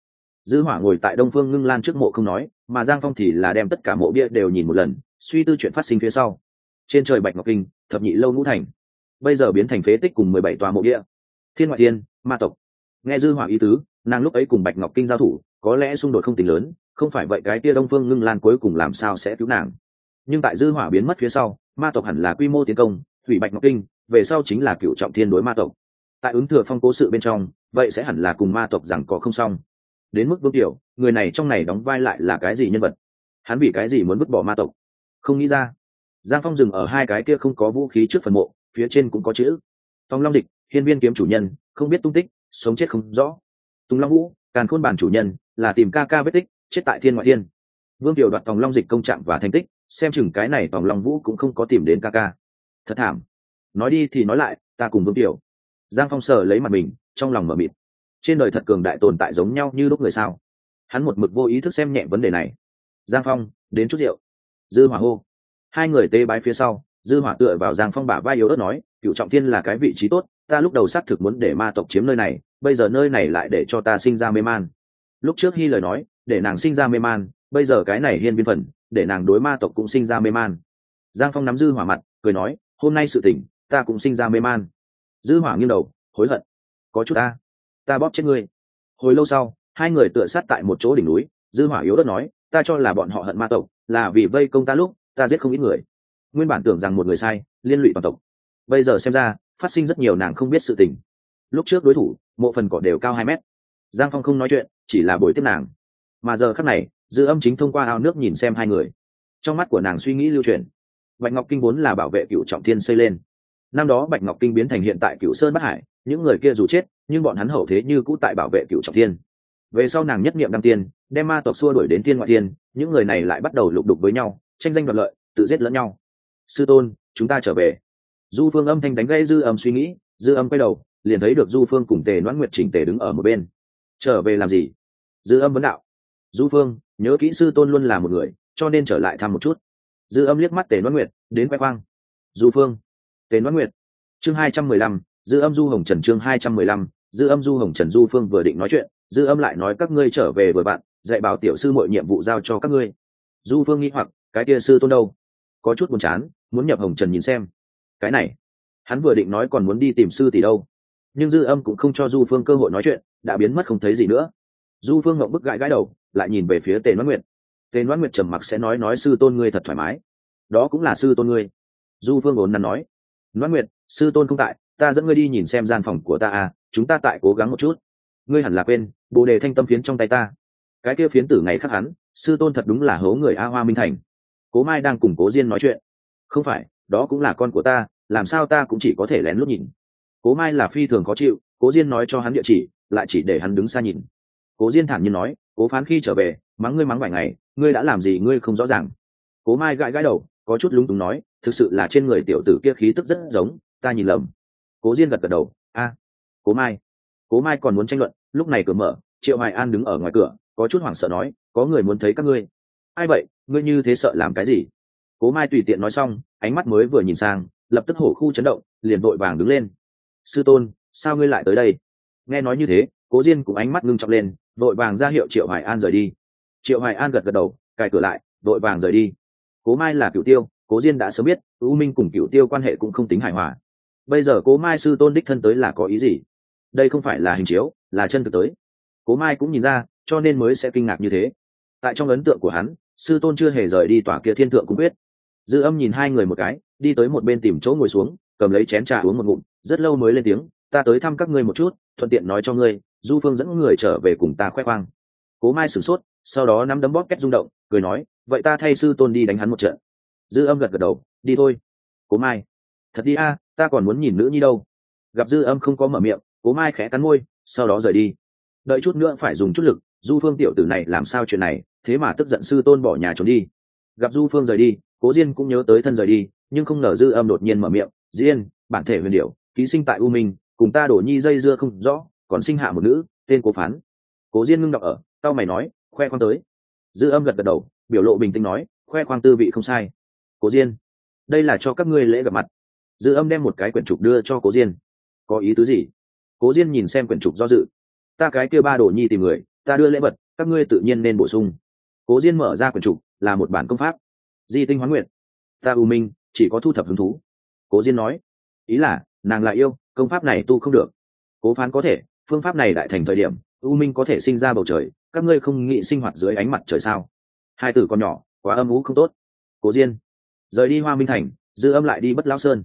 dư hỏa ngồi tại đông phương ngưng lan trước mộ không nói mà giang phong thì là đem tất cả mộ bia đều nhìn một lần, suy tư chuyện phát sinh phía sau. Trên trời bạch ngọc kinh, thập nhị lâu ngũ thành. Bây giờ biến thành phế tích cùng mười bảy tòa mộ địa thiên ngoại thiên, ma tộc. Nghe dư hỏa ý tứ, nàng lúc ấy cùng bạch ngọc kinh giao thủ, có lẽ xung đột không tính lớn, không phải vậy cái tia đông phương ngưng lan cuối cùng làm sao sẽ cứu nàng. Nhưng tại dư hỏa biến mất phía sau, ma tộc hẳn là quy mô tiến công thủy bạch ngọc kinh, về sau chính là cựu trọng thiên đối ma tộc. Tại ứng thừa phong cố sự bên trong, vậy sẽ hẳn là cùng ma tộc rằng có không xong đến mức vương tiểu, người này trong này đóng vai lại là cái gì nhân vật? Hắn vì cái gì muốn vứt bỏ ma tộc? Không nghĩ ra. Giang phong dừng ở hai cái kia không có vũ khí trước phần mộ, phía trên cũng có chữ. Tòng long địch, hiên viên kiếm chủ nhân, không biết tung tích, sống chết không rõ. Tùng long vũ, càn khôn bản chủ nhân, là tìm ca ca vết tích, chết tại thiên ngoại thiên vương tiểu đoạt tòng long dịch công trạng và thành tích, xem chừng cái này tòng long vũ cũng không có tìm đến ca ca. Thật thảm. Nói đi thì nói lại, ta cùng vương tiểu. Giang phong sờ lấy mặt mình, trong lòng mở mịt trên đời thật cường đại tồn tại giống nhau như lúc người sao? Hắn một mực vô ý thức xem nhẹ vấn đề này. Giang phong, đến chút rượu. Dư hỏa hô. Hai người tê bái phía sau, dư hỏa tựa vào giang phong bả vai yếu ớt nói cựu trọng thiên là cái vị trí tốt, ta lúc đầu xác thực muốn để ma tộc chiếm nơi này, bây giờ nơi này lại để cho ta sinh ra mê man. Lúc trước hy lời nói, để nàng sinh ra mê man, bây giờ cái này hiên biên phần, để nàng đối ma tộc cũng sinh ra mê man. Giang phong nắm dư hỏa mặt, cười nói, hôm nay sự tỉnh ta cũng sinh ra mê man. Dư hỏa nghiêng đầu, hối hận. Có chút ta ta bóp chết ngươi. Hồi lâu sau, hai người tựa sát tại một chỗ đỉnh núi, dư hỏa yếu đất nói, ta cho là bọn họ hận ma tộc, là vì vây công ta lúc, ta giết không ít người. Nguyên bản tưởng rằng một người sai, liên lụy toàn tộc. Bây giờ xem ra, phát sinh rất nhiều nàng không biết sự tình. Lúc trước đối thủ, mộ phần cỏ đều cao hai mét. Giang phong không nói chuyện, chỉ là buổi tiếp nàng. Mà giờ khắc này, dư âm chính thông qua ao nước nhìn xem hai người. Trong mắt của nàng suy nghĩ lưu truyền bạch ngọc kinh vốn là bảo vệ cựu trọng thiên xây lên. Năm đó bạch ngọc kinh biến thành hiện tại cựu sơn bắc hải những người kia dù chết, nhưng bọn hắn hậu thế như cũ tại bảo vệ cựu trọng thiên. Về sau nàng nhất niệm đăng tiên, đem ma tộc xua đuổi đến thiên ngoại thiên, những người này lại bắt đầu lục đục với nhau, tranh danh đoạt lợi, tự giết lẫn nhau. Sư tôn, chúng ta trở về. Du phương âm thanh đánh gây dư âm suy nghĩ, dư âm quay đầu, liền thấy được du phương cùng tề noãn nguyệt chỉnh tề đứng ở một bên. Trở về làm gì? Dư âm vấn đạo. Du phương, nhớ kỹ sư tôn luôn là một người, cho nên trở lại thăm một chút. Dư âm liếc mắt tề noãn nguyệt, đến quay khoang. Du phương, tề noãn nguyệt, chương hai trăm mười lăm dư âm du hồng trần chương hai trăm mười lăm, dư âm du hồng trần du phương vừa định nói chuyện, dư âm lại nói các ngươi trở về vừa bạn, dạy bảo tiểu sư mọi nhiệm vụ giao cho các ngươi. Du phương nghĩ hoặc, cái kia sư tôn đâu? Có chút buồn chán, muốn nhập hồng trần nhìn xem. Cái này, hắn vừa định nói còn muốn đi tìm sư tỷ đâu. Nhưng dư âm cũng không cho du phương cơ hội nói chuyện, đã biến mất không thấy gì nữa. Du phương ngậm bức gãi gãi đầu, lại nhìn về phía tề noãn nguyệt. Tề noãn nguyệt trầm mặc sẽ nói nói sư tôn ngươi thật thoải mái. Đó cũng là sư tôn ngươi. Du phương ốn nắn nói. Noãn nguyệt, sư tôn không tại ta dẫn ngươi đi nhìn xem gian phòng của ta à chúng ta tại cố gắng một chút. Ngươi hẳn là quên, bồ đề thanh tâm phiến trong tay ta. Cái kia phiến tử ngày khác hắn, sư tôn thật đúng là hố người a hoa minh thành. Cố mai đang cùng cố diên nói chuyện. Không phải, đó cũng là con của ta, làm sao ta cũng chỉ có thể lén lút nhìn. Cố mai là phi thường khó chịu, cố diên nói cho hắn địa chỉ, lại chỉ để hắn đứng xa nhìn. Cố diên thản nhiên nói, cố phán khi trở về, mắng ngươi mắng vài ngày, ngươi đã làm gì ngươi không rõ ràng. Cố mai gãi gãi đầu, có chút lúng túng nói, thực sự là trên người tiểu tử kia khí tức rất giống, ta nhìn lầm cố diên gật gật đầu, a, cố mai cố mai còn muốn tranh luận. Lúc này cửa mở, triệu hoài an đứng ở ngoài cửa, có chút hoảng sợ nói, có người muốn thấy các ngươi. Ai vậy? Ngươi như thế sợ làm cái gì? Cố mai tùy tiện nói xong, ánh mắt mới vừa nhìn sang, lập tức hổ khu chấn động, liền vội vàng đứng lên. Sư tôn, sao ngươi lại tới đây? Nghe nói như thế, cố diên cũng ánh mắt ngưng trọng lên, vội vàng ra hiệu triệu hoài an rời đi. Triệu hoài an gật gật đầu, cài cửa lại, vội vàng rời đi. Cố mai là cựu tiêu, cố diên đã sớm biết, u minh cùng cựu tiêu quan hệ cũng không tính hài hòa bây giờ cố mai sư tôn đích thân tới là có ý gì? Đây không phải là hình chiếu, là chân thực tới. Cố mai cũng nhìn ra, cho nên mới sẽ kinh ngạc như thế. Tại trong ấn tượng của hắn, sư tôn chưa hề rời đi tòa kia thiên thượng cũng biết. Dư âm nhìn hai người một cái, đi tới một bên tìm chỗ ngồi xuống, cầm lấy chén trà uống một ngụm, rất lâu mới lên tiếng, ta tới thăm các ngươi một chút, thuận tiện nói cho ngươi, du phương dẫn người trở về cùng ta khoe khoang. Cố mai sửng sốt, sau đó nắm đấm bóp két rung động, cười nói, vậy ta thay sư tôn đi đánh hắn một trận. Dư âm gật gật đầu, đi thôi. Cố mai thật đi a, ta còn muốn nhìn nữ nhi đâu. Gặp dư âm không có mở miệng, cố mai khẽ cắn môi, sau đó rời đi. Đợi chút nữa phải dùng chút lực, du phương tiểu tử này làm sao chuyện này, thế mà tức giận sư tôn bỏ nhà trốn đi. Gặp du phương rời đi, cố diên cũng nhớ tới thân rời đi, nhưng không ngờ dư âm đột nhiên mở miệng, diên, bản thể huyền điệu ký sinh tại u minh, cùng ta đổ nhi dây dưa không rõ, còn sinh hạ một nữ, tên cố phán. Cố diên ngưng đọc ở tao mày nói, khoe khoang tới. Dư âm gật gật đầu, biểu lộ bình tĩnh nói, khoe khoang tư vị không sai. Cố diên, đây là cho các ngươi lễ gặp mặt dư âm đem một cái quyển trục đưa cho cố diên. Có ý tứ gì? Cố diên nhìn xem quyển trục do dự. Ta cái kia ba đồ nhi tìm người, ta đưa lễ vật, các ngươi tự nhiên nên bổ sung. Cố diên mở ra quyển trục, là một bản công pháp. Di tinh hoán nguyện ta u minh, chỉ có thu thập hứng thú. Cố diên nói. Ý là, nàng lại yêu, công pháp này tu không được. Cố phán có thể, phương pháp này đại thành thời điểm u minh có thể sinh ra bầu trời, các ngươi không nghĩ sinh hoạt dưới ánh mặt trời sao? Hai tử còn nhỏ, quá âm ú không tốt. Cố diên rời đi hoa minh thành, dư âm lại đi bất lão sơn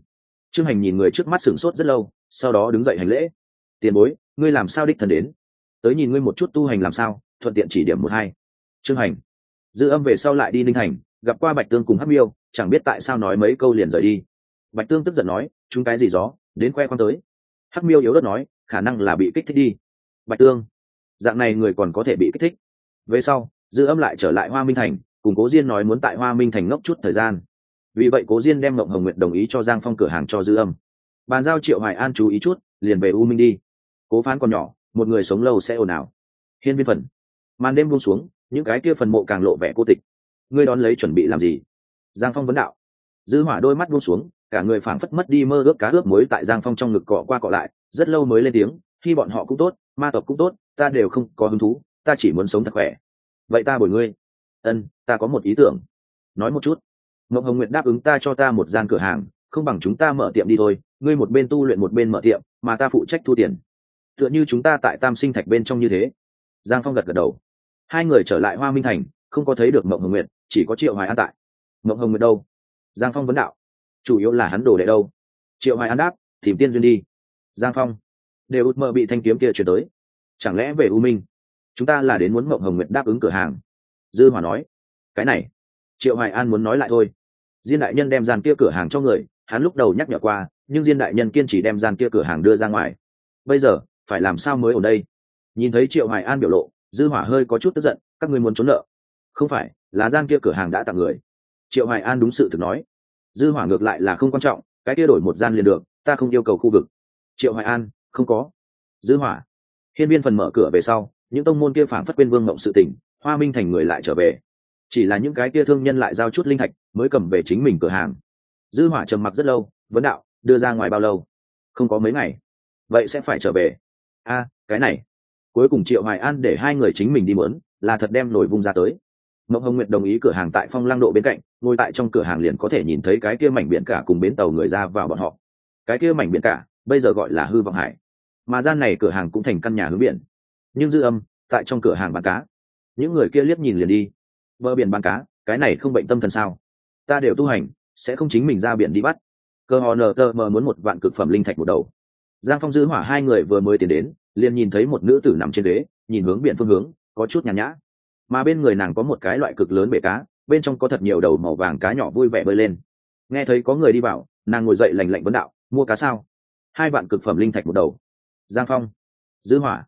trương hành nhìn người trước mắt sửng sốt rất lâu, sau đó đứng dậy hành lễ. Tiền bối, ngươi làm sao đích thần đến? Tới nhìn ngươi một chút tu hành làm sao, thuận tiện chỉ điểm một hai. Trương hành, dư âm về sau lại đi ninh thành, gặp qua bạch tương cùng hắc miêu, chẳng biết tại sao nói mấy câu liền rời đi. Bạch tương tức giận nói, chúng cái gì gió, đến khoe con tới. Hắc miêu yếu đất nói, khả năng là bị kích thích đi. Bạch tương, dạng này người còn có thể bị kích thích. Về sau, dư âm lại trở lại hoa minh thành, cùng cố diên nói muốn tại hoa minh thành ngốc chút thời gian vì vậy cố diên đem mộng hồng nguyện đồng ý cho giang phong cửa hàng cho dư âm. Bàn giao triệu hoài an chú ý chút, liền về u minh đi. Cố phán còn nhỏ, một người sống lâu sẽ ồn ào. Hiên viên phần. Màn đêm buông xuống, những cái kia phần mộ càng lộ vẻ cô tịch. Ngươi đón lấy chuẩn bị làm gì? Giang phong vấn đạo. Dư hỏa đôi mắt buông xuống, cả người phảng phất mất đi mơ ước cá ướp muối tại giang phong trong ngực cọ qua cọ lại, rất lâu mới lên tiếng, khi bọn họ cũng tốt, ma tộc cũng tốt, ta đều không có hứng thú, ta chỉ muốn sống thật khỏe. Vậy ta bồi ngươi. Ân, ta có một ý tưởng. Nói một chút. Mộng hồng nguyệt đáp ứng ta cho ta một gian cửa hàng, không bằng chúng ta mở tiệm đi thôi, ngươi một bên tu luyện một bên mở tiệm, mà ta phụ trách thu tiền. Tựa như chúng ta tại tam sinh thạch bên trong như thế. Giang phong gật gật đầu. Hai người trở lại hoa minh thành, không có thấy được mộng hồng nguyệt, chỉ có triệu hoài an tại. Mộng hồng nguyệt đâu? Giang phong vấn đạo. Chủ yếu là hắn đồ đệ đâu? Triệu hoài an đáp, tìm tiên duyên đi. Giang phong. Đều út mơ bị thanh kiếm kia chuyển tới. Chẳng lẽ về u minh? Chúng ta là đến muốn mộng hồng nguyệt đáp ứng cửa hàng. Dư hòa nói. Cái này. Triệu hoài an muốn nói lại thôi diên đại nhân đem gian kia cửa hàng cho người, hắn lúc đầu nhắc nhở qua, nhưng diên đại nhân kiên trì đem gian kia cửa hàng đưa ra ngoài. Bây giờ, phải làm sao mới ở đây? Nhìn thấy triệu hoài an biểu lộ, dư hỏa hơi có chút tức giận, các ngươi muốn trốn nợ. Không phải, là gian kia cửa hàng đã tặng người. Triệu hoài an đúng sự thực nói. Dư hỏa ngược lại là không quan trọng, cái kia đổi một gian liền được, ta không yêu cầu khu vực. Triệu hoài an, không có. Dư hỏa, hiên viên phần mở cửa về sau, những tông môn kia phảng phất quên vương mộng sự tình, hoa minh thành người lại trở về. Chỉ là những cái kia thương nhân lại giao chút linh thạch mới cầm về chính mình cửa hàng. Dư hỏa trầm mặc rất lâu vấn đạo đưa ra ngoài bao lâu? Không có mấy ngày. Vậy sẽ phải trở về. A cái này. Cuối cùng triệu hoài an để hai người chính mình đi muốn, là thật đem nổi vung ra tới. Mộng hồng nguyệt đồng ý cửa hàng tại phong lang độ bên cạnh ngồi tại trong cửa hàng liền có thể nhìn thấy cái kia mảnh biển cả cùng bến tàu người ra vào bọn họ. Cái kia mảnh biển cả bây giờ gọi là hư vọng hải. Mà gian này cửa hàng cũng thành căn nhà hướng biển. Nhưng dư âm tại trong cửa hàng bán cá. Những người kia liếc nhìn liền đi. Bờ biển bán cá cái này không bệnh tâm thần sao? Ta đều tu hành sẽ không chính mình ra biển đi bắt. Cơ họ nờ tờ mờ muốn một vạn cực phẩm linh thạch một đầu. Giang phong dư hỏa hai người vừa mới tiến đến liền nhìn thấy một nữ tử nằm trên đế, nhìn hướng biển phương hướng có chút nhàn nhã. Mà bên người nàng có một cái loại cực lớn bể cá bên trong có thật nhiều đầu màu vàng cá nhỏ vui vẻ bơi lên. Nghe thấy có người đi vào nàng ngồi dậy lành lạnh vấn đạo mua cá sao? Hai vạn cực phẩm linh thạch một đầu. Giang phong dư hỏa.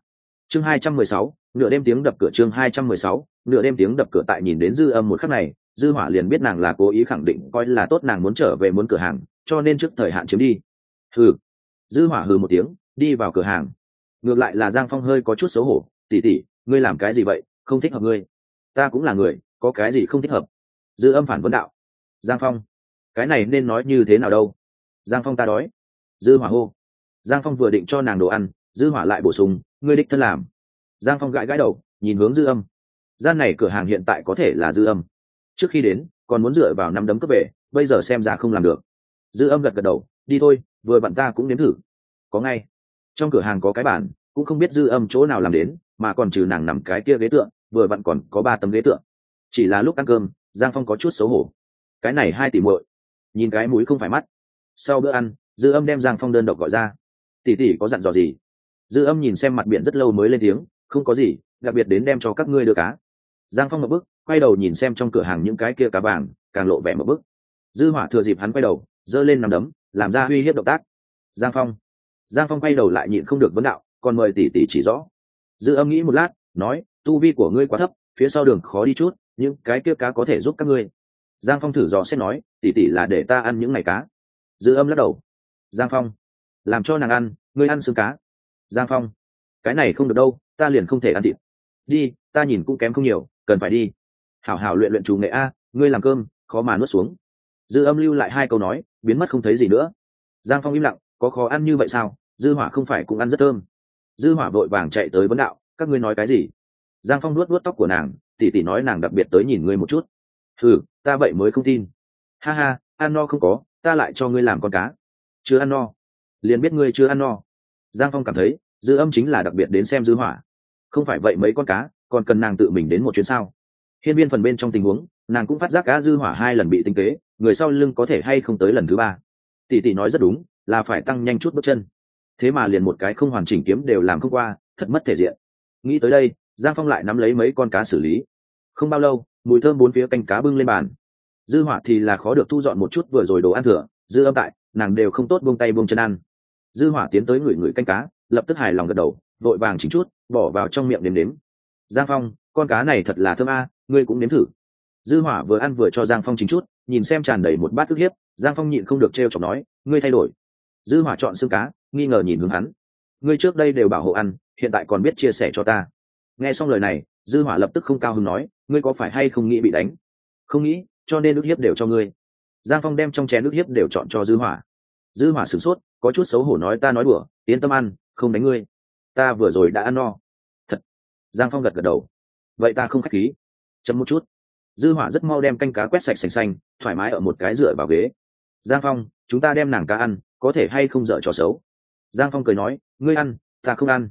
Chương hai trăm mười sáu nửa đêm tiếng đập cửa chương hai trăm mười sáu nửa đêm tiếng đập cửa tại nhìn đến dư âm một khắc này dư hỏa liền biết nàng là cố ý khẳng định coi là tốt nàng muốn trở về muốn cửa hàng, cho nên trước thời hạn chiếm đi. Hừ. Dư hỏa hừ một tiếng, đi vào cửa hàng. Ngược lại là giang phong hơi có chút xấu hổ tỉ tỉ ngươi làm cái gì vậy? Không thích hợp ngươi. Ta cũng là người, có cái gì không thích hợp? Dư âm phản vấn đạo. Giang phong, cái này nên nói như thế nào đâu? Giang phong ta đói. Dư hỏa hô. Giang phong vừa định cho nàng đồ ăn, dư hỏa lại bổ sung, ngươi đích thân làm. Giang phong gãi gãi đầu, nhìn hướng dư âm. Gian này cửa hàng hiện tại có thể là dư âm trước khi đến, còn muốn dựa vào năm đấm cấp về, bây giờ xem ra không làm được. Dư âm gật gật đầu, đi thôi, vừa bạn ta cũng nếm thử. Có ngay. Trong cửa hàng có cái bản cũng không biết dư âm chỗ nào làm đến, mà còn trừ nàng nằm cái kia ghế tượng vừa bạn còn có ba tấm ghế tượng chỉ là lúc ăn cơm, giang phong có chút xấu hổ. Cái này hai tỷ muội. Nhìn cái mũi không phải mắt. Sau bữa ăn, dư âm đem giang phong đơn độc gọi ra. Tỷ tỷ có dặn dò gì? Dư âm nhìn xem mặt biển rất lâu mới lên tiếng, không có gì, đặc biệt đến đem cho các ngươi đưa cá giang phong một bức quay đầu nhìn xem trong cửa hàng những cái kia cá vàng, càng lộ vẻ một bức dư hỏa thừa dịp hắn quay đầu, giơ lên nằm đấm, làm ra uy hiếp động tác. Giang phong. Giang phong quay đầu lại nhịn không được vấn đạo, còn mời tỷ tỷ chỉ rõ. Dư âm nghĩ một lát, nói, tu vi của ngươi quá thấp, phía sau đường khó đi chút, những cái kia cá có thể giúp các ngươi. Giang phong thử dò xét nói, tỷ tỷ là để ta ăn những ngày cá. Dư âm lắc đầu. Giang phong, làm cho nàng ăn, ngươi ăn xương cá. Giang phong. Cái này không được đâu, ta liền không thể ăn thịt. Đi, ta nhìn cũng kém không nhiều cần phải đi. Hảo hảo luyện luyện chủ nghệ a, ngươi làm cơm, khó mà nuốt xuống. Dư âm lưu lại hai câu nói, biến mất không thấy gì nữa. Giang phong im lặng, có khó ăn như vậy sao? Dư hỏa không phải cũng ăn rất thơm. Dư hỏa vội vàng chạy tới vấn đạo, các ngươi nói cái gì? Giang phong nuốt nuốt tóc của nàng, tỉ tỉ nói nàng đặc biệt tới nhìn ngươi một chút. Ừ ta vậy mới không tin. Ha ha, ăn no không có, ta lại cho ngươi làm con cá. Chưa ăn no. Liền biết ngươi chưa ăn no. Giang phong cảm thấy, dư âm chính là đặc biệt đến xem dư hỏa. Không phải vậy mấy con cá còn cần nàng tự mình đến một chuyến sao? Hiên viên phần bên trong tình huống, nàng cũng phát giác cá dư hỏa hai lần bị tinh kế, người sau lưng có thể hay không tới lần thứ ba. Tỷ tỷ nói rất đúng, là phải tăng nhanh chút bước chân. Thế mà liền một cái không hoàn chỉnh kiếm đều làm không qua, thật mất thể diện. Nghĩ tới đây, giang phong lại nắm lấy mấy con cá xử lý. Không bao lâu, mùi thơm bốn phía canh cá bưng lên bàn. Dư hỏa thì là khó được thu dọn một chút vừa rồi đồ ăn thừa, dư âm tại, nàng đều không tốt buông tay buông chân ăn. Dư hỏa tiến tới người người canh cá, lập tức hài lòng gật đầu, vội vàng chính chút, bỏ vào trong miệng nếm nếm giang phong, con cá này thật là thơm a, ngươi cũng nếm thử. Dư hỏa vừa ăn vừa cho giang phong chính chút, nhìn xem tràn đầy một bát thức hiếp, giang phong nhịn không được trêu chọc nói, ngươi thay đổi. Dư hỏa chọn xương cá, nghi ngờ nhìn hướng hắn. Ngươi trước đây đều bảo hộ ăn, hiện tại còn biết chia sẻ cho ta. Nghe xong lời này, dư hỏa lập tức không cao hứng nói, ngươi có phải hay không nghĩ bị đánh? Không nghĩ, cho nên nước hiếp đều cho ngươi. Giang phong đem trong chén nước hiếp đều chọn cho dư hỏa. Dư hỏa sửng sốt, có chút xấu hổ nói, ta nói đùa, yên tâm ăn, không đánh ngươi. Ta vừa rồi đã ăn no giang phong gật gật đầu. Vậy ta không khách khí. Chấm một chút. Dư hỏa rất mau đem canh cá quét sạch sành xanh, thoải mái ở một cái dựa vào ghế. Giang phong, chúng ta đem nàng cá ăn, có thể hay không dở trò xấu? Giang phong cười nói, ngươi ăn, ta không ăn.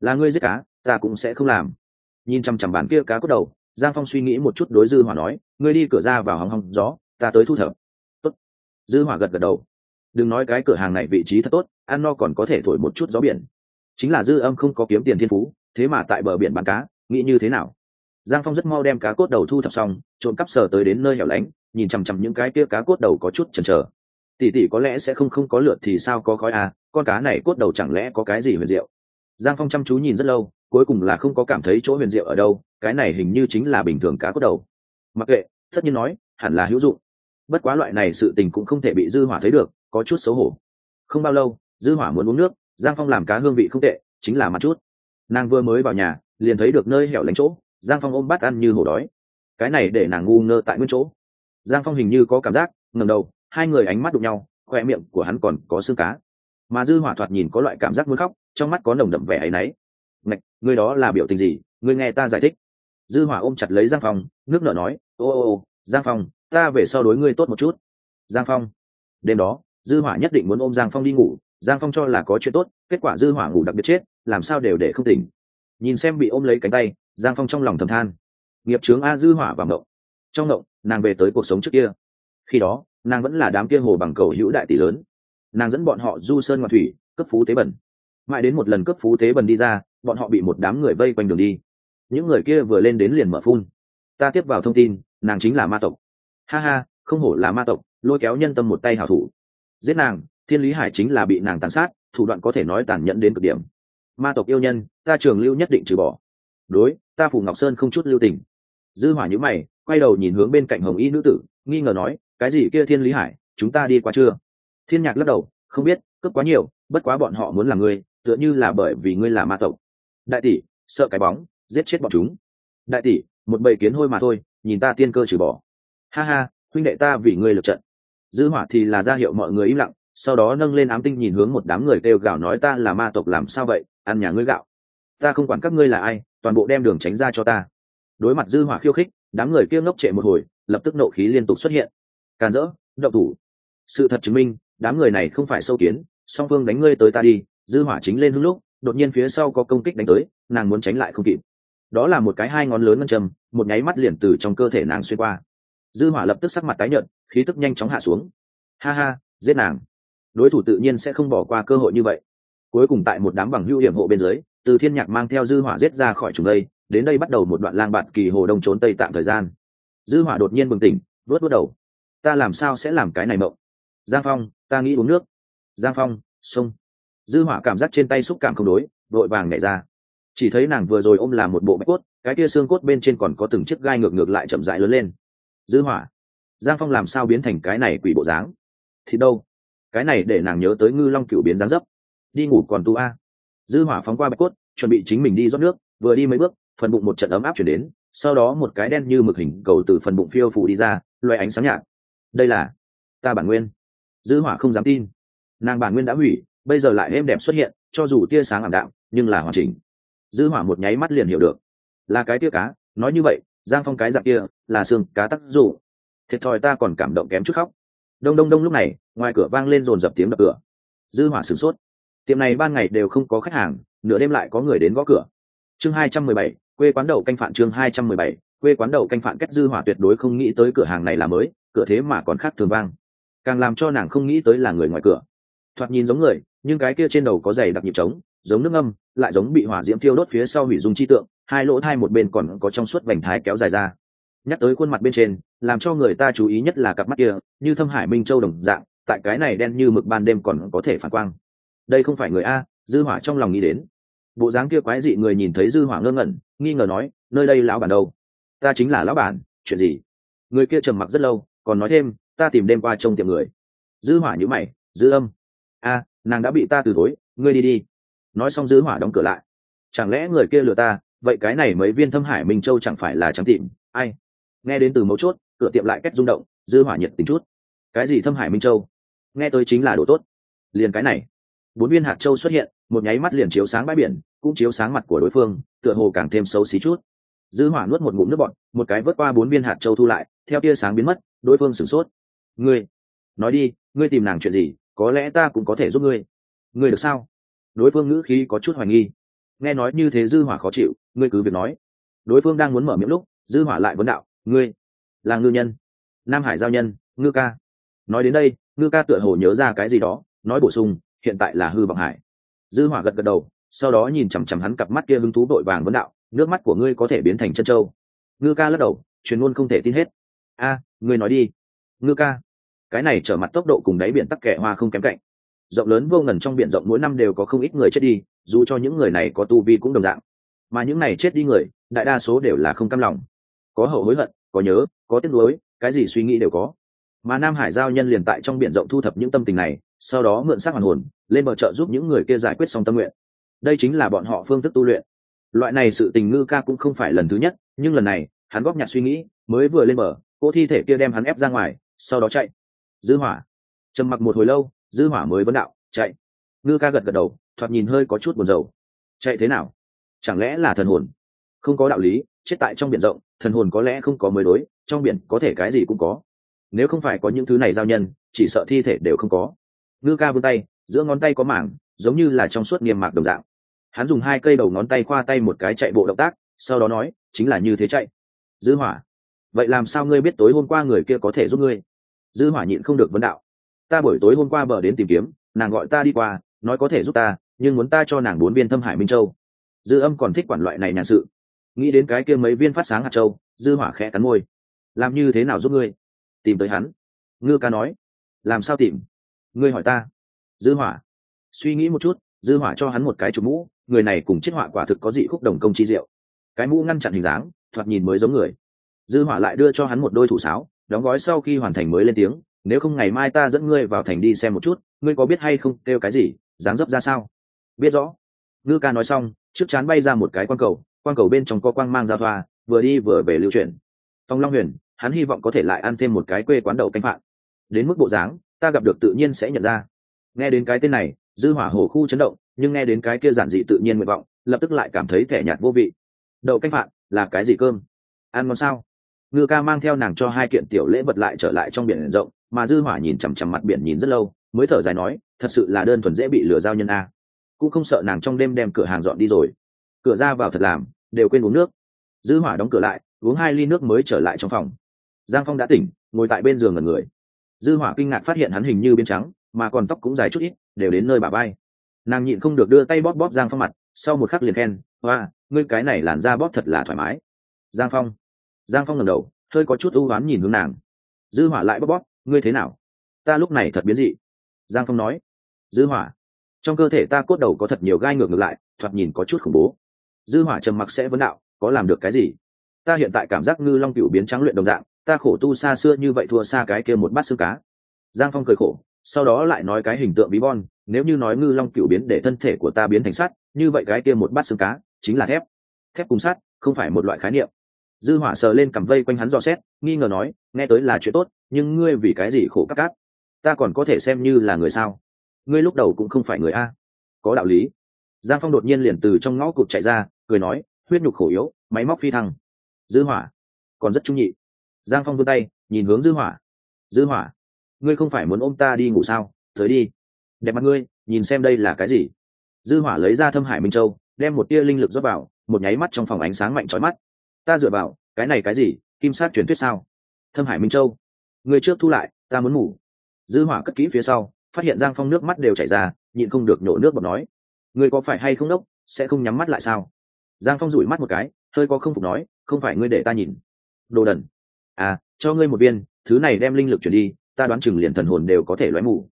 Là ngươi giết cá, ta cũng sẽ không làm. Nhìn chằm chằm bàn kia cá cốt đầu, giang phong suy nghĩ một chút đối dư hỏa nói, ngươi đi cửa ra vào hòng hòng gió, ta tới thu thập. Tốt. Dư hỏa gật gật đầu. Đừng nói cái cửa hàng này vị trí thật tốt, ăn no còn có thể thổi một chút gió biển. Chính là dư âm không có kiếm tiền thiên phú thế mà tại bờ biển bán cá, nghĩ như thế nào? Giang phong rất mau đem cá cốt đầu thu thập xong, trộm cắp sờ tới đến nơi hẻo lánh, nhìn chằm chằm những cái kia cá cốt đầu có chút chần chờ. Tỉ tỉ có lẽ sẽ không không có lượt thì sao có khói à con cá này cốt đầu chẳng lẽ có cái gì huyền diệu? Giang phong chăm chú nhìn rất lâu, cuối cùng là không có cảm thấy chỗ huyền diệu ở đâu, cái này hình như chính là bình thường cá cốt đầu. Mặc kệ, tất nhiên nói, hẳn là hữu dụng. Bất quá loại này sự tình cũng không thể bị dư hỏa thấy được, có chút xấu hổ. Không bao lâu, dư hỏa muốn uống nước, giang phong làm cá hương vị không tệ, chính là mặt chút nàng vừa mới vào nhà, liền thấy được nơi hẻo lánh chỗ, giang phong ôm bát ăn như hổ đói. Cái này để nàng ngu ngơ tại nguyên chỗ. Giang phong hình như có cảm giác ngầm đầu, hai người ánh mắt đụng nhau, khoe miệng của hắn còn có xương cá. Mà dư hỏa thoạt nhìn có loại cảm giác muốn khóc, trong mắt có nồng đậm vẻ ấy nấy ngạch người đó là biểu tình gì? Người nghe ta giải thích. Dư hỏa ôm chặt lấy giang phong, nước nở nói, ô ô ô, giang phong, ta về sau đối ngươi tốt một chút. Giang phong. Đêm đó, dư hỏa nhất định muốn ôm giang phong đi ngủ. Giang phong cho là có chuyện tốt, kết quả dư hỏa ngủ đặc biệt chết làm sao đều để không tỉnh. Nhìn xem bị ôm lấy cánh tay, giang phong trong lòng thầm than. Nghiệp trướng a dư hỏa và ngộng trong ngộng nàng về tới cuộc sống trước kia. Khi đó, nàng vẫn là đám kia hồ bằng cầu hữu đại tỷ lớn. Nàng dẫn bọn họ du sơn ngoại thủy, cấp phú tế bẩn. Mãi đến một lần cấp phú tế bẩn đi ra, bọn họ bị một đám người vây quanh đường đi. Những người kia vừa lên đến liền mở phun. Ta tiếp vào thông tin, nàng chính là ma tộc. Ha ha, không hổ là ma tộc, lôi kéo nhân tâm một tay hảo thủ. Giết nàng, thiên lý hải chính là bị nàng tàn sát, thủ đoạn có thể nói tàn nhẫn đến cực điểm ma tộc yêu nhân, ta trường lưu nhất định trừ bỏ. Đối, ta phủ ngọc sơn không chút lưu tình. Dư hỏa nhíu mày, quay đầu nhìn hướng bên cạnh hồng y nữ tử, nghi ngờ nói, cái gì kia thiên lý hải, chúng ta đi qua chưa? Thiên nhạc lắc đầu, không biết, cướp quá nhiều, bất quá bọn họ muốn làm ngươi tựa như là bởi vì ngươi là ma tộc. Đại tỷ, sợ cái bóng, giết chết bọn chúng. Đại tỷ, một bầy kiến hôi mà thôi, nhìn ta tiên cơ trừ bỏ. Ha ha, huynh đệ ta vì ngươi lượt trận. Dư hỏa thì là ra hiệu mọi người im lặng, sau đó nâng lên ám tinh nhìn hướng một đám người kêu gào nói ta là ma tộc làm sao vậy? Ăn nhà ngươi gạo. Ta không quản các ngươi là ai, toàn bộ đem đường tránh ra cho ta. Đối mặt dư hỏa khiêu khích, đám người kia ngốc trệ một hồi, lập tức nộ khí liên tục xuất hiện. Càn rỡ, động thủ. Sự thật chứng minh, đám người này không phải sâu kiến, song phương đánh ngươi tới ta đi, dư hỏa chính lên hưng lúc, đột nhiên phía sau có công kích đánh tới, nàng muốn tránh lại không kịp. Đó là một cái hai ngón lớn ngân châm, một nháy mắt liền từ trong cơ thể nàng xuyên qua. Dư hỏa lập tức sắc mặt tái nhợt, khí tức nhanh chóng hạ xuống. Ha ha, giết nàng. Đối thủ tự nhiên sẽ không bỏ qua cơ hội như vậy cuối cùng tại một đám bằng hữu hiểm hộ bên dưới, từ thiên nhạc mang theo dư hỏa giết ra khỏi trùng đây, đến đây bắt đầu một đoạn lang bạt kỳ hồ đông trốn tây tạm thời gian. Dư hỏa đột nhiên bừng tỉnh vớt vớt đầu. Ta làm sao sẽ làm cái này mộng? Giang phong, ta nghĩ uống nước. Giang phong sông dư hỏa cảm giác trên tay xúc cảm không đối đội vàng nhảy ra. Chỉ thấy nàng vừa rồi ôm làm một bộ bạch cốt, cái kia xương cốt bên trên còn có từng chiếc gai ngược ngược lại chậm rãi lớn lên. Dư hỏa, giang phong làm sao biến thành cái này quỷ bộ dáng? Thì đâu? Cái này để nàng nhớ tới ngư long cửu biến dáng dấp đi ngủ còn tu a. Dư hỏa phóng qua bạch cốt, chuẩn bị chính mình đi rót nước, vừa đi mấy bước, phần bụng một trận ấm áp chuyển đến, sau đó một cái đen như mực hình cầu từ phần bụng phiêu phủ đi ra loay ánh sáng nhạt. Đây là ta bản nguyên. Dư hỏa không dám tin. Nàng bản nguyên đã hủy, bây giờ lại êm đẹp xuất hiện, cho dù tia sáng ảm đạm, nhưng là hoàn chỉnh. Dư hỏa một nháy mắt liền hiểu được. Là cái tia cá, nói như vậy, giang phong cái dạng kia, là xương cá tắc dụ thiệt thòi ta còn cảm động kém chút khóc. Đông đông đông lúc này, ngoài cửa vang lên rồn dập tiếng đập cửa. Dư hỏa sửng sốt tiệm này ban ngày đều không có khách hàng nửa đêm lại có người đến gõ cửa. Chương 217, quê quán đầu canh phạn chương 217, quê quán đầu canh phạn cách dư hỏa tuyệt đối không nghĩ tới cửa hàng này là mới cửa thế mà còn khác thường vang. Càng làm cho nàng không nghĩ tới là người ngoài cửa. Thoạt nhìn giống người nhưng cái kia trên đầu có giày đặc nhịp trống giống nước âm lại giống bị hỏa diễm thiêu đốt phía sau hủy dung chi tượng hai lỗ thai một bên còn có trong suốt vành thái kéo dài ra. Nhắc tới khuôn mặt bên trên làm cho người ta chú ý nhất là cặp mắt kia như thâm hải minh châu đồng dạng tại cái này đen như mực ban đêm còn có thể phản quang đây không phải người a, dư hỏa trong lòng nghĩ đến. Bộ dáng kia quái dị người nhìn thấy dư hỏa ngơ ngẩn, nghi ngờ nói, nơi đây lão bản đâu? Ta chính là lão bản, chuyện gì? Người kia trầm mặc rất lâu, còn nói thêm, ta tìm đêm qua trông tiệm người. Dư hỏa nhíu mày, dư âm. A, nàng đã bị ta từ tối ngươi đi đi. Nói xong dư hỏa đóng cửa lại. Chẳng lẽ người kia lừa ta? Vậy cái này mấy viên thâm hải minh châu chẳng phải là trắng tìm ai? Nghe đến từ mấu chốt, cửa tiệm lại cách rung động, dư hỏa nhiệt tình chút. Cái gì thâm hải minh châu? Nghe tới chính là đồ tốt. Liền cái này bốn viên hạt châu xuất hiện, một nháy mắt liền chiếu sáng bãi biển, cũng chiếu sáng mặt của đối phương, tựa hồ càng thêm xấu xí chút. Dư hỏa nuốt một ngụm nước bọt, một cái vớt qua bốn viên hạt châu thu lại, theo tia sáng biến mất, đối phương sửng sốt. Ngươi, nói đi, ngươi tìm nàng chuyện gì, có lẽ ta cũng có thể giúp ngươi. Ngươi được sao? Đối phương ngữ khí có chút hoài nghi. Nghe nói như thế dư hỏa khó chịu, ngươi cứ việc nói. Đối phương đang muốn mở miệng lúc, dư hỏa lại vấn đạo, ngươi là ngư nhân, nam hải giao nhân, ngư ca. Nói đến đây, ngư ca tựa hồ nhớ ra cái gì đó, nói bổ sung hiện tại là hư vọng hải. Dư hỏa gật gật đầu, sau đó nhìn chằm chằm hắn cặp mắt kia hứng thú đội vàng vấn đạo, nước mắt của ngươi có thể biến thành chân châu. Ngư ca lắc đầu, truyền luôn không thể tin hết. A, ngươi nói đi. Ngư ca, cái này trở mặt tốc độ cùng đáy biển tắc kẻ hoa không kém cạnh. Rộng lớn vô ngần trong biển rộng mỗi năm đều có không ít người chết đi, dù cho những người này có tu vi cũng đồng dạng. Mà những này chết đi người, đại đa số đều là không cam lòng. Có hậu hối hận, có nhớ, có tiếc nuối, cái gì suy nghĩ đều có. Mà nam hải giao nhân liền tại trong biển rộng thu thập những tâm tình này sau đó mượn xác hoàn hồn, lên bờ trợ giúp những người kia giải quyết xong tâm nguyện. Đây chính là bọn họ phương thức tu luyện. Loại này sự tình ngư ca cũng không phải lần thứ nhất, nhưng lần này, hắn góp nhặt suy nghĩ, mới vừa lên bờ, cô thi thể kia đem hắn ép ra ngoài, sau đó chạy. Dư hỏa. Trầm mặc một hồi lâu, dư hỏa mới vấn đạo, chạy. Ngư ca gật gật đầu, thoạt nhìn hơi có chút buồn rầu. Chạy thế nào? Chẳng lẽ là thần hồn? Không có đạo lý, chết tại trong biển rộng, thần hồn có lẽ không có mới đối, trong biển có thể cái gì cũng có. Nếu không phải có những thứ này giao nhân, chỉ sợ thi thể đều không có ngư ca vươn tay, giữa ngón tay có mảng, giống như là trong suốt niềm mạc đồng dạng. Hắn dùng hai cây đầu ngón tay khoa tay một cái chạy bộ động tác, sau đó nói, chính là như thế chạy. Dư hỏa, vậy làm sao ngươi biết tối hôm qua người kia có thể giúp ngươi? Dư hỏa nhịn không được vấn đạo. Ta buổi tối hôm qua bờ đến tìm kiếm, nàng gọi ta đi qua, nói có thể giúp ta, nhưng muốn ta cho nàng bốn viên thâm hải minh châu. Dư âm còn thích quản loại này nhàn sự. Nghĩ đến cái kia mấy viên phát sáng hạt châu, dư hỏa khẽ cắn môi. Làm như thế nào giúp ngươi? Tìm tới hắn. Ngư ca nói. Làm sao tìm? Ngươi hỏi ta. Dư hỏa. Suy nghĩ một chút, dư hỏa cho hắn một cái chụp mũ, người này cùng chiếc họa quả thực có dị khúc đồng công chi diệu. Cái mũ ngăn chặn hình dáng, thoạt nhìn mới giống người. Dư hỏa lại đưa cho hắn một đôi thủ sáo, đóng gói sau khi hoàn thành mới lên tiếng, nếu không ngày mai ta dẫn ngươi vào thành đi xem một chút, ngươi có biết hay không, kêu cái gì, dáng dấp ra sao? Biết rõ. Ngư ca nói xong, trước chán bay ra một cái quang cầu quang cầu bên trong có quang mang giao thoa, vừa đi vừa về lưu chuyển. Tông long huyền, hắn hy vọng có thể lại ăn thêm một cái quê quán đậu canh phạn đến mức bộ dáng ta gặp được tự nhiên sẽ nhận ra. Nghe đến cái tên này, dư hỏa hồ khu chấn động, nhưng nghe đến cái kia giản dị tự nhiên nguyện vọng, lập tức lại cảm thấy thẻ nhạt vô vị. Đậu canh phạn, là cái gì cơm? Ăn ngon sao? Ngư ca mang theo nàng cho hai kiện tiểu lễ vật lại trở lại trong biển rộng, mà dư hỏa nhìn chằm chằm mặt biển nhìn rất lâu, mới thở dài nói, thật sự là đơn thuần dễ bị lừa giao nhân a. Cũng không sợ nàng trong đêm đem cửa hàng dọn đi rồi. Cửa ra vào thật làm, đều quên uống nước. Dư hỏa đóng cửa lại, uống hai ly nước mới trở lại trong phòng. Giang phong đã tỉnh, ngồi tại bên giường ngẩn người dư hỏa kinh ngạc phát hiện hắn hình như biến trắng, mà còn tóc cũng dài chút ít, đều đến nơi bà bay. Nàng nhịn không được đưa tay bóp bóp giang phong mặt, sau một khắc liền khen hoa ngươi cái này làn da bóp thật là thoải mái. Giang phong giang phong ngẩng đầu, hơi có chút ưu oán nhìn hướng nàng. Dư hỏa lại bóp bóp, ngươi thế nào? Ta lúc này thật biến dị. Giang phong nói. Dư hỏa, trong cơ thể ta cốt đầu có thật nhiều gai ngược ngược lại, thoạt nhìn có chút khủng bố. Dư hỏa trầm mặc sẽ vấn đạo, có làm được cái gì? Ta hiện tại cảm giác ngư long cửu biến trắng luyện đồng dạng ta khổ tu xa xưa như vậy thua xa cái kia một bát xương cá. Giang phong cười khổ, sau đó lại nói cái hình tượng bí bon, nếu như nói ngư long cựu biến để thân thể của ta biến thành sắt, như vậy cái kia một bát xương cá chính là thép. Thép cùng sắt, không phải một loại khái niệm. Dư hỏa sờ lên cầm vây quanh hắn dò xét, nghi ngờ nói, nghe tới là chuyện tốt, nhưng ngươi vì cái gì khổ các cát? Ta còn có thể xem như là người sao? Ngươi lúc đầu cũng không phải người a. Có đạo lý. Giang phong đột nhiên liền từ trong ngõ cụt chạy ra, cười nói, huyết nhục khổ yếu, máy móc phi thăng. Dư hỏa, còn rất trung nhị giang phong vươn tay, nhìn hướng dư hỏa. Dư hỏa, ngươi không phải muốn ôm ta đi ngủ sao? Tới đi. Đẹp mặt ngươi, nhìn xem đây là cái gì. Dư hỏa lấy ra thâm hải minh châu, đem một tia linh lực rót vào, một nháy mắt trong phòng ánh sáng mạnh chói mắt. Ta dựa vào, cái này cái gì? Kim sát truyền thuyết sao? Thâm hải minh châu. Ngươi trước thu lại, ta muốn ngủ. Dư hỏa cất kỹ phía sau, phát hiện giang phong nước mắt đều chảy ra, nhịn không được nhổ nước bọt nói. Ngươi có phải hay không đốc, sẽ không nhắm mắt lại sao? Giang phong rủi mắt một cái, hơi có không phục nói, không phải ngươi để ta nhìn. Đồ đần à cho ngươi một viên, thứ này đem linh lực chuyển đi, ta đoán chừng liền thần hồn đều có thể lóe mù.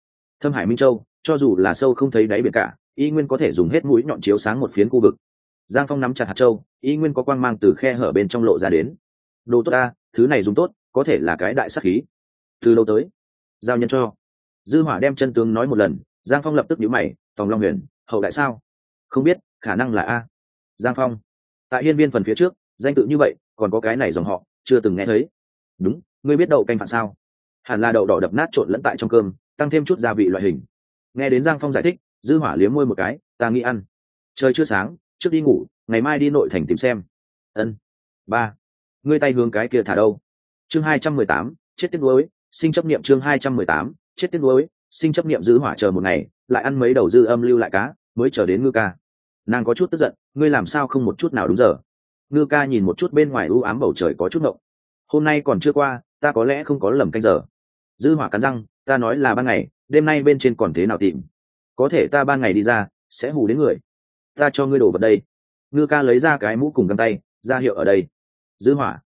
Thâm hải minh châu, cho dù là sâu không thấy đáy biển cả, y nguyên có thể dùng hết mũi nhọn chiếu sáng một phiến khu vực. Giang phong nắm chặt hạt châu, y nguyên có quang mang từ khe hở bên trong lộ ra đến. Đồ tốt ta, thứ này dùng tốt, có thể là cái đại sắc khí. Từ lâu tới, giao nhân cho. Dư hỏa đem chân tướng nói một lần, giang phong lập tức nhíu mày, tòng long huyền, hậu đại sao? Không biết, khả năng là a. Giang phong, tại hiên viên phần phía trước, danh tự như vậy, còn có cái này dòng họ, chưa từng nghe thấy đúng, ngươi biết đậu canh phản sao? Hẳn là đậu đỏ đập nát trộn lẫn tại trong cơm, tăng thêm chút gia vị loại hình. Nghe đến giang phong giải thích, dư hỏa liếm môi một cái, ta nghĩ ăn. Trời chưa sáng, trước đi ngủ, ngày mai đi nội thành tìm xem. Ân. Ba. Ngươi tay hướng cái kia thả đâu? Chương hai trăm mười tám, chết tiết đuối sinh chấp niệm chương hai trăm mười tám, chết tiết đuối sinh chấp niệm Dư hỏa chờ một ngày, lại ăn mấy đầu dư âm lưu lại cá, mới chờ đến ngư ca. Nàng có chút tức giận, ngươi làm sao không một chút nào đúng giờ? Ngư ca nhìn một chút bên ngoài u ám bầu trời có chút ngộng hôm nay còn chưa qua, ta có lẽ không có lầm canh giờ. Dư hỏa cắn răng, ta nói là ban ngày, đêm nay bên trên còn thế nào tìm? Có thể ta ban ngày đi ra, sẽ hù đến người. Ta cho ngươi đổ vào đây. Ngư ca lấy ra cái mũ cùng găng tay, ra hiệu ở đây. Dư hỏa.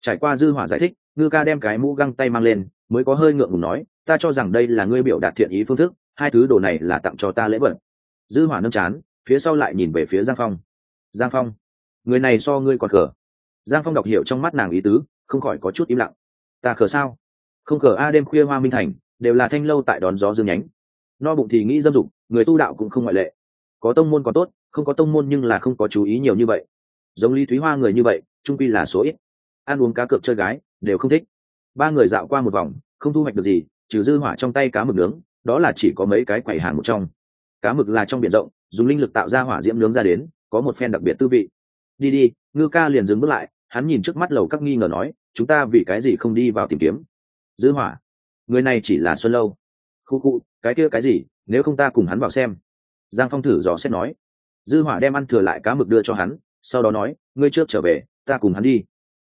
Trải qua dư hỏa giải thích, ngư ca đem cái mũ găng tay mang lên, mới có hơi ngượng ngùng nói, ta cho rằng đây là ngươi biểu đạt thiện ý phương thức, hai thứ đồ này là tặng cho ta lễ vật. Dư hỏa nâng chán, phía sau lại nhìn về phía giang phong. Giang phong. Người này so ngươi còn cờ. Giang phong đọc hiểu trong mắt nàng ý tứ không khỏi có chút im lặng. Ta khờ sao? Không khờ a đêm khuya hoa minh thành, đều là thanh lâu tại đón gió dương nhánh. No bụng thì nghĩ dâm dục, người tu đạo cũng không ngoại lệ. Có tông môn có tốt, không có tông môn nhưng là không có chú ý nhiều như vậy. Giống lý thúy hoa người như vậy, trung quy là số ít. Ăn uống cá cược chơi gái, đều không thích. Ba người dạo qua một vòng, không thu hoạch được gì, trừ dư hỏa trong tay cá mực nướng, đó là chỉ có mấy cái quẩy hàng một trong. Cá mực là trong biển rộng, dùng linh lực tạo ra hỏa diễm nướng ra đến, có một phen đặc biệt tư vị. Đi đi, ngư ca liền dừng bước lại, hắn nhìn trước mắt lầu các nghi ngờ nói chúng ta vì cái gì không đi vào tìm kiếm? Dư hỏa, người này chỉ là xuân lâu. Khu khu, cái kia cái gì? Nếu không ta cùng hắn vào xem. Giang phong thử dò xét nói. Dư hỏa đem ăn thừa lại cá mực đưa cho hắn, sau đó nói, ngươi trước trở về, ta cùng hắn đi.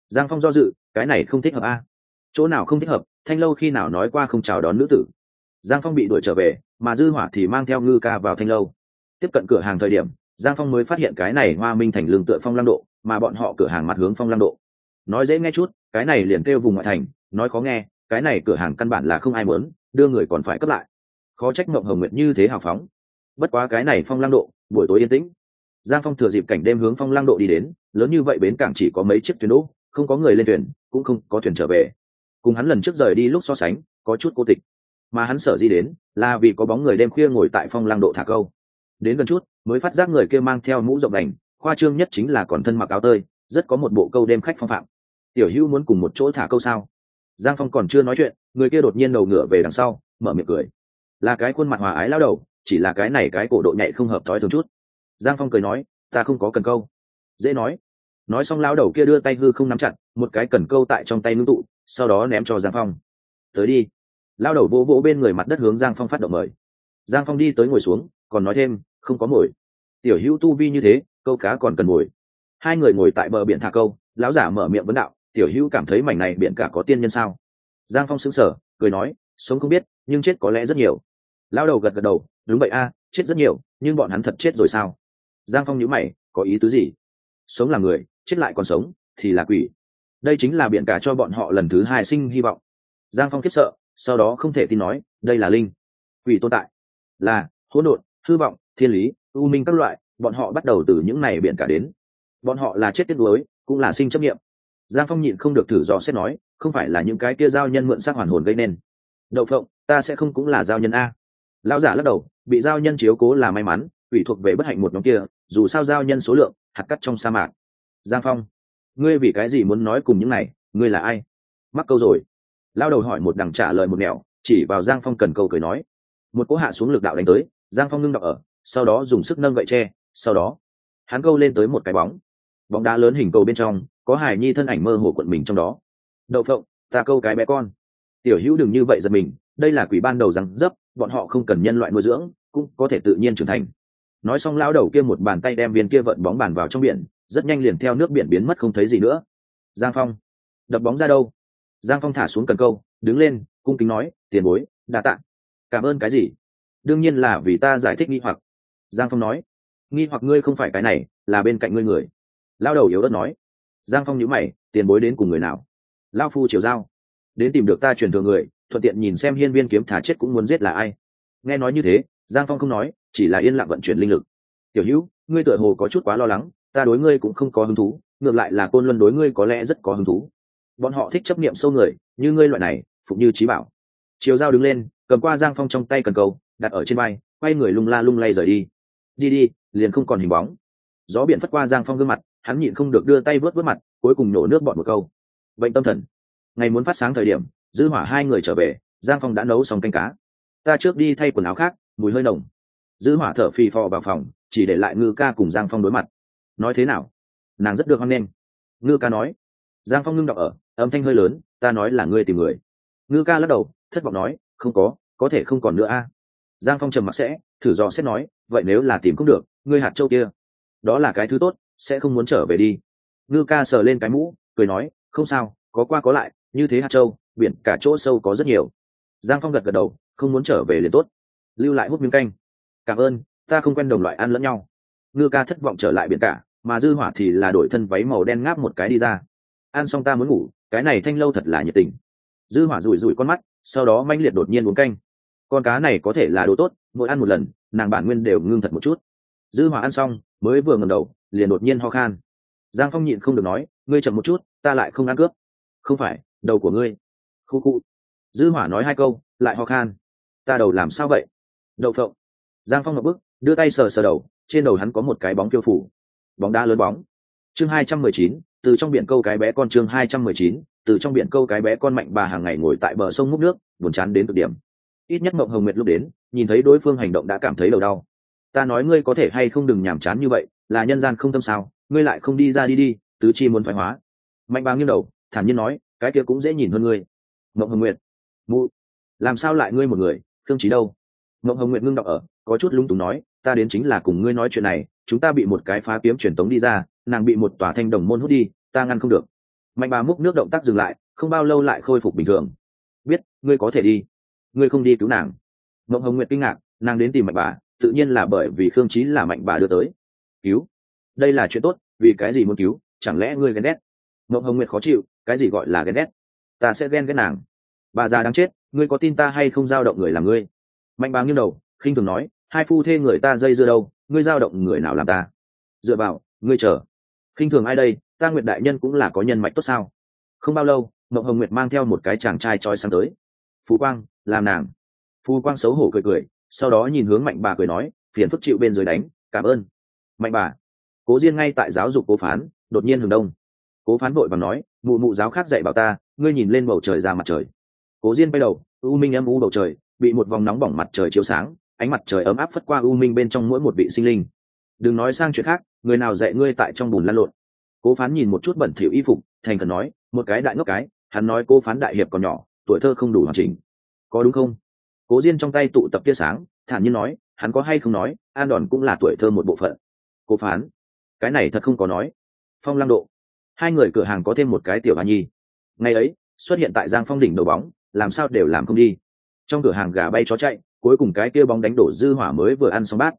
Giang phong do dự, cái này không thích hợp a. Chỗ nào không thích hợp? Thanh lâu khi nào nói qua không chào đón nữ tử? Giang phong bị đuổi trở về, mà dư hỏa thì mang theo ngư ca vào thanh lâu. Tiếp cận cửa hàng thời điểm, giang phong mới phát hiện cái này hoa minh thành lương tựa phong lăng độ, mà bọn họ cửa hàng mặt hướng phong lăng độ nói dễ nghe chút, cái này liền kêu vùng ngoại thành, nói khó nghe, cái này cửa hàng căn bản là không ai muốn, đưa người còn phải cấp lại. Khó trách mộng hồng nguyệt như thế hào phóng. Bất quá cái này phong lang độ, buổi tối yên tĩnh. Giang phong thừa dịp cảnh đêm hướng phong lang độ đi đến, lớn như vậy bến cảng chỉ có mấy chiếc thuyền đỗ, không có người lên thuyền, cũng không có thuyền trở về. Cùng hắn lần trước rời đi lúc so sánh, có chút cô tịch. Mà hắn sợ gì đến, là vì có bóng người đêm khuya ngồi tại phong lang độ thả câu. Đến gần chút, mới phát giác người kia mang theo mũ rộng đành, khoa trương nhất chính là còn thân mặc áo tơi, rất có một bộ câu đêm khách phong phạm tiểu hữu muốn cùng một chỗ thả câu sao? Giang phong còn chưa nói chuyện, người kia đột nhiên đầu ngửa về đằng sau, mở miệng cười. Là cái khuôn mặt hòa ái lao đầu, chỉ là cái này cái cổ độ nhạy không hợp thói thường chút. Giang phong cười nói, ta không có cần câu. Dễ nói. Nói xong lao đầu kia đưa tay hư không nắm chặt, một cái cần câu tại trong tay ngưng tụ, sau đó ném cho giang phong. Tới đi. Lao đầu vỗ vỗ bên người mặt đất hướng giang phong phát động mời. Giang phong đi tới ngồi xuống, còn nói thêm, không có mồi. Tiểu hữu tu vi như thế, câu cá còn cần mồi. Hai người ngồi tại bờ biển thả câu, lão giả mở miệng vấn đạo tiểu hữu cảm thấy mảnh này biển cả có tiên nhân sao? Giang phong sững sờ, cười nói, sống không biết, nhưng chết có lẽ rất nhiều. Lao đầu gật gật đầu, đúng vậy a, chết rất nhiều, nhưng bọn hắn thật chết rồi sao? Giang phong nhíu mày, có ý tứ gì? Sống là người, chết lại còn sống, thì là quỷ. Đây chính là biển cả cho bọn họ lần thứ hai sinh hy vọng. Giang phong khiếp sợ, sau đó không thể tin nói, đây là linh. Quỷ tồn tại. Là, hỗn độn, hư vọng, thiên lý, u minh các loại, bọn họ bắt đầu từ những này biển cả đến. Bọn họ là chết tiết đối cũng là sinh chấp nghiệm giang phong nhịn không được thử dò xét nói, không phải là những cái kia giao nhân mượn xác hoàn hồn gây nên. Đậu phộng, ta sẽ không cũng là giao nhân a. Lão giả lắc đầu, bị giao nhân chiếu cố là may mắn, ủy thuộc về bất hạnh một nhóm kia, dù sao giao nhân số lượng, hạt cắt trong sa mạc. Giang phong, ngươi vì cái gì muốn nói cùng những này, ngươi là ai? Mắc câu rồi. Lao đầu hỏi một đằng trả lời một nẻo, chỉ vào giang phong cần câu cười nói. Một cỗ hạ xuống lực đạo đánh tới, giang phong ngưng đọc ở, sau đó dùng sức nâng gậy tre, sau đó, hắn câu lên tới một cái bóng. Bóng đá lớn hình cầu bên trong có hải nhi thân ảnh mơ hồ quận mình trong đó. Đậu phộng, ta câu cái bé con. Tiểu hữu đừng như vậy giật mình, đây là quỷ ban đầu rằng dấp, bọn họ không cần nhân loại nuôi dưỡng, cũng có thể tự nhiên trưởng thành. Nói xong lao đầu kia một bàn tay đem viên kia vận bóng bàn vào trong biển, rất nhanh liền theo nước biển biến mất không thấy gì nữa. Giang phong, đập bóng ra đâu? Giang phong thả xuống cần câu, đứng lên, cung kính nói, tiền bối, đa t ạ cảm ơn cái gì? Đương nhiên là vì ta giải thích nghi hoặc. Giang phong nói, nghi hoặc ngươi không phải cái này, là bên cạnh ngươi người. Lao đầu yếu đất nói giang phong nhữ mày, tiền bối đến cùng người nào? Lao phu triều giao. Đến tìm được ta truyền thừa người, thuận tiện nhìn xem hiên viên kiếm thả chết cũng muốn giết là ai. Nghe nói như thế, giang phong không nói, chỉ là yên lặng vận chuyển linh lực. Tiểu hữu, ngươi tựa hồ có chút quá lo lắng, ta đối ngươi cũng không có hứng thú, ngược lại là côn luân đối ngươi có lẽ rất có hứng thú. Bọn họ thích chấp niệm sâu người, như ngươi loại này, phục như trí bảo. Chiều dao đứng lên, cầm qua giang phong trong tay cần cầu, đặt ở trên vai, quay người lung la lung lay rời đi. Đi đi, liền không còn hình bóng. Gió biển phất qua giang phong gương mặt hắn nhịn không được đưa tay vớt vớt mặt, cuối cùng nổ nước bọn một câu. Bệnh tâm thần. Ngày muốn phát sáng thời điểm, dư hỏa hai người trở về, giang phong đã nấu xong canh cá. Ta trước đi thay quần áo khác, mùi hơi nồng. Dư hỏa thở phì phò vào phòng, chỉ để lại ngư ca cùng giang phong đối mặt. Nói thế nào? Nàng rất được hoan nghênh. Ngư ca nói. Giang phong ngưng đọc ở, âm thanh hơi lớn, ta nói là ngươi tìm người. Ngư ca lắc đầu, thất vọng nói, không có có thể không còn nữa a. Giang phong trầm mặc sẽ, thử dò xét nói, vậy nếu là tìm không được, ngươi hạt châu kia, đó là cái thứ tốt sẽ không muốn trở về đi. Ngư ca sờ lên cái mũ, cười nói, không sao, có qua có lại, như thế hạt châu, biển cả chỗ sâu có rất nhiều. Giang phong gật gật đầu, không muốn trở về liền tốt. Lưu lại hút miếng canh. Cảm ơn, ta không quen đồng loại ăn lẫn nhau. Ngư ca thất vọng trở lại biển cả, mà dư hỏa thì là đổi thân váy màu đen ngáp một cái đi ra. Ăn xong ta muốn ngủ, cái này thanh lâu thật là nhiệt tình. Dư hỏa rủi rủi con mắt, sau đó manh liệt đột nhiên uống canh. Con cá này có thể là đồ tốt, mỗi ăn một lần, nàng bản nguyên đều ngưng thật một chút. Dư hỏa ăn xong, mới vừa ngẩng đầu liền đột nhiên ho khan. Giang phong nhịn không được nói, ngươi chậm một chút, ta lại không ăn cướp. Không phải, đầu của ngươi. Khu khu. Dư hỏa nói hai câu, lại ho khan. Ta đầu làm sao vậy? Đậu phộng. Giang phong một bước đưa tay sờ sờ đầu, trên đầu hắn có một cái bóng phiêu phủ. Bóng đá lớn bóng. Chương hai trăm mười chín, từ trong biển câu cái bé con chương hai trăm mười chín, từ trong biển câu cái bé con mạnh bà hàng ngày ngồi tại bờ sông múc nước, buồn chán đến cực điểm. Ít nhất mộng hồng nguyệt lúc đến, nhìn thấy đối phương hành động đã cảm thấy đầu đau. Ta nói ngươi có thể hay không đừng nhàm chán như vậy là nhân gian không tâm sao? Ngươi lại không đi ra đi đi, tứ chi muốn thoái hóa. Mạnh bà nghiêng đầu, thản nhiên nói, cái kia cũng dễ nhìn hơn ngươi. Mộng hồng nguyệt, mụ, làm sao lại ngươi một người? Thương trí đâu? Mộng hồng nguyệt ngưng đọc ở, có chút lung túng nói, ta đến chính là cùng ngươi nói chuyện này, chúng ta bị một cái phá kiếm truyền tống đi ra, nàng bị một tòa thanh đồng môn hút đi, ta ngăn không được. Mạnh bà múc nước động tác dừng lại, không bao lâu lại khôi phục bình thường. Biết, ngươi có thể đi. Ngươi không đi cứu nàng. Mộng hồng nguyệt kinh ngạc, nàng đến tìm mạnh bà, tự nhiên là bởi vì khương trí là mạnh bà đưa tới cứu. Đây là chuyện tốt, vì cái gì muốn cứu? Chẳng lẽ ngươi ghen ghét? Mộng hồng nguyệt khó chịu, cái gì gọi là ghen ghét? Ta sẽ ghen ghét nàng. Bà già đáng chết, ngươi có tin ta hay không giao động người làm ngươi? Mạnh bà nghiêng đầu, khinh thường nói, hai phu thê người ta dây dưa đâu, ngươi giao động người nào làm ta? Dựa vào, ngươi chờ. Khinh thường ai đây, ta nguyệt đại nhân cũng là có nhân mạch tốt sao? Không bao lâu, mộng hồng nguyệt mang theo một cái chàng trai trói sáng tới. Phú quang, làm nàng. Phú quang xấu hổ cười cười, sau đó nhìn hướng mạnh bà cười nói, phiền phức chịu bên dưới đánh, cảm ơn mạnh bà. Cố diên ngay tại giáo dục cố phán, đột nhiên hừng đông. Cố phán vội và nói, mụ mụ giáo khác dạy bảo ta, ngươi nhìn lên bầu trời ra mặt trời. Cố diên bay đầu, u minh âm u bầu trời, bị một vòng nóng bỏng mặt trời chiếu sáng, ánh mặt trời ấm áp phất qua u minh bên trong mỗi một vị sinh linh. Đừng nói sang chuyện khác, người nào dạy ngươi tại trong bùn lăn lộn. Cố phán nhìn một chút bẩn thỉu y phục, thành cần nói, một cái đại ngốc cái, hắn nói cố phán đại hiệp còn nhỏ, tuổi thơ không đủ hoàn chỉnh. Có đúng không? Cố diên trong tay tụ tập tia sáng, thản nhiên nói, hắn có hay không nói, an đòn cũng là tuổi thơ một bộ phận cố phán. Cái này thật không có nói. Phong lăng độ. Hai người cửa hàng có thêm một cái tiểu hà nhi. Ngày ấy, xuất hiện tại giang phong đỉnh đầu bóng, làm sao đều làm không đi. Trong cửa hàng gà bay chó chạy, cuối cùng cái kia bóng đánh đổ dư hỏa mới vừa ăn xong bát.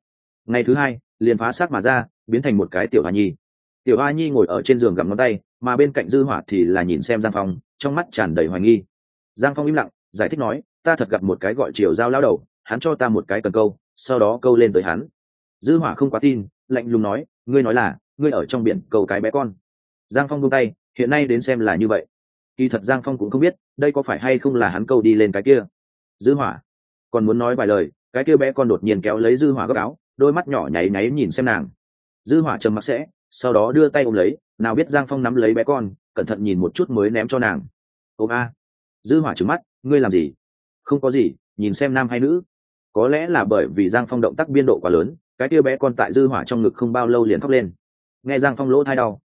Ngày thứ hai, liền phá xác mà ra, biến thành một cái tiểu hà nhi. Tiểu hoa nhi ngồi ở trên giường gặm ngón tay, mà bên cạnh dư hỏa thì là nhìn xem giang phong, trong mắt tràn đầy hoài nghi. Giang phong im lặng, giải thích nói, ta thật gặp một cái gọi triều giao lao đầu, hắn cho ta một cái cần câu, sau đó câu lên tới hắn. Dư hỏa không quá tin lạnh lùng nói, ngươi nói là, ngươi ở trong biển câu cái bé con. Giang phong buông tay, hiện nay đến xem là như vậy. Kỳ thật giang phong cũng không biết, đây có phải hay không là hắn câu đi lên cái kia. Dư hỏa, còn muốn nói vài lời, cái kia bé con đột nhiên kéo lấy dư hỏa gấp áo, đôi mắt nhỏ nháy nháy nhìn xem nàng. Dư hỏa trầm mặc sẽ, sau đó đưa tay ôm lấy, nào biết giang phong nắm lấy bé con, cẩn thận nhìn một chút mới ném cho nàng. Ôm a. Dư hỏa trừng mắt, ngươi làm gì? Không có gì, nhìn xem nam hay nữ. Có lẽ là bởi vì giang phong động tác biên độ quá lớn cái kia bé con tại dư hỏa trong ngực không bao lâu liền khóc lên. Nghe giang phong lỗ thai đau,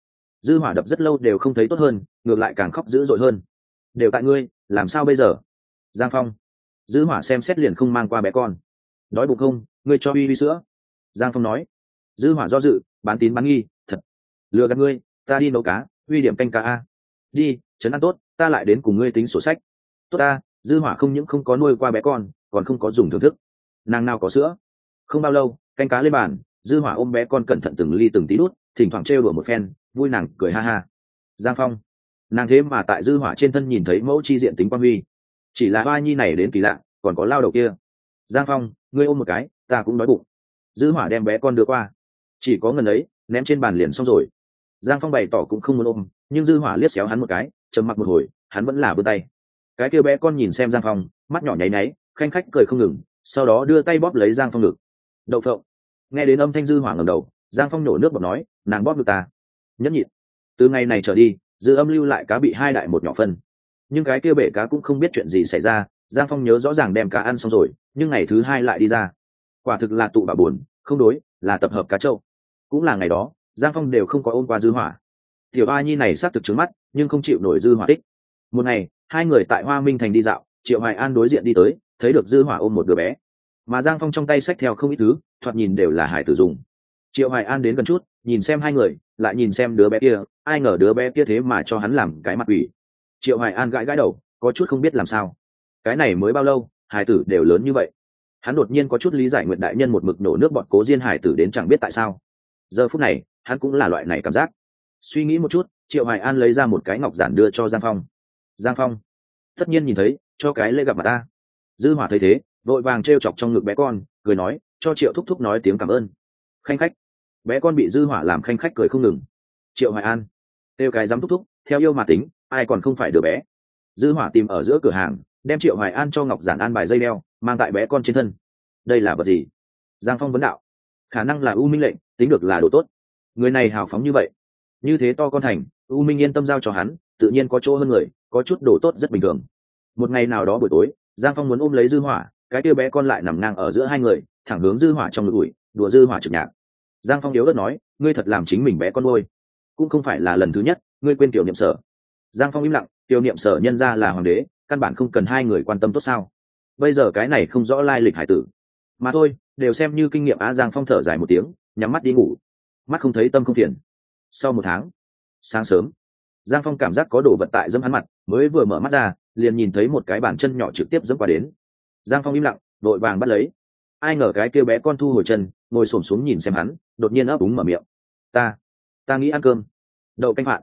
dư hỏa đập rất lâu đều không thấy tốt hơn, ngược lại càng khóc dữ dội hơn. Đều tại ngươi, làm sao bây giờ? Giang phong. Dư hỏa xem xét liền không mang qua bé con. Đói bụng không? Ngươi cho uy uy sữa. Giang phong nói. Dư hỏa do dự, bán tín bán nghi, thật, lừa gạt ngươi, ta đi nấu cá, uy điểm canh cá a. Đi, chấn ăn tốt, ta lại đến cùng ngươi tính sổ sách. Tốt ta, dư hỏa không những không có nuôi qua bé con, còn không có dùng thưởng thức. Nàng nào có sữa? Không bao lâu canh cá lên bàn, dư hỏa ôm bé con cẩn thận từng ly từng tí đút, thỉnh thoảng trêu đùa một phen, vui nàng cười ha ha. Giang phong. Nàng thế mà tại dư hỏa trên thân nhìn thấy mẫu chi diện tính quan huy. Chỉ là hoa nhi này đến kỳ lạ, còn có lao đầu kia. Giang phong, ngươi ôm một cái, ta cũng đói bụng. Dư hỏa đem bé con đưa qua. Chỉ có ngần ấy, ném trên bàn liền xong rồi. Giang phong bày tỏ cũng không muốn ôm, nhưng dư hỏa liếc xéo hắn một cái, trầm mặc một hồi, hắn vẫn là vươn tay. Cái kia bé con nhìn xem giang phong, mắt nhỏ nháy náy khanh khách cười không ngừng, sau đó đưa tay bóp lấy giang phong ngực. Đậu phộng nghe đến âm thanh dư hỏa ngẩng đầu, giang phong nổ nước bọt nói, nàng bóp được ta. Nhẫn nhịn. Từ ngày này trở đi, dư âm lưu lại cá bị hai đại một nhỏ phân. Nhưng cái kia bể cá cũng không biết chuyện gì xảy ra, giang phong nhớ rõ ràng đem cá ăn xong rồi, nhưng ngày thứ hai lại đi ra. Quả thực là tụ bà buồn, không đối, là tập hợp cá trâu. Cũng là ngày đó, giang phong đều không có ôm qua dư hỏa. Tiểu a nhi này xác thực trứng mắt, nhưng không chịu nổi dư hỏa tích. Một ngày, hai người tại hoa minh thành đi dạo, triệu hoài an đối diện đi tới, thấy được dư hỏa ôm một đứa bé mà giang phong trong tay sách theo không ít thứ, thoạt nhìn đều là hải tử dùng. Triệu hoài an đến gần chút, nhìn xem hai người, lại nhìn xem đứa bé kia, ai ngờ đứa bé kia thế mà cho hắn làm cái mặt ủy triệu hoài an gãi gãi đầu, có chút không biết làm sao. Cái này mới bao lâu, hải tử đều lớn như vậy. Hắn đột nhiên có chút lý giải nguyện đại nhân một mực nổ nước bọn cố diên hải tử đến chẳng biết tại sao. Giờ phút này, hắn cũng là loại này cảm giác. Suy nghĩ một chút, triệu hoài an lấy ra một cái ngọc giản đưa cho giang phong. Giang phong, tất nhiên nhìn thấy, cho cái lễ gặp mặt ta. Dư hỏa thấy thế vội vàng t chọc trong ngực bé con, cười nói, cho triệu thúc thúc nói tiếng cảm ơn. Khanh khách. Bé con bị dư hỏa làm khanh khách cười không ngừng. Triệu hoài an. Têu cái dám thúc thúc, theo yêu mà tính, ai còn không phải đứa bé. Dư hỏa tìm ở giữa cửa hàng, đem triệu hoài an cho ngọc giản an bài dây đeo, mang tại bé con trên thân. Đây là vật gì? Giang phong vấn đạo. Khả năng là u minh lệnh, tính được là đồ tốt. Người này hào phóng như vậy. Như thế to con thành, u minh yên tâm giao cho hắn, tự nhiên có chỗ hơn người, có chút đồ tốt rất bình thường. Một ngày nào đó buổi tối, giang phong muốn ôm lấy dư hỏa cái kia bé con lại nằm ngang ở giữa hai người, thẳng hướng dư hỏa trong ngực ủi, đùa dư hỏa trực nhạc. Giang phong yếu ớt nói, ngươi thật làm chính mình bé con nuôi. cũng không phải là lần thứ nhất, ngươi quên tiểu niệm sở. Giang phong im lặng, tiểu niệm sở nhân ra là hoàng đế, căn bản không cần hai người quan tâm tốt sao? Bây giờ cái này không rõ lai lịch hải tử. Mà thôi, đều xem như kinh nghiệm á, giang phong thở dài một tiếng, nhắm mắt đi ngủ. Mắt không thấy tâm không phiền. Sau một tháng, sáng sớm, giang phong cảm giác có đồ vật tại dẫm hắn mặt, mới vừa mở mắt ra, liền nhìn thấy một cái bàn chân nhỏ trực tiếp dẫm qua đến giang phong im lặng, vội vàng bắt lấy. Ai ngờ cái kêu bé con thu hồi chân, ngồi s ổ m xuống nhìn xem hắn, đột nhiên ấp úng mở miệng. Ta ta nghĩ ăn cơm. Đậu canh phạn.